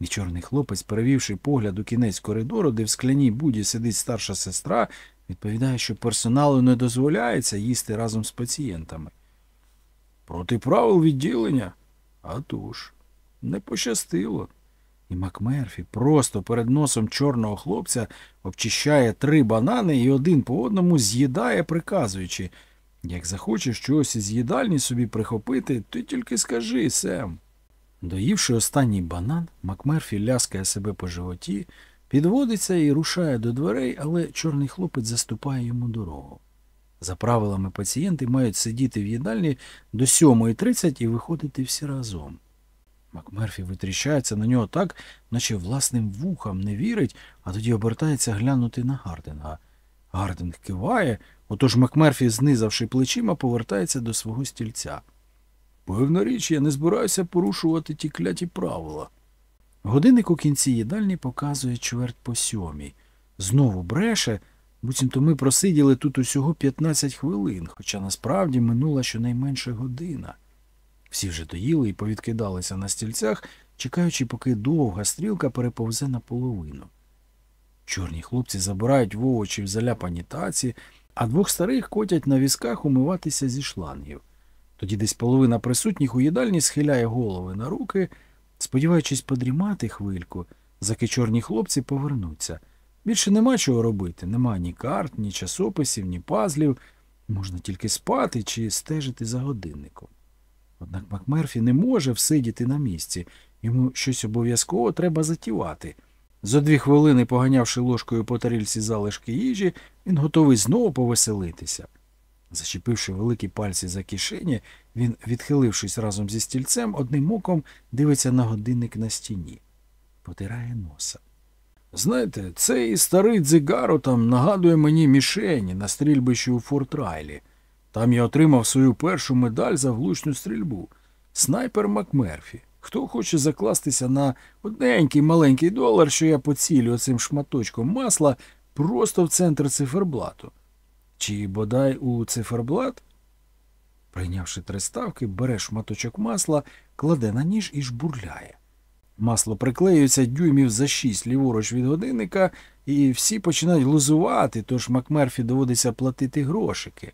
І чорний хлопець, перевівши погляд у кінець коридору, де в скляній буді сидить старша сестра, відповідає, що персоналу не дозволяється їсти разом з пацієнтами. Проти правил відділення? А тож, не пощастило. І Макмерфі просто перед носом чорного хлопця обчищає три банани і один по одному з'їдає, приказуючи як захочеш чогось із їдальні собі прихопити, ти тільки скажи, Сем. Доївши останній банан, Макмерфі ляскає себе по животі, підводиться і рушає до дверей, але чорний хлопець заступає йому дорогу. За правилами пацієнти мають сидіти в їдальні до 7.30 і виходити всі разом. Макмерфі витріщається на нього так, наче власним вухам не вірить, а тоді обертається глянути на Гардинга. Гардинг киває, отож Макмерфі, знизавши плечима, повертається до свого стільця. Певна річ, я не збираюся порушувати ті кляті правила. Годинник у кінці їдальні показує чверть по сьомій. Знову бреше, буцімто ми просиділи тут усього 15 хвилин, хоча насправді минула щонайменше година. Всі вже доїли і повідкидалися на стільцях, чекаючи, поки довга стрілка переповзе наполовину. Чорні хлопці забирають в овочі в заляпані таці, а двох старих котять на візках умиватися зі шлангів. Тоді десь половина присутніх у їдальні схиляє голови на руки, сподіваючись подрімати хвильку, заки чорні хлопці повернуться. Більше нема чого робити, нема ні карт, ні часописів, ні пазлів. Можна тільки спати чи стежити за годинником. Однак Макмерфі не може всидіти на місці, йому щось обов'язково треба затівати. За дві хвилини, поганявши ложкою по тарільці залишки їжі, він готовий знову повеселитися. Зачепивши великі пальці за кишені, він, відхилившись разом зі стільцем, одним оком дивиться на годинник на стіні, потирає носа. Знаєте, цей старий дзигаро там нагадує мені мішені на стрільбищі у Форт Райлі. Там я отримав свою першу медаль за влучну стрільбу. Снайпер Макмерфі. Хто хоче закластися на одненький маленький долар, що я поцілю цим шматочком масла просто в центр циферблату? Чи бодай у циферблат? Прийнявши три ставки, бере шматочок масла, кладе на ніж і жбурляє. Масло приклеюється дюймів за шість ліворуч від годинника, і всі починають глузувати, тож Макмерфі доводиться платити грошики.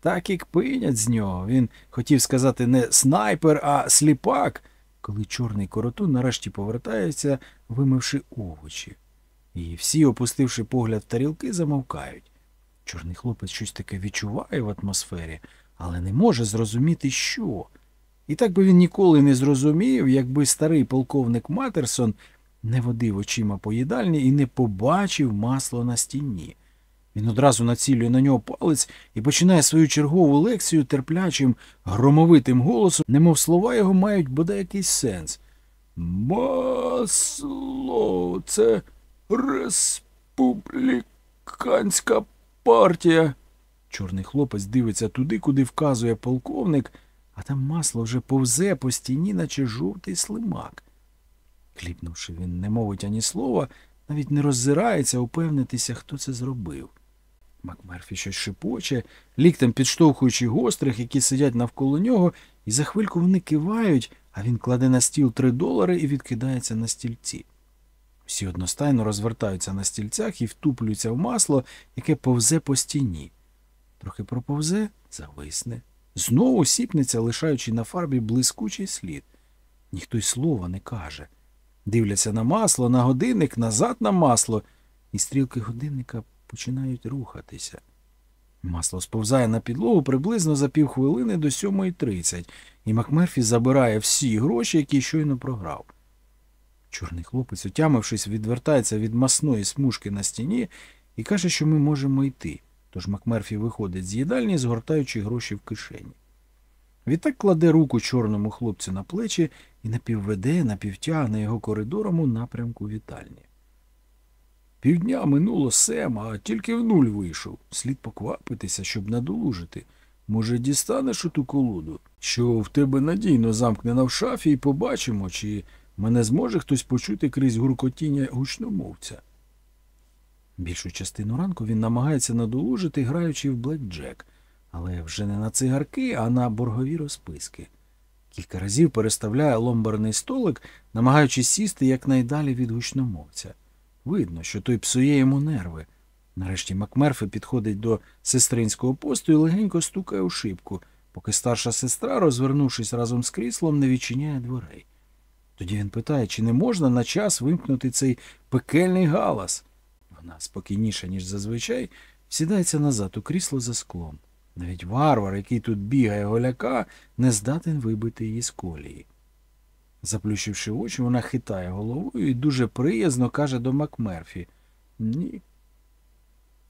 Так і кпинять з нього. Він хотів сказати не снайпер, а сліпак, коли чорний коротун нарешті повертається, вимивши овочі. І всі, опустивши погляд в тарілки, замовкають. Чорний хлопець щось таке відчуває в атмосфері, але не може зрозуміти, що. І так би він ніколи не зрозумів, якби старий полковник Матерсон не водив очима по їдальні і не побачив масло на стіні. Він одразу націлює на нього палець і починає свою чергову лекцію терплячим, громовитим голосом, немов слова його мають бодай якийсь сенс. Масло, це республіканська партія. Чорний хлопець дивиться туди, куди вказує полковник, а там масло вже повзе по стіні, наче жовтий слимак. Кліпнувши, він не мовить ані слова, навіть не роззирається упевнитися, хто це зробив. Макмерфі щось шипоче, ліктем підштовхуючи гострих, які сидять навколо нього, і за хвильку вони кивають, а він кладе на стіл три долари і відкидається на стільці. Всі одностайно розвертаються на стільцях і втуплюються в масло, яке повзе по стіні. Трохи проповзе, зависне. Знову сіпнеться, лишаючи на фарбі блискучий слід. Ніхто й слова не каже. Дивляться на масло, на годинник, назад на масло, і стрілки годинника починають рухатися. Масло сповзає на підлогу приблизно за півхвилини до 7.30, і Макмерфі забирає всі гроші, які щойно програв. Чорний хлопець, отямившись, відвертається від масної смужки на стіні і каже, що ми можемо йти. Тож Макмерфі виходить з їдальні, згортаючи гроші в кишені. Відтак кладе руку чорному хлопцю на плечі і напівведе, напівтягне його коридором у напрямку вітальні. Півдня минуло Сем, а тільки в нуль вийшов. Слід поквапитися, щоб надолужити. Може, дістанеш оту колоду, що в тебе надійно замкнена в шафі, і побачимо, чи мене зможе хтось почути крізь гуркотіння гучномовця. Більшу частину ранку він намагається надолужити, граючи в блекджек, але вже не на цигарки, а на боргові розписки. Кілька разів переставляє ломбарний столик, намагаючись сісти якнайдалі від гучномовця. Видно, що той псує йому нерви. Нарешті Макмерфи підходить до сестринського посту і легенько стукає у шибку, поки старша сестра, розвернувшись разом з кріслом, не відчиняє дверей. Тоді він питає, чи не можна на час вимкнути цей пекельний галас. Вона спокійніша, ніж зазвичай, сідається назад у крісло за склом. Навіть варвар, який тут бігає голяка, не здатен вибити її з колії. Заплющивши очі, вона хитає головою і дуже приязно каже до Макмерфі Ні.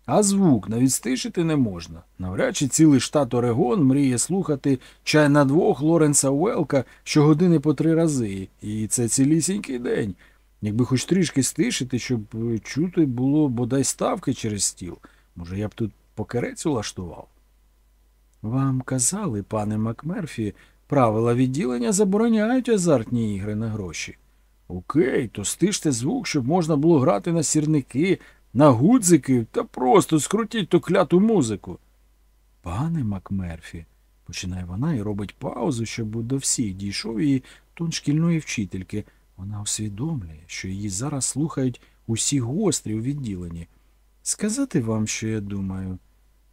А звук навіть стишити не можна. Навряд чи цілий штат Орегон мріє слухати чай на двох Лоренса Уелка щогодини по три рази, і це цілісінький день. Якби хоч трішки стишити, щоб е, чути було бодай ставки через стіл. Може, я б тут покерець улаштував? Вам казали, пане Макмерфі, правила відділення забороняють азартні ігри на гроші. Окей, то стиште звук, щоб можна було грати на сірники, на гудзики та просто скрутіть ту кляту музику. Пане Макмерфі, починає вона і робить паузу, щоб до всіх дійшов її тон шкільної вчительки. Вона усвідомлює, що її зараз слухають усі гострі у відділенні. Сказати вам, що я думаю?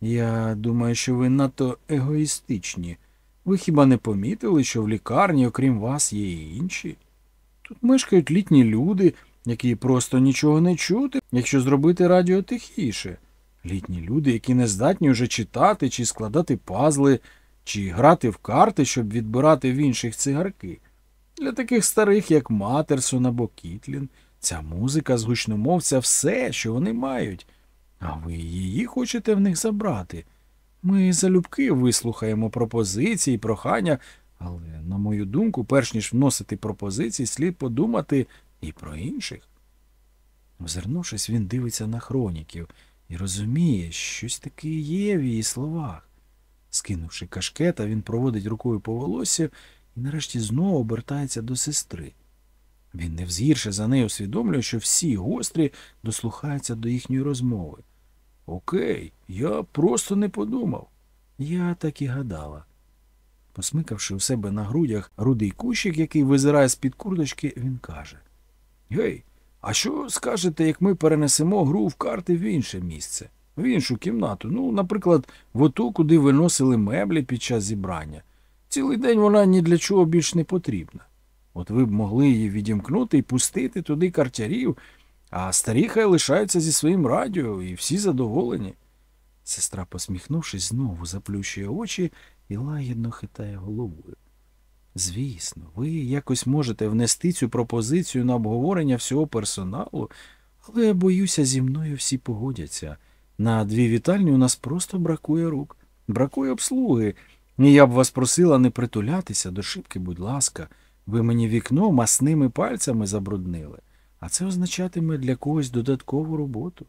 Я думаю, що ви надто егоїстичні. Ви хіба не помітили, що в лікарні, окрім вас, є і інші? Тут мешкають літні люди, які просто нічого не чути, якщо зробити радіо тихіше. Літні люди, які не здатні вже читати чи складати пазли, чи грати в карти, щоб відбирати в інших цигарки. Для таких старих, як Матерсон або Кітлін, ця музика з гучномовця все, що вони мають, а ви її хочете в них забрати. Ми залюбки вислухаємо пропозиції, прохання, але, на мою думку, перш ніж вносити пропозиції, слід подумати і про інших. Озирнувшись, він дивиться на хроніків і розуміє, щось таке є в її словах. Скинувши кашкета, він проводить рукою по волосся і нарешті знову обертається до сестри. Він невзгірше за нею усвідомлює, що всі гострі дослухаються до їхньої розмови. Окей, я просто не подумав. Я так і гадала. Посмикавши у себе на грудях рудий кущик, який визирає з-під курточки, він каже Гей, а що скажете, як ми перенесемо гру в карти в інше місце, в іншу кімнату? Ну, наприклад, в оту, куди виносили меблі під час зібрання. Цілий день вона ні для чого більш не потрібна. От ви б могли її відімкнути і пустити туди картярів, а старі хай лишаються зі своїм радіо, і всі задоволені. Сестра, посміхнувшись, знову заплющує очі і лагідно хитає головою. Звісно, ви якось можете внести цю пропозицію на обговорення всього персоналу, але боюся, зі мною всі погодяться. На дві вітальні у нас просто бракує рук, бракує обслуги. І я б вас просила не притулятися до шибки, будь ласка. Ви мені вікно масними пальцями забруднили, а це означатиме для когось додаткову роботу.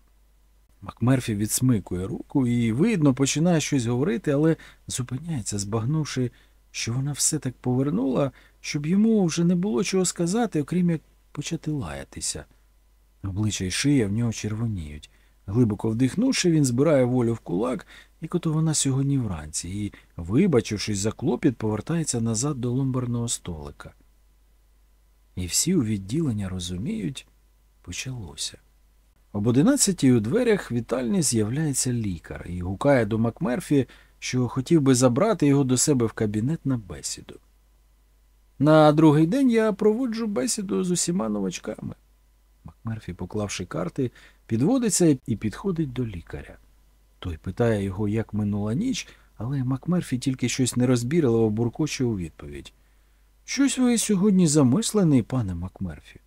Макмерфі відсмикує руку і, видно, починає щось говорити, але зупиняється, збагнувши, що вона все так повернула, щоб йому вже не було чого сказати, окрім як почати лаятися. Обличчя й шия в нього червоніють. Глибоко вдихнувши, він збирає волю в кулак, як ото вона сьогодні вранці, і, вибачившись за клопіт, повертається назад до ломбарного столика. І всі у відділення розуміють, почалося. Об одинадцятій у дверях вітальні з'являється лікар і гукає до Макмерфі, що хотів би забрати його до себе в кабінет на бесіду. На другий день я проводжу бесіду з усіма новачками. Макмерфі, поклавши карти, підводиться і підходить до лікаря. Той питає його, як минула ніч, але Макмерфі тільки щось нерозбірливо буркоче у відповідь. Щось ви сьогодні замислений, пане Макмерфі.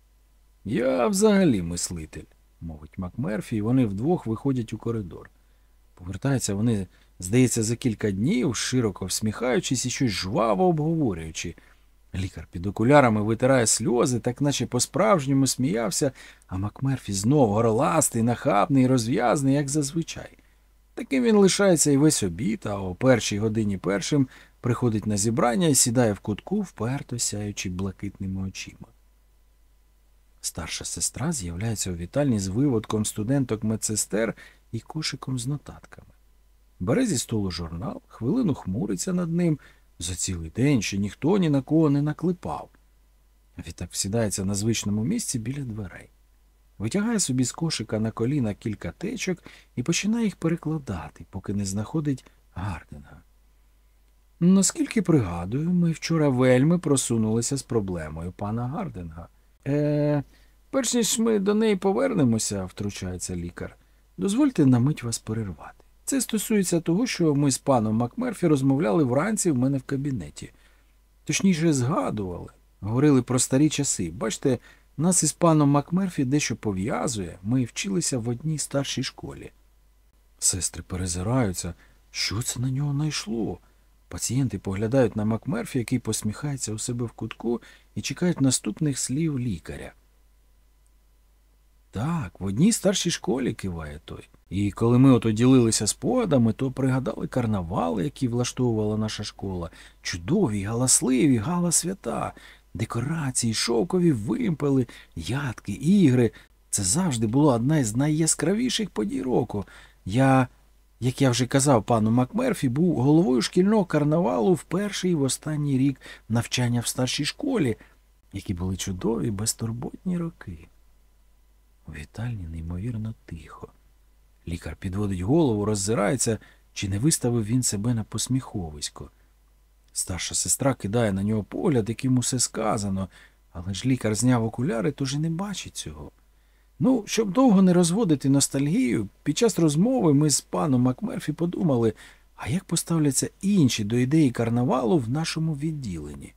Я взагалі мислитель, мовить Макмерфі, і вони вдвох виходять у коридор. Повертаються вони, здається, за кілька днів, широко всміхаючись і щось жваво обговорюючи. Лікар під окулярами витирає сльози, так наче по-справжньому сміявся, а Макмерфі знов горластий, нахабний, розв'язний, як зазвичай. Таким він лишається і весь обід, а о першій годині першим приходить на зібрання і сідає в кутку, вперто сяючи блакитними очима. Старша сестра з'являється у вітальні з виводком студенток медсестер і кошиком з нотатками. Бере зі столу журнал, хвилину хмуриться над ним. За цілий день ще ніхто ні на кого не наклепав. Відтак всідається на звичному місці біля дверей. Витягає собі з кошика на коліна кілька течок і починає їх перекладати, поки не знаходить Гардинга. Наскільки пригадую, ми вчора вельми просунулися з проблемою пана Гардинга. Е, перш ніж ми до неї повернемося, втручається лікар, дозвольте на мить вас перервати. Це стосується того, що ми з паном Макмерфі розмовляли вранці в мене в кабінеті. Точніше, згадували, говорили про старі часи. Бачите, нас із паном Макмерфі дещо пов'язує, ми вчилися в одній старшій школі. Сестри перезираються, що це на нього найшло. Пацієнти поглядають на Макмерфі, який посміхається у себе в кутку, і чекають наступних слів лікаря. Так, в одній старшій школі киває той. І коли ми ото ділилися спогадами, то пригадали карнавали, які влаштовувала наша школа, чудові, галасливі, гала свята, декорації, шовкові вимпели, ядки, ігри. Це завжди була одна із найяскравіших подій року. Я, як я вже казав пану Макмерфі, був головою шкільного карнавалу в перший і в останній рік навчання в старшій школі, які були чудові, безтурботні роки. У вітальні неймовірно тихо. Лікар підводить голову, роззирається, чи не виставив він себе на посміховисько. Старша сестра кидає на нього погляд, яким усе сказано, але ж лікар зняв окуляри, тож і не бачить цього. Ну, щоб довго не розводити ностальгію, під час розмови ми з паном Макмерфі подумали, а як поставляться інші до ідеї карнавалу в нашому відділенні.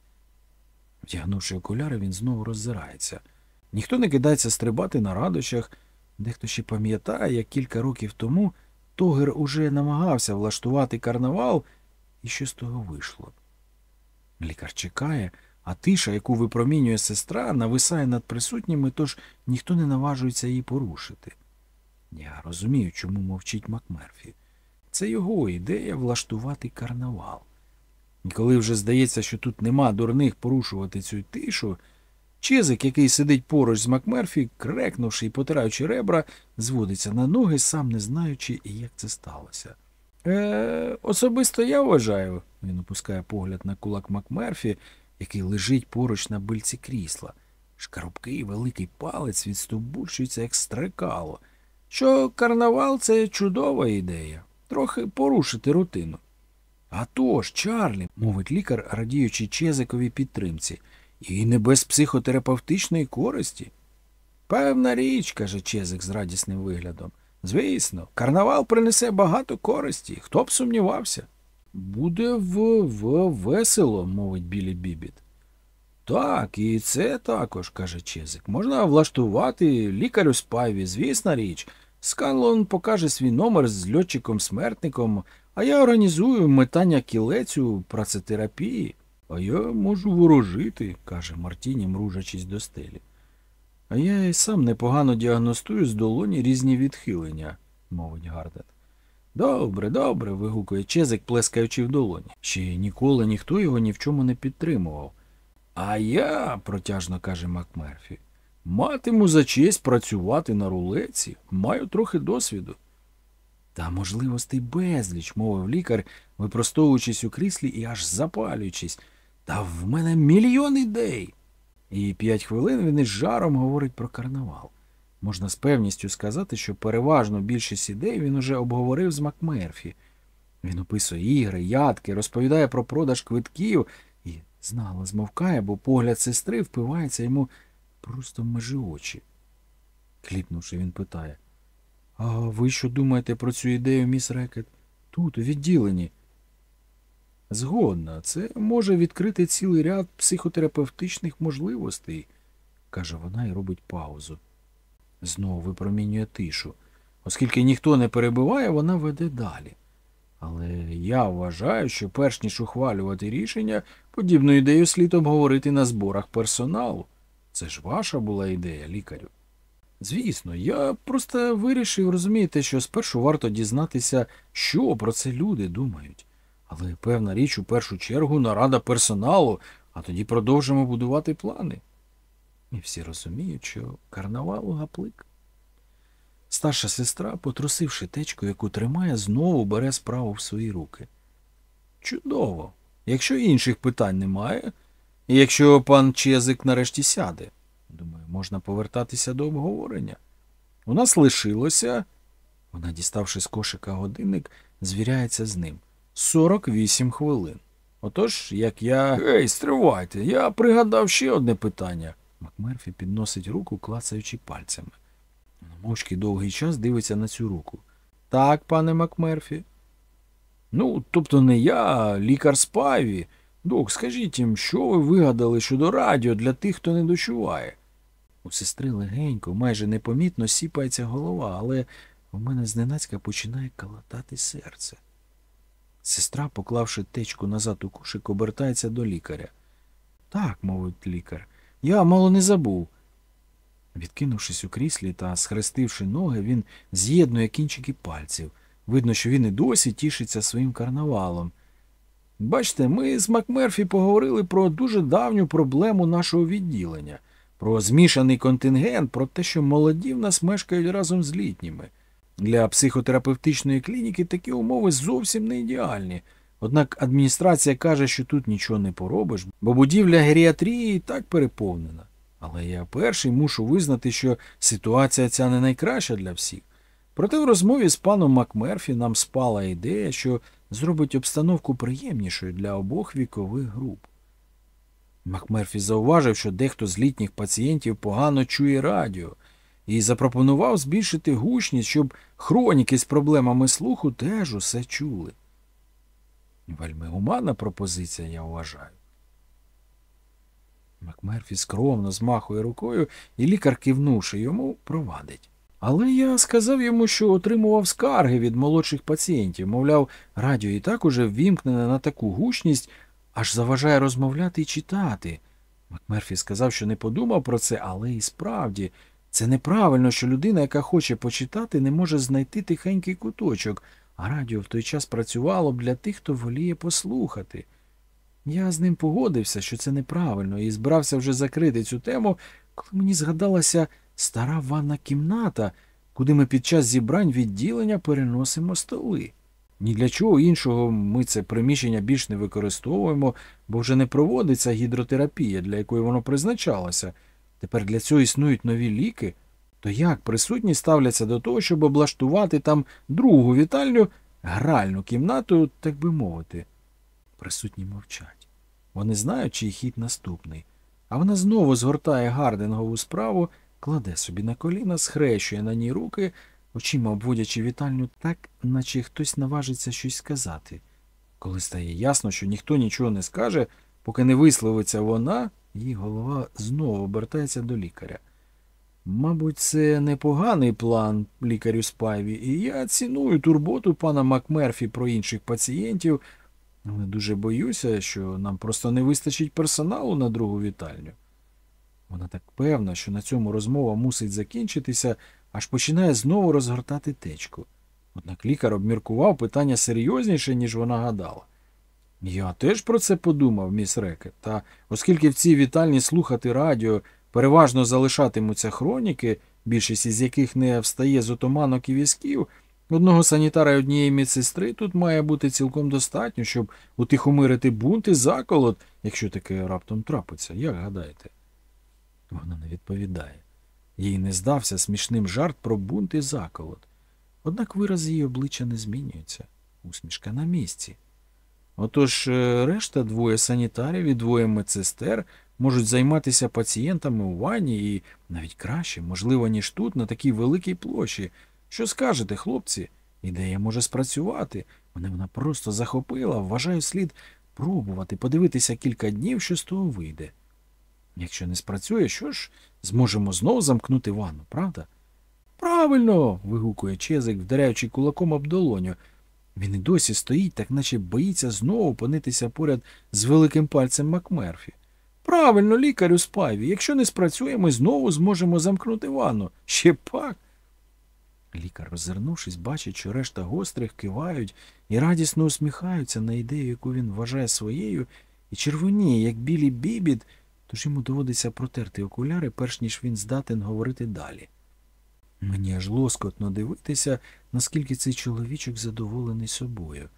Вдягнувши окуляри, він знову роззирається. Ніхто не кидається стрибати на радощах. Дехто ще пам'ятає, як кілька років тому Тогер уже намагався влаштувати карнавал, і що з того вийшло. Лікар чекає, а тиша, яку випромінює сестра, нависає над присутніми, тож ніхто не наважується її порушити. Я розумію, чому мовчить Макмерфі. Це його ідея влаштувати карнавал. І коли вже здається, що тут нема дурних порушувати цю тишу, Чезик, який сидить поруч з Макмерфі, крекнувши і потираючи ребра, зводиться на ноги, сам не знаючи, як це сталося. Е, Особисто я вважаю, він опускає погляд на кулак Макмерфі, який лежить поруч на бильці крісла, Шкарубкий великий палець відстовбурчується, як стрекало. Що карнавал це чудова ідея. Трохи порушити рутину. «А тож, Чарлі, мовить лікар, радіючи Чезиковій підтримці, і не без психотерапевтичної користі. Певна річ, каже Чезик з радісним виглядом. Звісно, карнавал принесе багато користі. Хто б сумнівався? Буде в, в весело, мовить Біллі Біббіт. Так, і це також, каже Чезик. Можна влаштувати лікаря Спайві, звісна річ. Сканлон покаже свій номер з льотчиком-смертником, а я організую метання кілець у працетерапії. А я можу ворожити, каже Мартіні, мружачись до стелі. А я й сам непогано діагностую з долоні різні відхилення, мовить Гардет. Добре, добре. вигукує Чезик, плескаючи в долоні. Ще ніколи ніхто його ні в чому не підтримував. А я, протяжно каже Макмерфі, матиму за честь працювати на рулеці, маю трохи досвіду. Та можливостей безліч, мовив лікар, випростовуючись у кріслі і аж запалюючись. Та в мене мільйон ідей. І п'ять хвилин він із жаром говорить про карнавал. Можна з певністю сказати, що переважно більшість ідей він уже обговорив з Макмерфі. Він описує ігри, ядки, розповідає про продаж квитків і знало змовкає, бо погляд сестри впивається йому просто в межі очі. Кліпнувши, він питає А ви що думаєте про цю ідею, міс Рекет? Тут, у відділенні. Згодна, це може відкрити цілий ряд психотерапевтичних можливостей, каже вона і робить паузу. Знову випромінює тишу. Оскільки ніхто не перебиває, вона веде далі. Але я вважаю, що перш ніж ухвалювати рішення, подібну ідею слід обговорити на зборах персоналу. Це ж ваша була ідея, лікарю. Звісно, я просто вирішив, розумієте, що спершу варто дізнатися, що про це люди думають. Але певна річ у першу чергу нарада персоналу, а тоді продовжимо будувати плани. І всі розуміють, що карнавал гаплик. Старша сестра, потрусивши течку, яку тримає, знову бере справу в свої руки. Чудово. Якщо інших питань немає, і якщо пан Чезик нарешті сяде, думаю, можна повертатися до обговорення. У нас лишилося. Вона, діставши з кошика годинник, звіряється з ним. 48 хвилин. Отож, як я. Ей, стривайте, я пригадав ще одне питання. Макмерфі підносить руку, клацаючи пальцями. Мовчки довгий час дивиться на цю руку. Так, пане Макмерфі. Ну, тобто не я, а лікар Спайві. Док, скажіть їм, що ви вигадали щодо радіо для тих, хто не дочуває? У сестри легенько, майже непомітно сіпається голова, але в мене зненацька починає калатати серце. Сестра, поклавши течку назад у кошик, обертається до лікаря. Так, мовить лікар, я мало не забув. Відкинувшись у кріслі та схрестивши ноги, він з'єднує кінчики пальців. Видно, що він і досі тішиться своїм карнавалом. Бачите, ми з Макмерфі поговорили про дуже давню проблему нашого відділення, про змішаний контингент, про те, що молоді в нас мешкають разом з літніми. Для психотерапевтичної клініки такі умови зовсім не ідеальні. Однак адміністрація каже, що тут нічого не поробиш, бо будівля геріатрії і так переповнена. Але я перший мушу визнати, що ситуація ця не найкраща для всіх. Проте в розмові з паном Макмерфі нам спала ідея, що зробить обстановку приємнішою для обох вікових груп. Макмерфі зауважив, що дехто з літніх пацієнтів погано чує радіо, і запропонував збільшити гучність, щоб хроніки з проблемами слуху теж усе чули. Вельми гуманна пропозиція, я вважаю. Макмерфі скромно змахує рукою, і лікар, кивнувши йому, провадить. Але я сказав йому, що отримував скарги від молодших пацієнтів, мовляв, радіо і так уже ввімкнене на таку гучність, аж заважає розмовляти і читати. Макмерфі сказав, що не подумав про це, але і справді, це неправильно, що людина, яка хоче почитати, не може знайти тихенький куточок, а радіо в той час працювало б для тих, хто воліє послухати. Я з ним погодився, що це неправильно, і збирався вже закрити цю тему, коли мені згадалася стара ванна кімната, куди ми під час зібрань відділення переносимо столи. Ні для чого іншого ми це приміщення більш не використовуємо, бо вже не проводиться гідротерапія, для якої воно призначалося. Тепер для цього існують нові ліки. То як присутні ставляться до того, щоб облаштувати там другу вітальню, гральну кімнату, так би мовити? Присутні мовчать. Вони знають, чий хід наступний. А вона знову згортає гардингову справу, кладе собі на коліна, схрещує на ній руки, очима обводячи вітальню так, наче хтось наважиться щось сказати. Коли стає ясно, що ніхто нічого не скаже, поки не висловиться вона, її голова знову обертається до лікаря. Мабуть, це непоганий план лікарю Спайві, і я ціную турботу пана Макмерфі про інших пацієнтів, але дуже боюся, що нам просто не вистачить персоналу на другу вітальню. Вона так певна, що на цьому розмова мусить закінчитися, аж починає знову розгортати течку. Однак лікар обміркував питання серйозніше, ніж вона гадала. Я теж про це подумав, міс Рекет, та оскільки в цій вітальні слухати радіо переважно залишатимуться хроніки, більшість із яких не встає з отоманок і візків, одного санітара і однієї медсестри тут має бути цілком достатньо, щоб утихомирити бунт і заколот, якщо таке раптом трапиться, як гадаєте? Вона не відповідає. Їй не здався смішним жарт про бунт і заколот. Однак вираз її обличчя не змінюється, усмішка на місці. Отож е, решта двоє санітарів і двоє медсестер можуть займатися пацієнтами у ванні і навіть краще, можливо, ніж тут, на такій великій площі. Що скажете, хлопці? Ідея може спрацювати. Мене вона просто захопила, вважаю, слід пробувати, подивитися кілька днів, що з того вийде. Якщо не спрацює, що ж, зможемо знову замкнути ванну, правда? Правильно. вигукує Чезик, вдаряючи кулаком об долоню. Він і досі стоїть, так наче боїться знову опинитися поряд з великим пальцем Макмерфі. Правильно, лікарю Спайві. Якщо не спрацює, ми знову зможемо замкнути ванну. Ще пак. Лікар, роззирнувшись, бачить, що решта гострих кивають і радісно усміхаються на ідею, яку він вважає своєю, і червоніє, як білий бібід, тож йому доводиться протерти окуляри, перш ніж він здатен говорити далі. Мені аж лоскотно дивитися, наскільки цей чоловічок задоволений собою.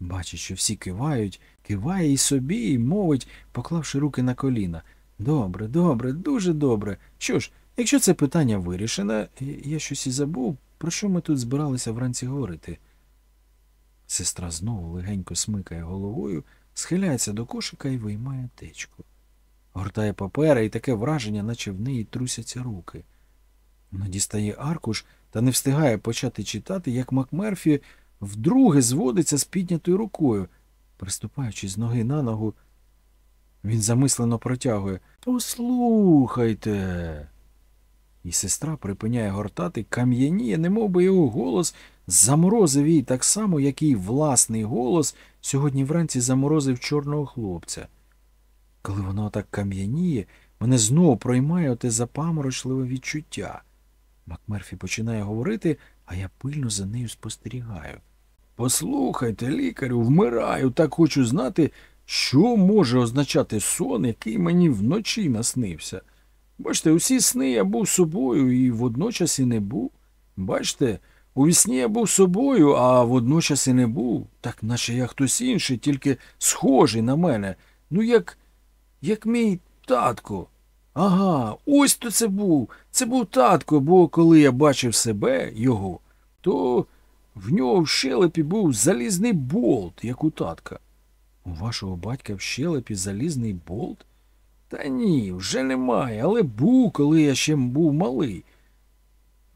Бачить, що всі кивають, киває і собі, і мовить, поклавши руки на коліна. Добре, добре, дуже добре. Що ж, якщо це питання вирішене, я щось і забув, про що ми тут збиралися вранці говорити. Сестра знову легенько смикає головою, схиляється до кошика і виймає течку. Гортає папера і таке враження, наче в неї трусяться руки. Вона дістає аркуш та не встигає почати читати, як Макмерфі вдруге зводиться з піднятою рукою. Приступаючи з ноги на ногу, він замислено протягує Послухайте. І сестра припиняє гортати, кам'яніє, немов би його голос заморозив їй так само, як і власний голос сьогодні вранці заморозив чорного хлопця. Коли воно так кам'яніє, мене знову проймає оте запаморочливе відчуття. Макмерфі починає говорити, а я пильно за нею спостерігаю. Послухайте, лікарю, вмираю, так хочу знати, що може означати сон, який мені вночі наснився. Бачите, усі сни я був собою і водночас і не був. Бачите, у вісні я був собою, а водночас і не був, так наче я хтось інший, тільки схожий на мене. Ну, як, як мій татко. Ага, ось то це був. Це був татко, бо коли я бачив себе, його, то в нього в щелепі був залізний болт, як у татка. У вашого батька в щелепі залізний болт? Та ні, вже немає, але був, коли я ще був малий.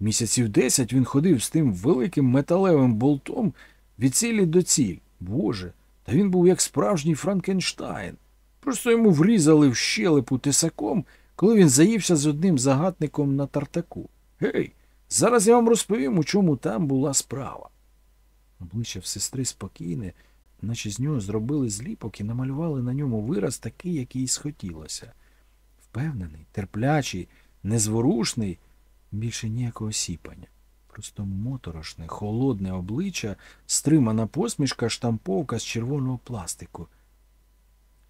Місяців десять він ходив з тим великим металевим болтом від цілі до ціль. Боже, та він був як справжній Франкенштайн. Просто йому врізали в щелепу тисаком, коли він заївся з одним загатником на тартаку. Гей, зараз я вам розповім, у чому там була справа. Обличчя в сестри спокійне, наче з нього зробили зліпок і намалювали на ньому вираз такий, який й схотілося. Впевнений, терплячий, незворушний, більше ніякого сіпання. Просто моторошне, холодне обличчя, стримана посмішка, штамповка з червоного пластику.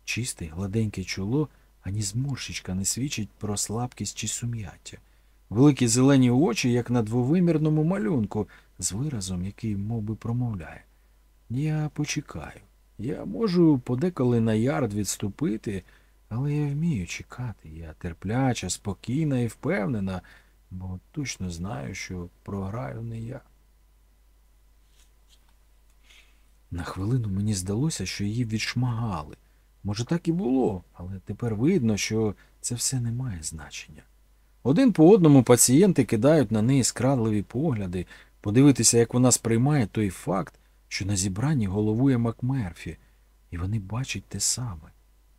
Чисте, гладеньке чоло, ані зморщичка не свідчить про слабкість чи сум'яття. Великі зелені очі, як на двовимірному малюнку, з виразом, який мов би, промовляє. Я почекаю. Я можу подеколи на ярд відступити, Але я вмію чекати. Я терпляча, спокійна і впевнена, бо точно знаю, що програю не я. На хвилину мені здалося, що її відшмагали. Може, так і було, але тепер видно, що це все не має значення. Один по одному пацієнти кидають на неї скрадливі погляди, подивитися, як вона сприймає той факт, що на зібранні головує Макмерфі, і вони бачать те саме.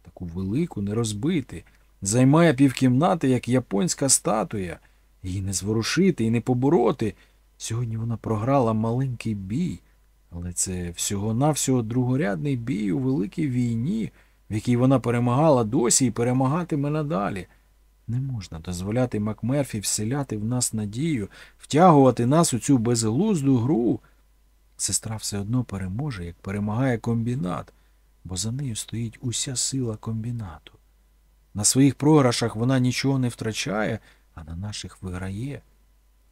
Таку велику, не розбити, займає півкімнати, як японська статуя, її не зворушити і не побороти. Сьогодні вона програла маленький бій, але це всього-навсього другорядний бій у великій війні, в якій вона перемагала досі і перемагатиме надалі. Не можна дозволяти Макмерфі вселяти в нас надію, втягувати нас у цю безглузду гру. Сестра все одно переможе, як перемагає комбінат, бо за нею стоїть уся сила комбінату. На своїх програшах вона нічого не втрачає, а на наших виграє.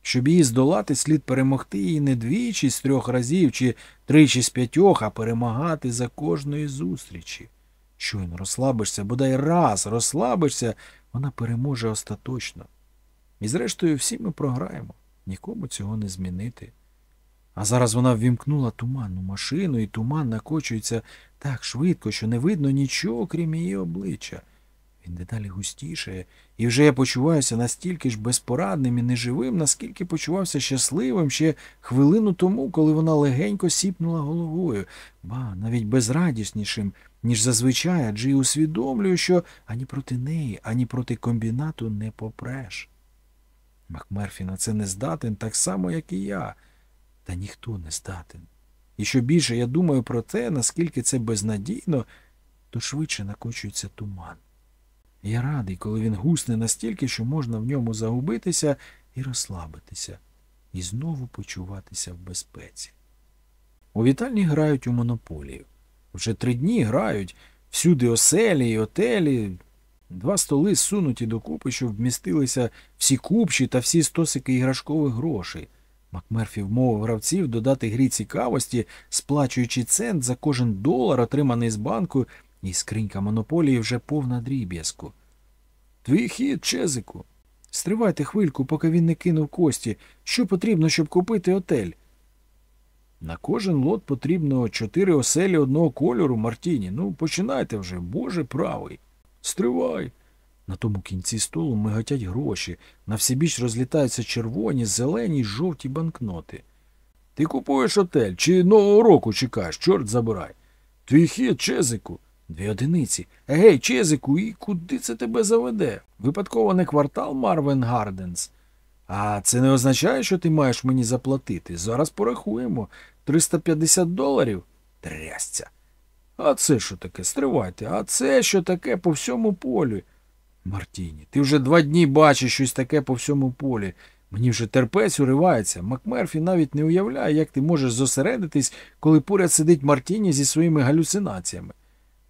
Щоб її здолати, слід перемогти її не двічі з трьох разів чи тричі з п'ятьох, а перемагати за кожної зустрічі. Щойно розслабишся, бодай раз розслабишся, вона переможе остаточно. І зрештою всі ми програємо, нікому цього не змінити. А зараз вона ввімкнула туманну машину, і туман накочується так швидко, що не видно нічого, крім її обличчя. Він дедалі густішає, і вже я почуваюся настільки ж безпорадним і неживим, наскільки почувався щасливим ще хвилину тому, коли вона легенько сіпнула головою, ба навіть безрадіснішим, ніж зазвичай, адже й усвідомлюю, що ані проти неї, ані проти комбінату не попреш. Макмерфі на це не здатен так само, як і я, та ніхто не здатен. І що більше я думаю про те, наскільки це безнадійно, то швидше накочується туман. Я радий, коли він гусне настільки, що можна в ньому загубитися і розслабитися, і знову почуватися в безпеці. У вітальні грають у монополію. Вже три дні грають, всюди оселі і отелі. Два столи сунуті докупи, щоб вмістилися всі купші та всі стосики іграшкових грошей. Макмерфі вмовив гравців додати грі цікавості, сплачуючи цент за кожен долар, отриманий з банку, і скринька монополії вже повна дріб'язку. Твій хід, Чезику. Стривайте хвильку, поки він не кинув кості. Що потрібно, щоб купити отель? На кожен лот потрібно чотири оселі одного кольору, Мартіні. Ну, починайте вже, боже правий. Стривай. На тому кінці столу миготять гроші. Навсебіч розлітаються червоні, зелені й жовті банкноти. Ти купуєш отель чи нового року чекаєш, чорт забирай. Твій хід, Чезику. Дві одиниці. Егей, Чезику, і куди це тебе заведе? Випадково не квартал Марвін Гарденс. А це не означає, що ти маєш мені заплатити. Зараз порахуємо. 350 доларів? Трясця. А це що таке? Стривайте, а це що таке по всьому полю? Мартіні, ти вже два дні бачиш щось таке по всьому полі. Мені вже терпець уривається. Макмерфі навіть не уявляє, як ти можеш зосередитись, коли поряд сидить Мартіні зі своїми галюцинаціями.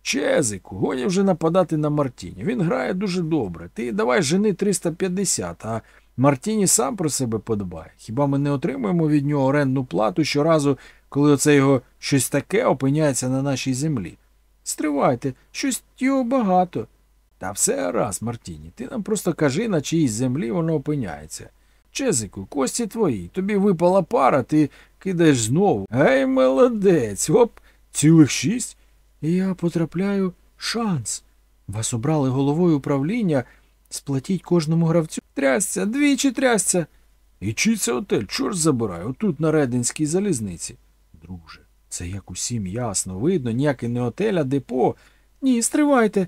Чезику, гоні вже нападати на Мартіні. Він грає дуже добре. Ти давай жени 350, а Мартіні сам про себе подбає. Хіба ми не отримуємо від нього орендну плату щоразу, коли оце його щось таке опиняється на нашій землі? Стривайте, щось його багато. Та все гаразд, Мартіні, ти нам просто кажи, на чиїй землі воно опиняється. Чезику, кості твої, тобі випала пара, ти кидаєш знову. Гей, молодець, оп, цілих шість. І я потрапляю шанс. Вас обрали головою управління, сплатіть кожному гравцю. Трясця, двічі трясця. І чий це отель, чорт забирай, отут на Рединській залізниці. Друже, це як усім ясно, видно, ніякий не отель, а депо. Ні, стривайте.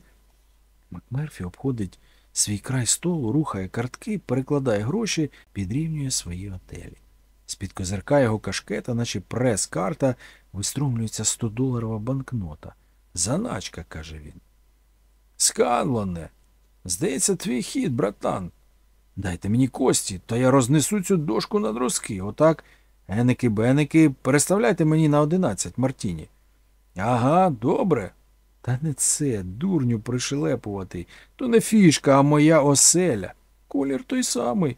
Макмерфі обходить свій край столу, рухає картки, перекладає гроші, підрівнює свої отелі. З-під козирка його кашкета, наче прес-карта, виструмлюється 100-доларова банкнота. Заначка, каже він. Сканлоне, здається, твій хід, братан. Дайте мені кості, то я рознесу цю дошку на друзки. Отак, еники беники, переставляйте мені на одинадцять, Мартіні. Ага, добре. Та не це, дурню пришелепувати. То не фішка, а моя оселя. Колір той самий.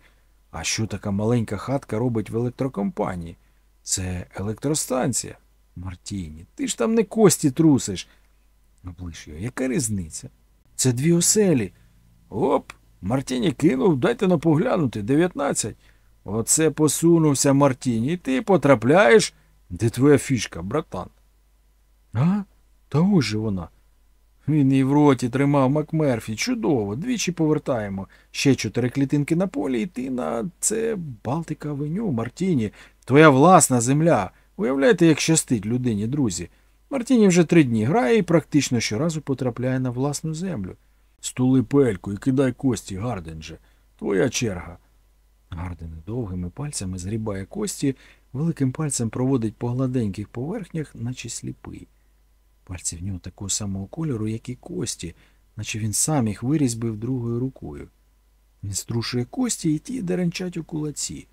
А що така маленька хатка робить в електрокомпанії? Це електростанція. Мартіні, ти ж там не кості трусиш. Оближ його, яка різниця? Це дві оселі. Оп, Мартіні кинув, дайте на поглянути, 19. Оце посунувся Мартіні, і ти потрапляєш. Де твоя фішка, братан? А? Та ось же вона. Він і в роті тримав Макмерфі. Чудово, двічі повертаємо. Ще чотири клітинки на полі, і ти на це Балтика Авеню, Мартіні. Твоя власна земля. Уявляєте, як щастить людині, друзі. Мартіні вже три дні грає і практично щоразу потрапляє на власну землю. Стули пельку і кидай кості, Гарденже. Твоя черга. Гарден довгими пальцями згрібає кості, великим пальцем проводить по гладеньких поверхнях, наче сліпий. Пальці в нього такого самого кольору, як і кості, наче він сам їх вирізбив другою рукою. Він струшує кості і ті деренчать у кулаці,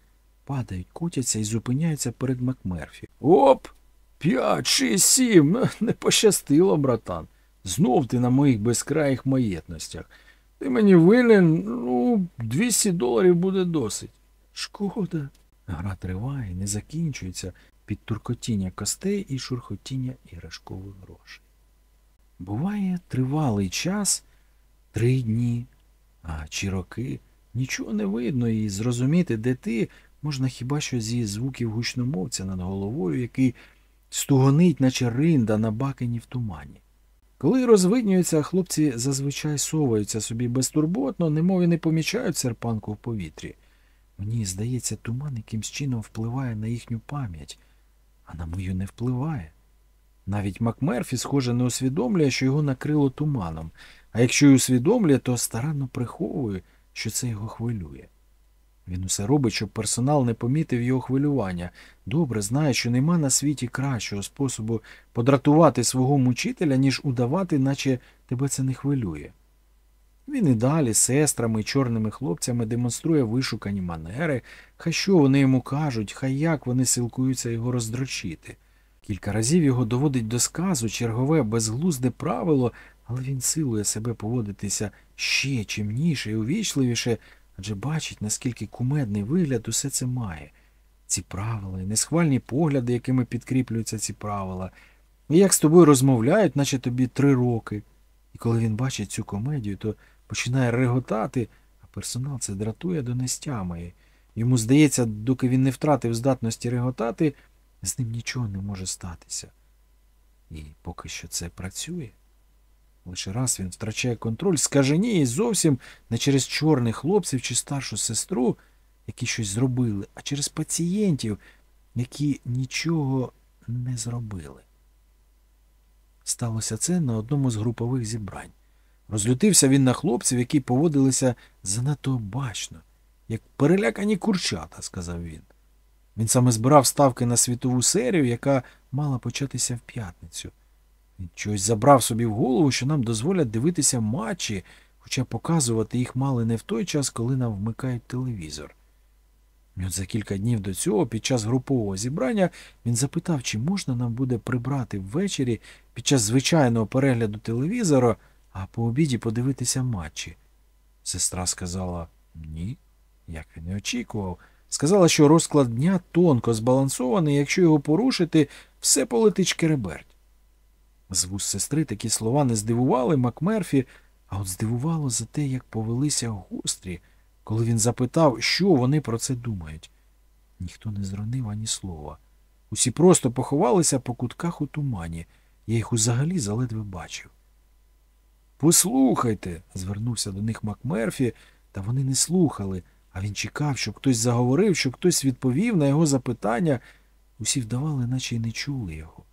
падають, котяться і зупиняються перед Макмерфі. Оп! П'ять, шість, сім. Ну, Не пощастило, братан. Знов ти на моїх безкраїх маєтностях. Ти мені винен, ну, 200 доларів буде досить. Шкода. Гра триває, не закінчується під туркотіння костей і шурхотіння іграшкових грошей. Буває тривалий час, три дні, а чи роки, нічого не видно, і зрозуміти, де ти, можна хіба що зі звуків гучномовця над головою, який стугонить, наче ринда на бакині в тумані. Коли розвиднюються, хлопці зазвичай соваються собі безтурботно, немов і не помічають серпанку в повітрі. Мені здається, туман якимсь чином впливає на їхню пам'ять, а на мою не впливає. Навіть Макмерфі, схоже, не усвідомлює, що його накрило туманом, а якщо й усвідомлює, то старанно приховує, що це його хвилює. Він усе робить, щоб персонал не помітив його хвилювання. Добре знає, що нема на світі кращого способу подратувати свого мучителя, ніж удавати, наче тебе це не хвилює. Він і далі сестрами і чорними хлопцями демонструє вишукані манери, хай що вони йому кажуть, хай як вони силкуються його роздрочити. Кілька разів його доводить до сказу чергове безглузде правило, але він силує себе поводитися ще чимніше і увічливіше, адже бачить, наскільки кумедний вигляд усе це має. Ці правила несхвальні погляди, якими підкріплюються ці правила, і як з тобою розмовляють, наче тобі три роки. І коли він бачить цю комедію, то починає реготати, а персонал це дратує до нестями. Йому здається, доки він не втратив здатності реготати, з ним нічого не може статися. І поки що це працює. Лише раз він втрачає контроль, скаженіє зовсім не через чорних хлопців чи старшу сестру, які щось зробили, а через пацієнтів, які нічого не зробили. Сталося це на одному з групових зібрань. Розлютився він на хлопців, які поводилися занадто обачно, як перелякані курчата, сказав він. Він саме збирав ставки на світову серію, яка мала початися в п'ятницю. Чогось забрав собі в голову, що нам дозволять дивитися матчі, хоча показувати їх мали не в той час, коли нам вмикають телевізор. І от за кілька днів до цього, під час групового зібрання, він запитав, чи можна нам буде прибрати ввечері під час звичайного перегляду телевізора, а по обіді подивитися матчі. Сестра сказала ні, як він і очікував. Сказала, що розклад дня тонко збалансований, якщо його порушити, все полетить шкереберть. З вуст сестри такі слова не здивували Макмерфі, а от здивувало за те, як повелися гострі, коли він запитав, що вони про це думають. Ніхто не зронив ані слова. Усі просто поховалися по кутках у тумані. Я їх узагалі заледве бачив. Послухайте, звернувся до них Макмерфі, та вони не слухали, а він чекав, щоб хтось заговорив, щоб хтось відповів на його запитання. Усі вдавали, наче й не чули його.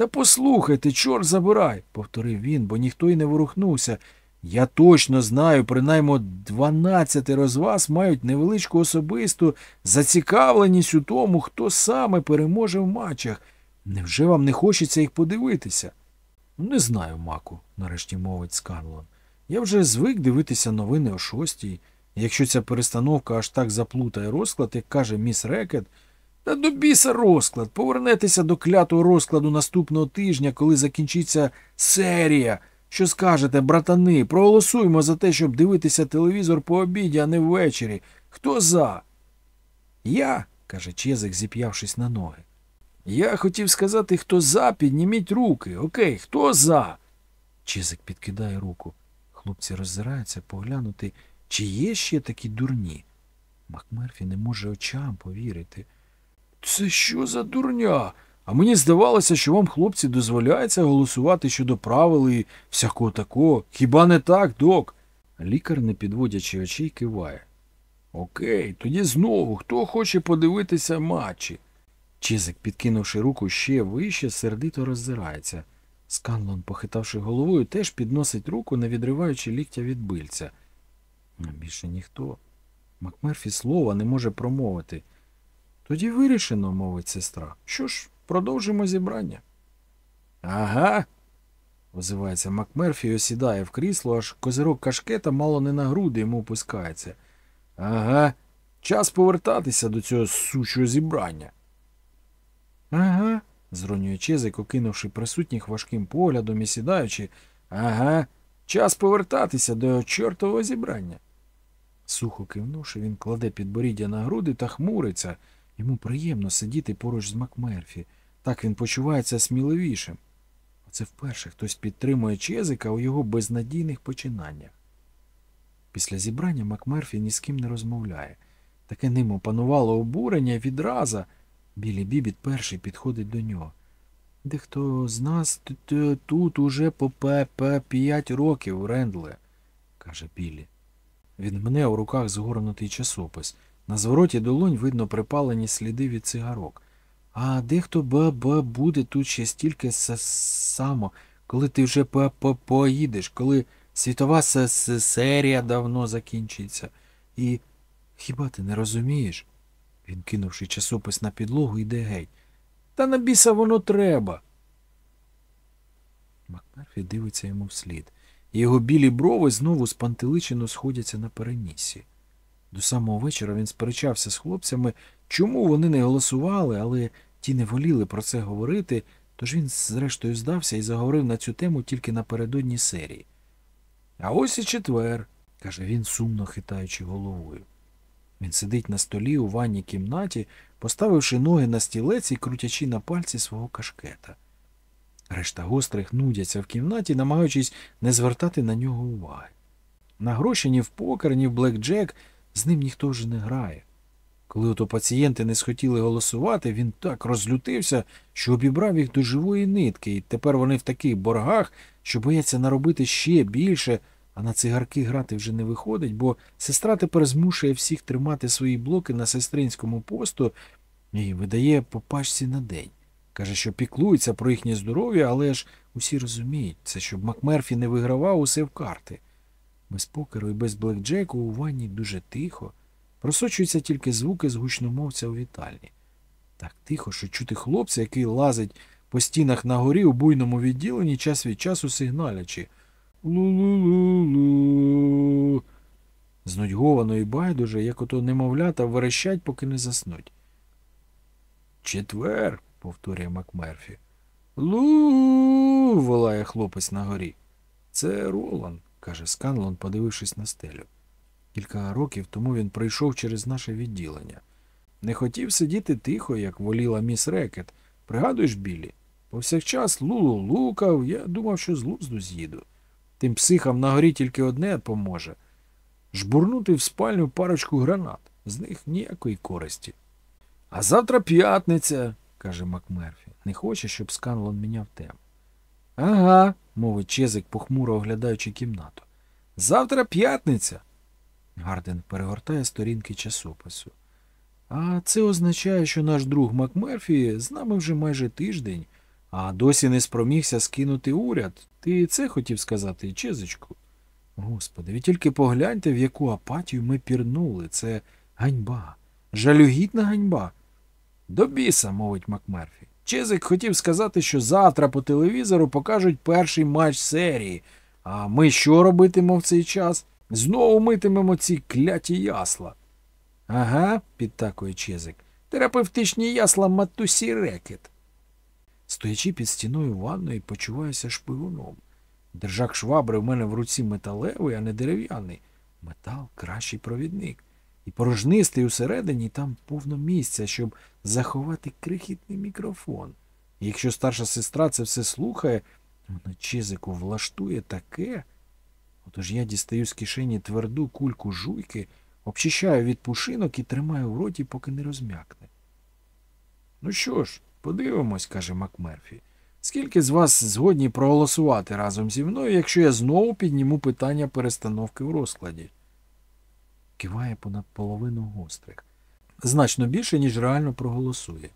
Та послухайте, чорт забирай, повторив він, бо ніхто й не ворухнувся. Я точно знаю, принаймні дванадцятеро з вас мають невеличку особисту зацікавленість у тому, хто саме переможе в матчах. Невже вам не хочеться їх подивитися? Не знаю, Маку, нарешті мовить Скарлон. Я вже звик дивитися новини о шостій. Якщо ця перестановка аж так заплутає розклад, як каже міс Рекет, та до біса розклад. Повернетеся до клятого розкладу наступного тижня, коли закінчиться серія. Що скажете, братани, проголосуємо за те, щоб дивитися телевізор по обіді, а не ввечері. Хто за? Я, каже Чезик, зіп'явшись на ноги. Я хотів сказати, хто за, підніміть руки. Окей, хто за? Чезик підкидає руку. Хлопці роззираються поглянути, чи є ще такі дурні. Макмерфі не може очам повірити. Це що за дурня? А мені здавалося, що вам, хлопці, дозволяється голосувати щодо правил і всякого такого. Хіба не так, док? Лікар, не підводячи очей, киває. Окей, тоді знову, хто хоче подивитися матчі? Чизик, підкинувши руку ще вище, сердито роззирається. Сканлон, похитавши головою, теж підносить руку, не відриваючи ліктя від бильця. Більше ніхто. Макмерфі слова не може промовити. Тоді вирішено, мовить сестра. Що ж, продовжимо зібрання. Ага. озивається Макмерфі і осідає в крісло, аж козирок кашкета мало не на груди йому опускається. Ага. Час повертатися до цього сучого зібрання. Ага, зронює Чезик, окинувши присутніх важким поглядом і сідаючи. Ага. Час повертатися до чортового зібрання. Сухо кивнувши, він кладе підборіддя на груди та хмуриться. Йому приємно сидіти поруч з Макмерфі. Так він почувається сміливішим. Оце вперше хтось підтримує Чезика у його безнадійних починаннях. Після зібрання Макмерфі ні з ким не розмовляє. Таке ним опанувало обурення і відраза. Білі Бібіт перший підходить до нього. Дехто з нас тут уже по п'ять років, Рендле, каже Білі. Він мне у руках згорнутий часопис. На звороті долонь видно припалені сліди від цигарок. А дехто б, б буде тут ще стільки само, коли ти вже по, по, поїдеш, коли світова с- с- серія давно закінчиться. І хіба ти не розумієш? Він, кинувши часопис на підлогу, йде геть. Та на біса воно треба. Макмерфі дивиться йому вслід. і Його білі брови знову спантеличено сходяться на перенісі. До самого вечора він сперечався з хлопцями, чому вони не голосували, але ті не воліли про це говорити, тож він зрештою здався і заговорив на цю тему тільки напередодні серії. А ось і четвер. каже він, сумно хитаючи головою. Він сидить на столі у ванній кімнаті, поставивши ноги на стілець і крутячи на пальці свого кашкета. Решта гострих нудяться в кімнаті, намагаючись не звертати на нього уваги. На гроші ні в покер, ні в блекджек з ним ніхто вже не грає. Коли ото пацієнти не схотіли голосувати, він так розлютився, що обібрав їх до живої нитки, і тепер вони в таких боргах, що бояться наробити ще більше, а на цигарки грати вже не виходить, бо сестра тепер змушує всіх тримати свої блоки на сестринському посту і видає по пачці на день. Каже, що піклується про їхнє здоров'я, але ж усі розуміють, це щоб Макмерфі не вигравав усе в карти. Без покеру і без блекджеку у ванні дуже тихо. Просочуються тільки звуки з гучномовця у вітальні. Так тихо, що чути хлопця, який лазить по стінах на горі у буйному відділенні час від часу сигналячи Лу-лу-лу-лу. Знудьговано і байдуже, як ото немовлята верещать, поки не заснуть. Четвер, повторює Макмерфі. Лу. волає хлопець на горі. Це Ролан, каже Сканлон, подивившись на стелю. Кілька років тому він прийшов через наше відділення. Не хотів сидіти тихо, як воліла міс Рекет. Пригадуєш, Білі? Повсякчас Лулу лукав, я думав, що з лузду з'їду. Тим психам на горі тільки одне поможе жбурнути в спальню парочку гранат. З них ніякої користі. А завтра п'ятниця. каже Макмерфі. Не хоче, щоб Сканлон міняв тему. Ага, мовить Чезик, похмуро оглядаючи кімнату. Завтра п'ятниця. Гардинг перегортає сторінки часопису. А це означає, що наш друг Макмерфі з нами вже майже тиждень, а досі не спромігся скинути уряд. Ти це хотів сказати, Чезичку? Господи, ви тільки погляньте, в яку апатію ми пірнули. Це ганьба. Жалюгідна ганьба. До біса, мовить Макмерфі. Чезик хотів сказати, що завтра по телевізору покажуть перший матч серії. А ми що робитимо в цей час? Знову митимемо ці кляті ясла. Ага, підтакує Чезик. Терапевтичні ясла матусі рекет. Стоячи під стіною ванної, почуваюся шпигуном. Держак швабри в мене в руці металевий, а не дерев'яний. Метал кращий провідник. І порожнистий усередині там повно місця, щоб заховати крихітний мікрофон. І якщо старша сестра це все слухає, вона Чезику влаштує таке. Отож я дістаю з кишені тверду кульку жуйки, обчищаю від пушинок і тримаю в роті, поки не розм'якне. Ну що ж, подивимось, каже Макмерфі. Скільки з вас згодні проголосувати разом зі мною, якщо я знову підніму питання перестановки в розкладі? Киває понад половину гострих. Значно більше, ніж реально проголосує.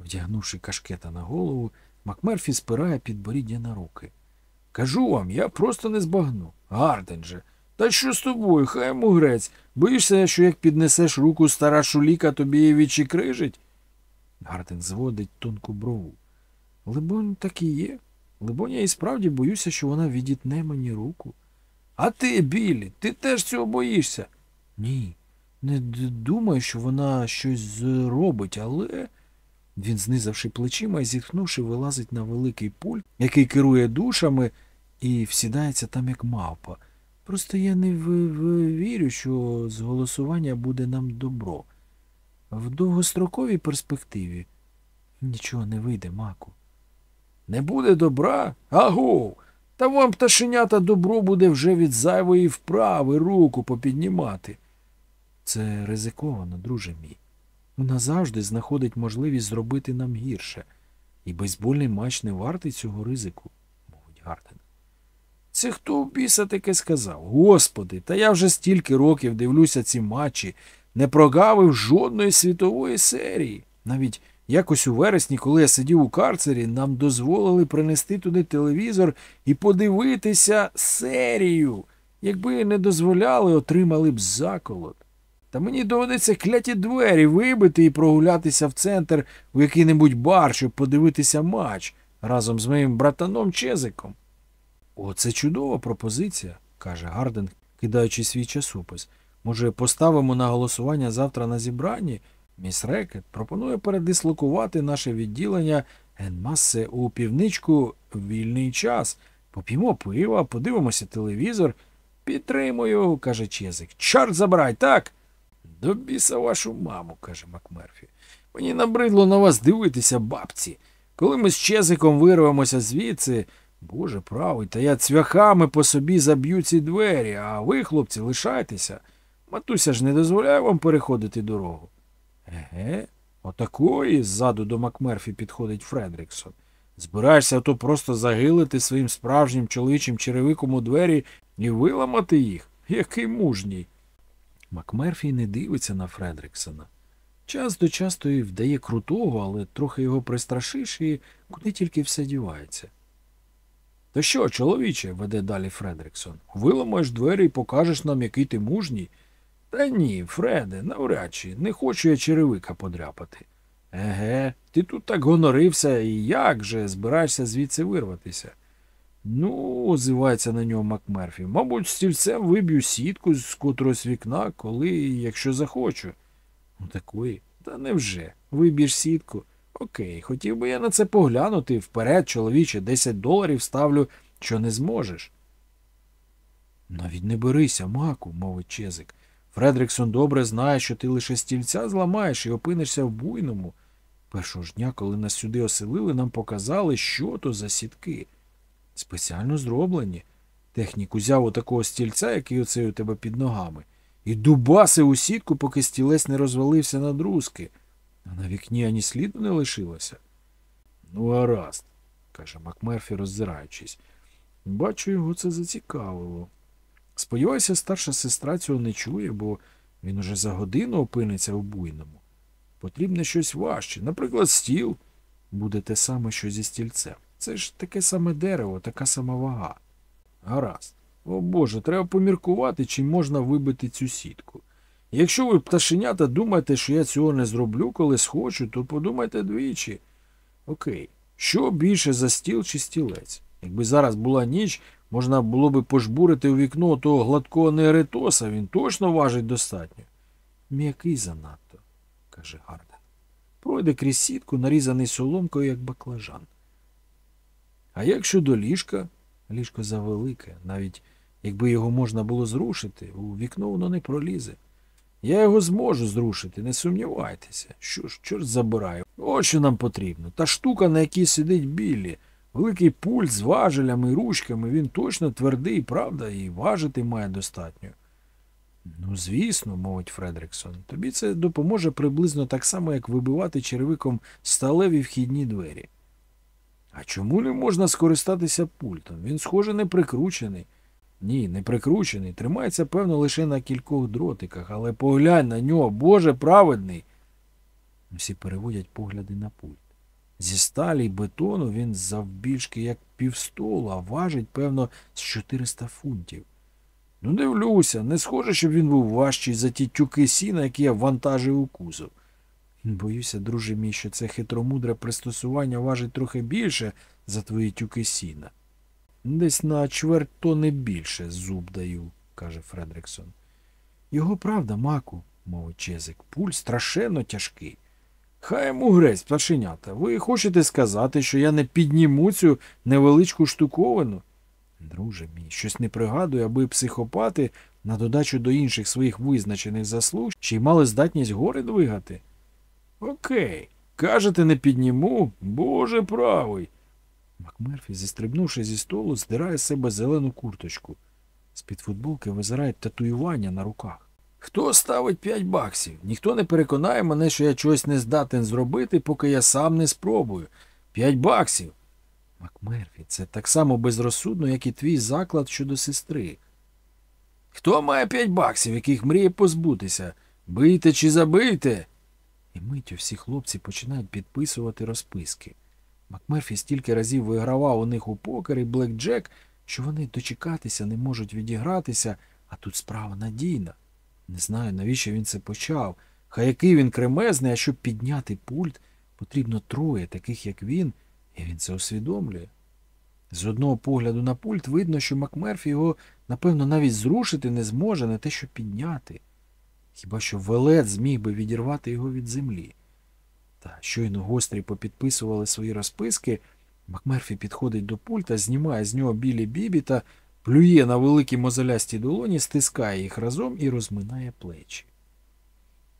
Вдягнувши кашкета на голову, Макмерфі спирає підборіддя на руки. Кажу вам, я просто не збагну. Гарден же. Та що з тобою, хай йому грець. Боїшся, що як піднесеш руку стара шуліка, тобі її відчикрижить? Гарден зводить тонку брову. Либонь, так і є. Либонь, я і справді боюся, що вона відітне мені руку. А ти, Білі, ти теж цього боїшся? Ні. Не думаю, що вона щось зробить, але. Він, знизавши плечима і зітхнувши, вилазить на великий пульт, який керує душами, і всідається там як мавпа. Просто я не вірю, що з голосування буде нам добро. В довгостроковій перспективі нічого не вийде, маку. Не буде добра? Агов! Та вам, пташенята, добро буде вже від зайвої вправи руку попіднімати. Це ризиковано, друже мій. Вона завжди знаходить можливість зробити нам гірше, і бейсбольний матч не вартий цього ризику, мовить Гарден. Це хто в біса таке сказав? Господи, та я вже стільки років дивлюся ці матчі, не прогавив жодної світової серії. Навіть якось у вересні, коли я сидів у карцері, нам дозволили принести туди телевізор і подивитися серію. Якби не дозволяли, отримали б заколот. Та мені доведеться кляті двері вибити і прогулятися в центр у який-небудь бар, щоб подивитися матч разом з моїм братаном Чезиком. О, це чудова пропозиція, каже Гарден, кидаючи свій часопис. Може, поставимо на голосування завтра на зібранні? Міс Рекет пропонує передислокувати наше відділення Генмасе у півничку в вільний час. Поп'ємо пива, подивимося телевізор. Підтримую, каже Чезик. Чорт забирай, так? До біса вашу маму, каже Макмерфі. Мені набридло на вас дивитися, бабці. Коли ми з Чезиком вирвемося звідси, боже правий, та я цвяхами по собі заб'ю ці двері, а ви, хлопці, лишайтеся. Матуся ж не дозволяє вам переходити дорогу. Еге, отакої ззаду до Макмерфі підходить Фредріксон. Збираєшся то просто загилити своїм справжнім чоловічим черевиком у двері і виламати їх? Який мужній. Макмерфі не дивиться на Фредріксона. Час до часу і вдає крутого, але трохи його пристрашиш і куди тільки все дівається. То що, чоловіче, веде далі Фредріксон, виламаєш двері і покажеш нам, який ти мужній? Та ні, Фреде, навряд чи, не хочу я черевика подряпати. Еге, ти тут так гонорився, і як же збираєшся звідси вирватися? Ну, озивається на нього Макмерфі. Мабуть, стільцем виб'ю сітку з котрогось вікна, коли якщо захочу. Ну, такої. Та невже? Виб'єш сітку? Окей, хотів би я на це поглянути. Вперед, чоловіче, 10 доларів ставлю, що не зможеш. Навіть не берися, маку, мовить Чезик. Фредріксон добре знає, що ти лише стільця зламаєш і опинишся в буйному. Першого ж дня, коли нас сюди оселили, нам показали, що то за сітки. Спеціально зроблені. Технік узяв отакого стільця, який оцей у тебе під ногами, і дубасив у сітку, поки стілець не розвалився на друзки, а на вікні ані сліду не лишилося. Ну, гаразд, каже Макмерфі, роззираючись. Бачу, його це зацікавило. Сподіваюся, старша сестра цього не чує, бо він уже за годину опиниться у буйному. Потрібне щось важче, наприклад, стіл. Буде те саме, що зі стільцем. Це ж таке саме дерево, така сама вага. Гаразд. О Боже, треба поміркувати, чи можна вибити цю сітку. Якщо ви, пташенята, думаєте, що я цього не зроблю, коли схочу, то подумайте двічі. Окей, що більше за стіл чи стілець? Якби зараз була ніч, можна було би пожбурити у вікно того гладкого нееритоса, він точно важить достатньо. М'який занадто, каже Гарден. Пройде крізь сітку, нарізаний соломкою, як баклажан. А як щодо ліжка? Ліжко завелике, навіть якби його можна було зрушити, у вікно воно не пролізе. Я його зможу зрушити, не сумнівайтеся. Що ж, чорт забираю. От що нам потрібно. Та штука, на якій сидить Біллі. Великий пульт з важелями і ручками, він точно твердий, правда, і важити має достатньо. Ну, звісно, мовить Фредриксон, тобі це допоможе приблизно так само, як вибивати черевиком сталеві вхідні двері. А чому не можна скористатися пультом? Він, схоже, не прикручений. Ні, не прикручений. Тримається, певно, лише на кількох дротиках, але поглянь на нього, Боже праведний. Всі переводять погляди на пульт. Зі сталі й бетону він завбільшки як півстолу, а важить, певно, з 400 фунтів. Ну, дивлюся, не схоже, щоб він був важчий за ті тюки сіна, які я вантажив у кузов. Боюся, друже мій, що це хитромудре пристосування важить трохи більше за твої тюки сіна. Десь на чверть тони більше зуб даю, каже Фредриксон. Його правда, маку, мовить Чезик, пуль страшенно тяжкий. Хай йому грець, пташенята. Ви хочете сказати, що я не підніму цю невеличку штуковину? Друже мій, щось не пригадую, аби психопати, на додачу до інших своїх визначених заслуг, ще й мали здатність гори двигати. Окей. Кажете, не підніму? Боже правий. Макмерфі, зістрибнувши зі столу, здирає з себе зелену курточку. З-під футболки визирають татуювання на руках. Хто ставить п'ять баксів? Ніхто не переконає мене, що я чогось не здатен зробити, поки я сам не спробую. П'ять баксів. Макмерфі, це так само безрозсудно, як і твій заклад щодо сестри. Хто має п'ять баксів, яких мріє позбутися? Бийте чи забийте? І миттю всі хлопці починають підписувати розписки. Макмерфі стільки разів вигравав у них у покер і блекджек, що вони дочекатися не можуть відігратися, а тут справа надійна. Не знаю, навіщо він це почав. Хай який він кремезний, а щоб підняти пульт, потрібно троє, таких як він, і він це усвідомлює. З одного погляду на пульт видно, що Макмерфі його, напевно, навіть зрушити не зможе, не те, що підняти. Хіба що велет зміг би відірвати його від землі. Та щойно гострі попідписували свої розписки, Макмерфі підходить до пульта, знімає з нього білі бібі та плює на великі мозолясті долоні, стискає їх разом і розминає плечі.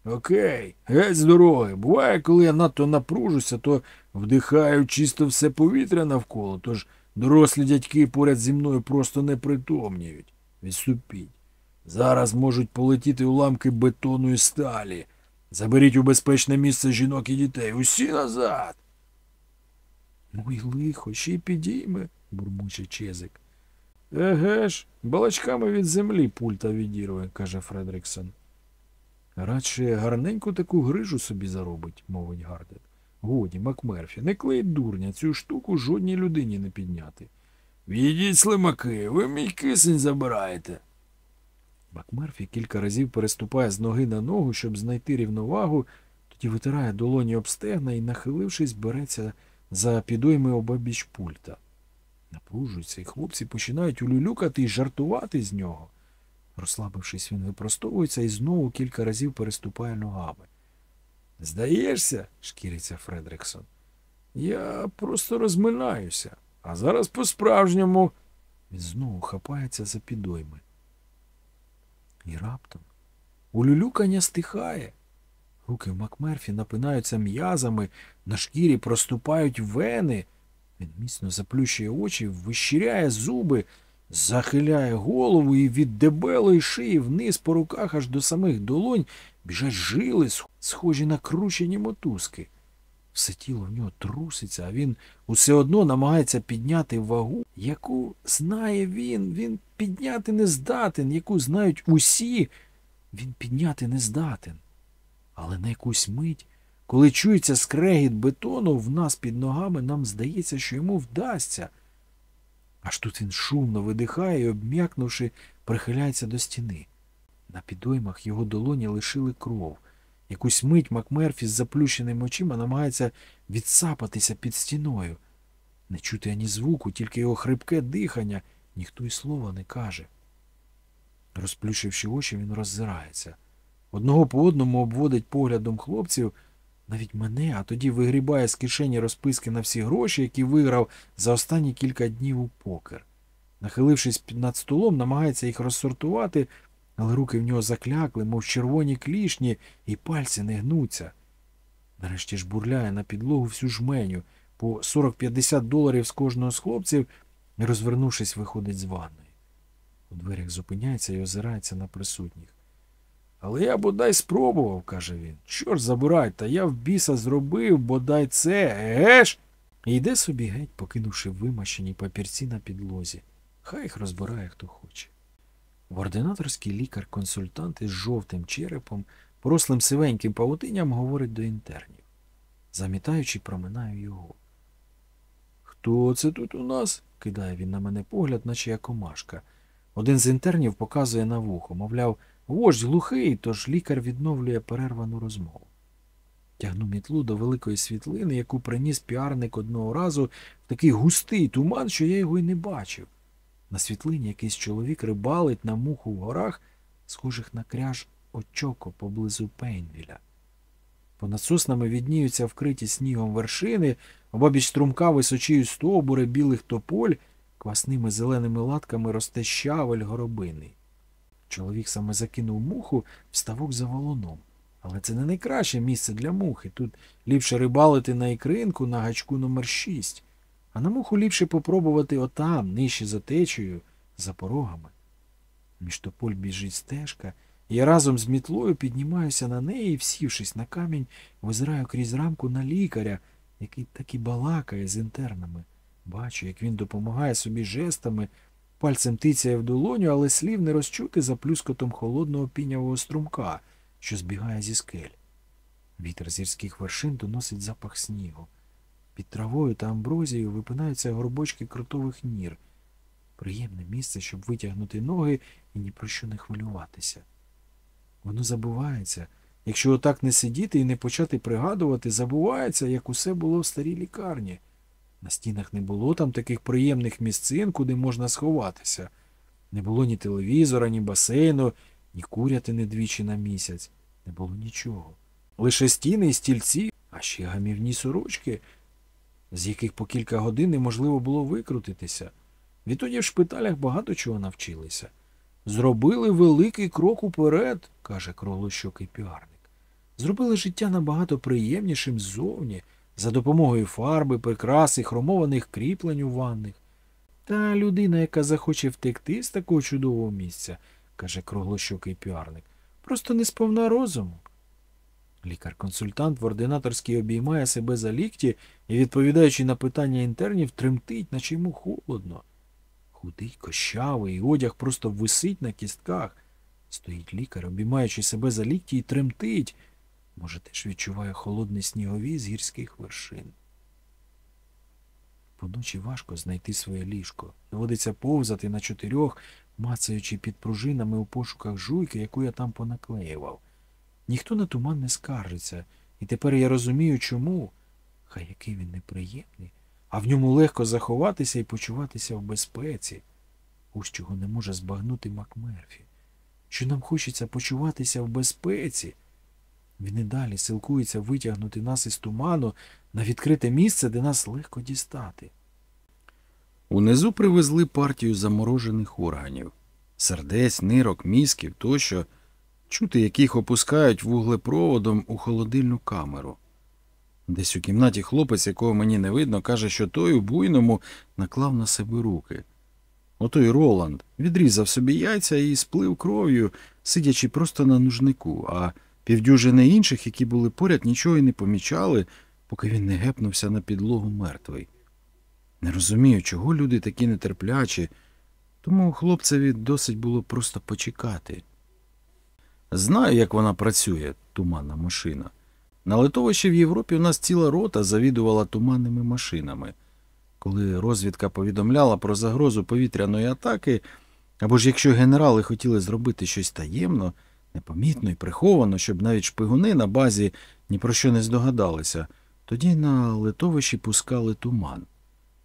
Окей, геть з дороги. Буває, коли я надто напружуся, то вдихаю чисто все повітря навколо, тож дорослі дядьки поряд зі мною просто не притомніють. Відступіть. Зараз можуть полетіти уламки бетону і сталі. Заберіть у безпечне місце жінок і дітей. Усі назад. Ну й лихо, ще й підійме, бурмоче Чезик. Еге ж, балачками від землі пульта відірве, каже Фредриксон. Радше гарненьку таку грижу собі заробить, мовить Гардет. Годі, Макмерфі, не клей дурня, цю штуку жодній людині не підняти. Відійдіть, слимаки, ви мій кисень забираєте. Макмерфі кілька разів переступає з ноги на ногу, щоб знайти рівновагу, тоді витирає долоні об стегна і, нахилившись, береться за підойми обабіч пульта. Напружуються, і хлопці починають улюлюкати і жартувати з нього. Розслабившись, він випростовується і знову кілька разів переступає ногами. Здаєшся, шкіриться Фредриксон. Я просто розминаюся, а зараз по-справжньому. Він знову хапається за підойми. І раптом улюлюкання стихає. Руки Макмерфі напинаються м'язами, на шкірі проступають вени. Він міцно заплющує очі, вищиряє зуби, захиляє голову і від дебелої шиї вниз по руках аж до самих долонь біжать жили, схожі на кручені мотузки. Все тіло в нього труситься, а він усе одно намагається підняти вагу, яку знає він, він підняти не здатен, яку знають усі, він підняти не здатен. Але на якусь мить, коли чується скрегіт бетону в нас під ногами, нам здається, що йому вдасться. Аж тут він шумно видихає і, обм'якнувши, прихиляється до стіни. На підоймах його долоні лишили кров. Якусь мить Макмерфі з заплющеними очима намагається відсапатися під стіною. Не чути ані звуку, тільки його хрипке дихання, ніхто й слова не каже. Розплющивши очі, він роззирається. Одного по одному обводить поглядом хлопців, навіть мене, а тоді вигрібає з кишені розписки на всі гроші, які виграв за останні кілька днів у покер. Нахилившись над столом, намагається їх розсортувати, але руки в нього заклякли, мов червоні клішні, і пальці не гнуться. Нарешті ж бурляє на підлогу всю жменю, по 40-50 доларів з кожного з хлопців і, розвернувшись, виходить з ванної. У дверях зупиняється і озирається на присутніх. Але я бодай спробував, каже він. Чорт забирай, та я в біса зробив, бодай це, егеш? І йде собі геть, покинувши вимащені папірці на підлозі. Хай їх розбирає хто хоче. В ординаторський лікар-консультант із жовтим черепом, порослим сивеньким павутинням говорить до інтернів. Замітаючи, проминаю його. Хто це тут у нас? кидає він на мене погляд, наче я комашка. Один з інтернів показує на вухо, мовляв, вождь глухий, тож лікар відновлює перервану розмову. Тягну мітлу до великої світлини, яку приніс піарник одного разу в такий густий туман, що я його й не бачив. На світлині якийсь чоловік рибалить на муху в горах, схожих на кряж очоко поблизу Пейнвіля. Понад соснами відніються вкриті снігом вершини, обабіч струмка височіють стовбури білих тополь, квасними зеленими латками росте щавель горобиний. Чоловік саме закинув муху в ставок за волоном. Але це не найкраще місце для мухи. Тут ліпше рибалити на ікринку на гачку номер 6 а на муху ліпше попробувати отам, нижче за течею, за порогами. Між тополь біжить стежка, я разом з мітлою піднімаюся на неї і, всівшись на камінь, визираю крізь рамку на лікаря, який так і балакає з інтернами. Бачу, як він допомагає собі жестами, пальцем тицяє в долоню, але слів не розчути за плюскотом холодного пінявого струмка, що збігає зі скель. Вітер з гірських вершин доносить запах снігу. Під травою та амброзією випинаються горбочки крутових нір. Приємне місце, щоб витягнути ноги і ні про що не хвилюватися. Воно забувається. Якщо отак не сидіти і не почати пригадувати, забувається, як усе було в старій лікарні. На стінах не було там таких приємних місцин, куди можна сховатися. Не було ні телевізора, ні басейну, ні курятини двічі на місяць. Не було нічого. Лише стіни і стільці, а ще гамівні сорочки, з яких по кілька годин неможливо було викрутитися. Відтоді в шпиталях багато чого навчилися. Зробили великий крок уперед, каже круглощокий піарник. Зробили життя набагато приємнішим ззовні, за допомогою фарби, прикрас і хромованих кріплень у ванних. Та людина, яка захоче втекти з такого чудового місця, каже круглощокий піарник, просто не сповна розуму. Лікар-консультант в ординаторській обіймає себе за лікті і, відповідаючи на питання інтернів, тремтить, наче йому холодно. Худий, кощавий, і одяг просто висить на кістках. Стоїть лікар, обіймаючи себе за лікті і тремтить. Може, теж відчуває холодний снігові з гірських вершин. Поночі важко знайти своє ліжко. Доводиться повзати на чотирьох, мацаючи під пружинами у пошуках жуйки, яку я там понаклеював. Ніхто на туман не скаржиться, і тепер я розумію, чому. Хай який він неприємний, а в ньому легко заховатися і почуватися в безпеці. Ось чого не може збагнути Макмерфі. Що нам хочеться почуватися в безпеці. Він і далі силкується витягнути нас із туману на відкрите місце, де нас легко дістати. Унизу привезли партію заморожених органів сердець, нирок, мізків тощо, чути яких опускають вуглепроводом у холодильну камеру. Десь у кімнаті хлопець, якого мені не видно, каже, що той у буйному наклав на себе руки. Отой Роланд відрізав собі яйця і сплив кров'ю, сидячи просто на нужнику, а півдюжини інших, які були поряд, нічого й не помічали, поки він не гепнувся на підлогу мертвий. Не розумію, чого люди такі нетерплячі, тому хлопцеві досить було просто почекати. Знаю, як вона працює, туманна машина. На литовищі в Європі у нас ціла рота завідувала туманними машинами. Коли розвідка повідомляла про загрозу повітряної атаки, або ж якщо генерали хотіли зробити щось таємно, непомітно і приховано, щоб навіть шпигуни на базі ні про що не здогадалися, тоді на литовищі пускали туман.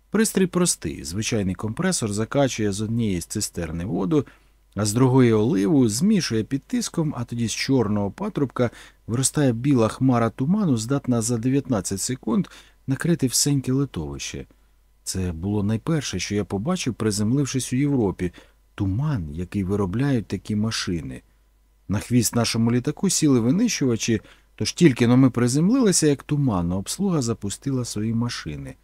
Пристрій простий, звичайний компресор закачує з однієї з цистерни воду, а з другої оливу змішує під тиском, а тоді з чорного патрубка виростає біла хмара туману, здатна за 19 секунд накрити всеньке литовище. Це було найперше, що я побачив, приземлившись у Європі, туман, який виробляють такі машини. На хвіст нашому літаку сіли винищувачі, тож тільки но ми приземлилися, як туманна обслуга запустила свої машини –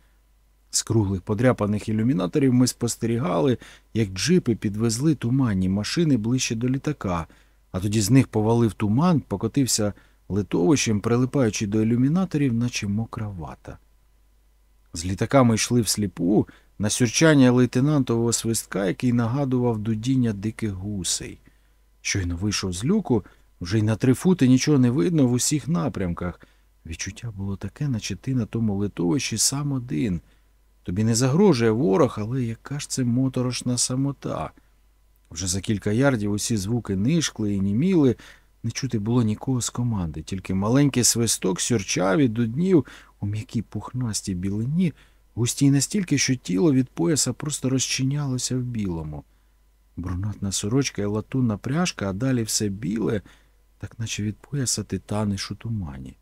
З круглих подряпаних ілюмінаторів ми спостерігали, як джипи підвезли туманні машини ближче до літака, а тоді з них повалив туман, покотився литовищем, прилипаючи до ілюмінаторів, наче мокра вата. З літака ми йшли всліпу на сюрчання лейтенантового свистка, який нагадував дудіння диких гусей. Щойно вийшов з люку, вже й на три фути нічого не видно в усіх напрямках. Відчуття було таке, наче ти на тому литовищі сам один. Тобі не загрожує ворог, але яка ж це моторошна самота. Вже за кілька ярдів усі звуки нишкли і німіли, не чути було нікого з команди, тільки маленький свисток сюрчав і дуднів у м'якій пухнастій білині, густій настільки, що тіло від пояса просто розчинялося в білому. Брунатна сорочка і латунна пряжка, а далі все біле, так наче від пояса ти танеш у тумані.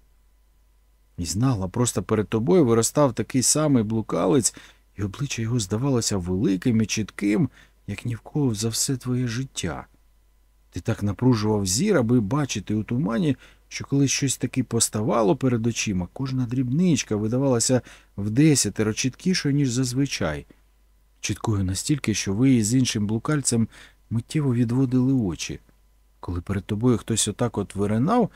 І знала, просто перед тобою виростав такий самий блукалець, і обличчя його здавалося великим і чітким, як ні в кого за все твоє життя. Ти так напружував зір, аби бачити у тумані, що коли щось таки поставало перед очима, кожна дрібничка видавалася вдесятеро чіткішою, ніж зазвичай. Чіткою настільки, що ви із іншим блукальцем миттєво відводили очі. Коли перед тобою хтось отак от виринав,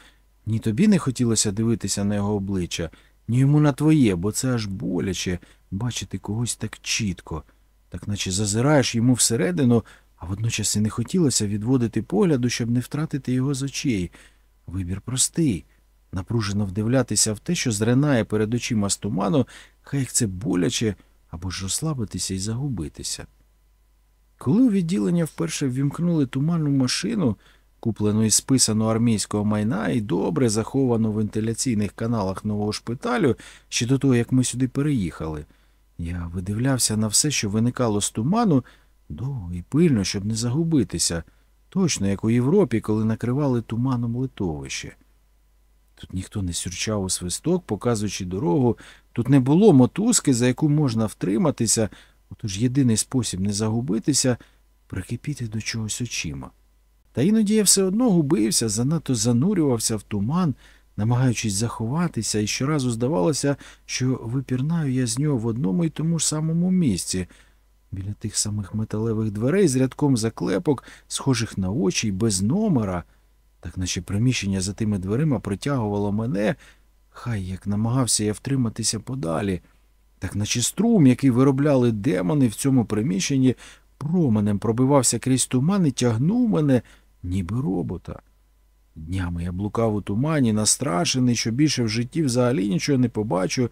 ні тобі не хотілося дивитися на його обличчя, ні йому на твоє, бо це аж боляче бачити когось так чітко, так наче зазираєш йому всередину, а водночас і не хотілося відводити погляду, щоб не втратити його з очей. Вибір простий напружено вдивлятися в те, що зринає перед очима з туману, хай як це боляче, або ж розслабитися і загубитися. Коли у відділення вперше ввімкнули туманну машину, куплену із списаного армійського майна і добре заховану в вентиляційних каналах нового шпиталю, ще до того, як ми сюди переїхали, я видивлявся на все, що виникало з туману, довго і пильно, щоб не загубитися, точно як у Європі, коли накривали туманом литовище. Тут ніхто не сюрчав у свисток, показуючи дорогу, тут не було мотузки, за яку можна втриматися, отож єдиний спосіб не загубитися прикипіти до чогось очима. Та іноді я все одно губився, занадто занурювався в туман, намагаючись заховатися, і щоразу здавалося, що випірнаю я з нього в одному і тому ж самому місці, біля тих самих металевих дверей з рядком заклепок, схожих на очі й без номера, так наче приміщення за тими дверима притягувало мене, хай як намагався я втриматися подалі, так наче струм, який виробляли демони в цьому приміщенні, променем пробивався крізь туман і тягнув мене, ніби робота. Днями я блукав у тумані, настрашений, що більше в житті взагалі нічого не побачу,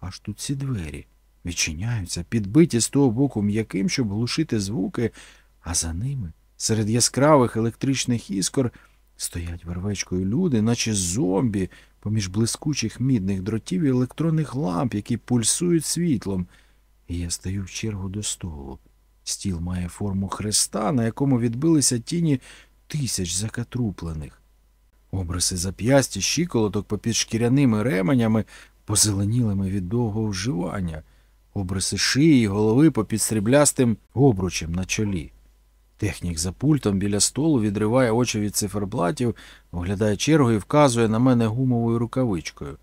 аж тут ці двері відчиняються, підбиті з того боку м'яким, щоб глушити звуки, а за ними, серед яскравих електричних іскор, стоять вервечкою люди, наче зомбі, поміж блискучих мідних дротів і електронних ламп, які пульсують світлом. І я стаю в чергу до столу. Стіл має форму хреста, на якому відбилися тіні тисяч закатруплених. Обриси зап'ястя, щиколоток попід шкіряними ременями, позеленілими від довгого вживання, обриси шиї, голови попід сріблястим обручем на чолі. Технік за пультом біля столу відриває очі від циферблатів, оглядає чергу і вказує на мене гумовою рукавичкою.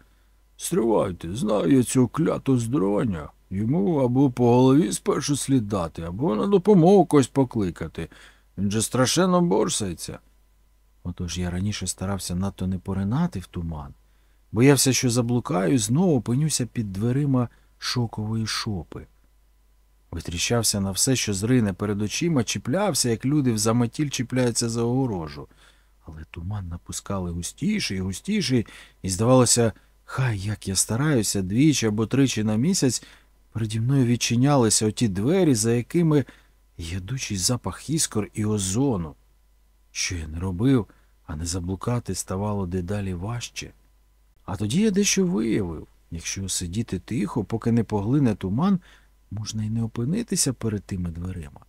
Стривайте, знаю я цього клятого здоровання. Йому або по голові спершу слід дати, або на допомогу когось покликати. Він же страшенно борсається. Отож я раніше старався надто не поринати в туман. Боявся, що заблукаю, і знову опинюся під дверима шокової шопи. Витріщався на все, що зрине перед очима, чіплявся, як люди в заметіль чіпляються за огорожу. Але туман напускали густіший і густіший, і, здавалося, хай як я стараюся двічі або тричі на місяць, переді мною відчинялися оті двері, за якими ядучий запах іскор і озону. Що я не робив, а не заблукати ставало дедалі важче. А тоді я дещо виявив якщо сидіти тихо, поки не поглине туман, можна й не опинитися перед тими дверима.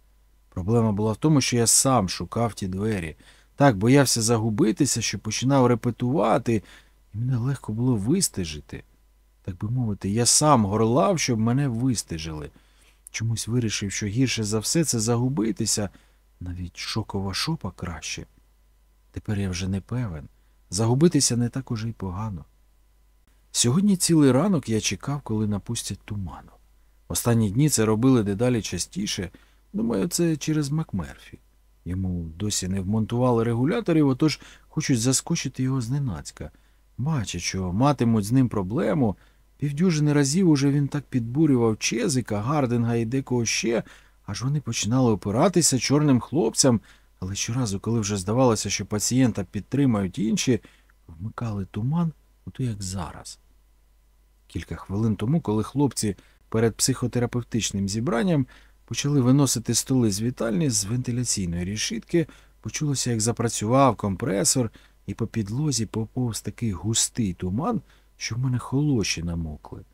Проблема була в тому, що я сам шукав ті двері. Так боявся загубитися, що починав репетувати, і мене легко було вистежити. Так би мовити, я сам горлав, щоб мене вистежили. Чомусь вирішив, що гірше за все це загубитися, навіть шокова шопа краще. Тепер я вже не певен. Загубитися не так уже й погано. Сьогодні цілий ранок я чекав, коли напустять туману. Останні дні це робили дедалі частіше. Думаю, це через Макмерфі. Йому досі не вмонтували регуляторів, отож хочуть заскочити його зненацька. Бачать, що матимуть з ним проблему. Півдюжини разів уже він так підбурював Чезика, Гардинга і декого ще, аж вони починали опиратися чорним хлопцям, але щоразу, коли вже здавалося, що пацієнта підтримають інші, вмикали туман, ото як зараз. Кілька хвилин тому, коли хлопці перед психотерапевтичним зібранням почали виносити столи з вітальні з вентиляційної рішітки, почулося, як запрацював компресор, і по підлозі поповз такий густий туман, що в мене холоші намокли.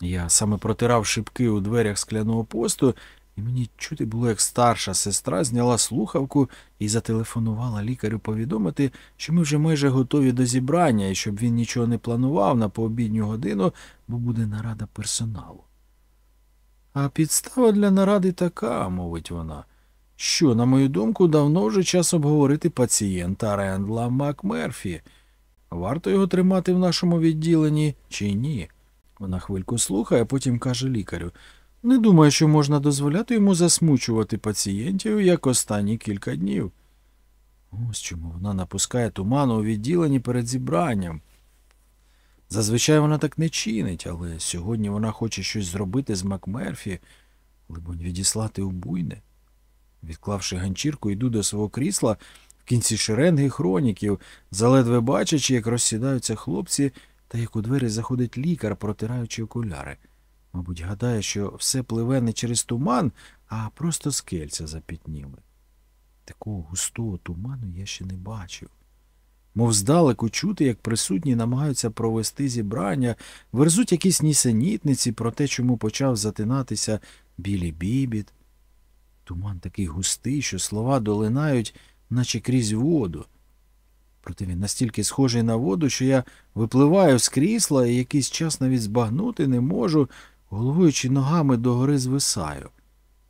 Я саме протирав шибки у дверях скляного посту, і мені чути було, як старша сестра зняла слухавку і зателефонувала лікарю повідомити, що ми вже майже готові до зібрання, і щоб він нічого не планував на пообідню годину, бо буде нарада персоналу. А підстава для наради така, мовить вона, що, на мою думку, давно вже час обговорити пацієнта Рендла Макмерфі. Варто його тримати в нашому відділенні чи ні? Вона хвильку слухає, потім каже лікарю. Не думаю, що можна дозволяти йому засмучувати пацієнтів як останні кілька днів. Ось чому вона напускає туману у відділенні перед зібранням. Зазвичай вона так не чинить, але сьогодні вона хоче щось зробити з Макмерфі, либонь відіслати у буйне. Відклавши ганчірку, йду до свого крісла кінці шеренги хроніків, заледве бачачи, як розсідаються хлопці та як у двері заходить лікар, протираючи окуляри. Мабуть, гадає, що все пливе не через туман, а просто скельця запітніли. Такого густого туману я ще не бачив. Мов здалеку чути, як присутні намагаються провести зібрання, верзуть якісь нісенітниці про те, чому почав затинатися білі бібіт. Туман такий густий, що слова долинають, наче крізь воду. Проте він настільки схожий на воду, що я випливаю з крісла і якийсь час навіть збагнути не можу, головою чи ногами догори звисаю.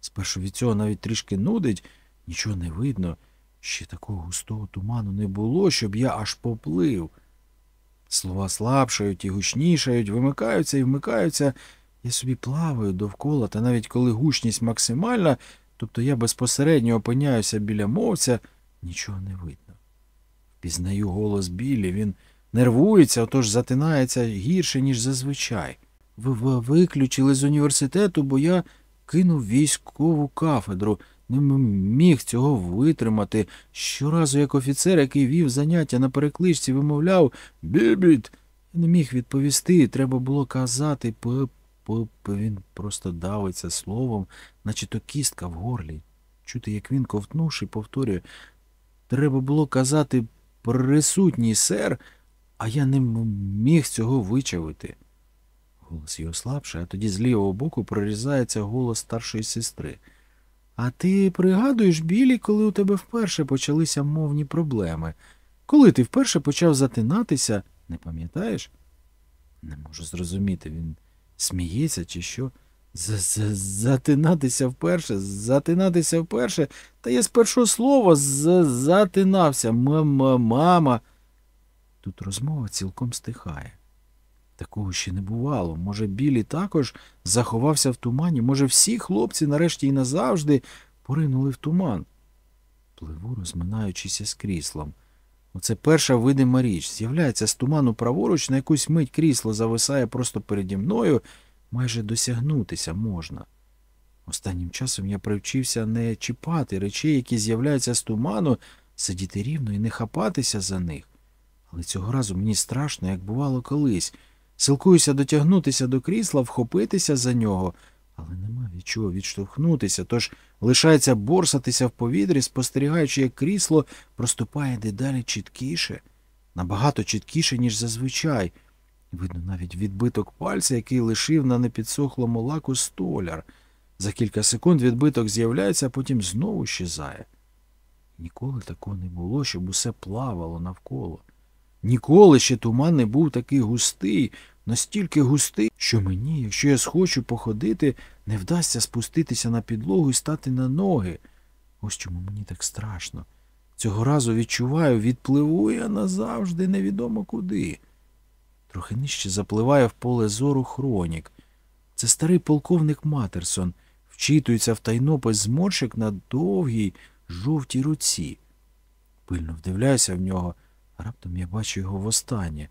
Спершу від цього навіть трішки нудить, нічого не видно. Ще такого густого туману не було, щоб я аж поплив. Слова слабшають і гучнішають, вимикаються і вмикаються. Я собі плаваю довкола, та навіть коли гучність максимальна, тобто я безпосередньо опиняюся біля мовця, нічого не видно. Пізнаю голос білі, він нервується, отож затинається гірше, ніж зазвичай. Ви ви- виключили з університету, бо я кинув військову кафедру, не міг цього витримати. Щоразу, як офіцер, який вів заняття на перекличці, вимовляв Бібіт. Не міг відповісти, треба було казати п. п». Він просто давиться словом, наче то кістка в горлі. Чути, як він, ковтнувши, повторює Треба було казати присутній сер, а я не міг цього вичавити. Голос його слабший, а тоді з лівого боку прорізається голос старшої сестри. А ти пригадуєш, Білі, коли у тебе вперше почалися мовні проблеми? Коли ти вперше почав затинатися, не пам'ятаєш? Не можу зрозуміти, він сміється чи що? З- з- Затинатися вперше, затинатися вперше. Та я з першого слова з- затинався. М-м- Мама. Тут розмова цілком стихає. Такого ще не бувало. Може, Білі також заховався в тумані, може, всі хлопці нарешті і назавжди поринули в туман. Пливу, розминаючись з кріслом. Оце перша видима річ. З'являється з туману праворуч, на якусь мить крісло зависає просто переді мною, майже досягнутися можна. Останнім часом я привчився не чіпати речей, які з'являються з туману, сидіти рівно і не хапатися за них. Але цього разу мені страшно, як бувало колись. Силкуюся дотягнутися до крісла, вхопитися за нього, але нема від чого відштовхнутися, тож лишається борсатися в повітрі, спостерігаючи, як крісло проступає дедалі чіткіше, набагато чіткіше, ніж зазвичай. Видно навіть відбиток пальця, який лишив на непідсохлому лаку столяр. За кілька секунд відбиток з'являється, а потім знову щезає. Ніколи такого не було, щоб усе плавало навколо. Ніколи ще туман не був такий густий, настільки густий, що мені, якщо я схочу походити, не вдасться спуститися на підлогу і стати на ноги. Ось чому мені так страшно. Цього разу відчуваю, відпливу я назавжди невідомо куди. Трохи нижче запливає в поле зору хронік. Це старий полковник Матерсон. Вчитується в тайнопис зморшик на довгій жовтій руці. Пильно вдивляюся в нього, раптом я бачу його востаннє.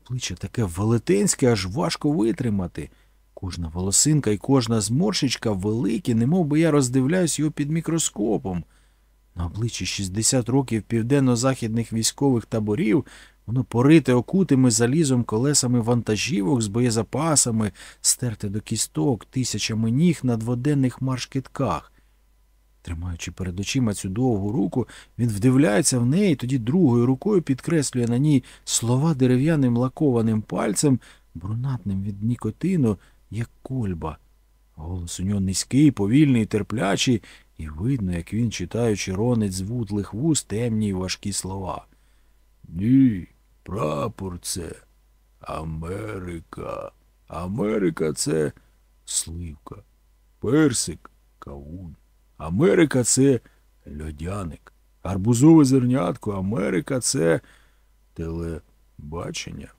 Обличчя таке велетенське, аж важко витримати. Кожна волосинка і кожна зморшечка великі, немов би я роздивляюсь його під мікроскопом. На обличчі 60 років південно-західних військових таборів воно порите окутими залізом колесами вантажівок з боєзапасами, стерте до кісток тисячами ніг на дводенних маршкітках. Тримаючи перед очима цю довгу руку, він вдивляється в неї, тоді другою рукою підкреслює на ній слова дерев'яним лакованим пальцем, брунатним від нікотину, як кольба. Голос у нього низький, повільний, терплячий, і видно, як він, читаючи, ронить з вутлих вуст темні й важкі слова. Ні, прапор це Америка. Америка це сливка. Персик кавун. Америка це льодяник. Арбузове зернятко. Америка це телебачення.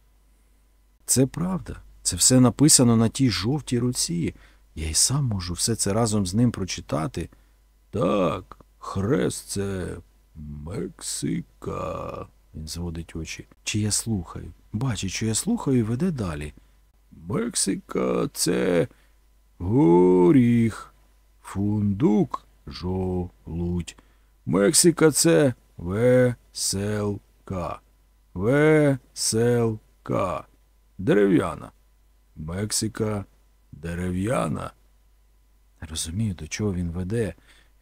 Це правда. Це все написано на тій жовтій руці. Я й сам можу все це разом з ним прочитати. Так, хрест це Мексика. Він зводить очі. Чи я слухаю? Бачить, що я слухаю, і веде далі. Мексика це горіх, фундук, жолудь. Мексика це веселка. Веселка. Дерев'яна. Мексика дерев'яна. Розумію, до чого він веде.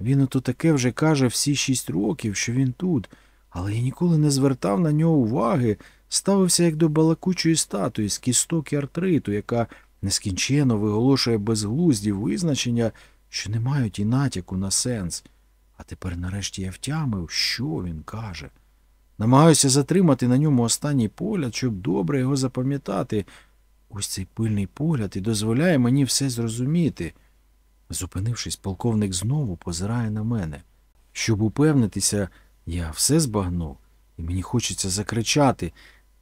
Він ото таке вже каже всі шість років, що він тут, але я ніколи не звертав на нього уваги, ставився як до балакучої статуї з кісток і артриту, яка нескінченно виголошує безглузді визначення, що не мають і натяку на сенс. А тепер нарешті я втямив, що він каже. Намагаюся затримати на ньому останній погляд, щоб добре його запам'ятати. Ось цей пильний погляд і дозволяє мені все зрозуміти. Зупинившись, полковник знову позирає на мене. Щоб упевнитися, я все збагнув, і мені хочеться закричати.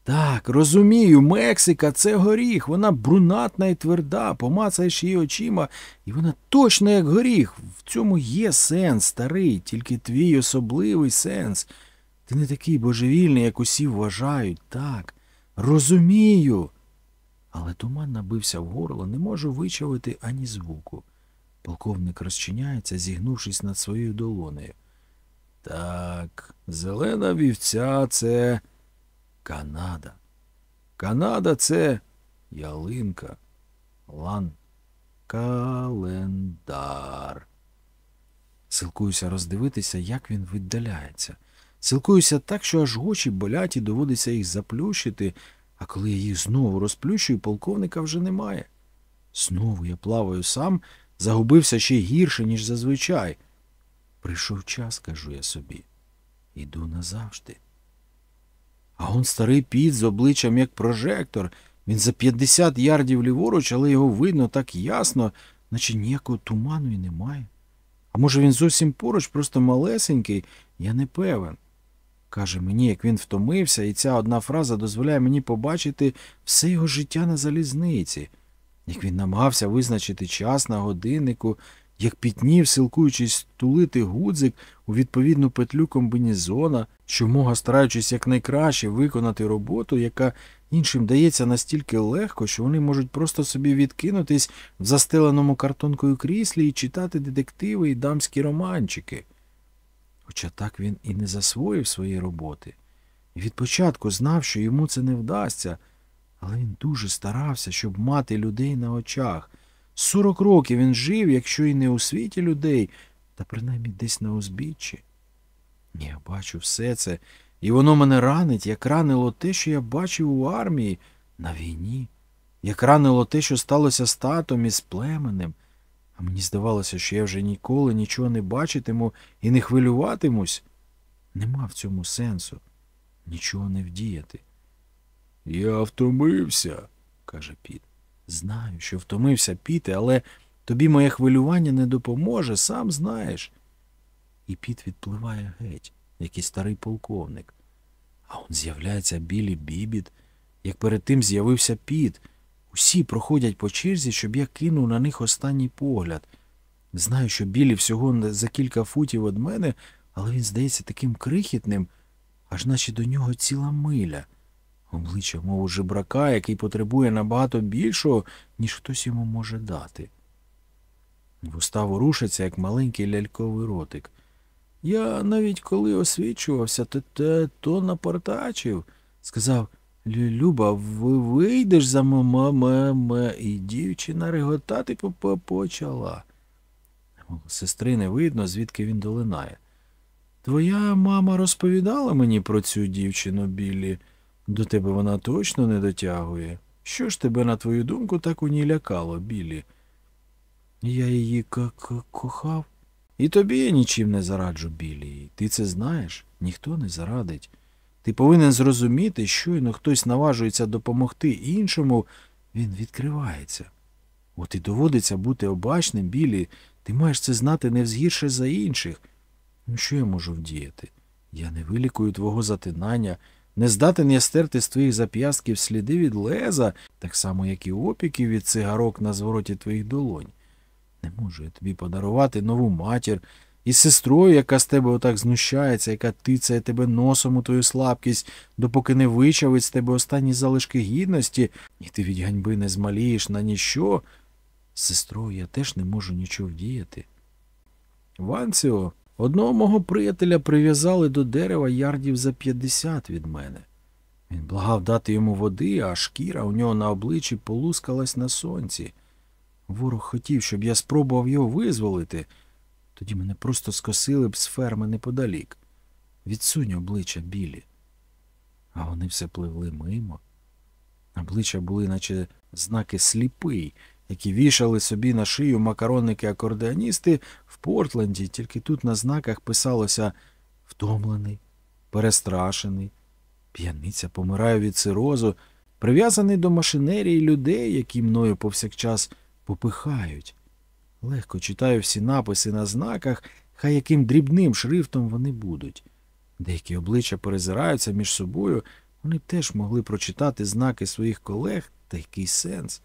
Так, розумію, Мексика це горіх, вона брунатна і тверда, помацаєш її очима, і вона точно як горіх. В цьому є сенс, старий, тільки твій особливий сенс. Ти не такий божевільний, як усі вважають. Так, розумію. Але туман набився в горло, не можу вичавити ані звуку. Полковник розчиняється, зігнувшись над своєю долонею. Так, зелена вівця це Канада. Канада це ялинка. Лан. Календар. Силкуюся роздивитися, як він віддаляється. Силкуюся так, що аж очі болять і доводиться їх заплющити, а коли я їх знову розплющую, полковника вже немає. Знову я плаваю сам, загубився ще гірше, ніж зазвичай. Прийшов час, кажу я собі. Іду назавжди. А он старий піт з обличчям як прожектор. Він за 50 ярдів ліворуч, але його видно так ясно, наче ніякого туману і немає. А може, він зовсім поруч, просто малесенький, я не певен. Каже мені, як він втомився, і ця одна фраза дозволяє мені побачити все його життя на залізниці, як він намагався визначити час на годиннику, як пітнів, силкуючись тулити гудзик у відповідну петлю комбінезона, щомога стараючись якнайкраще виконати роботу, яка іншим дається настільки легко, що вони можуть просто собі відкинутись в застеленому картонкою кріслі і читати детективи і дамські романчики. Хоча так він і не засвоїв свої роботи. І від початку знав, що йому це не вдасться, але він дуже старався, щоб мати людей на очах. Сорок років він жив, якщо і не у світі людей, та принаймні десь на узбіччі. Я бачу все це, і воно мене ранить, як ранило те, що я бачив у армії на війні, як ранило те, що сталося з татом і з племенем. А мені здавалося, що я вже ніколи нічого не бачитиму і не хвилюватимусь. Нема в цьому сенсу нічого не вдіяти. Я втомився, каже Піт. Знаю, що втомився піти, але тобі моє хвилювання не допоможе, сам знаєш. І піт відпливає геть, як і старий полковник. А он з'являється білий бібіт, як перед тим з'явився піт. Усі проходять по черзі, щоб я кинув на них останній погляд. Знаю, що білі всього за кілька футів від мене, але він здається таким крихітним, аж наче до нього ціла миля. Обличчя, мов у жебрака, який потребує набагато більшого, ніж хтось йому може дати. Вуста ворушаться, як маленький ляльковий ротик. Я навіть коли освічувався, то, то, то напортачив. Сказав, Люба, ви вийдеш за мама, і дівчина реготати по- по- почала. Сестри не видно, звідки він долинає. Твоя мама розповідала мені про цю дівчину, Біллі. До тебе вона точно не дотягує. Що ж тебе, на твою думку, так у ній лякало, Біллі? Я її кохав. І тобі я нічим не зараджу, Біллі. Ти це знаєш? Ніхто не зарадить. Ти повинен зрозуміти, щойно хтось наважується допомогти іншому, він відкривається. От і доводиться бути обачним, Біллі. Ти маєш це знати не взгірше за інших. Ну, що я можу вдіяти? Я не вилікую твого затинання, не здатен я стерти з твоїх зап'ястків сліди від леза, так само, як і опіків від цигарок на звороті твоїх долонь. Не можу я тобі подарувати нову матір і сестрою, яка з тебе отак знущається, яка тицяє тебе носом у твою слабкість, допоки не вичавить з тебе останні залишки гідності, і ти від ганьби не змалієш на ніщо. З сестрою я теж не можу нічого вдіяти. Ванціо, одного мого приятеля прив'язали до дерева ярдів за 50 від мене. Він благав дати йому води, а шкіра у нього на обличчі полускалась на сонці. Ворог хотів, щоб я спробував його визволити. Тоді мене просто скосили б з ферми неподалік. Відсунь обличчя білі. А вони все пливли мимо. Обличчя були, наче знаки сліпий, які вішали собі на шию макаронники-акордеоністи в Портленді, тільки тут на знаках писалося втомлений, перестрашений, п'яниця помирає від цирозу, прив'язаний до машинерії людей, які мною повсякчас попихають. Легко читаю всі написи на знаках, хай яким дрібним шрифтом вони будуть. Деякі обличчя перезираються між собою, вони б теж могли прочитати знаки своїх колег та який сенс.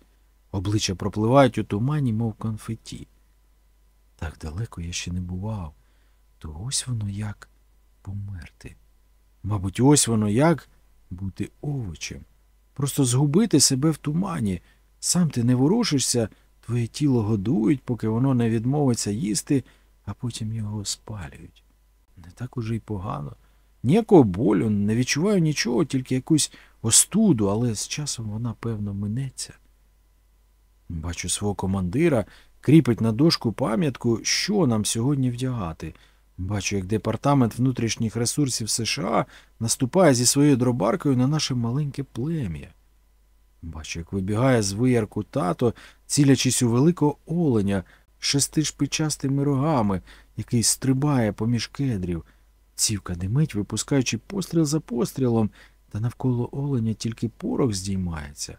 Обличчя пропливають у тумані, мов конфеті. Так далеко я ще не бував. То ось воно як померти. Мабуть, ось воно як бути овочем. Просто згубити себе в тумані. Сам ти не ворушишся, твоє тіло годують, поки воно не відмовиться їсти, а потім його спалюють. Не так уже й погано. Ніякого болю, не відчуваю нічого, тільки якусь остуду, але з часом вона, певно, минеться. Бачу свого командира, кріпить на дошку пам'ятку, що нам сьогодні вдягати. Бачу, як департамент внутрішніх ресурсів США наступає зі своєю дробаркою на наше маленьке плем'я. Бачу, як вибігає з виярку тато, цілячись у великого оленя шестишпичастими рогами, який стрибає поміж кедрів. Цівка димить, випускаючи постріл за пострілом, та навколо оленя тільки порох здіймається.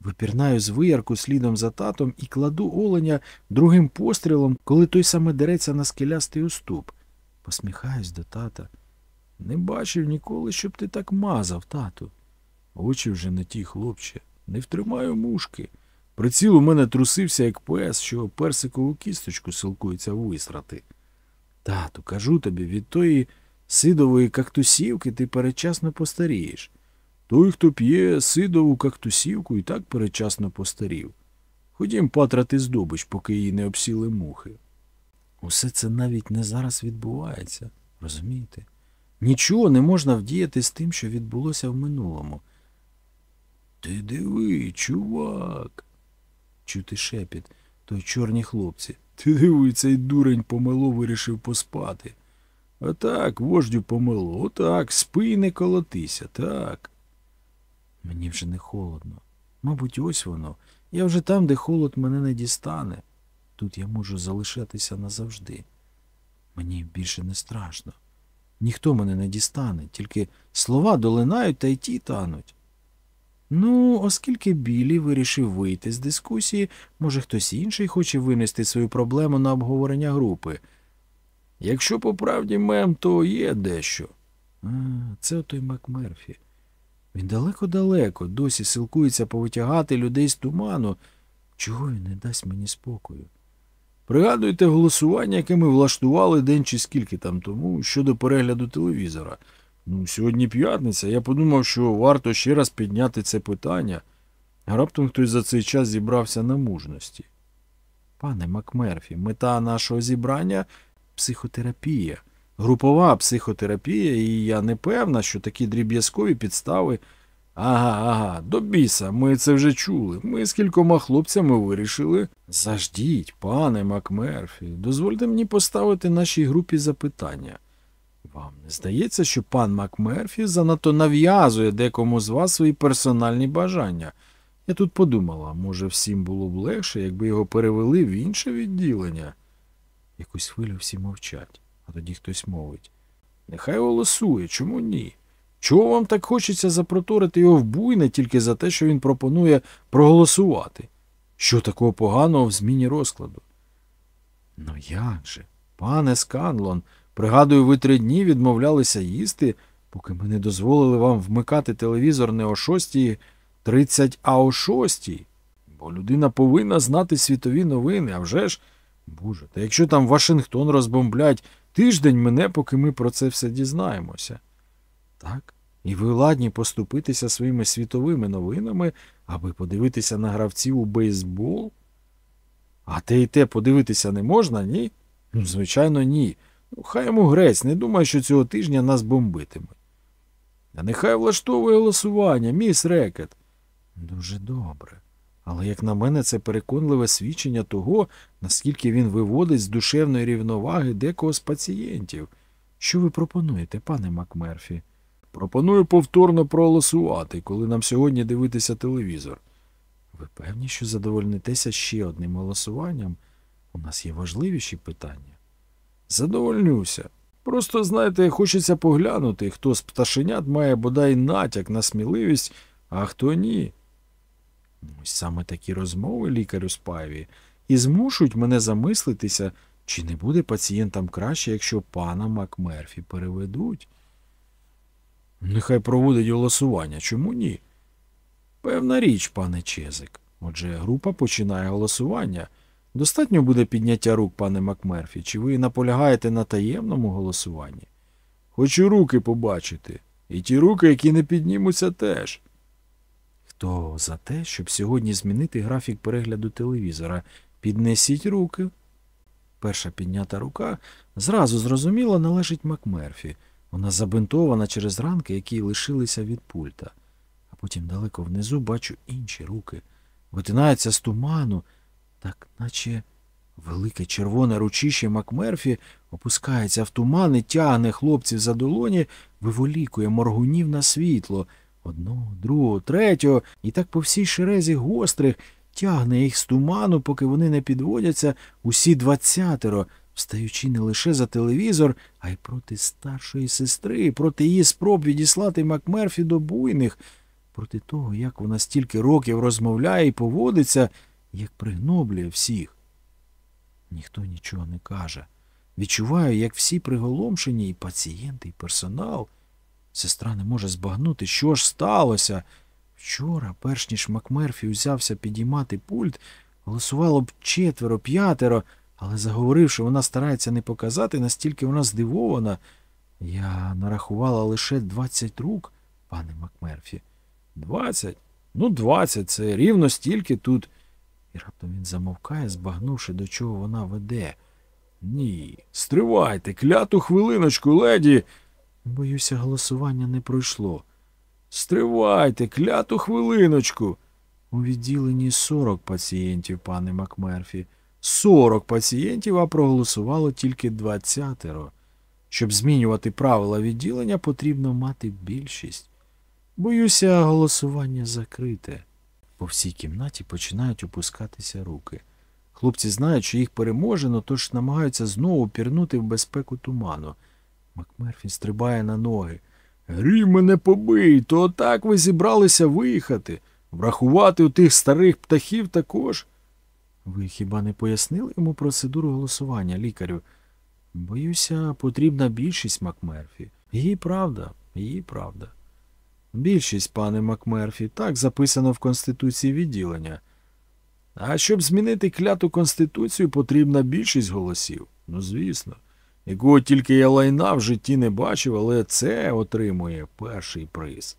Випірнаю з виярку слідом за татом і кладу оленя другим пострілом, коли той саме дереться на скелястий уступ. Посміхаюсь до тата. Не бачив ніколи, щоб ти так мазав, тату. Очі вже не ті, хлопче, не втримаю мушки. Приціл у мене трусився, як пес, що персикову кісточку силкується висрати. Тату, кажу тобі, від тої сидової кактусівки ти передчасно постарієш. Той, хто п'є сидову кактусівку, і так передчасно постарів. Ходім патрати здобич, поки її не обсіли мухи. Усе це навіть не зараз відбувається, розумієте? Нічого не можна вдіяти з тим, що відбулося в минулому. Ти диви, чувак. Чути шепіт, той чорні хлопці. Ти диви, цей дурень помило вирішив поспати. А так, вождю помило, отак, спи і не колотися, так. Мені вже не холодно. Мабуть, ось воно. Я вже там, де холод мене не дістане. Тут я можу залишатися назавжди. Мені більше не страшно. Ніхто мене не дістане, тільки слова долинають та й ті тануть. Ну, оскільки Білі вирішив вийти з дискусії, може хтось інший хоче винести свою проблему на обговорення групи. Якщо по правді мем, то є дещо. А, це той Макмерфі. Він далеко-далеко, досі силкується повитягати людей з туману. Чого він не дасть мені спокою? Пригадуйте голосування, яке ми влаштували день чи скільки там тому щодо перегляду телевізора. Ну, сьогодні п'ятниця. Я подумав, що варто ще раз підняти це питання. Раптом хтось за цей час зібрався на мужності. Пане Макмерфі, мета нашого зібрання психотерапія, групова психотерапія, і я не певна, що такі дріб'язкові підстави. Ага, ага, до біса, ми це вже чули. Ми з кількома хлопцями вирішили. Заждіть, пане Макмерфі, дозвольте мені поставити нашій групі запитання. Вам не здається, що пан Макмерфі занадто нав'язує декому з вас свої персональні бажання? Я тут подумала, може, всім було б легше, якби його перевели в інше відділення. Якусь хвилю всі мовчать, а тоді хтось мовить. Нехай голосує, чому ні? Чого вам так хочеться запроторити його в буйне тільки за те, що він пропонує проголосувати? Що такого поганого в зміні розкладу? Ну як же, пане Сканлон, пригадую, ви три дні відмовлялися їсти, поки ми не дозволили вам вмикати телевізор не о 6.30, а о 6. Бо людина повинна знати світові новини, а вже ж. Боже, та якщо там Вашингтон розбомблять, тиждень мене, поки ми про це все дізнаємося. Так? І ви ладні поступитися своїми світовими новинами, аби подивитися на гравців у бейсбол? А те і те подивитися не можна, ні? Ну, звичайно, ні. Ну, хай йому грець, не думай, що цього тижня нас бомбитимуть. А нехай влаштовує голосування, міс Рекет. Дуже добре. Але, як на мене, це переконливе свідчення того, наскільки він виводить з душевної рівноваги декого з пацієнтів. Що ви пропонуєте, пане Макмерфі? Пропоную повторно проголосувати, коли нам сьогодні дивитися телевізор. Ви певні, що задовольнитеся ще одним голосуванням? У нас є важливіші питання. Задовольнюся. Просто, знаєте, хочеться поглянути, хто з пташенят має бодай натяк на сміливість, а хто ні. Саме такі розмови, лікарю Спайві, і змушують мене замислитися, чи не буде пацієнтам краще, якщо пана Макмерфі переведуть. Нехай проводить голосування, чому ні? Певна річ, пане Чезик. Отже, група починає голосування. Достатньо буде підняття рук, пане Макмерфі, чи ви наполягаєте на таємному голосуванні? Хочу руки побачити. І ті руки, які не піднімуться, теж. Хто за те, щоб сьогодні змінити графік перегляду телевізора? Піднесіть руки. Перша піднята рука зразу зрозуміло належить Макмерфі. Вона забинтована через ранки, які лишилися від пульта. А потім далеко внизу бачу інші руки. Витинаються з туману, так наче велике червоне ручище Макмерфі опускається в туман і тягне хлопців за долоні, виволікує моргунів на світло. Одного, другого, третього, і так по всій шерезі гострих тягне їх з туману, поки вони не підводяться усі двадцятеро, встаючи не лише за телевізор, а й проти старшої сестри, проти її спроб відіслати Макмерфі до буйних, проти того, як вона стільки років розмовляє і поводиться, як пригноблює всіх. Ніхто нічого не каже. Відчуваю, як всі приголомшені, і пацієнти, і персонал. Сестра не може збагнути, що ж сталося. Вчора, перш ніж Макмерфі узявся підіймати пульт, голосувало б четверо, п'ятеро, але заговоривши, вона старається не показати, настільки вона здивована. Я нарахувала лише двадцять рук, пане Макмерфі. Двадцять? Ну, двадцять, це рівно стільки тут. І раптом він замовкає, збагнувши, до чого вона веде. Ні, стривайте, кляту хвилиночку, леді. Боюся, голосування не пройшло. Стривайте, кляту хвилиночку. У відділенні сорок пацієнтів, пане Макмерфі. Сорок пацієнтів, а проголосувало тільки двадцятеро. Щоб змінювати правила відділення, потрібно мати більшість. Боюся, голосування закрите. По всій кімнаті починають опускатися руки. Хлопці знають, що їх переможено, тож намагаються знову пірнути в безпеку туману. Макмерфі стрибає на ноги. Грі мене побий, то отак ви зібралися виїхати. Врахувати у тих старих птахів також. Ви хіба не пояснили йому процедуру голосування, лікарю? Боюся, потрібна більшість Макмерфі. Її правда, її правда. Більшість, пане Макмерфі, так записано в Конституції відділення. А щоб змінити кляту Конституцію, потрібна більшість голосів. Ну, звісно. Якого тільки я лайна в житті не бачив, але це отримує перший приз.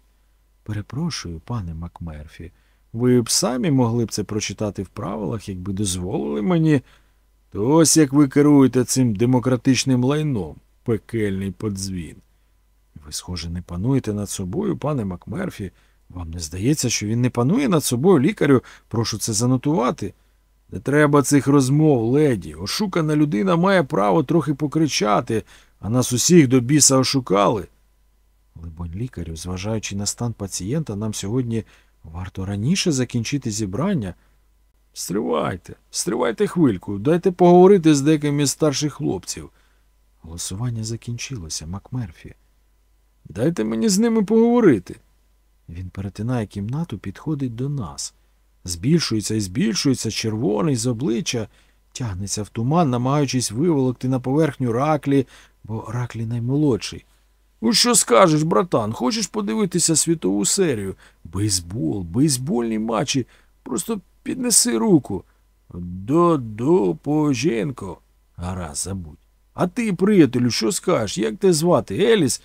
Перепрошую, пане Макмерфі, ви б самі могли б це прочитати в правилах, якби дозволили мені. То ось як ви керуєте цим демократичним лайном, пекельний подзвін. Ви, схоже, не пануєте над собою, пане Макмерфі. Вам не здається, що він не панує над собою, лікарю, прошу це занотувати. Не треба цих розмов, леді. Ошукана людина має право трохи покричати, а нас усіх до біса ошукали. Либонь, лікарю, зважаючи на стан пацієнта, нам сьогодні варто раніше закінчити зібрання. Стривайте, стривайте хвильку, дайте поговорити з деякими старших хлопців. Голосування закінчилося, Макмерфі. Дайте мені з ними поговорити. Він перетинає кімнату, підходить до нас. Збільшується і збільшується, червоний з обличчя, тягнеться в туман, намагаючись виволокти на поверхню раклі, бо раклі наймолодший. Ну, що скажеш, братан, хочеш подивитися світову серію? Бейсбол, бейсбольні матчі. Просто піднеси руку. До допоженко. Гаразд, забудь. А ти, приятелю, що скажеш? Як тебе звати? Еліс?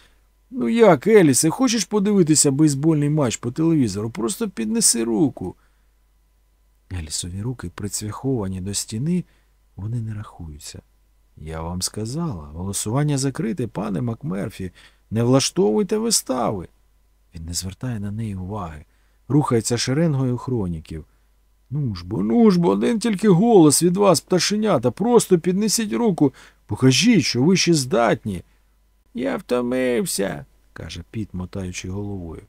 Ну як, Елісе, хочеш подивитися бейсбольний матч по телевізору? Просто піднеси руку. Елісові руки прицвяховані до стіни, вони не рахуються. Я вам сказала, голосування закрите, пане Макмерфі, не влаштовуйте вистави. Він не звертає на неї уваги, рухається шеренгою хроніків. Ну ж бо, ну ж бо, один тільки голос від вас, пташенята, просто піднесіть руку, покажіть, що ви ще здатні. Я втомився, каже піт, мотаючи головою.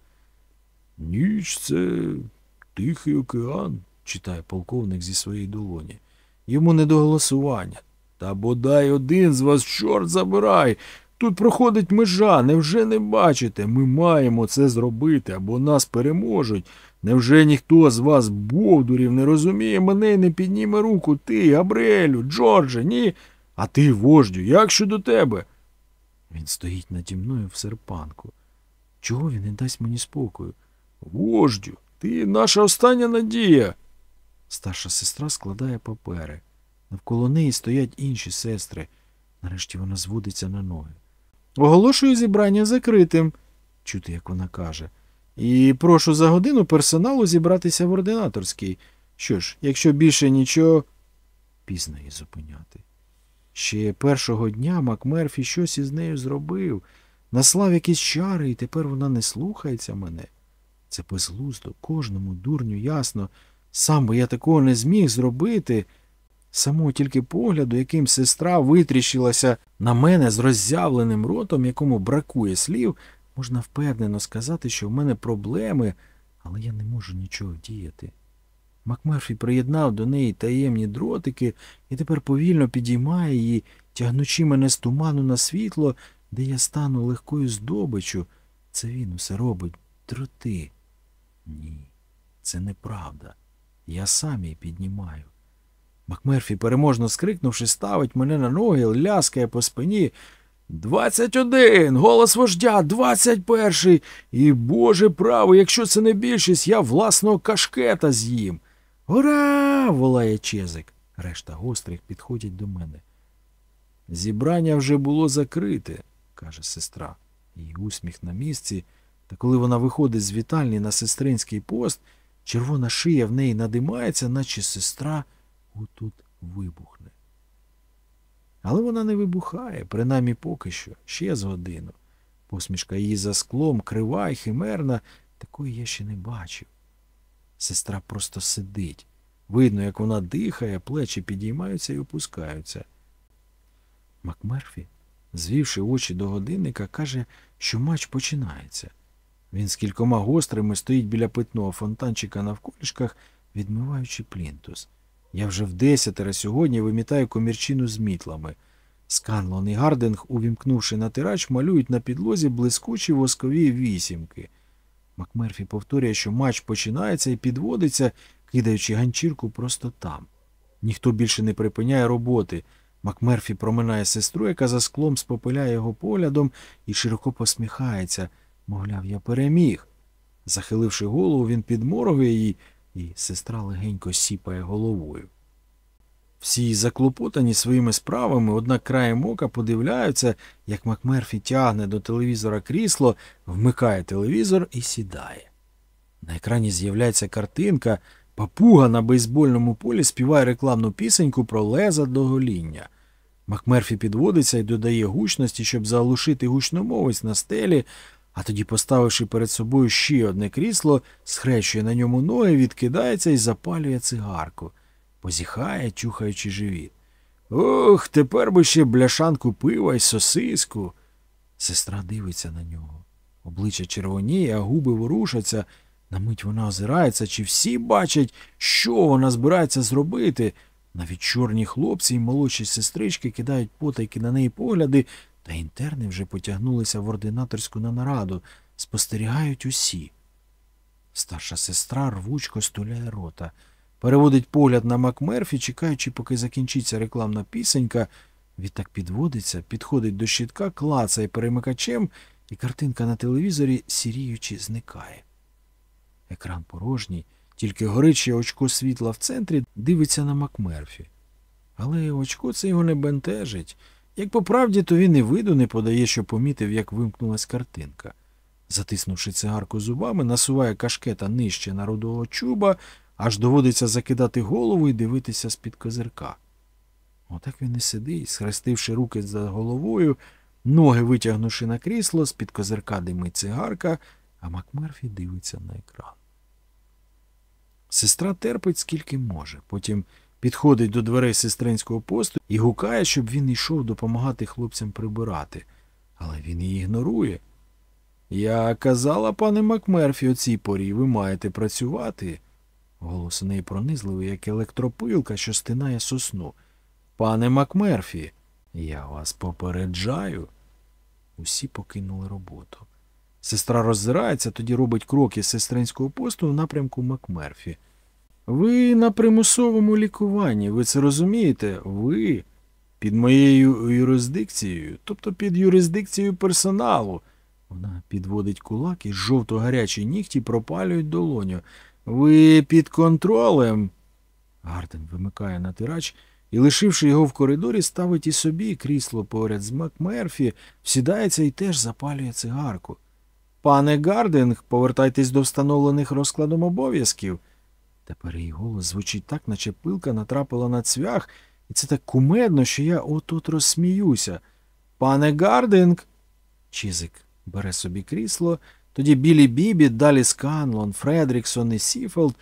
Ніч це Тихий океан, читає полковник зі своєї долоні. Йому не до голосування. Та бодай один з вас, чорт забирай. Тут проходить межа, невже не бачите? Ми маємо це зробити, або нас переможуть. Невже ніхто з вас, бовдурів, не розуміє мене і не підніме руку? Ти, Габриелю, Джордже, ні? А ти, вождю, як щодо тебе? Він стоїть наді мною в серпанку. Чого він не дасть мені спокою? Вождю, ти наша остання надія. Старша сестра складає папери. Навколо неї стоять інші сестри. Нарешті вона зводиться на ноги. Оголошую зібрання закритим, чути, як вона каже. І прошу за годину персоналу зібратися в ординаторській. Що ж, якщо більше нічого, пізно її зупиняти. Ще першого дня Макмерфі щось із нею зробив, наслав якісь чари, і тепер вона не слухається мене. Це безглуздо, кожному дурню ясно. Сам би я такого не зміг зробити. Самого тільки погляду, яким сестра витріщилася на мене з роззявленим ротом, якому бракує слів, можна впевнено сказати, що в мене проблеми, але я не можу нічого діяти. Макмерфі приєднав до неї таємні дротики і тепер повільно підіймає її, тягнучи мене з туману на світло, де я стану легкою здобиччю. Це він усе робить. Дроти. Ні, це неправда. Я сам її піднімаю. Макмерфі, переможно скрикнувши, ставить мене на ноги, ляскає по спині. Двадцять один! Голос вождя, двадцять перший! І, Боже правий, якщо це не більшість, я власного кашкета з'їм. Ура! волає Чезик. Решта гострих підходять до мене. Зібрання вже було закрите, каже сестра. Її усміх на місці, та коли вона виходить з вітальні на сестринський пост, червона шия в неї надимається, наче сестра отут вибухне. Але вона не вибухає, принаймні поки що, ще з годину. Посмішка її за склом, крива й химерна, такої я ще не бачив. Сестра просто сидить. Видно, як вона дихає, плечі підіймаються і опускаються. Макмерфі, звівши очі до годинника, каже, що матч починається. Він з кількома гострими стоїть біля питного фонтанчика на вколішках, відмиваючи плінтус. Я вже в десятеро сьогодні вимітаю комірчину з мітлами. Сканлон і Гардинг, увімкнувши натирач, малюють на підлозі блискучі воскові вісімки. Макмерфі повторює, що матч починається і підводиться, кидаючи ганчірку просто там. Ніхто більше не припиняє роботи. Макмерфі проминає сестру, яка за склом спопиляє його поглядом і широко посміхається. Мовляв, я переміг. Захиливши голову, він підморгує її, і сестра легенько сіпає головою. Всі заклопотані своїми справами, однак краєм ока подивляються, як Макмерфі тягне до телевізора крісло, вмикає телевізор і сідає. На екрані з'являється картинка, папуга на бейсбольному полі співає рекламну пісеньку про леза до гоління. Макмерфі підводиться і додає гучності, щоб заглушити гучномовець на стелі, а тоді, поставивши перед собою ще одне крісло, схрещує на ньому ноги, відкидається і запалює цигарку. Позіхає, чухаючи живіт. Ох, тепер би ще бляшанку пива й сосиску. Сестра дивиться на нього. Обличчя червоніє, а губи ворушаться. На мить вона озирається, чи всі бачать, що вона збирається зробити. Навіть чорні хлопці й молодші сестрички кидають потайки на неї погляди, та інтерни вже потягнулися в ординаторську на нараду, спостерігають усі. Старша сестра рвучко стуляє рота, переводить погляд на Макмерфі, чекаючи, поки закінчиться рекламна пісенька. Відтак підводиться, підходить до щитка, клацає перемикачем, і картинка на телевізорі сіріючи зникає. Екран порожній, тільки гориче очко світла в центрі дивиться на Макмерфі. Але очко це його не бентежить. Як по правді, то він і виду не подає, що помітив, як вимкнулась картинка. Затиснувши цигарку зубами, насуває кашкета нижче на рудого чуба, аж доводиться закидати голову і дивитися з-під козирка. Отак він і сидить, схрестивши руки за головою, ноги витягнувши на крісло, з-під козирка димить цигарка, а Макмерфі дивиться на екран. Сестра терпить скільки може, потім підходить до дверей сестринського посту і гукає, щоб він йшов допомагати хлопцям прибирати. Але він її ігнорує. Я казала, пане Макмерфі, о цій порі ви маєте працювати. Голос у неї пронизливий, як електропилка, що стинає сосну. Пане Макмерфі, я вас попереджаю. Усі покинули роботу. Сестра роззирається, тоді робить кроки з сестринського посту в напрямку Макмерфі. Ви на примусовому лікуванні, ви це розумієте? Ви під моєю юрисдикцією, тобто під юрисдикцією персоналу. Вона підводить кулак і жовто-гарячі нігті пропалюють долоню. Ви під контролем. Гардинг вимикає натирач і, лишивши його в коридорі, ставить і собі крісло поряд з Макмерфі, всідається і теж запалює цигарку. Пане Гардинг, повертайтесь до встановлених розкладом обов'язків. Тепер її голос звучить так, наче пилка натрапила на цвях, і це так кумедно, що я от-от розсміюся. Пане Гардинг. Чізвік бере собі крісло, тоді Біллі Біббіт, далі Сканлон, Фредріксон і Сіфелт,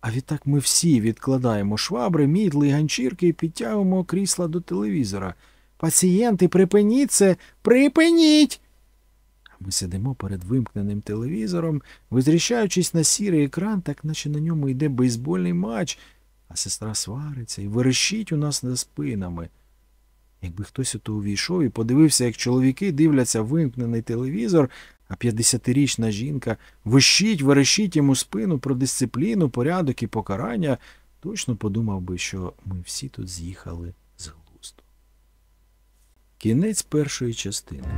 а відтак ми всі відкладаємо швабри, мітли, ганчірки і підтягуємо крісла до телевізора. Пацієнти, припиніть це, припиніть! Ми сидимо перед вимкненим телевізором, витріщаючись на сірий екран, так наче на ньому йде бейсбольний матч, а сестра свариться і верещить у нас за спинами. Якби хтось ото увійшов і подивився, як чоловіки дивляться вимкнений телевізор, а п'ятдесятирічна жінка вищить, верещить йому спину про дисципліну, порядок і покарання, точно подумав би, що ми всі тут з'їхали з глузду. Кінець першої частини.